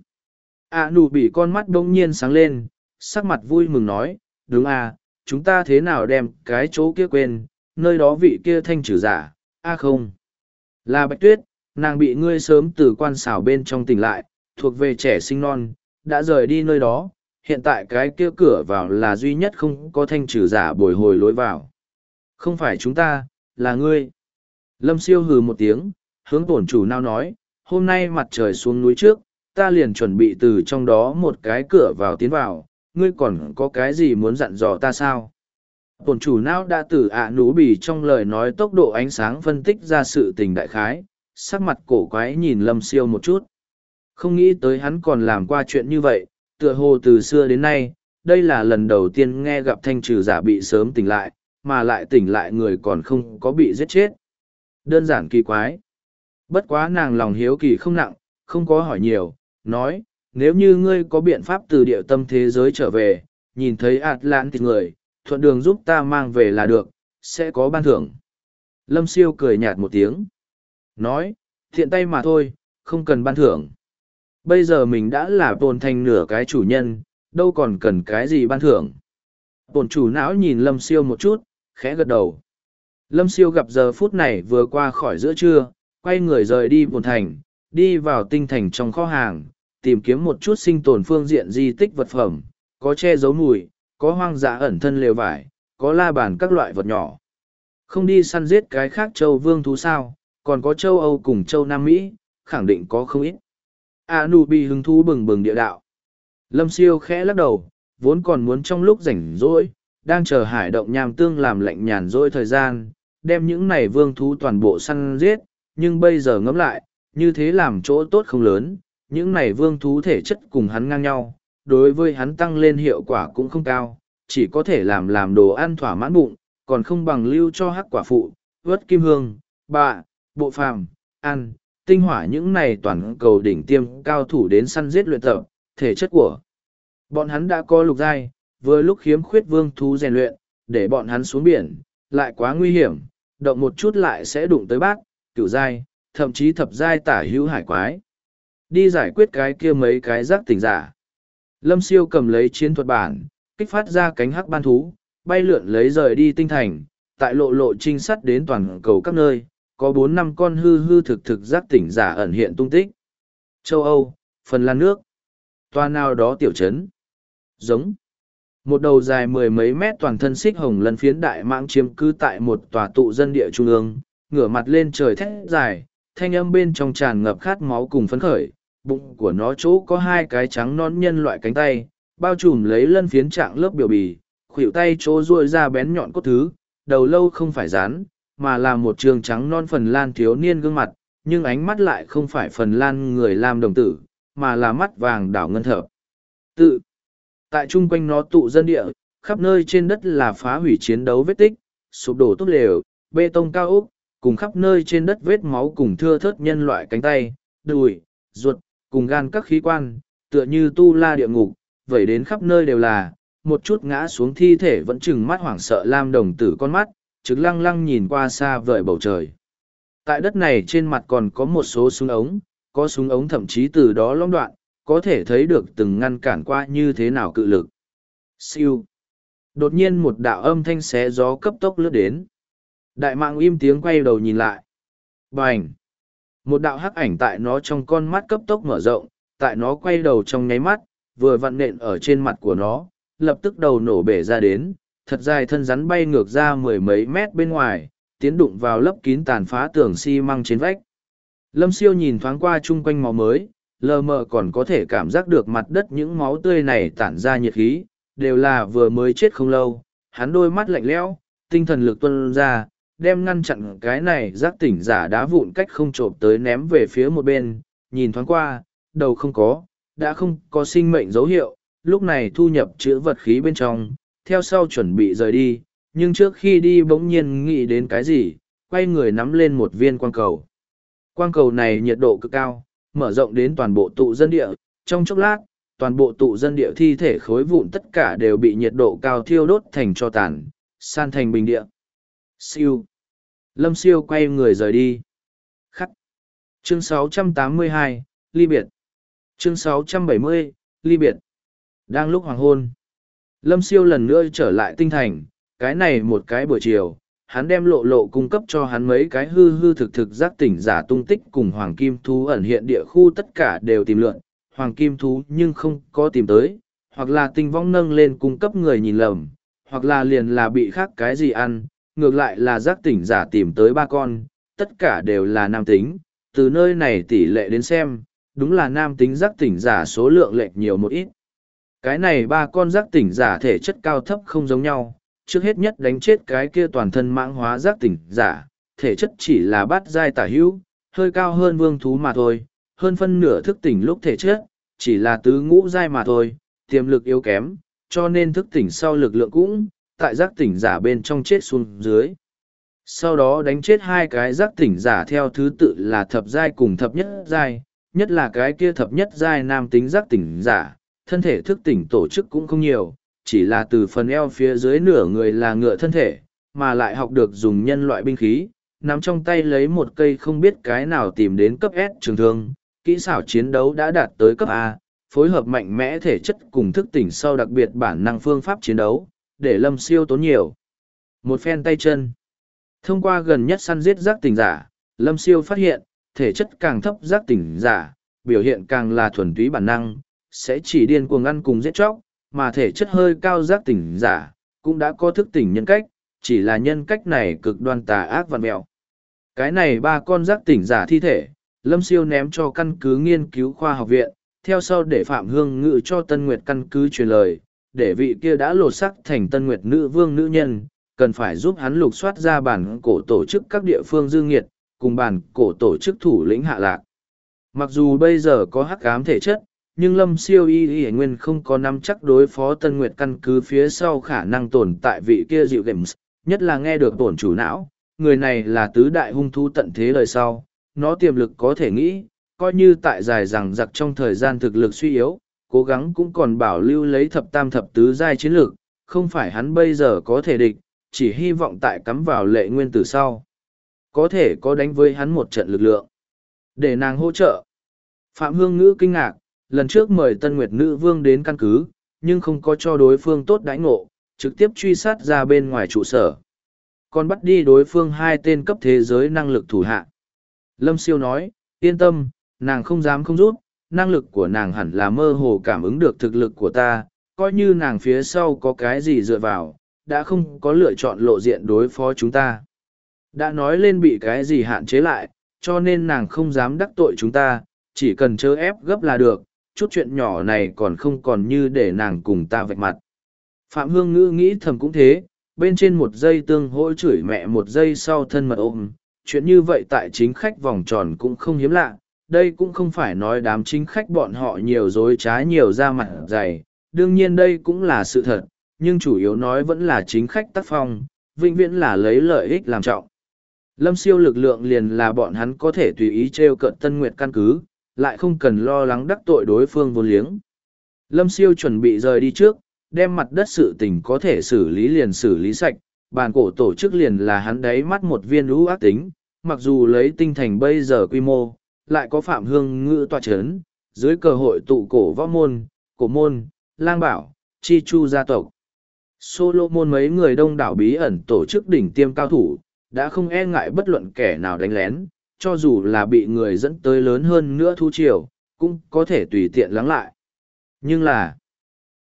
A nụ bị con mắt bỗng nhiên sáng lên, sắc mặt vui mừng nói, đúng à chúng ta thế nào đem cái chỗ kia quên, nơi đó vị kia thanh trừ giả, a không? Là bạch tuyết, nàng bị ngươi sớm từ quan xảo bên trong tỉnh lại, thuộc về trẻ sinh non, đã rời đi nơi đó, hiện tại cái kia cửa vào là duy nhất không có thanh trừ giả bồi hồi lối vào. Không phải chúng ta, là ngươi. Lâm siêu hừ một tiếng, hướng tổn chủ nao nói hôm nay mặt trời xuống núi trước, ta liền chuẩn bị từ trong đó một cái cửa vào tiến vào, ngươi còn có cái gì muốn dặn dò ta sao? Bổn chủ não đã từ ạ nú bì trong lời nói tốc độ ánh sáng phân tích ra sự tình đại khái, sắc mặt cổ quái nhìn lâm siêu một chút. Không nghĩ tới hắn còn làm qua chuyện như vậy, tựa hồ từ xưa đến nay, đây là lần đầu tiên nghe gặp thanh trừ giả bị sớm tỉnh lại, mà lại tỉnh lại người còn không có bị giết chết. Đơn giản kỳ quái. Bất quá nàng lòng hiếu kỳ không nặng, không có hỏi nhiều, nói, nếu như ngươi có biện pháp từ địa tâm thế giới trở về, nhìn thấy Atlantis người, thuận đường giúp ta mang về là được, sẽ có ban thưởng. Lâm siêu cười nhạt một tiếng. Nói, thiện tay mà thôi, không cần ban thưởng. Bây giờ mình đã là tồn thành nửa cái chủ nhân, đâu còn cần cái gì ban thưởng. Tồn chủ não nhìn Lâm siêu một chút, khẽ gật đầu. Lâm siêu gặp giờ phút này vừa qua khỏi giữa trưa, quay người rời đi bồn thành, đi vào tinh thành trong kho hàng, tìm kiếm một chút sinh tồn phương diện di tích vật phẩm, có che giấu mùi, có hoang dã ẩn thân lều vải, có la bàn các loại vật nhỏ. Không đi săn giết cái khác châu vương thú sao, còn có châu Âu cùng châu Nam Mỹ, khẳng định có không ít. A bị hứng thú bừng bừng địa đạo. Lâm siêu khẽ lắc đầu, vốn còn muốn trong lúc rảnh rỗi, đang chờ hải động nham tương làm lạnh nhàn rỗi thời gian, đem những này vương thú toàn bộ săn giết, nhưng bây giờ ngẫm lại, như thế làm chỗ tốt không lớn, những này vương thú thể chất cùng hắn ngang nhau, đối với hắn tăng lên hiệu quả cũng không cao, chỉ có thể làm làm đồ ăn thỏa mãn bụng, còn không bằng lưu cho hắc quả phụ, vớt kim hương, bạ, bộ phàm, ăn, tinh hỏa những này toàn cầu đỉnh tiêm cao thủ đến săn giết luyện tập, thể chất của. Bọn hắn đã có lục giai, vừa lúc khiếm khuyết vương thú rèn luyện, để bọn hắn xuống biển, lại quá nguy hiểm, động một chút lại sẽ đụng tới bác, cựu giai, thậm chí thập giai tả hữu hải quái. Đi giải quyết cái kia mấy cái giác tỉnh giả. Lâm siêu cầm lấy chiến thuật bản, kích phát ra cánh hắc ban thú, bay lượn lấy rời đi tinh thành, tại lộ lộ trinh sát đến toàn cầu các nơi, có bốn năm con hư hư thực thực giác tỉnh giả ẩn hiện tung tích. Châu Âu, Phần Lan nước, toa nào đó tiểu trấn. Giống. Một đầu dài mười mấy mét toàn thân xích hồng lần phiến đại mãng chiếm cư tại một tòa tụ dân địa trung ương, ngửa mặt lên trời thét dài, thanh âm bên trong tràn ngập khát máu cùng phấn khởi, bụng của nó chỗ có hai cái trắng non nhân loại cánh tay, bao trùm lấy lân phiến trạng lớp biểu bì, khuỷu tay chỗ ruôi ra bén nhọn cốt thứ, đầu lâu không phải rán, mà là một trường trắng non phần lan thiếu niên gương mặt, nhưng ánh mắt lại không phải phần lan người làm đồng tử, mà là mắt vàng đảo ngân thở. Tự, tại chung quanh nó tụ dân địa, khắp nơi trên đất là phá hủy chiến đấu vết tích, sụp đổ tốt lều, bê tông cao ốc, cùng khắp nơi trên đất vết máu cùng thưa thớt nhân loại cánh tay, đùi, ruột, cùng gan các khí quan, tựa như tu la địa ngục, vậy đến khắp nơi đều là, một chút ngã xuống thi thể vẫn chừng mắt hoảng sợ lam đồng tử con mắt, trứng lăng lăng nhìn qua xa vời bầu trời. Tại đất này trên mặt còn có một số súng ống, có súng ống thậm chí từ đó long đoạn, có thể thấy được từng ngăn cản qua như thế nào cự lực. Siêu. Đột nhiên một đạo âm thanh xé gió cấp tốc lướt đến. Đại mạng im tiếng quay đầu nhìn lại. Bành! Một đạo hắc ảnh tại nó trong con mắt cấp tốc mở rộng, tại nó quay đầu trong nháy mắt, vừa vặn nện ở trên mặt của nó, lập tức đầu nổ bể ra đến, thật dài thân rắn bay ngược ra mười mấy mét bên ngoài, tiến đụng vào lấp kín tàn phá tường xi măng trên vách. Lâm siêu nhìn thoáng qua chung quanh máu mới, lờ mờ còn có thể cảm giác được mặt đất những máu tươi này tản ra nhiệt khí, đều là vừa mới chết không lâu, hắn đôi mắt lạnh lẽo, tinh thần lực tuân ra, đem ngăn chặn cái này giác tỉnh giả đá vụn cách không trộm tới ném về phía một bên, nhìn thoáng qua, đầu không có, đã không có sinh mệnh dấu hiệu, lúc này thu nhập chữ vật khí bên trong, theo sau chuẩn bị rời đi, nhưng trước khi đi bỗng nhiên nghĩ đến cái gì, quay người nắm lên một viên quang cầu. Quang cầu này nhiệt độ cực cao, mở rộng đến toàn bộ tụ dân địa, trong chốc lát, toàn bộ tụ dân địa thi thể khối vụn tất cả đều bị nhiệt độ cao thiêu đốt thành cho tàn, san thành bình địa. Siêu. Lâm siêu quay người rời đi. Khắc. Chương 682, Ly Biệt. Chương 670, Ly Biệt. Đang lúc hoàng hôn. Lâm siêu lần nữa trở lại tinh thành, cái này một cái buổi chiều, hắn đem lộ lộ cung cấp cho hắn mấy cái hư hư thực thực giác tỉnh giả tung tích cùng hoàng kim thú ẩn hiện địa khu tất cả đều tìm lượn, hoàng kim thú nhưng không có tìm tới, hoặc là tinh vong nâng lên cung cấp người nhìn lầm, hoặc là liền là bị khác cái gì ăn, ngược lại là giác tỉnh giả tìm tới ba con, tất cả đều là nam tính, từ nơi này tỷ lệ đến xem, đúng là nam tính giác tỉnh giả số lượng lệch nhiều một ít. Cái này ba con giác tỉnh giả thể chất cao thấp không giống nhau, trước hết nhất đánh chết cái kia toàn thân mãng hóa giác tỉnh giả, thể chất chỉ là bát giai tả hữu, hơi cao hơn vương thú mà thôi, hơn phân nửa thức tỉnh lúc thể chất, chỉ là tứ ngũ giai mà thôi, tiềm lực yếu kém, cho nên thức tỉnh sau lực lượng cũng, tại giác tỉnh giả bên trong chết xuống dưới. Sau đó đánh chết hai cái giác tỉnh giả theo thứ tự là thập giai cùng thập nhất giai, nhất là cái kia thập nhất giai nam tính giác tỉnh giả, thân thể thức tỉnh tổ chức cũng không nhiều, chỉ là từ phần eo phía dưới nửa người là ngựa thân thể, mà lại học được dùng nhân loại binh khí, nắm trong tay lấy một cây không biết cái nào tìm đến cấp S trường thương, kỹ xảo chiến đấu đã đạt tới cấp A, phối hợp mạnh mẽ thể chất cùng thức tỉnh sau đặc biệt bản năng phương pháp chiến đấu, để lâm siêu tốn nhiều. Một phen tay chân. Thông qua gần nhất săn giết giác tỉnh giả, lâm siêu phát hiện, thể chất càng thấp giác tỉnh giả, biểu hiện càng là thuần túy bản năng, sẽ chỉ điên cuồng ăn cùng giết chóc, mà thể chất hơi cao giác tỉnh giả, cũng đã có thức tỉnh nhân cách, chỉ là nhân cách này cực đoan tà ác vằn mẹo. Cái này ba con giác tỉnh giả thi thể, Lâm Siêu ném cho căn cứ nghiên cứu khoa học viện, theo sau để Phạm Hương Ngự cho Tân Nguyệt căn cứ truyền lời, để vị kia đã lột sắc thành Tân Nguyệt nữ vương nữ nhân, cần phải giúp hắn lục soát ra bản cổ tổ chức các địa phương dương nghiệt, cùng bản cổ tổ chức thủ lĩnh hạ lạc. Mặc dù bây giờ có hắc ám thể chất, nhưng lâm siêu y y nguyên không có nắm chắc đối phó tân nguyệt căn cứ phía sau khả năng tồn tại vị kia dịu games nhất là nghe được tổn chủ não người này là tứ đại hung thú tận thế đời sau nó tiềm lực có thể nghĩ coi như tại dài rằng giặc trong thời gian thực lực suy yếu cố gắng cũng còn bảo lưu lấy thập tam thập tứ giai chiến lược, không phải hắn bây giờ có thể địch, chỉ hy vọng tại cắm vào lệ nguyên tử sau. Có thể có đánh với hắn một trận lực lượng. Để nàng hỗ trợ. Phạm hương ngữ kinh ngạc, lần trước mời tân nguyệt nữ vương đến căn cứ, nhưng không có cho đối phương tốt đãi ngộ, trực tiếp truy sát ra bên ngoài trụ sở. Còn bắt đi đối phương hai tên cấp thế giới năng lực thủ hạ. Lâm siêu nói, yên tâm, nàng không dám không rút năng lực của nàng hẳn là mơ hồ cảm ứng được thực lực của ta coi như nàng phía sau có cái gì dựa vào đã không có lựa chọn lộ diện đối phó chúng ta đã nói lên bị cái gì hạn chế lại cho nên nàng không dám đắc tội chúng ta chỉ cần chớ ép gấp là được chút chuyện nhỏ này còn không còn như để nàng cùng ta vạch mặt. Phạm Hương Ngữ nghĩ thầm cũng thế, bên trên một giây tương hỗ chửi mẹ một giây sau thân mật ôm, chuyện như vậy tại chính khách vòng tròn cũng không hiếm lạ, đây cũng không phải nói đám chính khách bọn họ nhiều dối trá nhiều ra mặt dày, đương nhiên đây cũng là sự thật, nhưng chủ yếu nói vẫn là chính khách tác phong, vĩnh viễn là lấy lợi ích làm trọng. Lâm siêu lực lượng liền là bọn hắn có thể tùy ý treo cận Tân Nguyệt căn cứ, lại không cần lo lắng đắc tội đối phương vô liếng. Lâm siêu chuẩn bị rời đi trước, đem mặt đất sự tình có thể xử lý liền xử lý sạch, bàn cổ tổ chức liền là hắn đáy mắt một viên lũ ác tính, mặc dù lấy tinh thành bây giờ quy mô, lại có phạm hương ngữ tòa chấn, dưới cơ hội tụ cổ võ môn, cổ môn, lang bảo, chi chu gia tộc. Solomon mấy người đông đảo bí ẩn tổ chức đỉnh tiêm cao thủ, đã không e ngại bất luận kẻ nào đánh lén, cho dù là bị người dẫn tới lớn hơn nữa thu triều, cũng có thể tùy tiện lắng lại. Nhưng là,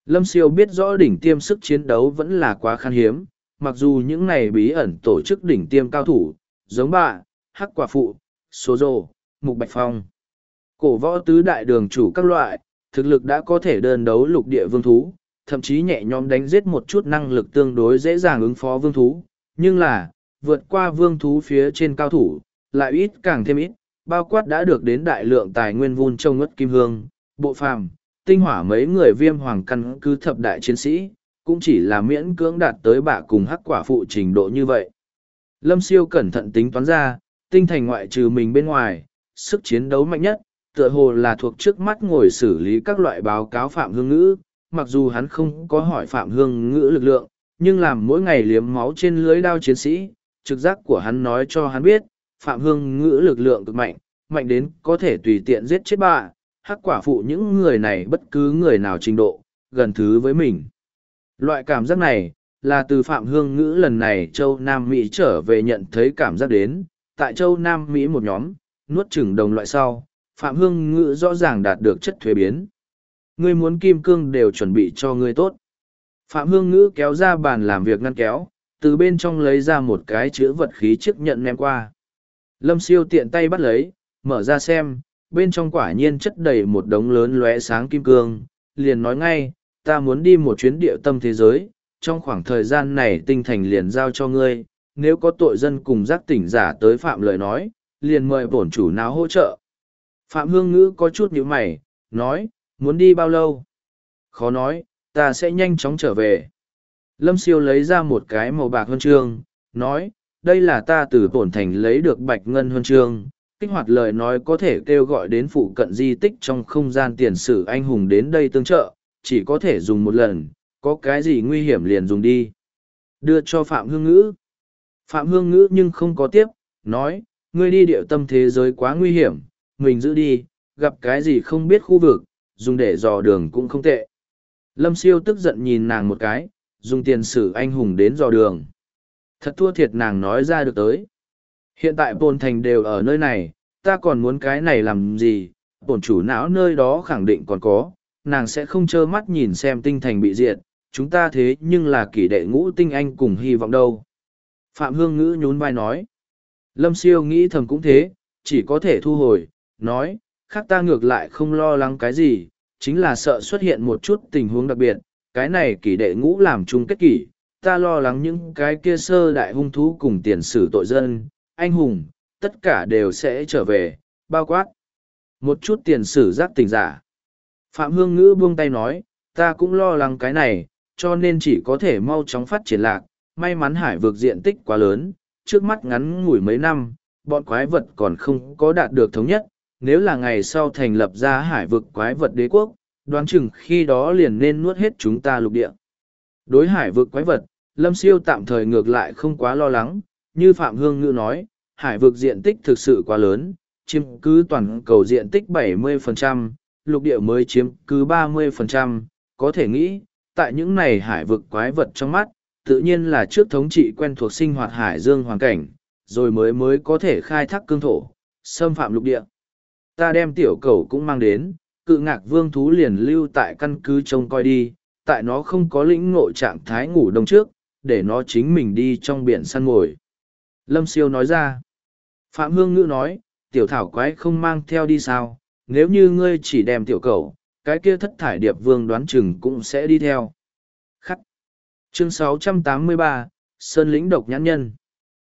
Lâm Siêu biết rõ đỉnh tiêm sức chiến đấu vẫn là quá khan hiếm, mặc dù những này bí ẩn tổ chức đỉnh tiêm cao thủ, giống bạ, hắc quả phụ, số rồ, mục bạch phong. Cổ võ tứ đại đường chủ các loại, thực lực đã có thể đơn đấu lục địa vương thú, thậm chí nhẹ nhõm đánh giết một chút năng lực tương đối dễ dàng ứng phó vương thú. Nhưng là, vượt qua vương thú phía trên cao thủ, lại ít càng thêm ít, bao quát đã được đến đại lượng tài nguyên vun trông ngất kim hương, bộ phàm, tinh hỏa mấy người viêm hoàng căn cứ thập đại chiến sĩ, cũng chỉ là miễn cưỡng đạt tới bạ cùng hắc quả phụ trình độ như vậy. Lâm siêu cẩn thận tính toán ra, tinh thành ngoại trừ mình bên ngoài, sức chiến đấu mạnh nhất, tựa hồ là thuộc trước mắt ngồi xử lý các loại báo cáo phạm hương ngữ, mặc dù hắn không có hỏi phạm hương ngữ lực lượng, nhưng làm mỗi ngày liếm máu trên lưới đao chiến sĩ, trực giác của hắn nói cho hắn biết, Phạm Hương ngữ lực lượng cực mạnh, mạnh đến có thể tùy tiện giết chết bà, hắc quả phụ những người này bất cứ người nào trình độ, gần thứ với mình. Loại cảm giác này, là từ Phạm Hương ngữ lần này châu Nam Mỹ trở về nhận thấy cảm giác đến, tại châu Nam Mỹ một nhóm, nuốt chửng đồng loại sau, Phạm Hương ngữ rõ ràng đạt được chất thuế biến. Ngươi muốn kim cương đều chuẩn bị cho ngươi tốt. Phạm Hương ngữ kéo ra bàn làm việc ngăn kéo, từ bên trong lấy ra một cái chữ vật khí chiếc nhận ném qua. Lâm siêu tiện tay bắt lấy, mở ra xem, bên trong quả nhiên chất đầy một đống lớn lóe sáng kim cương, liền nói ngay, ta muốn đi một chuyến địa tâm thế giới, trong khoảng thời gian này tinh thành liền giao cho ngươi, nếu có tội dân cùng giác tỉnh giả tới phạm lời nói, liền mời bổn chủ nào hỗ trợ. Phạm Hương Ngữ có chút nhíu mày, nói, muốn đi bao lâu? Khó nói, ta sẽ nhanh chóng trở về. Lâm siêu lấy ra một cái màu bạc huân chương, nói, đây là ta từ bổn thành lấy được bạch ngân huân chương kích hoạt lời nói có thể kêu gọi đến phụ cận di tích trong không gian tiền sử anh hùng đến đây tương trợ chỉ có thể dùng một lần có cái gì nguy hiểm liền dùng đi đưa cho phạm hương ngữ phạm hương ngữ nhưng không có tiếp nói ngươi đi điệu tâm thế giới quá nguy hiểm mình giữ đi gặp cái gì không biết khu vực dùng để dò đường cũng không tệ lâm siêu tức giận nhìn nàng một cái dùng tiền sử anh hùng đến dò đường Thật thua thiệt nàng nói ra được tới. Hiện tại bồn thành đều ở nơi này, ta còn muốn cái này làm gì, bồn chủ não nơi đó khẳng định còn có, nàng sẽ không trơ mắt nhìn xem tinh thành bị diệt, chúng ta thế nhưng là kỷ đệ ngũ tinh anh cùng hy vọng đâu. Phạm Hương Ngữ nhún vai nói. Lâm siêu nghĩ thầm cũng thế, chỉ có thể thu hồi, nói, khác ta ngược lại không lo lắng cái gì, chính là sợ xuất hiện một chút tình huống đặc biệt, cái này kỷ đệ ngũ làm chung kết kỷ, ta lo lắng những cái kia sơ đại hung thú cùng tiền sử tội dân, anh hùng, tất cả đều sẽ trở về, bao quát. Một chút tiền sử giác tình giả. Phạm Hương Ngữ buông tay nói, ta cũng lo lắng cái này, cho nên chỉ có thể mau chóng phát triển lạc. May mắn hải vực diện tích quá lớn, trước mắt ngắn ngủi mấy năm, bọn quái vật còn không có đạt được thống nhất. Nếu là ngày sau thành lập ra hải vực quái vật đế quốc, đoán chừng khi đó liền nên nuốt hết chúng ta lục địa. Đối hải vực quái vật, Lâm Siêu tạm thời ngược lại không quá lo lắng, như Phạm Hương Ngữ nói, hải vực diện tích thực sự quá lớn, chiếm cứ toàn cầu diện tích 70%, lục địa mới chiếm cứ 30%, có thể nghĩ, tại những này hải vực quái vật trong mắt, tự nhiên là trước thống trị quen thuộc sinh hoạt hải dương hoàn cảnh, rồi mới mới có thể khai thác cương thổ, xâm phạm lục địa. Ta đem tiểu cầu cũng mang đến, cự ngạc vương thú liền lưu tại căn cứ trông coi đi, tại nó không có lĩnh ngộ trạng thái ngủ đông trước, để nó chính mình đi trong biển săn ngồi. Lâm Siêu nói ra. Phạm Hương Ngữ nói, tiểu thảo quái không mang theo đi sao, nếu như ngươi chỉ đem tiểu cầu, cái kia thất thải điệp vương đoán chừng cũng sẽ đi theo. Chương 683, Sơn lĩnh độc nhãn nhân.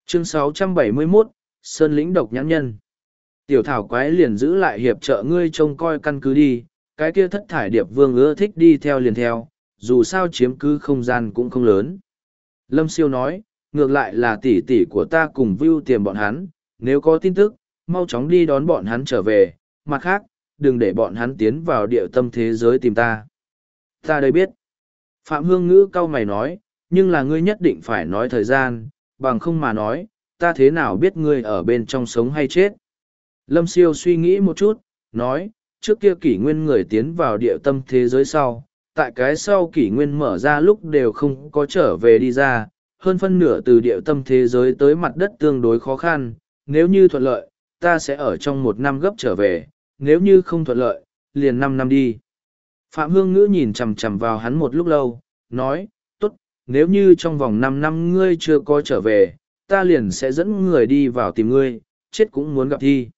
Chương 671, Sơn lĩnh độc nhãn nhân. Tiểu thảo quái liền giữ lại hiệp trợ ngươi trông coi căn cứ đi, cái kia thất thải điệp vương ưa thích đi theo liền theo, dù sao chiếm cứ không gian cũng không lớn. Lâm siêu nói, ngược lại là tỷ tỷ của ta cùng vưu tiền bọn hắn, nếu có tin tức, mau chóng đi đón bọn hắn trở về, mặt khác, đừng để bọn hắn tiến vào địa tâm thế giới tìm ta. Ta đây biết. Phạm Hương Ngữ cau mày nói, nhưng là ngươi nhất định phải nói thời gian, bằng không mà nói, ta thế nào biết ngươi ở bên trong sống hay chết. Lâm Siêu suy nghĩ một chút, nói, trước kia kỷ nguyên người tiến vào địa tâm thế giới sau, tại cái sau kỷ nguyên mở ra lúc đều không có trở về đi ra, hơn phân nửa từ địa tâm thế giới tới mặt đất tương đối khó khăn, nếu như thuận lợi, ta sẽ ở trong một năm gấp trở về, nếu như không thuận lợi, liền năm năm đi. Phạm Hương Ngữ nhìn chằm chằm vào hắn một lúc lâu, nói, tốt, nếu như trong vòng năm năm ngươi chưa có trở về, ta liền sẽ dẫn người đi vào tìm ngươi, chết cũng muốn gặp thi.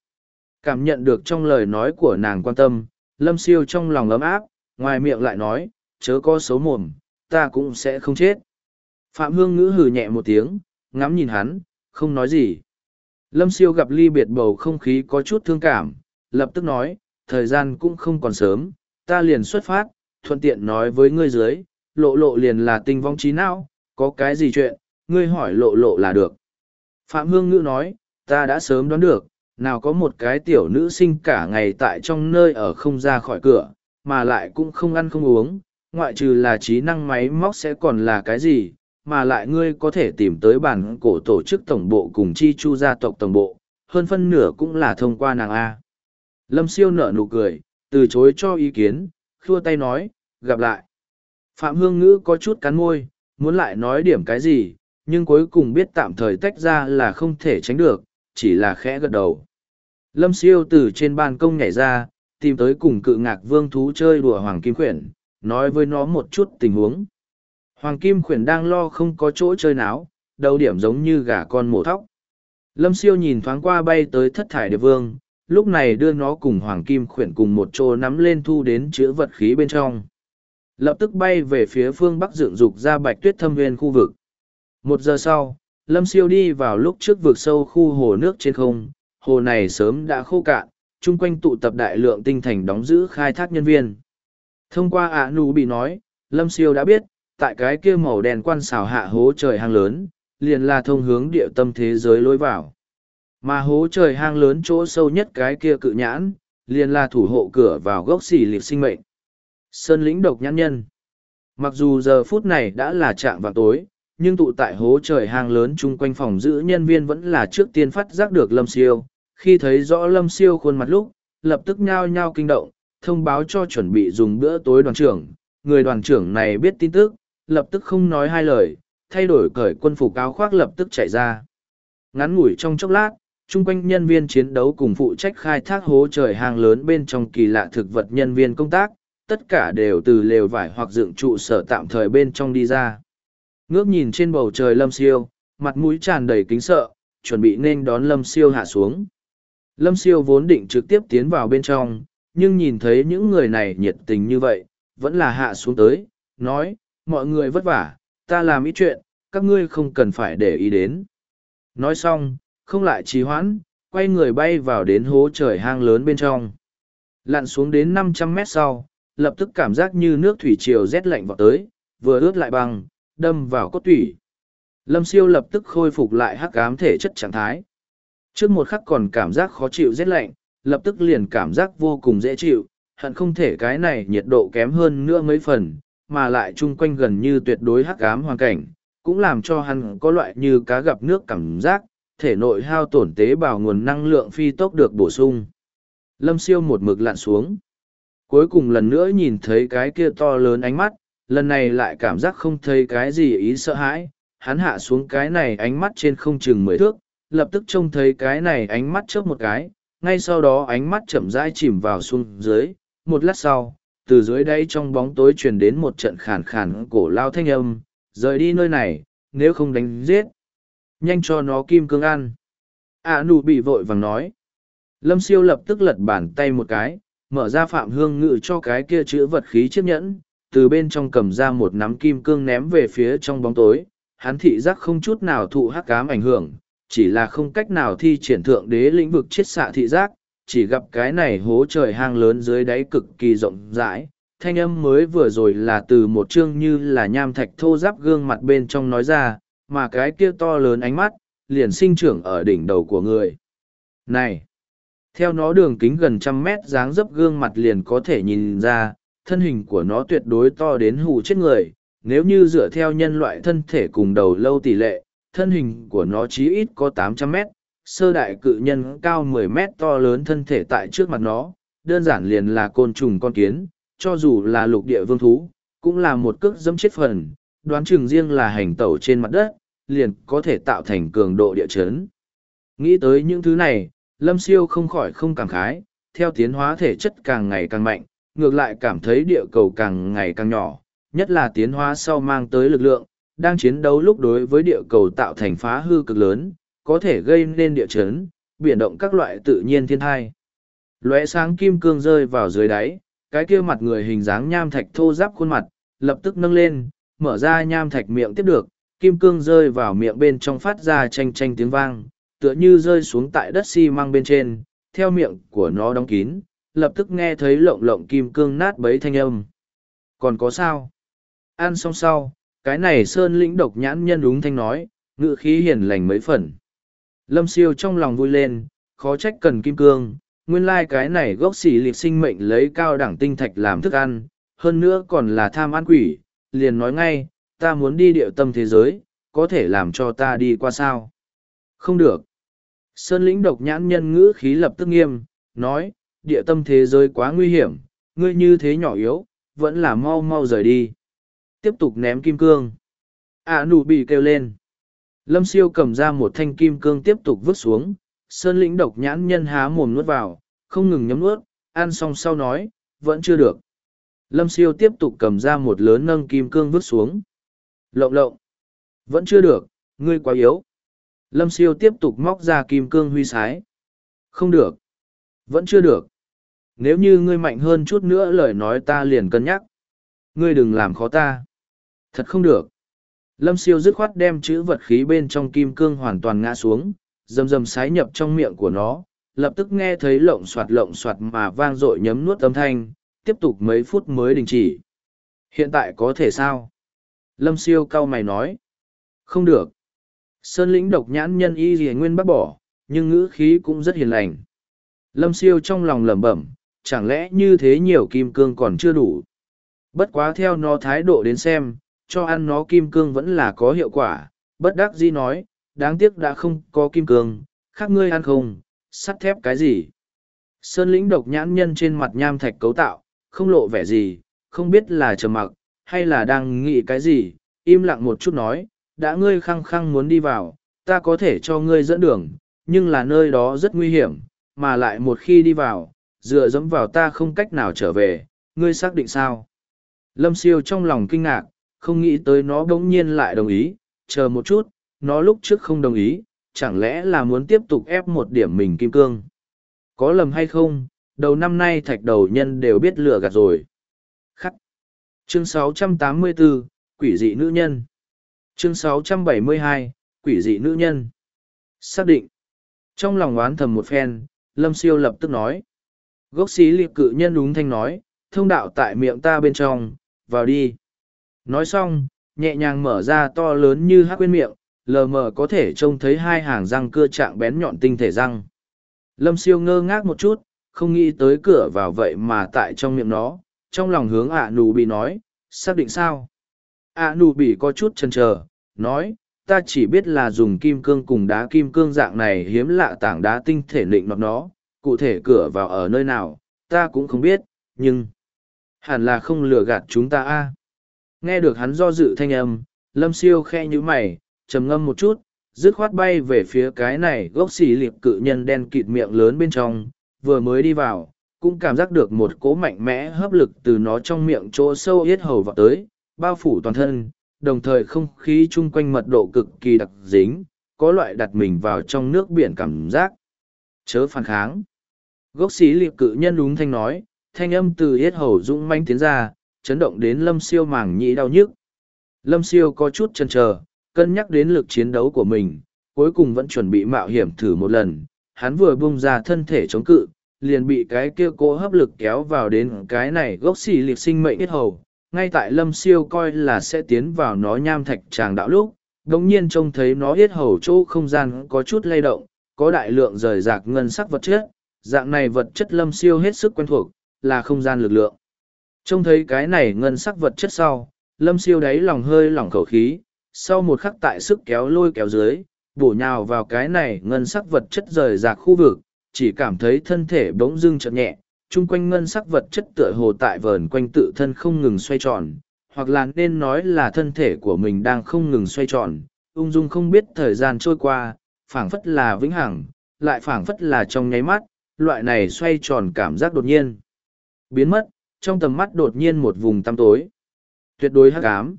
Cảm nhận được trong lời nói của nàng quan tâm, lâm siêu trong lòng ấm áp, ngoài miệng lại nói, chớ có xấu mồm, ta cũng sẽ không chết. Phạm Hương Ngữ hừ nhẹ một tiếng, ngắm nhìn hắn, không nói gì. Lâm siêu gặp ly biệt bầu không khí có chút thương cảm, lập tức nói, thời gian cũng không còn sớm, ta liền xuất phát, thuận tiện nói với ngươi dưới, lộ lộ liền là tinh vong trí não, có cái gì chuyện, ngươi hỏi lộ lộ là được. Phạm Hương Ngữ nói, ta đã sớm đoán được, nào có một cái tiểu nữ sinh cả ngày tại trong nơi ở không ra khỏi cửa, mà lại cũng không ăn không uống, ngoại trừ là trí năng máy móc sẽ còn là cái gì, mà lại ngươi có thể tìm tới bản cổ tổ chức tổng bộ cùng chi chu gia tộc tổng bộ, hơn phân nửa cũng là thông qua nàng A. Lâm siêu nở nụ cười, từ chối cho ý kiến, khua tay nói, gặp lại. Phạm Hương Ngữ có chút cắn môi, muốn lại nói điểm cái gì, nhưng cuối cùng biết tạm thời tách ra là không thể tránh được, chỉ là khẽ gật đầu. Lâm siêu từ trên ban công nhảy ra, tìm tới cùng cự ngạc vương thú chơi đùa Hoàng Kim Khuyển, nói với nó một chút tình huống. Hoàng Kim Khuyển đang lo không có chỗ chơi náo, đầu điểm giống như gà con mổ thóc. Lâm siêu nhìn thoáng qua bay tới thất thải địa vương, lúc này đưa nó cùng Hoàng Kim Khuyển cùng một chỗ nắm lên thu đến chứa vật khí bên trong. Lập tức bay về phía phương bắc dựng dục ra bạch tuyết thâm viên khu vực. Một giờ sau, Lâm siêu đi vào lúc trước vực sâu khu hồ nước trên không, hồ này sớm đã khô cạn, chung quanh tụ tập đại lượng tinh thành đóng giữ khai thác nhân viên. Thông qua ạ nu bị nói, Lâm Siêu đã biết, tại cái kia màu đen quan xào hạ hố trời hang lớn, liền là thông hướng địa tâm thế giới lối vào. Mà hố trời hang lớn chỗ sâu nhất cái kia cự nhãn, liền là thủ hộ cửa vào gốc xỉ liệt sinh mệnh. Sơn lĩnh độc nhãn nhân. Mặc dù giờ phút này đã là trạng vào tối, nhưng tụ tại hố trời hang lớn chung quanh phòng giữ nhân viên vẫn là trước tiên phát giác được Lâm Siêu, khi thấy rõ lâm siêu khuôn mặt lúc lập tức nhao nhao kinh động thông báo cho chuẩn bị dùng bữa tối đoàn trưởng người đoàn trưởng này biết tin tức lập tức không nói hai lời thay đổi cởi quân phục áo khoác lập tức chạy ra ngắn ngủi trong chốc lát chung quanh nhân viên chiến đấu cùng phụ trách khai thác hố trời hang lớn bên trong kỳ lạ thực vật nhân viên công tác tất cả đều từ lều vải hoặc dựng trụ sở tạm thời bên trong đi ra. Ngước nhìn trên bầu trời lâm siêu, mặt mũi tràn đầy kính sợ, chuẩn bị nên đón lâm siêu hạ xuống. Lâm siêu vốn định trực tiếp tiến vào bên trong, nhưng nhìn thấy những người này nhiệt tình như vậy, vẫn là hạ xuống tới, nói, mọi người vất vả, ta làm ít chuyện, các ngươi không cần phải để ý đến. Nói xong, không lại trì hoãn, quay người bay vào đến hố trời hang lớn bên trong. Lặn xuống đến năm trăm mét sau, lập tức cảm giác như nước thủy triều rét lạnh vào tới, vừa ướt lại băng, đâm vào cốt tủy. Lâm siêu lập tức khôi phục lại hắc ám thể chất trạng thái. Trước một khắc còn cảm giác khó chịu rét lạnh, lập tức liền cảm giác vô cùng dễ chịu, hận không thể cái này nhiệt độ kém hơn nữa mấy phần, mà lại chung quanh gần như tuyệt đối hắc ám hoàn cảnh, cũng làm cho hắn có loại như cá gặp nước cảm giác, thể nội hao tổn tế bào nguồn năng lượng phi tốc được bổ sung. Lâm siêu một mực lặn xuống. Cuối cùng lần nữa nhìn thấy cái kia to lớn ánh mắt, lần này lại cảm giác không thấy cái gì ý sợ hãi. Hắn hạ xuống cái này ánh mắt trên không chừng mười thước, lập tức trông thấy cái này ánh mắt chớp một cái, ngay sau đó ánh mắt chậm rãi chìm vào xuống dưới. Một lát sau, từ dưới đây trong bóng tối truyền đến một trận khàn khàn cổ lao thanh âm, rời đi nơi này, nếu không đánh giết. Nhanh cho nó kim cương ăn. a nụ bị vội vàng nói. Lâm siêu lập tức lật bàn tay một cái, mở ra phạm hương ngự cho cái kia chữ vật khí chiếc nhẫn, từ bên trong cầm ra một nắm kim cương ném về phía trong bóng tối. Hắn thị giác không chút nào thụ hắc cám ảnh hưởng, chỉ là không cách nào thi triển thượng đế lĩnh vực chiết xạ thị giác, chỉ gặp cái này hố trời hang lớn dưới đáy cực kỳ rộng rãi. Thanh âm mới vừa rồi là từ một chương như là nham thạch thô giáp gương mặt bên trong nói ra, mà cái kia to lớn ánh mắt, liền sinh trưởng ở đỉnh đầu của người. Này! Theo nó đường kính gần trăm mét dáng dấp gương mặt liền có thể nhìn ra, thân hình của nó tuyệt đối to đến hù chết người. Nếu như dựa theo nhân loại thân thể cùng đầu lâu tỷ lệ, thân hình của nó chí ít có tám trăm mét, sơ đại cự nhân cao mười mét to lớn thân thể tại trước mặt nó, đơn giản liền là côn trùng con kiến, cho dù là lục địa vương thú, cũng là một cước dẫm chết phần, đoán chừng riêng là hành tẩu trên mặt đất, liền có thể tạo thành cường độ địa chấn. Nghĩ tới những thứ này, Lâm Siêu không khỏi không cảm khái, theo tiến hóa thể chất càng ngày càng mạnh, ngược lại cảm thấy địa cầu càng ngày càng nhỏ, nhất là tiến hóa sau mang tới lực lượng, đang chiến đấu lúc đối với địa cầu tạo thành phá hư cực lớn, có thể gây nên địa chấn, biển động các loại tự nhiên thiên thai. Lóe sáng kim cương rơi vào dưới đáy, cái kia mặt người hình dáng nham thạch thô giáp khuôn mặt, lập tức nâng lên, mở ra nham thạch miệng tiếp được, kim cương rơi vào miệng bên trong phát ra tranh tranh tiếng vang, tựa như rơi xuống tại đất xi măng bên trên, theo miệng của nó đóng kín, lập tức nghe thấy lộng lộng kim cương nát bấy thanh âm. Còn có sao? Ăn xong sau, cái này sơn lĩnh độc nhãn nhân đúng thanh nói, ngự khí hiền lành mấy phần. Lâm siêu trong lòng vui lên, khó trách cần kim cương, nguyên lai cái này gốc xỉ liệt sinh mệnh lấy cao đẳng tinh thạch làm thức ăn, hơn nữa còn là tham ăn quỷ, liền nói ngay, ta muốn đi địa tâm thế giới, có thể làm cho ta đi qua sao? Không được. Sơn lĩnh độc nhãn nhân ngữ khí lập tức nghiêm, nói, địa tâm thế giới quá nguy hiểm, ngươi như thế nhỏ yếu, vẫn là mau mau rời đi. Tiếp tục ném kim cương. À nụ bị kêu lên. Lâm siêu cầm ra một thanh kim cương tiếp tục vứt xuống, sơn lĩnh độc nhãn nhân há mồm nuốt vào, không ngừng nhấm nuốt, ăn xong sau nói, vẫn chưa được. Lâm siêu tiếp tục cầm ra một lớn nâng kim cương vứt xuống. Lộng lộng. Vẫn chưa được, ngươi quá yếu. Lâm siêu tiếp tục móc ra kim cương huy sái. Không được. Vẫn chưa được. Nếu như ngươi mạnh hơn chút nữa lời nói ta liền cân nhắc. Ngươi đừng làm khó ta. Thật không được. Lâm siêu dứt khoát đem chữ vật khí bên trong kim cương hoàn toàn ngã xuống, rầm rầm sái nhập trong miệng của nó, lập tức nghe thấy lộng soạt lộng soạt mà vang dội nhấm nuốt âm thanh, tiếp tục mấy phút mới đình chỉ. Hiện tại có thể sao? Lâm siêu cau mày nói. Không được. Sơn lĩnh độc nhãn nhân y gì nguyên bác bỏ, nhưng ngữ khí cũng rất hiền lành. Lâm siêu trong lòng lẩm bẩm, chẳng lẽ như thế nhiều kim cương còn chưa đủ. Bất quá theo nó thái độ đến xem, cho ăn nó kim cương vẫn là có hiệu quả. Bất đắc dĩ nói, đáng tiếc đã không có kim cương, khác ngươi ăn không, sắt thép cái gì. Sơn lĩnh độc nhãn nhân trên mặt nham thạch cấu tạo, không lộ vẻ gì, không biết là trầm mặc, hay là đang nghĩ cái gì, im lặng một chút nói, đã ngươi khăng khăng muốn đi vào, ta có thể cho ngươi dẫn đường, nhưng là nơi đó rất nguy hiểm, mà lại một khi đi vào, dựa dẫm vào ta không cách nào trở về, ngươi xác định sao? Lâm siêu trong lòng kinh ngạc, không nghĩ tới nó bỗng nhiên lại đồng ý, chờ một chút, nó lúc trước không đồng ý, chẳng lẽ là muốn tiếp tục ép một điểm mình kim cương? Có lầm hay không, đầu năm nay thạch đầu nhân đều biết lừa gạt rồi. Chương 684, Quỷ dị nữ nhân. Chương 672, Quỷ dị nữ nhân. Xác định. Trong lòng oán thầm một phen, Lâm Siêu lập tức nói. Gốc xí liệp cự nhân đúng thanh nói, thông đạo tại miệng ta bên trong, vào đi. Nói xong, nhẹ nhàng mở ra to lớn như hát quên miệng, lờ mờ có thể trông thấy hai hàng răng cưa trạng bén nhọn tinh thể răng. Lâm siêu ngơ ngác một chút, không nghĩ tới cửa vào vậy mà tại trong miệng nó, trong lòng hướng ạ nù bị nói, xác định sao? ạ nù bị có chút chần chờ, nói, ta chỉ biết là dùng kim cương cùng đá kim cương dạng này hiếm lạ tảng đá tinh thể nịnh nọt nó, cụ thể cửa vào ở nơi nào, ta cũng không biết, nhưng hẳn là không lừa gạt chúng ta a nghe được hắn do dự thanh âm lâm siêu khe như mày trầm ngâm một chút dứt khoát bay về phía cái này gốc xì liệp cự nhân đen kịt miệng lớn bên trong vừa mới đi vào cũng cảm giác được một cỗ mạnh mẽ hấp lực từ nó trong miệng chỗ sâu yết hầu vào tới, bao phủ toàn thân, đồng thời không khí chung quanh mật độ cực kỳ đặc dính, có loại đặt mình vào trong nước biển cảm giác. Chớ phản kháng. Gốc xí liệp cự nhân đúng thanh nói, thanh âm từ yết hầu dũng manh tiến ra, chấn động đến lâm siêu màng nhĩ đau nhức. Lâm siêu có chút chần chờ, cân nhắc đến lực chiến đấu của mình, cuối cùng vẫn chuẩn bị mạo hiểm thử một lần. Hắn vừa bung ra thân thể chống cự liền bị cái kia cố hấp lực kéo vào đến cái này gốc xì liệt sinh mệnh yết hầu ngay tại lâm siêu coi là sẽ tiến vào nó nham thạch tràng đạo lúc đồng nhiên trông thấy nó yết hầu chỗ không gian có chút lay động có đại lượng rời rạc ngân sắc vật chất dạng này vật chất lâm siêu hết sức quen thuộc là không gian lực lượng. Trông thấy cái này ngân sắc vật chất sau, lâm siêu đáy lòng hơi lỏng khẩu khí, sau một khắc tại sức kéo lôi kéo dưới, bổ nhào vào cái này ngân sắc vật chất rời rạc khu vực, chỉ cảm thấy thân thể bỗng dưng chợt nhẹ, chung quanh ngân sắc vật chất tựa hồ tại vờn quanh tự thân không ngừng xoay tròn, hoặc là nên nói là thân thể của mình đang không ngừng xoay tròn, ung dung không biết thời gian trôi qua, phảng phất là vĩnh hằng, lại phảng phất là trong nháy mắt, loại này xoay tròn cảm giác đột nhiên biến mất trong tầm mắt đột nhiên một vùng tăm tối. Tuyệt đối hắc ám.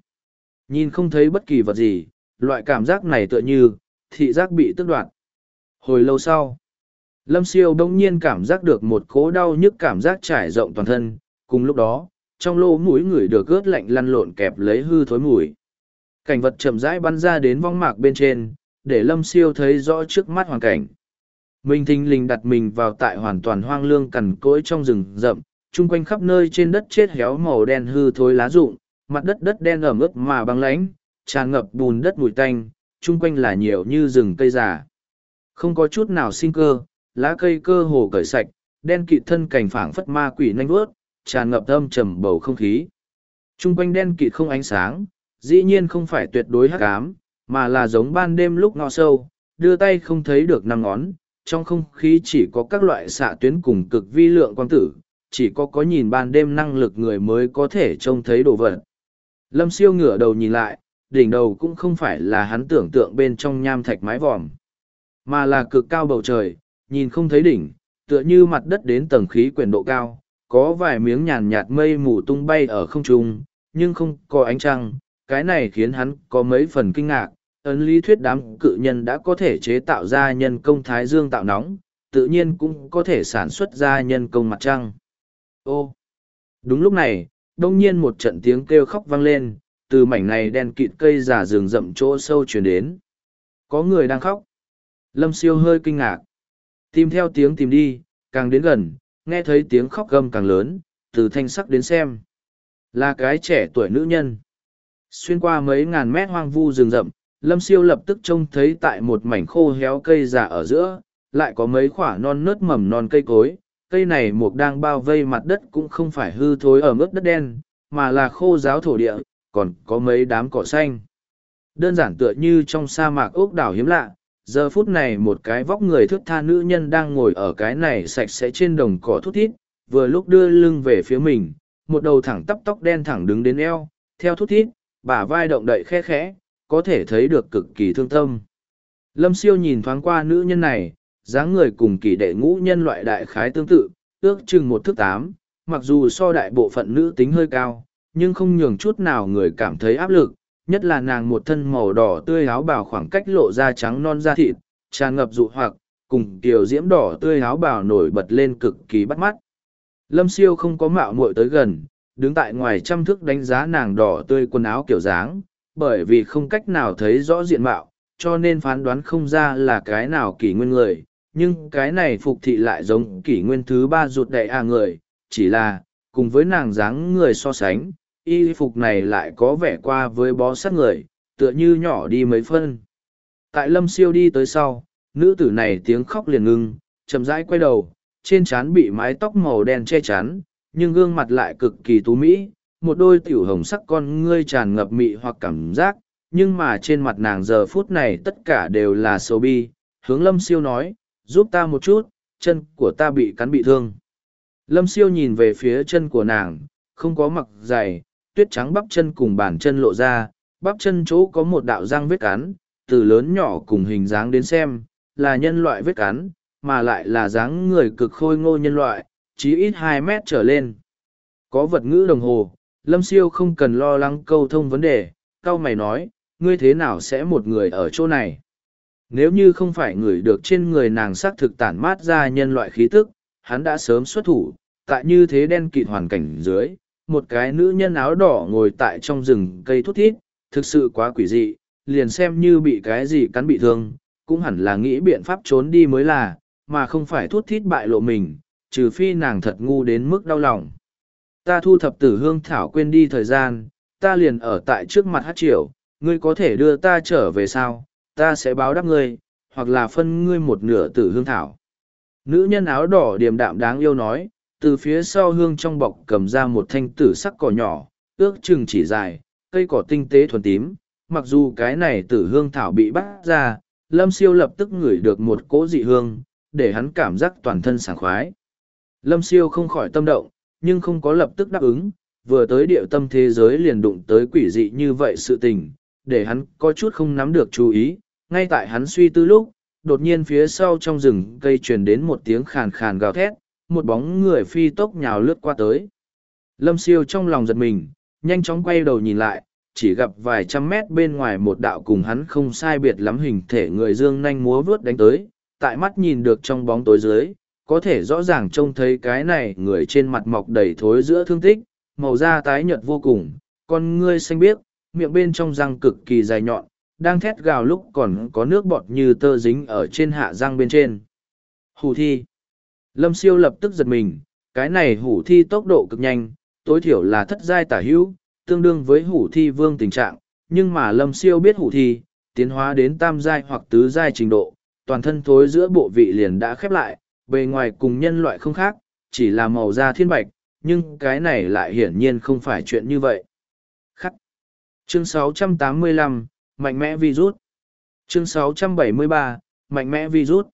Nhìn không thấy bất kỳ vật gì loại cảm giác này tựa như thị giác bị tước đoạt. Hồi lâu sau lâm siêu bỗng nhiên cảm giác được một cố đau nhức cảm giác trải rộng toàn thân. Cùng lúc đó trong lỗ mũi người được ướt lạnh lăn lộn kẹp lấy hư thối mùi. Cảnh vật chậm rãi bắn ra đến vong mạc bên trên để lâm siêu thấy rõ trước mắt hoàn cảnh. Mình thình lình đặt mình vào tại hoàn toàn hoang lương cằn cỗi trong rừng rậm chung quanh khắp nơi trên đất chết héo màu đen hư thối lá rụng, mặt đất đất đen ẩm ướt mà băng lãnh, tràn ngập bùn đất mùi tanh, chung quanh là nhiều như rừng cây già. Không có chút nào sinh cơ, lá cây cơ hồ cởi sạch, đen kịt thân cành phảng phất ma quỷ nanh vớt, tràn ngập âm trầm bầu không khí. Trung quanh đen kịt không ánh sáng, dĩ nhiên không phải tuyệt đối hắc ám, mà là giống ban đêm lúc ngọ sâu, đưa tay không thấy được năm ngón, trong không khí chỉ có các loại xạ tuyến cùng cực vi lượng quang tử, chỉ có có nhìn ban đêm năng lực người mới có thể trông thấy đồ vật. Lâm siêu ngửa đầu nhìn lại, đỉnh đầu cũng không phải là hắn tưởng tượng bên trong nham thạch mái vòm, mà là cực cao bầu trời, nhìn không thấy đỉnh, tựa như mặt đất đến tầng khí quyển độ cao, có vài miếng nhàn nhạt mây mù tung bay ở không trung, nhưng không có ánh trăng, cái này khiến hắn có mấy phần kinh ngạc. Ấn lý thuyết đám cự nhân đã có thể chế tạo ra nhân công thái dương tạo nóng, tự nhiên cũng có thể sản xuất ra nhân công mặt trăng. Ô! Đúng lúc này, đông nhiên một trận tiếng kêu khóc vang lên, từ mảnh này đen kịt cây giả rừng rậm chỗ sâu chuyển đến. Có người đang khóc. Lâm siêu hơi kinh ngạc. Tìm theo tiếng tìm đi, càng đến gần, nghe thấy tiếng khóc gầm càng lớn, từ thanh sắc đến xem. Là cái trẻ tuổi nữ nhân. Xuyên qua mấy ngàn mét hoang vu rừng rậm, Lâm siêu lập tức trông thấy tại một mảnh khô héo cây già ở giữa, lại có mấy khoả non nớt mầm non cây cối, cây này mục đang bao vây mặt đất cũng không phải hư thối ở mức đất đen, mà là khô giáo thổ địa, còn có mấy đám cỏ xanh. Đơn giản tựa như trong sa mạc ốc đảo hiếm lạ, giờ phút này một cái vóc người thước tha nữ nhân đang ngồi ở cái này sạch sẽ trên đồng cỏ thút thít, vừa lúc đưa lưng về phía mình, một đầu thẳng tắp tóc đen thẳng đứng đến eo, theo thút thít, bả vai động đậy khẽ khẽ, có thể thấy được cực kỳ thương tâm. Lâm siêu nhìn thoáng qua nữ nhân này, dáng người cùng kỳ đệ ngũ nhân loại đại khái tương tự, ước chừng một thước tám, mặc dù so đại bộ phận nữ tính hơi cao, nhưng không nhường chút nào người cảm thấy áp lực, nhất là nàng một thân màu đỏ tươi áo bào khoảng cách lộ ra trắng non da thịt, tràn ngập dụ hoặc, cùng kiểu diễm đỏ tươi áo bào nổi bật lên cực kỳ bắt mắt. Lâm siêu không có mạo muội tới gần, đứng tại ngoài chăm thước đánh giá nàng đỏ tươi quần áo kiểu dáng, bởi vì không cách nào thấy rõ diện mạo, cho nên phán đoán không ra là cái nào kỷ nguyên người, nhưng cái này phục thị lại giống kỷ nguyên thứ ba rụt đại à người, chỉ là, cùng với nàng dáng người so sánh, y phục này lại có vẻ qua với bó sát người, tựa như nhỏ đi mấy phân. Tại lâm siêu đi tới sau, nữ tử này tiếng khóc liền ngưng, chậm rãi quay đầu, trên trán bị mái tóc màu đen che chắn, nhưng gương mặt lại cực kỳ tú mỹ, một đôi tiểu hồng sắc con ngươi tràn ngập mị hoặc cảm giác, nhưng mà trên mặt nàng giờ phút này tất cả đều là sầu bi. Hướng lâm siêu nói, giúp ta một chút, chân của ta bị cắn bị thương. Lâm siêu nhìn về phía chân của nàng, không có mặc giày, tuyết trắng bắp chân cùng bàn chân lộ ra, bắp chân chỗ có một đạo răng vết cắn, từ lớn nhỏ cùng hình dáng đến xem, là nhân loại vết cắn, mà lại là dáng người cực khôi ngô nhân loại, chí ít hai mét trở lên. Có vật ngữ đồng hồ, Lâm Siêu không cần lo lắng câu thông vấn đề, cao mày nói, ngươi thế nào sẽ một người ở chỗ này? Nếu như không phải người được trên người nàng xác thực tản mát ra nhân loại khí tức, hắn đã sớm xuất thủ, tại như thế đen kịt hoàn cảnh dưới, một cái nữ nhân áo đỏ ngồi tại trong rừng cây thút thít, thực sự quá quỷ dị, liền xem như bị cái gì cắn bị thương, cũng hẳn là nghĩ biện pháp trốn đi mới là, mà không phải thút thít bại lộ mình, trừ phi nàng thật ngu đến mức đau lòng. Ta thu thập tử hương thảo quên đi thời gian, ta liền ở tại trước mặt hát triều, ngươi có thể đưa ta trở về sao, ta sẽ báo đáp ngươi, hoặc là phân ngươi một nửa tử hương thảo. Nữ nhân áo đỏ điềm đạm đáng yêu nói, từ phía sau hương trong bọc cầm ra một thanh tử sắc cỏ nhỏ, ước chừng chỉ dài, cây cỏ tinh tế thuần tím, mặc dù cái này tử hương thảo bị bắt ra, lâm siêu lập tức ngửi được một cỗ dị hương, để hắn cảm giác toàn thân sảng khoái. Lâm siêu không khỏi tâm động, nhưng không có lập tức đáp ứng, vừa tới địa tâm thế giới liền đụng tới quỷ dị như vậy sự tình, để hắn có chút không nắm được chú ý, ngay tại hắn suy tư lúc, đột nhiên phía sau trong rừng cây truyền đến một tiếng khàn khàn gào thét, một bóng người phi tốc nhào lướt qua tới. Lâm siêu trong lòng giật mình, nhanh chóng quay đầu nhìn lại, chỉ gặp vài trăm mét bên ngoài một đạo cùng hắn không sai biệt lắm hình thể người dương nhanh múa vướt đánh tới, tại mắt nhìn được trong bóng tối dưới, có thể rõ ràng trông thấy cái này người trên mặt mọc đầy thối giữa thương tích, màu da tái nhợt vô cùng, con ngươi xanh biếc, miệng bên trong răng cực kỳ dài nhọn, đang thét gào lúc còn có nước bọt như tơ dính ở trên hạ răng bên trên. hù thi. Lâm siêu lập tức giật mình, cái này hủ thi tốc độ cực nhanh, tối thiểu là thất giai tả hữu, tương đương với hủ thi vương tình trạng, nhưng mà lâm siêu biết hủ thi, tiến hóa đến tam giai hoặc tứ giai trình độ, toàn thân thối giữa bộ vị liền đã khép lại, bề ngoài cùng nhân loại không khác, chỉ là màu da thiên bạch, nhưng cái này lại hiển nhiên không phải chuyện như vậy. Khắc. Chương 685, Mạnh mẽ virus. Chương 673, Mạnh mẽ virus.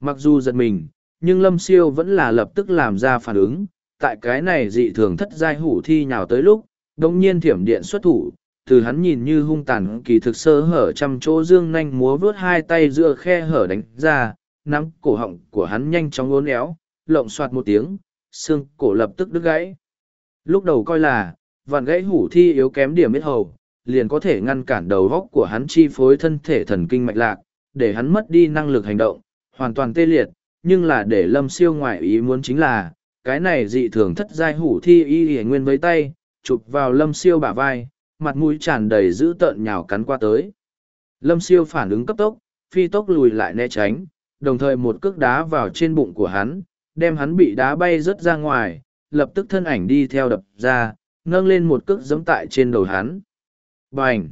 Mặc dù giật mình, nhưng Lâm Siêu vẫn là lập tức làm ra phản ứng, tại cái này dị thường thất giai hủ thi nhào tới lúc, đồng nhiên thiểm điện xuất thủ, từ hắn nhìn như hung tàn kỳ thực sơ hở trăm chỗ dương nanh múa vớt hai tay giữa khe hở đánh ra, nắm cổ họng của hắn nhanh chóng uốn éo, lộng soạt một tiếng, xương cổ lập tức đứt gãy. Lúc đầu coi là, vạn gãy hủ thi yếu kém điểm biết hầu, liền có thể ngăn cản đầu góc của hắn chi phối thân thể thần kinh mạch lạc, để hắn mất đi năng lực hành động, hoàn toàn tê liệt, nhưng là để lâm siêu ngoại ý muốn chính là, cái này dị thường thất giai hủ thi y hề nguyên với tay, chụp vào lâm siêu bả vai, mặt mũi tràn đầy dữ tợn nhào cắn qua tới. Lâm siêu phản ứng cấp tốc, phi tốc lùi lại né tránh, đồng thời một cước đá vào trên bụng của hắn, đem hắn bị đá bay rớt ra ngoài, lập tức thân ảnh đi theo đập ra, nâng lên một cước giẫm tại trên đầu hắn. Bành!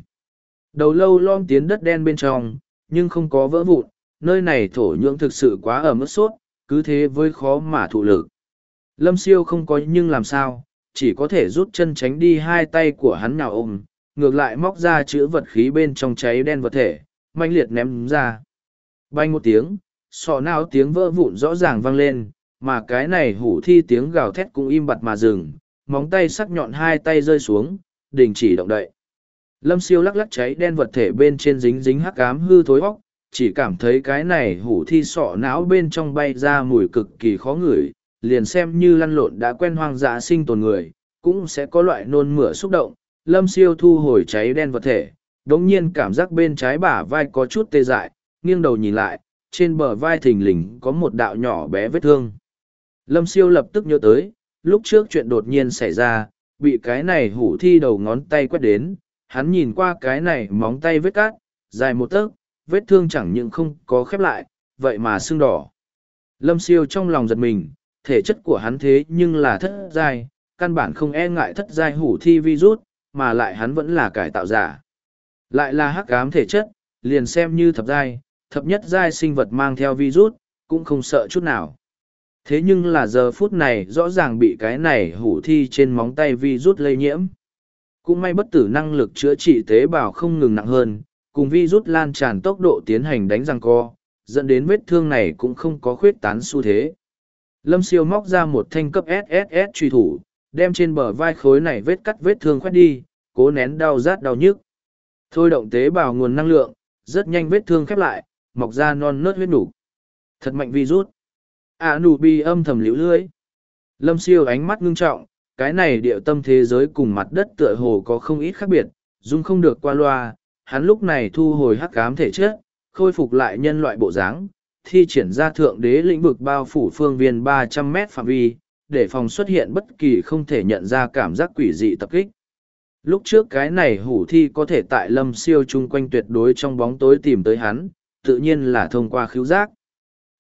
Đầu lâu lom tiến đất đen bên trong, nhưng không có vỡ vụn, nơi này thổ nhưỡng thực sự quá ở mức sốt, cứ thế với khó mà thụ lực. Lâm siêu không có nhưng làm sao, chỉ có thể rút chân tránh đi hai tay của hắn nào ôm, ngược lại móc ra chữ vật khí bên trong cháy đen vật thể, manh liệt ném ra. bay một tiếng, sọ não tiếng vỡ vụn rõ ràng vang lên, mà cái này hủ thi tiếng gào thét cũng im bặt mà dừng, móng tay sắc nhọn hai tay rơi xuống, đình chỉ động đậy. Lâm siêu lắc lắc cháy đen vật thể bên trên dính dính hắc ám hư thối óc, chỉ cảm thấy cái này hủ thi sọ não bên trong bay ra mùi cực kỳ khó ngửi, liền xem như lăn lộn đã quen hoang dã sinh tồn người, cũng sẽ có loại nôn mửa xúc động. Lâm siêu thu hồi cháy đen vật thể, đống nhiên cảm giác bên trái bả vai có chút tê dại, nghiêng đầu nhìn lại, trên bờ vai thình lình có một đạo nhỏ bé vết thương. Lâm siêu lập tức nhớ tới, lúc trước chuyện đột nhiên xảy ra, bị cái này hủ thi đầu ngón tay quét đến, hắn nhìn qua cái này móng tay vết cát, dài một tấc, vết thương chẳng những không có khép lại, vậy mà sưng đỏ. Lâm siêu trong lòng giật mình, thể chất của hắn thế nhưng là thất giai, căn bản không e ngại thất giai hủ thi virus, mà lại hắn vẫn là cải tạo giả. Lại là hắc ám thể chất, liền xem như thập giai, thập nhất giai sinh vật mang theo virus, cũng không sợ chút nào. Thế nhưng là giờ phút này rõ ràng bị cái này hủ thi trên móng tay virus lây nhiễm. Cũng may bất tử năng lực chữa trị tế bào không ngừng nặng hơn, cùng vi rút lan tràn tốc độ tiến hành đánh răng co, dẫn đến vết thương này cũng không có khuyết tán xu thế. Lâm siêu móc ra một thanh cấp SSS truy thủ, đem trên bờ vai khối này vết cắt vết thương khoét đi, cố nén đau rát đau nhức. Thôi động tế bào nguồn năng lượng, rất nhanh vết thương khép lại, mọc ra non nớt huyết đủ. Thật mạnh virus. À nụ bi âm thầm liễu lưới. Lâm siêu ánh mắt ngưng trọng, cái này địa tâm thế giới cùng mặt đất tựa hồ có không ít khác biệt, dung không được qua loa, hắn lúc này thu hồi hắc cám thể chất, khôi phục lại nhân loại bộ dáng, thi triển ra thượng đế lĩnh vực bao phủ phương viên ba trăm mét phạm vi, để phòng xuất hiện bất kỳ không thể nhận ra cảm giác quỷ dị tập kích. Lúc trước cái này hủ thi có thể tại lâm siêu chung quanh tuyệt đối trong bóng tối tìm tới hắn, tự nhiên là thông qua khiếu giác.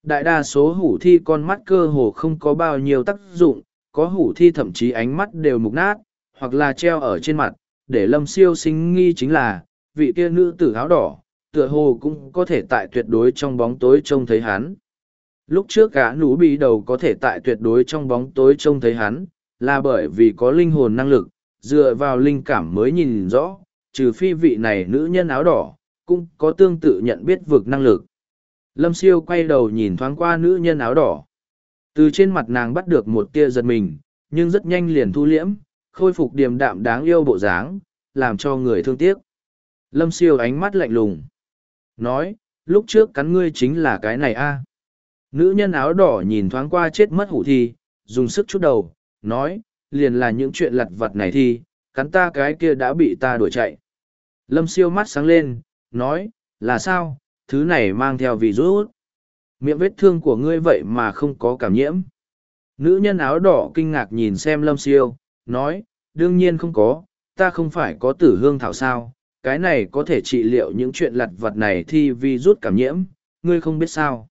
Đại đa số hủ thi con mắt cơ hồ không có bao nhiêu tác dụng, có hủ thi thậm chí ánh mắt đều mục nát, hoặc là treo ở trên mặt, để lâm siêu sinh nghi chính là, vị kia nữ tử áo đỏ, tựa hồ cũng có thể tại tuyệt đối trong bóng tối trông thấy hắn. Lúc trước cả nú bị đầu có thể tại tuyệt đối trong bóng tối trông thấy hắn, là bởi vì có linh hồn năng lực, dựa vào linh cảm mới nhìn rõ, trừ phi vị này nữ nhân áo đỏ, cũng có tương tự nhận biết vực năng lực. Lâm siêu quay đầu nhìn thoáng qua nữ nhân áo đỏ. Từ trên mặt nàng bắt được một tia giật mình, nhưng rất nhanh liền thu liễm, khôi phục điềm đạm đáng yêu bộ dáng, làm cho người thương tiếc. Lâm siêu ánh mắt lạnh lùng. Nói, lúc trước cắn ngươi chính là cái này a Nữ nhân áo đỏ nhìn thoáng qua chết mất hủ thi, dùng sức chút đầu, nói, liền là những chuyện lặt vặt này thi, cắn ta cái kia đã bị ta đuổi chạy. Lâm siêu mắt sáng lên, nói, là sao, thứ này mang theo virus. Miệng vết thương của ngươi vậy mà không có cảm nhiễm. Nữ nhân áo đỏ kinh ngạc nhìn xem lâm siêu, nói, đương nhiên không có, ta không phải có tử hương thảo sao, cái này có thể trị liệu những chuyện lặt vặt này thi virus cảm nhiễm, ngươi không biết sao.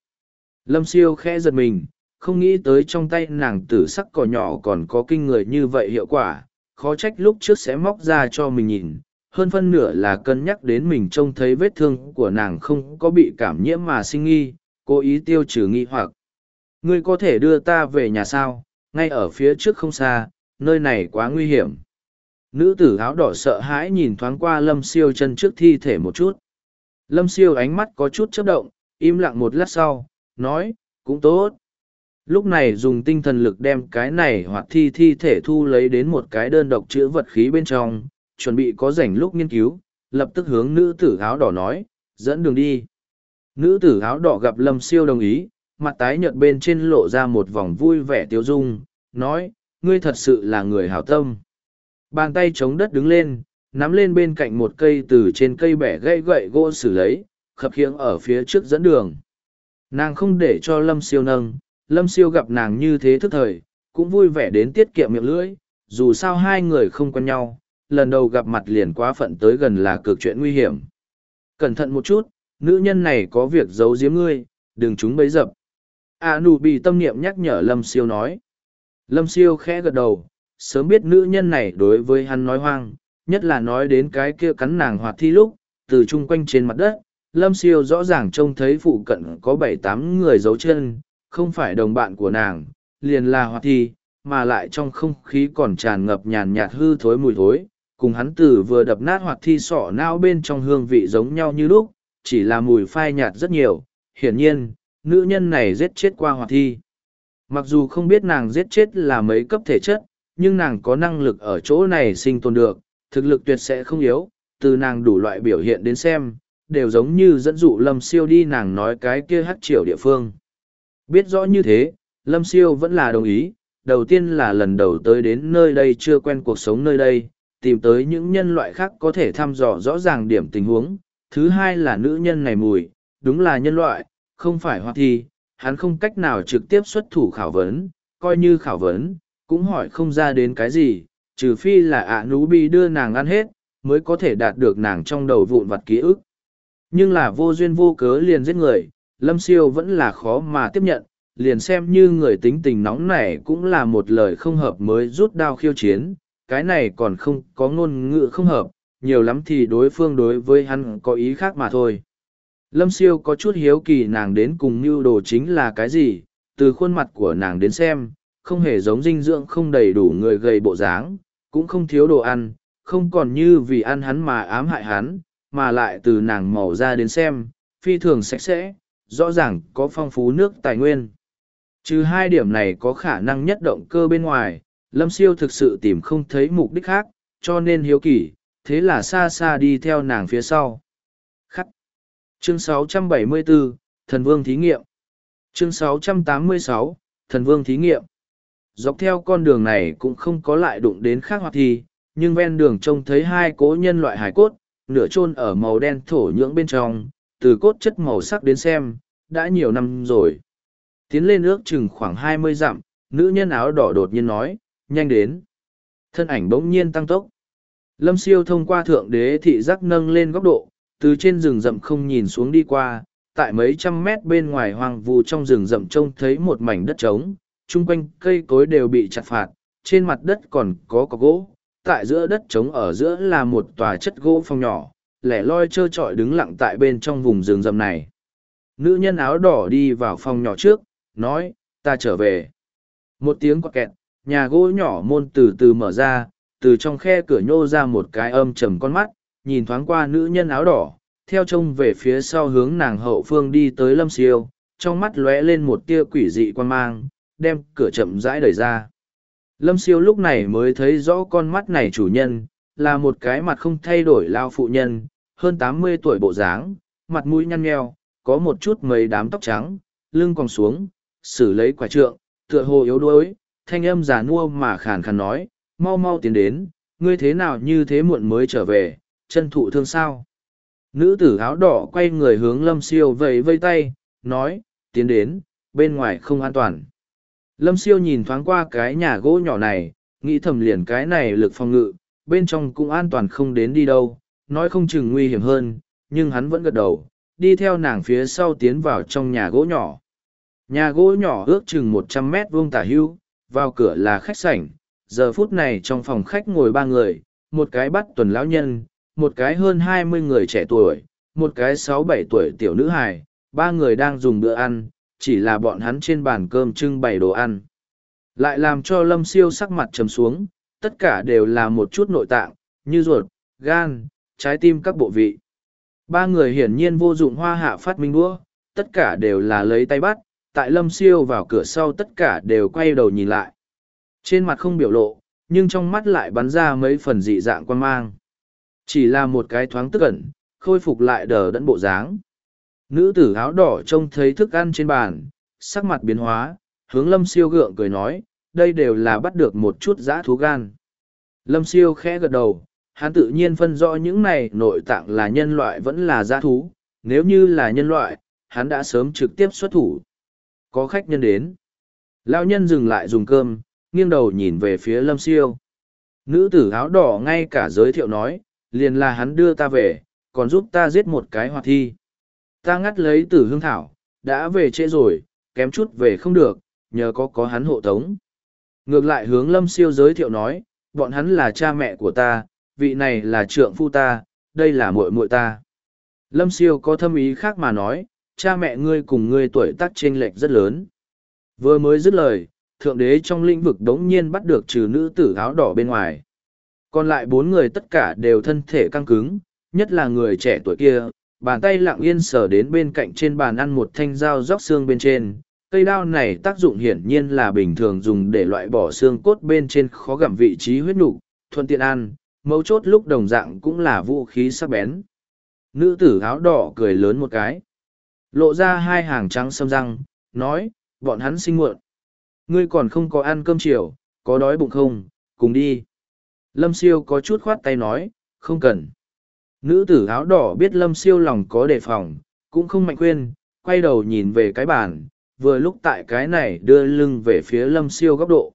Lâm siêu khẽ giật mình, không nghĩ tới trong tay nàng tử sắc cỏ nhỏ còn có kinh người như vậy hiệu quả, khó trách lúc trước sẽ móc ra cho mình nhìn. Hơn phân nửa là cân nhắc đến mình trông thấy vết thương của nàng không có bị cảm nhiễm mà sinh nghi, cố ý tiêu trừ nghi hoặc. Ngươi có thể đưa ta về nhà sao, ngay ở phía trước không xa, nơi này quá nguy hiểm. Nữ tử áo đỏ sợ hãi nhìn thoáng qua lâm siêu chân trước thi thể một chút. Lâm siêu ánh mắt có chút chấp động, im lặng một lát sau, nói, cũng tốt. Lúc này dùng tinh thần lực đem cái này hoặc thi thi thể thu lấy đến một cái đơn độc chữ vật khí bên trong, chuẩn bị có rảnh lúc nghiên cứu, lập tức hướng nữ tử áo đỏ nói, dẫn đường đi. Nữ tử áo đỏ gặp Lâm Siêu đồng ý, mặt tái nhợt bên trên lộ ra một vòng vui vẻ tiêu dung, nói, ngươi thật sự là người hảo tâm. Bàn tay chống đất đứng lên, nắm lên bên cạnh một cây từ trên cây bẻ gãy gậy gỗ xử lấy, khập khiễng ở phía trước dẫn đường. Nàng không để cho Lâm Siêu nâng, Lâm Siêu gặp nàng như thế thức thời, cũng vui vẻ đến tiết kiệm miệng lưỡi, dù sao hai người không quen nhau, lần đầu gặp mặt liền quá phận tới gần là cực chuyện nguy hiểm. Cẩn thận một chút, nữ nhân này có việc giấu giếm ngươi, đừng chúng bấy dập. À nụ bị tâm niệm nhắc nhở Lâm Siêu nói. Lâm Siêu khẽ gật đầu, sớm biết nữ nhân này đối với hắn nói hoang, nhất là nói đến cái kia cắn nàng hoạt thi lúc, từ chung quanh trên mặt đất, Lâm Siêu rõ ràng trông thấy phụ cận có bảy tám người giấu chân, không phải đồng bạn của nàng, liền là hoạt thi, mà lại trong không khí còn tràn ngập nhàn nhạt hư thối mùi thối, cùng hắn từ vừa đập nát hoạt thi sọ não bên trong hương vị giống nhau như lúc, chỉ là mùi phai nhạt rất nhiều, hiển nhiên, nữ nhân này giết chết qua hoạt thi. Mặc dù không biết nàng giết chết là mấy cấp thể chất, nhưng nàng có năng lực ở chỗ này sinh tồn được, thực lực tuyệt sẽ không yếu, từ nàng đủ loại biểu hiện đến xem, đều giống như dẫn dụ lâm siêu đi nàng nói cái kia hát triều địa phương. Biết rõ như thế, Lâm Siêu vẫn là đồng ý, đầu tiên là lần đầu tới đến nơi đây chưa quen cuộc sống nơi đây, tìm tới những nhân loại khác có thể thăm dò rõ ràng điểm tình huống. Thứ hai là nữ nhân này mùi, đúng là nhân loại, không phải hoa thi, hắn không cách nào trực tiếp xuất thủ khảo vấn, coi như khảo vấn, cũng hỏi không ra đến cái gì, trừ phi là ạ nú bi đưa nàng ăn hết, mới có thể đạt được nàng trong đầu vụn vặt ký ức. Nhưng là vô duyên vô cớ liền giết người, Lâm Siêu vẫn là khó mà tiếp nhận, liền xem như người tính tình nóng này cũng là một lời không hợp mới rút đao khiêu chiến, cái này còn không có ngôn ngữ không hợp, nhiều lắm thì đối phương đối với hắn có ý khác mà thôi. Lâm siêu có chút hiếu kỳ nàng đến cùng mưu đồ chính là cái gì, từ khuôn mặt của nàng đến xem, không hề giống dinh dưỡng không đầy đủ người gầy bộ dáng, cũng không thiếu đồ ăn, không còn như vì ăn hắn mà ám hại hắn, mà lại từ nàng màu ra đến xem, phi thường sạch sẽ, rõ ràng có phong phú nước tài nguyên. Trừ hai điểm này có khả năng nhất động cơ bên ngoài, Lâm Siêu thực sự tìm không thấy mục đích khác, cho nên hiếu kỳ, thế là xa xa đi theo nàng phía sau. Khắc. Chương 674, Thần Vương Thí Nghiệm. Chương 686, Thần Vương Thí Nghiệm. Dọc theo con đường này cũng không có lại đụng đến khác hoạt thi, nhưng ven đường trông thấy hai cố nhân loại hải cốt, nửa chôn ở màu đen thổ nhưỡng bên trong, từ cốt chất màu sắc đến xem, đã nhiều năm rồi. Tiến lên ước chừng khoảng hai mươi dặm, nữ nhân áo đỏ đột nhiên nói, nhanh đến. Thân ảnh bỗng nhiên tăng tốc. Lâm siêu thông qua thượng đế thị giác nâng lên góc độ, từ trên rừng rậm không nhìn xuống đi qua, tại mấy trăm mét bên ngoài hoang vu trong rừng rậm trông thấy một mảnh đất trống, chung quanh cây cối đều bị chặt phạt, trên mặt đất còn có cọc gỗ, tại giữa đất trống ở giữa là một tòa chất gỗ phong nhỏ, lẻ loi trơ trọi đứng lặng tại bên trong vùng rừng rậm này. Nữ nhân áo đỏ đi vào phòng nhỏ trước, nói, ta trở về. Một tiếng quạt kẹt, nhà gỗ nhỏ môn từ từ mở ra, từ trong khe cửa nhô ra một cái âm trầm con mắt, nhìn thoáng qua nữ nhân áo đỏ, theo trông về phía sau hướng nàng hậu phương đi tới lâm siêu, trong mắt lóe lên một tia quỷ dị quan mang, đem cửa chậm rãi đẩy ra. Lâm siêu lúc này mới thấy rõ con mắt này chủ nhân, là một cái mặt không thay đổi lao phụ nhân, hơn tám mươi tuổi bộ dáng, mặt mũi nhăn nheo, có một chút mấy đám tóc trắng, lưng còn xuống, xử lấy quả trượng, tựa hồ yếu đuối, thanh âm già nua mà khàn khàn nói, mau mau tiến đến, ngươi thế nào như thế muộn mới trở về, chân thụ thương sao. Nữ tử áo đỏ quay người hướng lâm siêu vẫy vây tay, nói, tiến đến, bên ngoài không an toàn. Lâm siêu nhìn thoáng qua cái nhà gỗ nhỏ này, nghĩ thầm liền cái này lực phòng ngự, bên trong cũng an toàn không đến đi đâu, nói không chừng nguy hiểm hơn, nhưng hắn vẫn gật đầu, đi theo nàng phía sau tiến vào trong nhà gỗ nhỏ. Nhà gỗ nhỏ ước chừng một trăm mét vuông tả hưu, vào cửa là khách sảnh, giờ phút này trong phòng khách ngồi ba người, một cái bắt tuần lão nhân, một cái hơn hai mươi người trẻ tuổi, một cái sáu bảy tuổi tiểu nữ hài, ba người đang dùng bữa ăn, chỉ là bọn hắn trên bàn cơm trưng bày đồ ăn. Lại làm cho lâm siêu sắc mặt trầm xuống, tất cả đều là một chút nội tạng, như ruột, gan, trái tim các bộ vị. Ba người hiển nhiên vô dụng hoa hạ phát minh đũa, tất cả đều là lấy tay bắt, tại lâm siêu vào cửa sau tất cả đều quay đầu nhìn lại. Trên mặt không biểu lộ, nhưng trong mắt lại bắn ra mấy phần dị dạng quan mang. Chỉ là một cái thoáng tức ẩn, khôi phục lại đờ đẫn bộ dáng. Nữ tử áo đỏ trông thấy thức ăn trên bàn, sắc mặt biến hóa, hướng lâm siêu gượng cười nói, đây đều là bắt được một chút giã thú gan. Lâm siêu khẽ gật đầu, hắn tự nhiên phân rõ những này nội tạng là nhân loại vẫn là giã thú, nếu như là nhân loại, hắn đã sớm trực tiếp xuất thủ. Có khách nhân đến. Lão nhân dừng lại dùng cơm, nghiêng đầu nhìn về phía lâm siêu. Nữ tử áo đỏ ngay cả giới thiệu nói, liền là hắn đưa ta về, còn giúp ta giết một cái hoạt thi. Ta ngắt lấy tử hương thảo, đã về trễ rồi, kém chút về không được, nhờ có có hắn hộ tống. Ngược lại hướng lâm siêu giới thiệu nói, bọn hắn là cha mẹ của ta, vị này là trượng phu ta, đây là muội muội ta. Lâm siêu có thâm ý khác mà nói, cha mẹ ngươi cùng ngươi tuổi tác chênh lệch rất lớn. Vừa mới dứt lời, thượng đế trong lĩnh vực đống nhiên bắt được trừ nữ tử áo đỏ bên ngoài. Còn lại bốn người tất cả đều thân thể căng cứng, nhất là người trẻ tuổi kia, bàn tay lặng yên sờ đến bên cạnh trên bàn ăn một thanh dao róc xương bên trên. Cây đao này tác dụng hiển nhiên là bình thường dùng để loại bỏ xương cốt bên trên khó gặm vị trí huyết nục, thuận tiện ăn, mấu chốt lúc đồng dạng cũng là vũ khí sắc bén. Nữ tử áo đỏ cười lớn một cái lộ ra hai hàng trắng sâm răng, nói, bọn hắn sinh muộn. Ngươi còn không có ăn cơm chiều, có đói bụng không, cùng đi. Lâm siêu có chút khoát tay nói, không cần. Nữ tử áo đỏ biết lâm siêu lòng có đề phòng, cũng không mạnh khuyên, quay đầu nhìn về cái bàn, vừa lúc tại cái này đưa lưng về phía lâm siêu góc độ.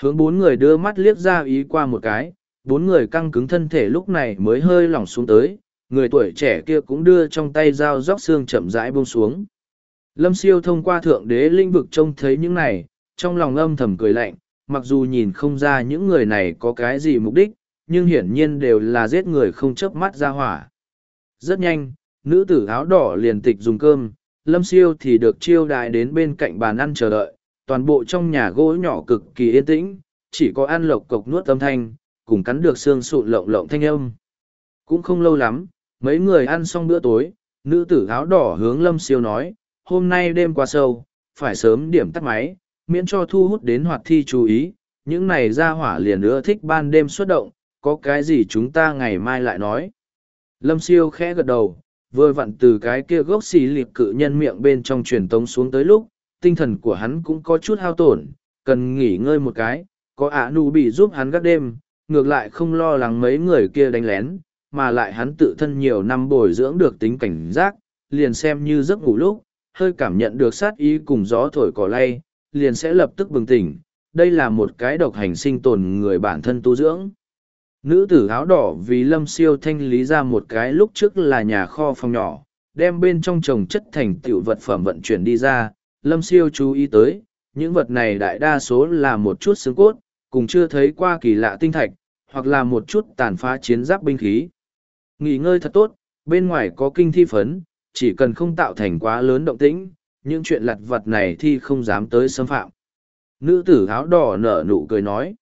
Hướng bốn người đưa mắt liếc ra ý qua một cái, bốn người căng cứng thân thể lúc này mới hơi lỏng xuống tới, người tuổi trẻ kia cũng đưa trong tay dao róc xương chậm rãi buông xuống. Lâm siêu thông qua thượng đế linh vực trông thấy những này, trong lòng âm thầm cười lạnh, mặc dù nhìn không ra những người này có cái gì mục đích, nhưng hiển nhiên đều là giết người không chớp mắt ra hỏa. Rất nhanh, nữ tử áo đỏ liền tịch dùng cơm, lâm siêu thì được chiêu đại đến bên cạnh bàn ăn chờ đợi, toàn bộ trong nhà gỗ nhỏ cực kỳ yên tĩnh, chỉ có ăn lộc cộc nuốt âm thanh, cùng cắn được xương sụn lộng lộng thanh âm. Cũng không lâu lắm, mấy người ăn xong bữa tối, nữ tử áo đỏ hướng lâm siêu nói, hôm nay đêm qua sâu, phải sớm điểm tắt máy, miễn cho thu hút đến hoạt thi chú ý, những này ra hỏa liền ưa thích ban đêm xuất động, có cái gì chúng ta ngày mai lại nói. Lâm siêu khẽ gật đầu, vừa vặn từ cái kia gốc xì liệt cự nhân miệng bên trong truyền tống xuống tới lúc, tinh thần của hắn cũng có chút hao tổn, cần nghỉ ngơi một cái, có ả nụ bị giúp hắn gác đêm, ngược lại không lo lắng mấy người kia đánh lén, mà lại hắn tự thân nhiều năm bồi dưỡng được tính cảnh giác, liền xem như giấc ngủ lúc, hơi cảm nhận được sát ý cùng gió thổi cỏ lay, liền sẽ lập tức bừng tỉnh. Đây là một cái độc hành sinh tồn người bản thân tu dưỡng. Nữ tử áo đỏ vì lâm siêu thanh lý ra một cái lúc trước là nhà kho phòng nhỏ, đem bên trong trồng chất thành tiểu vật phẩm vận chuyển đi ra. Lâm siêu chú ý tới, những vật này đại đa số là một chút xương cốt, cùng chưa thấy qua kỳ lạ tinh thạch, hoặc là một chút tàn phá chiến giáp binh khí. Nghỉ ngơi thật tốt, bên ngoài có kinh thi phấn, chỉ cần không tạo thành quá lớn động tĩnh, những chuyện lặt vật này thì không dám tới xâm phạm. Nữ tử áo đỏ nở nụ cười nói.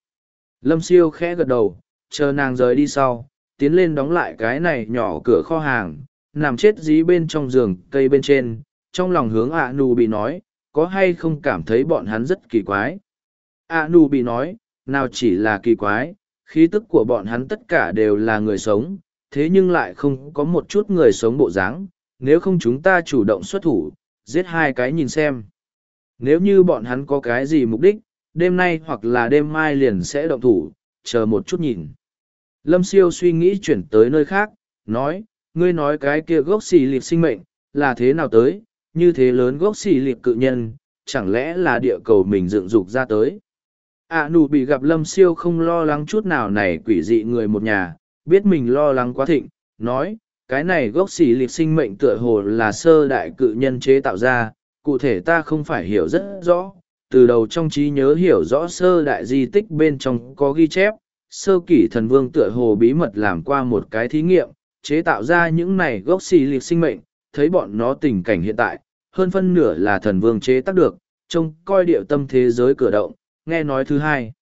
Lâm siêu khẽ gật đầu, chờ nàng rời đi sau, tiến lên đóng lại cái này nhỏ cửa kho hàng, nằm chết dí bên trong giường cây bên trên, trong lòng hướng ạ nù bị nói, có hay không cảm thấy bọn hắn rất kỳ quái. ạ nù bị nói, nào chỉ là kỳ quái, khí tức của bọn hắn tất cả đều là người sống, thế nhưng lại không có một chút người sống bộ dáng, nếu không chúng ta chủ động xuất thủ, giết hai cái nhìn xem. Nếu như bọn hắn có cái gì mục đích, đêm nay hoặc là đêm mai liền sẽ động thủ, chờ một chút nhìn. Lâm siêu suy nghĩ chuyển tới nơi khác, nói, ngươi nói cái kia gốc xì liệt sinh mệnh, là thế nào tới, như thế lớn gốc xì liệt cự nhân, chẳng lẽ là địa cầu mình dựng dục ra tới. À nụ bị gặp lâm siêu không lo lắng chút nào này quỷ dị người một nhà, biết mình lo lắng quá thịnh, nói, cái này gốc xỉ liệt sinh mệnh tựa hồ là sơ đại cự nhân chế tạo ra, cụ thể ta không phải hiểu rất rõ, từ đầu trong trí nhớ hiểu rõ sơ đại di tích bên trong có ghi chép, sơ kỷ thần vương tựa hồ bí mật làm qua một cái thí nghiệm, chế tạo ra những này gốc xì liệt sinh mệnh, thấy bọn nó tình cảnh hiện tại, hơn phân nửa là thần vương chế tác được, trông coi điệu tâm thế giới cửa động, nghe nói thứ hai.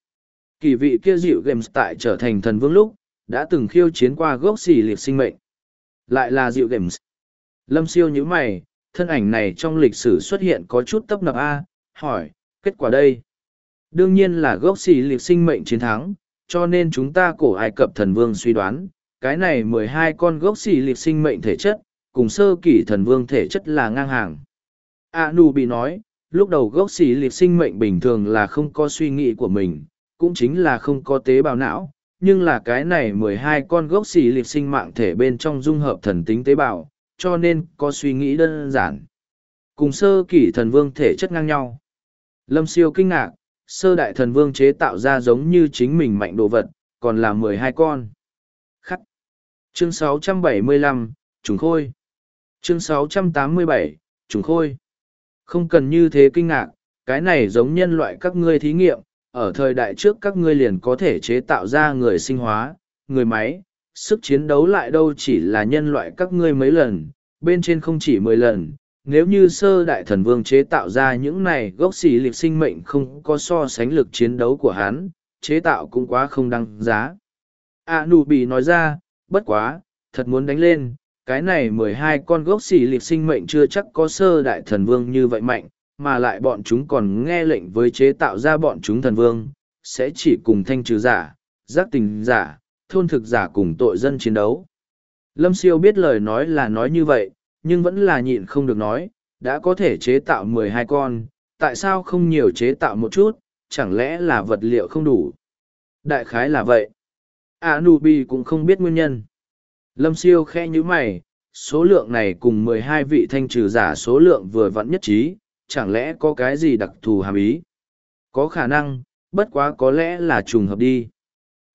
Kỳ vị kia dịu games tại trở thành thần vương lúc, đã từng khiêu chiến qua gốc xì liệt sinh mệnh. Lại là dịu games. Lâm siêu nhữ mày, thân ảnh này trong lịch sử xuất hiện có chút tấp nập A, hỏi, kết quả đây. Đương nhiên là gốc xì liệt sinh mệnh chiến thắng, cho nên chúng ta cổ Ai Cập thần vương suy đoán, cái này mười hai con gốc xì liệt sinh mệnh thể chất, cùng sơ kỷ thần vương thể chất là ngang hàng. A Nu bị nói, lúc đầu gốc xì liệt sinh mệnh bình thường là không có suy nghĩ của mình, cũng chính là không có tế bào não, nhưng là cái này mười hai con gốc xì liệt sinh mạng thể bên trong dung hợp thần tính tế bào, cho nên có suy nghĩ đơn giản. Cùng sơ kỷ thần vương thể chất ngang nhau. Lâm siêu kinh ngạc, sơ đại thần vương chế tạo ra giống như chính mình mạnh đồ vật, còn là mười hai con. Khắc. Chương 675, Trùng Khôi. Chương 687, Trùng Khôi. Không cần như thế kinh ngạc, cái này giống nhân loại các ngươi thí nghiệm, ở thời đại trước các ngươi liền có thể chế tạo ra người sinh hóa, người máy, sức chiến đấu lại đâu chỉ là nhân loại các ngươi mấy lần, bên trên không chỉ mười lần. Nếu như sơ đại thần vương chế tạo ra những này gốc xỉ liệt sinh mệnh không có so sánh lực chiến đấu của hắn, chế tạo cũng quá không đăng giá. A nụ bị nói ra, bất quá, thật muốn đánh lên, cái này mười hai con gốc xỉ liệt sinh mệnh chưa chắc có sơ đại thần vương như vậy mạnh, mà lại bọn chúng còn nghe lệnh với chế tạo ra bọn chúng thần vương, sẽ chỉ cùng thanh trừ giả, giác tình giả, thôn thực giả cùng tội dân chiến đấu. Lâm siêu biết lời nói là nói như vậy, nhưng vẫn là nhịn không được nói, đã có thể chế tạo mười hai con, tại sao không nhiều chế tạo một chút, chẳng lẽ là vật liệu không đủ? Đại khái là vậy. A Nu Bi cũng không biết nguyên nhân. Lâm siêu khe như mày, số lượng này cùng mười hai vị thanh trừ giả số lượng vừa vặn nhất trí, chẳng lẽ có cái gì đặc thù hàm ý? Có khả năng, bất quá có lẽ là trùng hợp đi.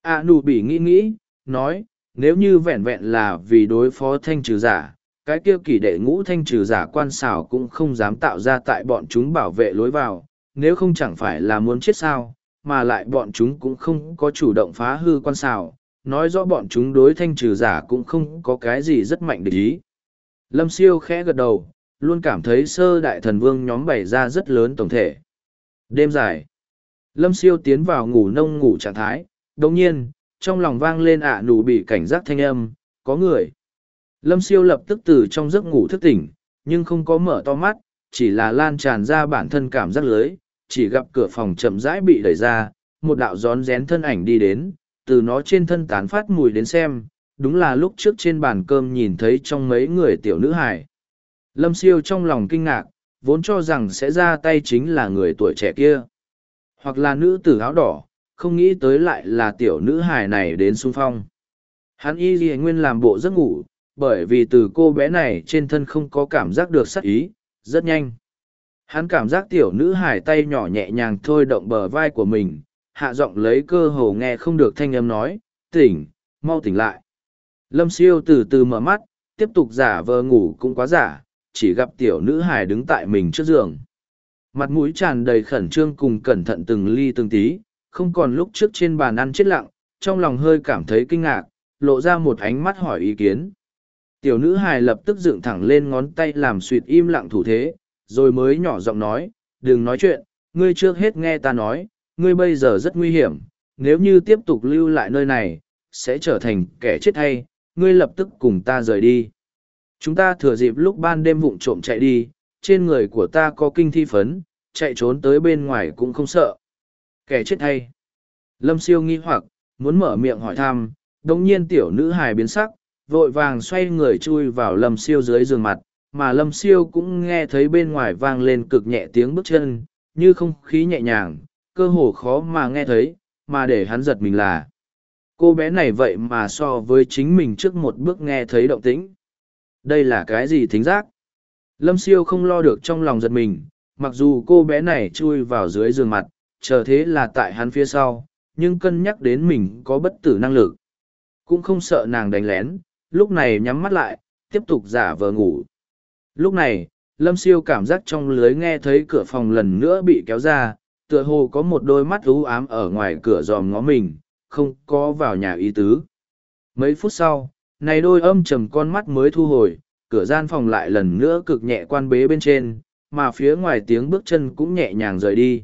A nụ nghĩ nghĩ, nói, nếu như vẹn vẹn là vì đối phó thanh trừ giả, cái kia kỷ đệ ngũ thanh trừ giả quan xảo cũng không dám tạo ra tại bọn chúng bảo vệ lối vào, nếu không chẳng phải là muốn chết sao, mà lại bọn chúng cũng không có chủ động phá hư quan xảo, nói rõ bọn chúng đối thanh trừ giả cũng không có cái gì rất mạnh để ý. Lâm siêu khẽ gật đầu, luôn cảm thấy sơ đại thần vương nhóm bày ra rất lớn tổng thể. Đêm dài, Lâm siêu tiến vào ngủ nông ngủ trạng thái, đồng nhiên, trong lòng vang lên ạ nụ bị cảnh giác thanh âm, có người. Lâm siêu lập tức từ trong giấc ngủ thức tỉnh, nhưng không có mở to mắt, chỉ là lan tràn ra bản thân cảm giác lưới, chỉ gặp cửa phòng chậm rãi bị đẩy ra, một đạo rón rén thân ảnh đi đến, từ nó trên thân tán phát mùi đến xem, đúng là lúc trước trên bàn cơm nhìn thấy trong mấy người tiểu nữ hải. Lâm siêu trong lòng kinh ngạc, vốn cho rằng sẽ ra tay chính là người tuổi trẻ kia. Hoặc là nữ tử áo đỏ, không nghĩ tới lại là tiểu nữ hải này đến xung phong. Hắn y ghi nguyên làm bộ giấc ngủ, bởi vì từ cô bé này trên thân không có cảm giác được sắc ý, rất nhanh. Hắn cảm giác tiểu nữ hải tay nhỏ nhẹ nhàng thôi động bờ vai của mình, hạ giọng lấy cơ hồ nghe không được thanh âm nói, tỉnh, mau tỉnh lại. Lâm siêu từ từ mở mắt, tiếp tục giả vờ ngủ cũng quá giả, chỉ gặp tiểu nữ hải đứng tại mình trước giường. Mặt mũi tràn đầy khẩn trương cùng cẩn thận từng ly từng tí, không còn lúc trước trên bàn ăn chết lặng, trong lòng hơi cảm thấy kinh ngạc, lộ ra một ánh mắt hỏi ý kiến. Tiểu nữ hài lập tức dựng thẳng lên ngón tay làm suyệt im lặng thủ thế, rồi mới nhỏ giọng nói, đừng nói chuyện, ngươi trước hết nghe ta nói, ngươi bây giờ rất nguy hiểm, nếu như tiếp tục lưu lại nơi này, sẽ trở thành kẻ chết hay, ngươi lập tức cùng ta rời đi. Chúng ta thừa dịp lúc ban đêm vụng trộm chạy đi, trên người của ta có kinh thi phấn, chạy trốn tới bên ngoài cũng không sợ. Kẻ chết hay. Lâm siêu nghi hoặc, muốn mở miệng hỏi thăm, đồng nhiên tiểu nữ hài biến sắc, vội vàng xoay người chui vào lâm siêu dưới giường mặt, mà lâm siêu cũng nghe thấy bên ngoài vang lên cực nhẹ tiếng bước chân, như không khí nhẹ nhàng, cơ hồ khó mà nghe thấy, mà để hắn giật mình là. Cô bé này vậy mà so với chính mình trước một bước nghe thấy động tĩnh. Đây là cái gì thính giác? Lâm siêu không lo được trong lòng giật mình, mặc dù cô bé này chui vào dưới giường mặt, chờ thế là tại hắn phía sau, nhưng cân nhắc đến mình có bất tử năng lực. Cũng không sợ nàng đánh lén, lúc này nhắm mắt lại, tiếp tục giả vờ ngủ. Lúc này, Lâm Siêu cảm giác trong lưới nghe thấy cửa phòng lần nữa bị kéo ra, tựa hồ có một đôi mắt u ám ở ngoài cửa dòm ngó mình, không có vào nhà ý tứ. Mấy phút sau, này đôi âm trầm con mắt mới thu hồi, cửa gian phòng lại lần nữa cực nhẹ quan bế bên trên, mà phía ngoài tiếng bước chân cũng nhẹ nhàng rời đi.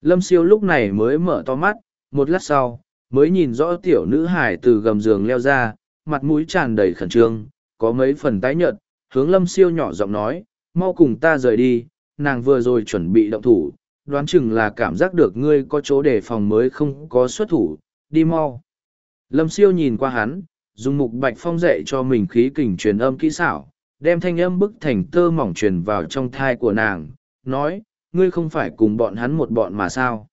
Lâm siêu lúc này mới mở to mắt, một lát sau, mới nhìn rõ tiểu nữ hải từ gầm giường leo ra, mặt mũi tràn đầy khẩn trương, có mấy phần tái nhợt, hướng lâm siêu nhỏ giọng nói, mau cùng ta rời đi, nàng vừa rồi chuẩn bị động thủ, đoán chừng là cảm giác được ngươi có chỗ đề phòng mới không có xuất thủ, đi mau. Lâm siêu nhìn qua hắn, dùng mục bạch phong dạy cho mình khí kình truyền âm kỹ xảo, đem thanh âm bức thành tơ mỏng truyền vào trong thai của nàng, nói, ngươi không phải cùng bọn hắn một bọn mà sao.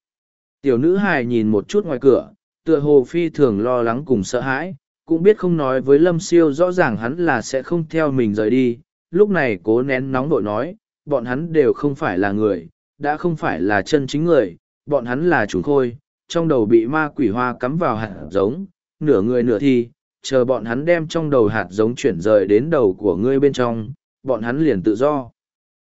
Tiểu nữ hài nhìn một chút ngoài cửa, tựa hồ phi thường lo lắng cùng sợ hãi, cũng biết không nói với lâm siêu rõ ràng hắn là sẽ không theo mình rời đi, lúc này cố nén nóng vội nói, bọn hắn đều không phải là người, đã không phải là chân chính người, bọn hắn là chủ khôi, trong đầu bị ma quỷ hoa cắm vào hạt giống, nửa người nửa thi, chờ bọn hắn đem trong đầu hạt giống chuyển rời đến đầu của ngươi bên trong, bọn hắn liền tự do.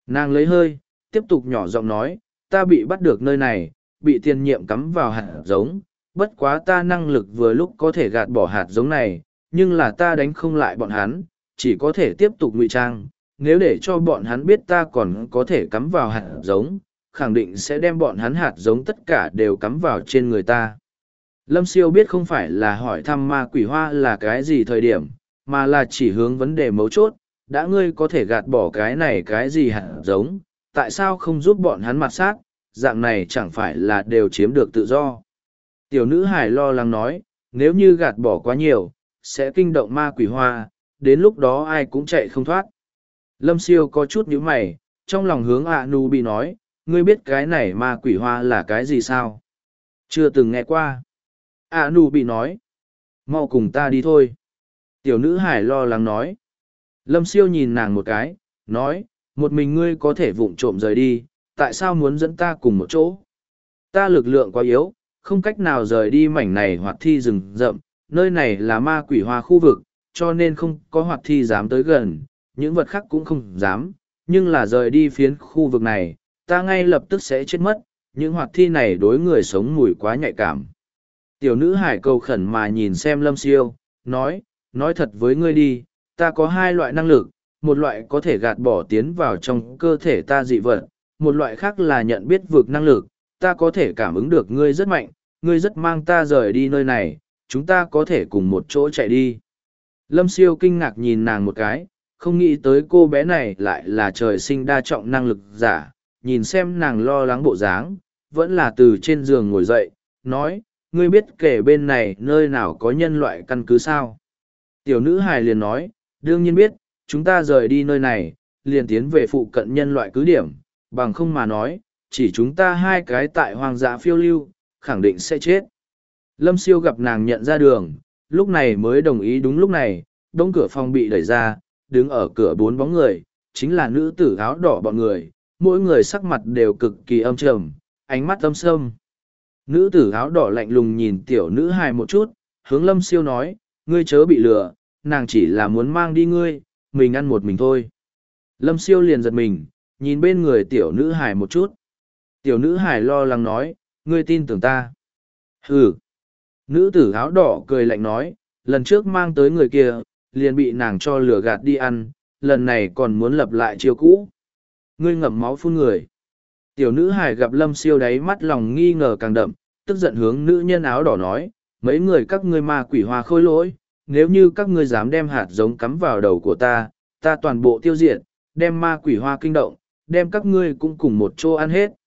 Nàng lấy hơi, tiếp tục nhỏ giọng nói, ta bị bắt được nơi này, bị tiền nhiệm cắm vào hạt giống, bất quá ta năng lực vừa lúc có thể gạt bỏ hạt giống này, nhưng là ta đánh không lại bọn hắn, chỉ có thể tiếp tục ngụy trang. Nếu để cho bọn hắn biết ta còn có thể cắm vào hạt giống, khẳng định sẽ đem bọn hắn hạt giống tất cả đều cắm vào trên người ta. Lâm siêu biết không phải là hỏi thăm ma quỷ hoa là cái gì thời điểm, mà là chỉ hướng vấn đề mấu chốt, đã ngươi có thể gạt bỏ cái này cái gì hạt giống, tại sao không giúp bọn hắn mặt sát, dạng này chẳng phải là đều chiếm được tự do. Tiểu nữ hải lo lắng nói, nếu như gạt bỏ quá nhiều, sẽ kinh động ma quỷ hoa, đến lúc đó ai cũng chạy không thoát. Lâm siêu có chút nhíu mày, trong lòng hướng ạ nu bị nói, ngươi biết cái này ma quỷ hoa là cái gì sao? Chưa từng nghe qua. À Nu bị nói. Mau cùng ta đi thôi. Tiểu nữ hải lo lắng nói. Lâm siêu nhìn nàng một cái, nói, một mình ngươi có thể vụng trộm rời đi, tại sao muốn dẫn ta cùng một chỗ? Ta lực lượng quá yếu, không cách nào rời đi mảnh này hoạt thi rừng rậm, nơi này là ma quỷ hoa khu vực, cho nên không có hoạt thi dám tới gần, những vật khác cũng không dám, nhưng là rời đi phiến khu vực này, ta ngay lập tức sẽ chết mất, những hoạt thi này đối người sống mùi quá nhạy cảm. Tiểu nữ hải cầu khẩn mà nhìn xem lâm siêu, nói, nói thật với ngươi đi, ta có hai loại năng lực, một loại có thể gạt bỏ tiến vào trong cơ thể ta dị vật, một loại khác là nhận biết vực năng lực, ta có thể cảm ứng được ngươi rất mạnh, ngươi rất mang ta rời đi nơi này, chúng ta có thể cùng một chỗ chạy đi. Lâm siêu kinh ngạc nhìn nàng một cái, không nghĩ tới cô bé này lại là trời sinh đa trọng năng lực giả, nhìn xem nàng lo lắng bộ dáng, vẫn là từ trên giường ngồi dậy, nói, ngươi biết kể bên này nơi nào có nhân loại căn cứ sao? Tiểu nữ hài liền nói, đương nhiên biết, chúng ta rời đi nơi này, liền tiến về phụ cận nhân loại cứ điểm, bằng không mà nói, chỉ chúng ta hai cái tại hoang dã phiêu lưu, khẳng định sẽ chết. Lâm siêu gặp nàng nhận ra đường, lúc này mới đồng ý đúng lúc này, đông cửa phòng bị đẩy ra, đứng ở cửa bốn bóng người, chính là nữ tử áo đỏ bọn người, mỗi người sắc mặt đều cực kỳ âm trầm, ánh mắt âm sâm. Nữ tử áo đỏ lạnh lùng nhìn tiểu nữ hài một chút, hướng lâm siêu nói, ngươi chớ bị lừa, nàng chỉ là muốn mang đi ngươi, mình ăn một mình thôi. Lâm siêu liền giật mình, nhìn bên người tiểu nữ hài một chút. Tiểu nữ Hải lo lắng nói, ngươi tin tưởng ta. Ừ. Nữ tử áo đỏ cười lạnh nói, lần trước mang tới người kia, liền bị nàng cho lửa gạt đi ăn, lần này còn muốn lập lại chiêu cũ. Ngươi ngậm máu phun người. Tiểu nữ Hải gặp lâm siêu đáy mắt lòng nghi ngờ càng đậm, tức giận hướng nữ nhân áo đỏ nói, mấy người các ngươi ma quỷ hoa khôi lỗi, nếu như các ngươi dám đem hạt giống cắm vào đầu của ta, ta toàn bộ tiêu diệt, đem ma quỷ hoa kinh động, đem các ngươi cũng cùng một chỗ ăn hết.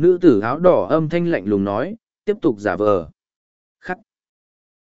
Nữ tử áo đỏ âm thanh lạnh lùng nói, tiếp tục giả vờ.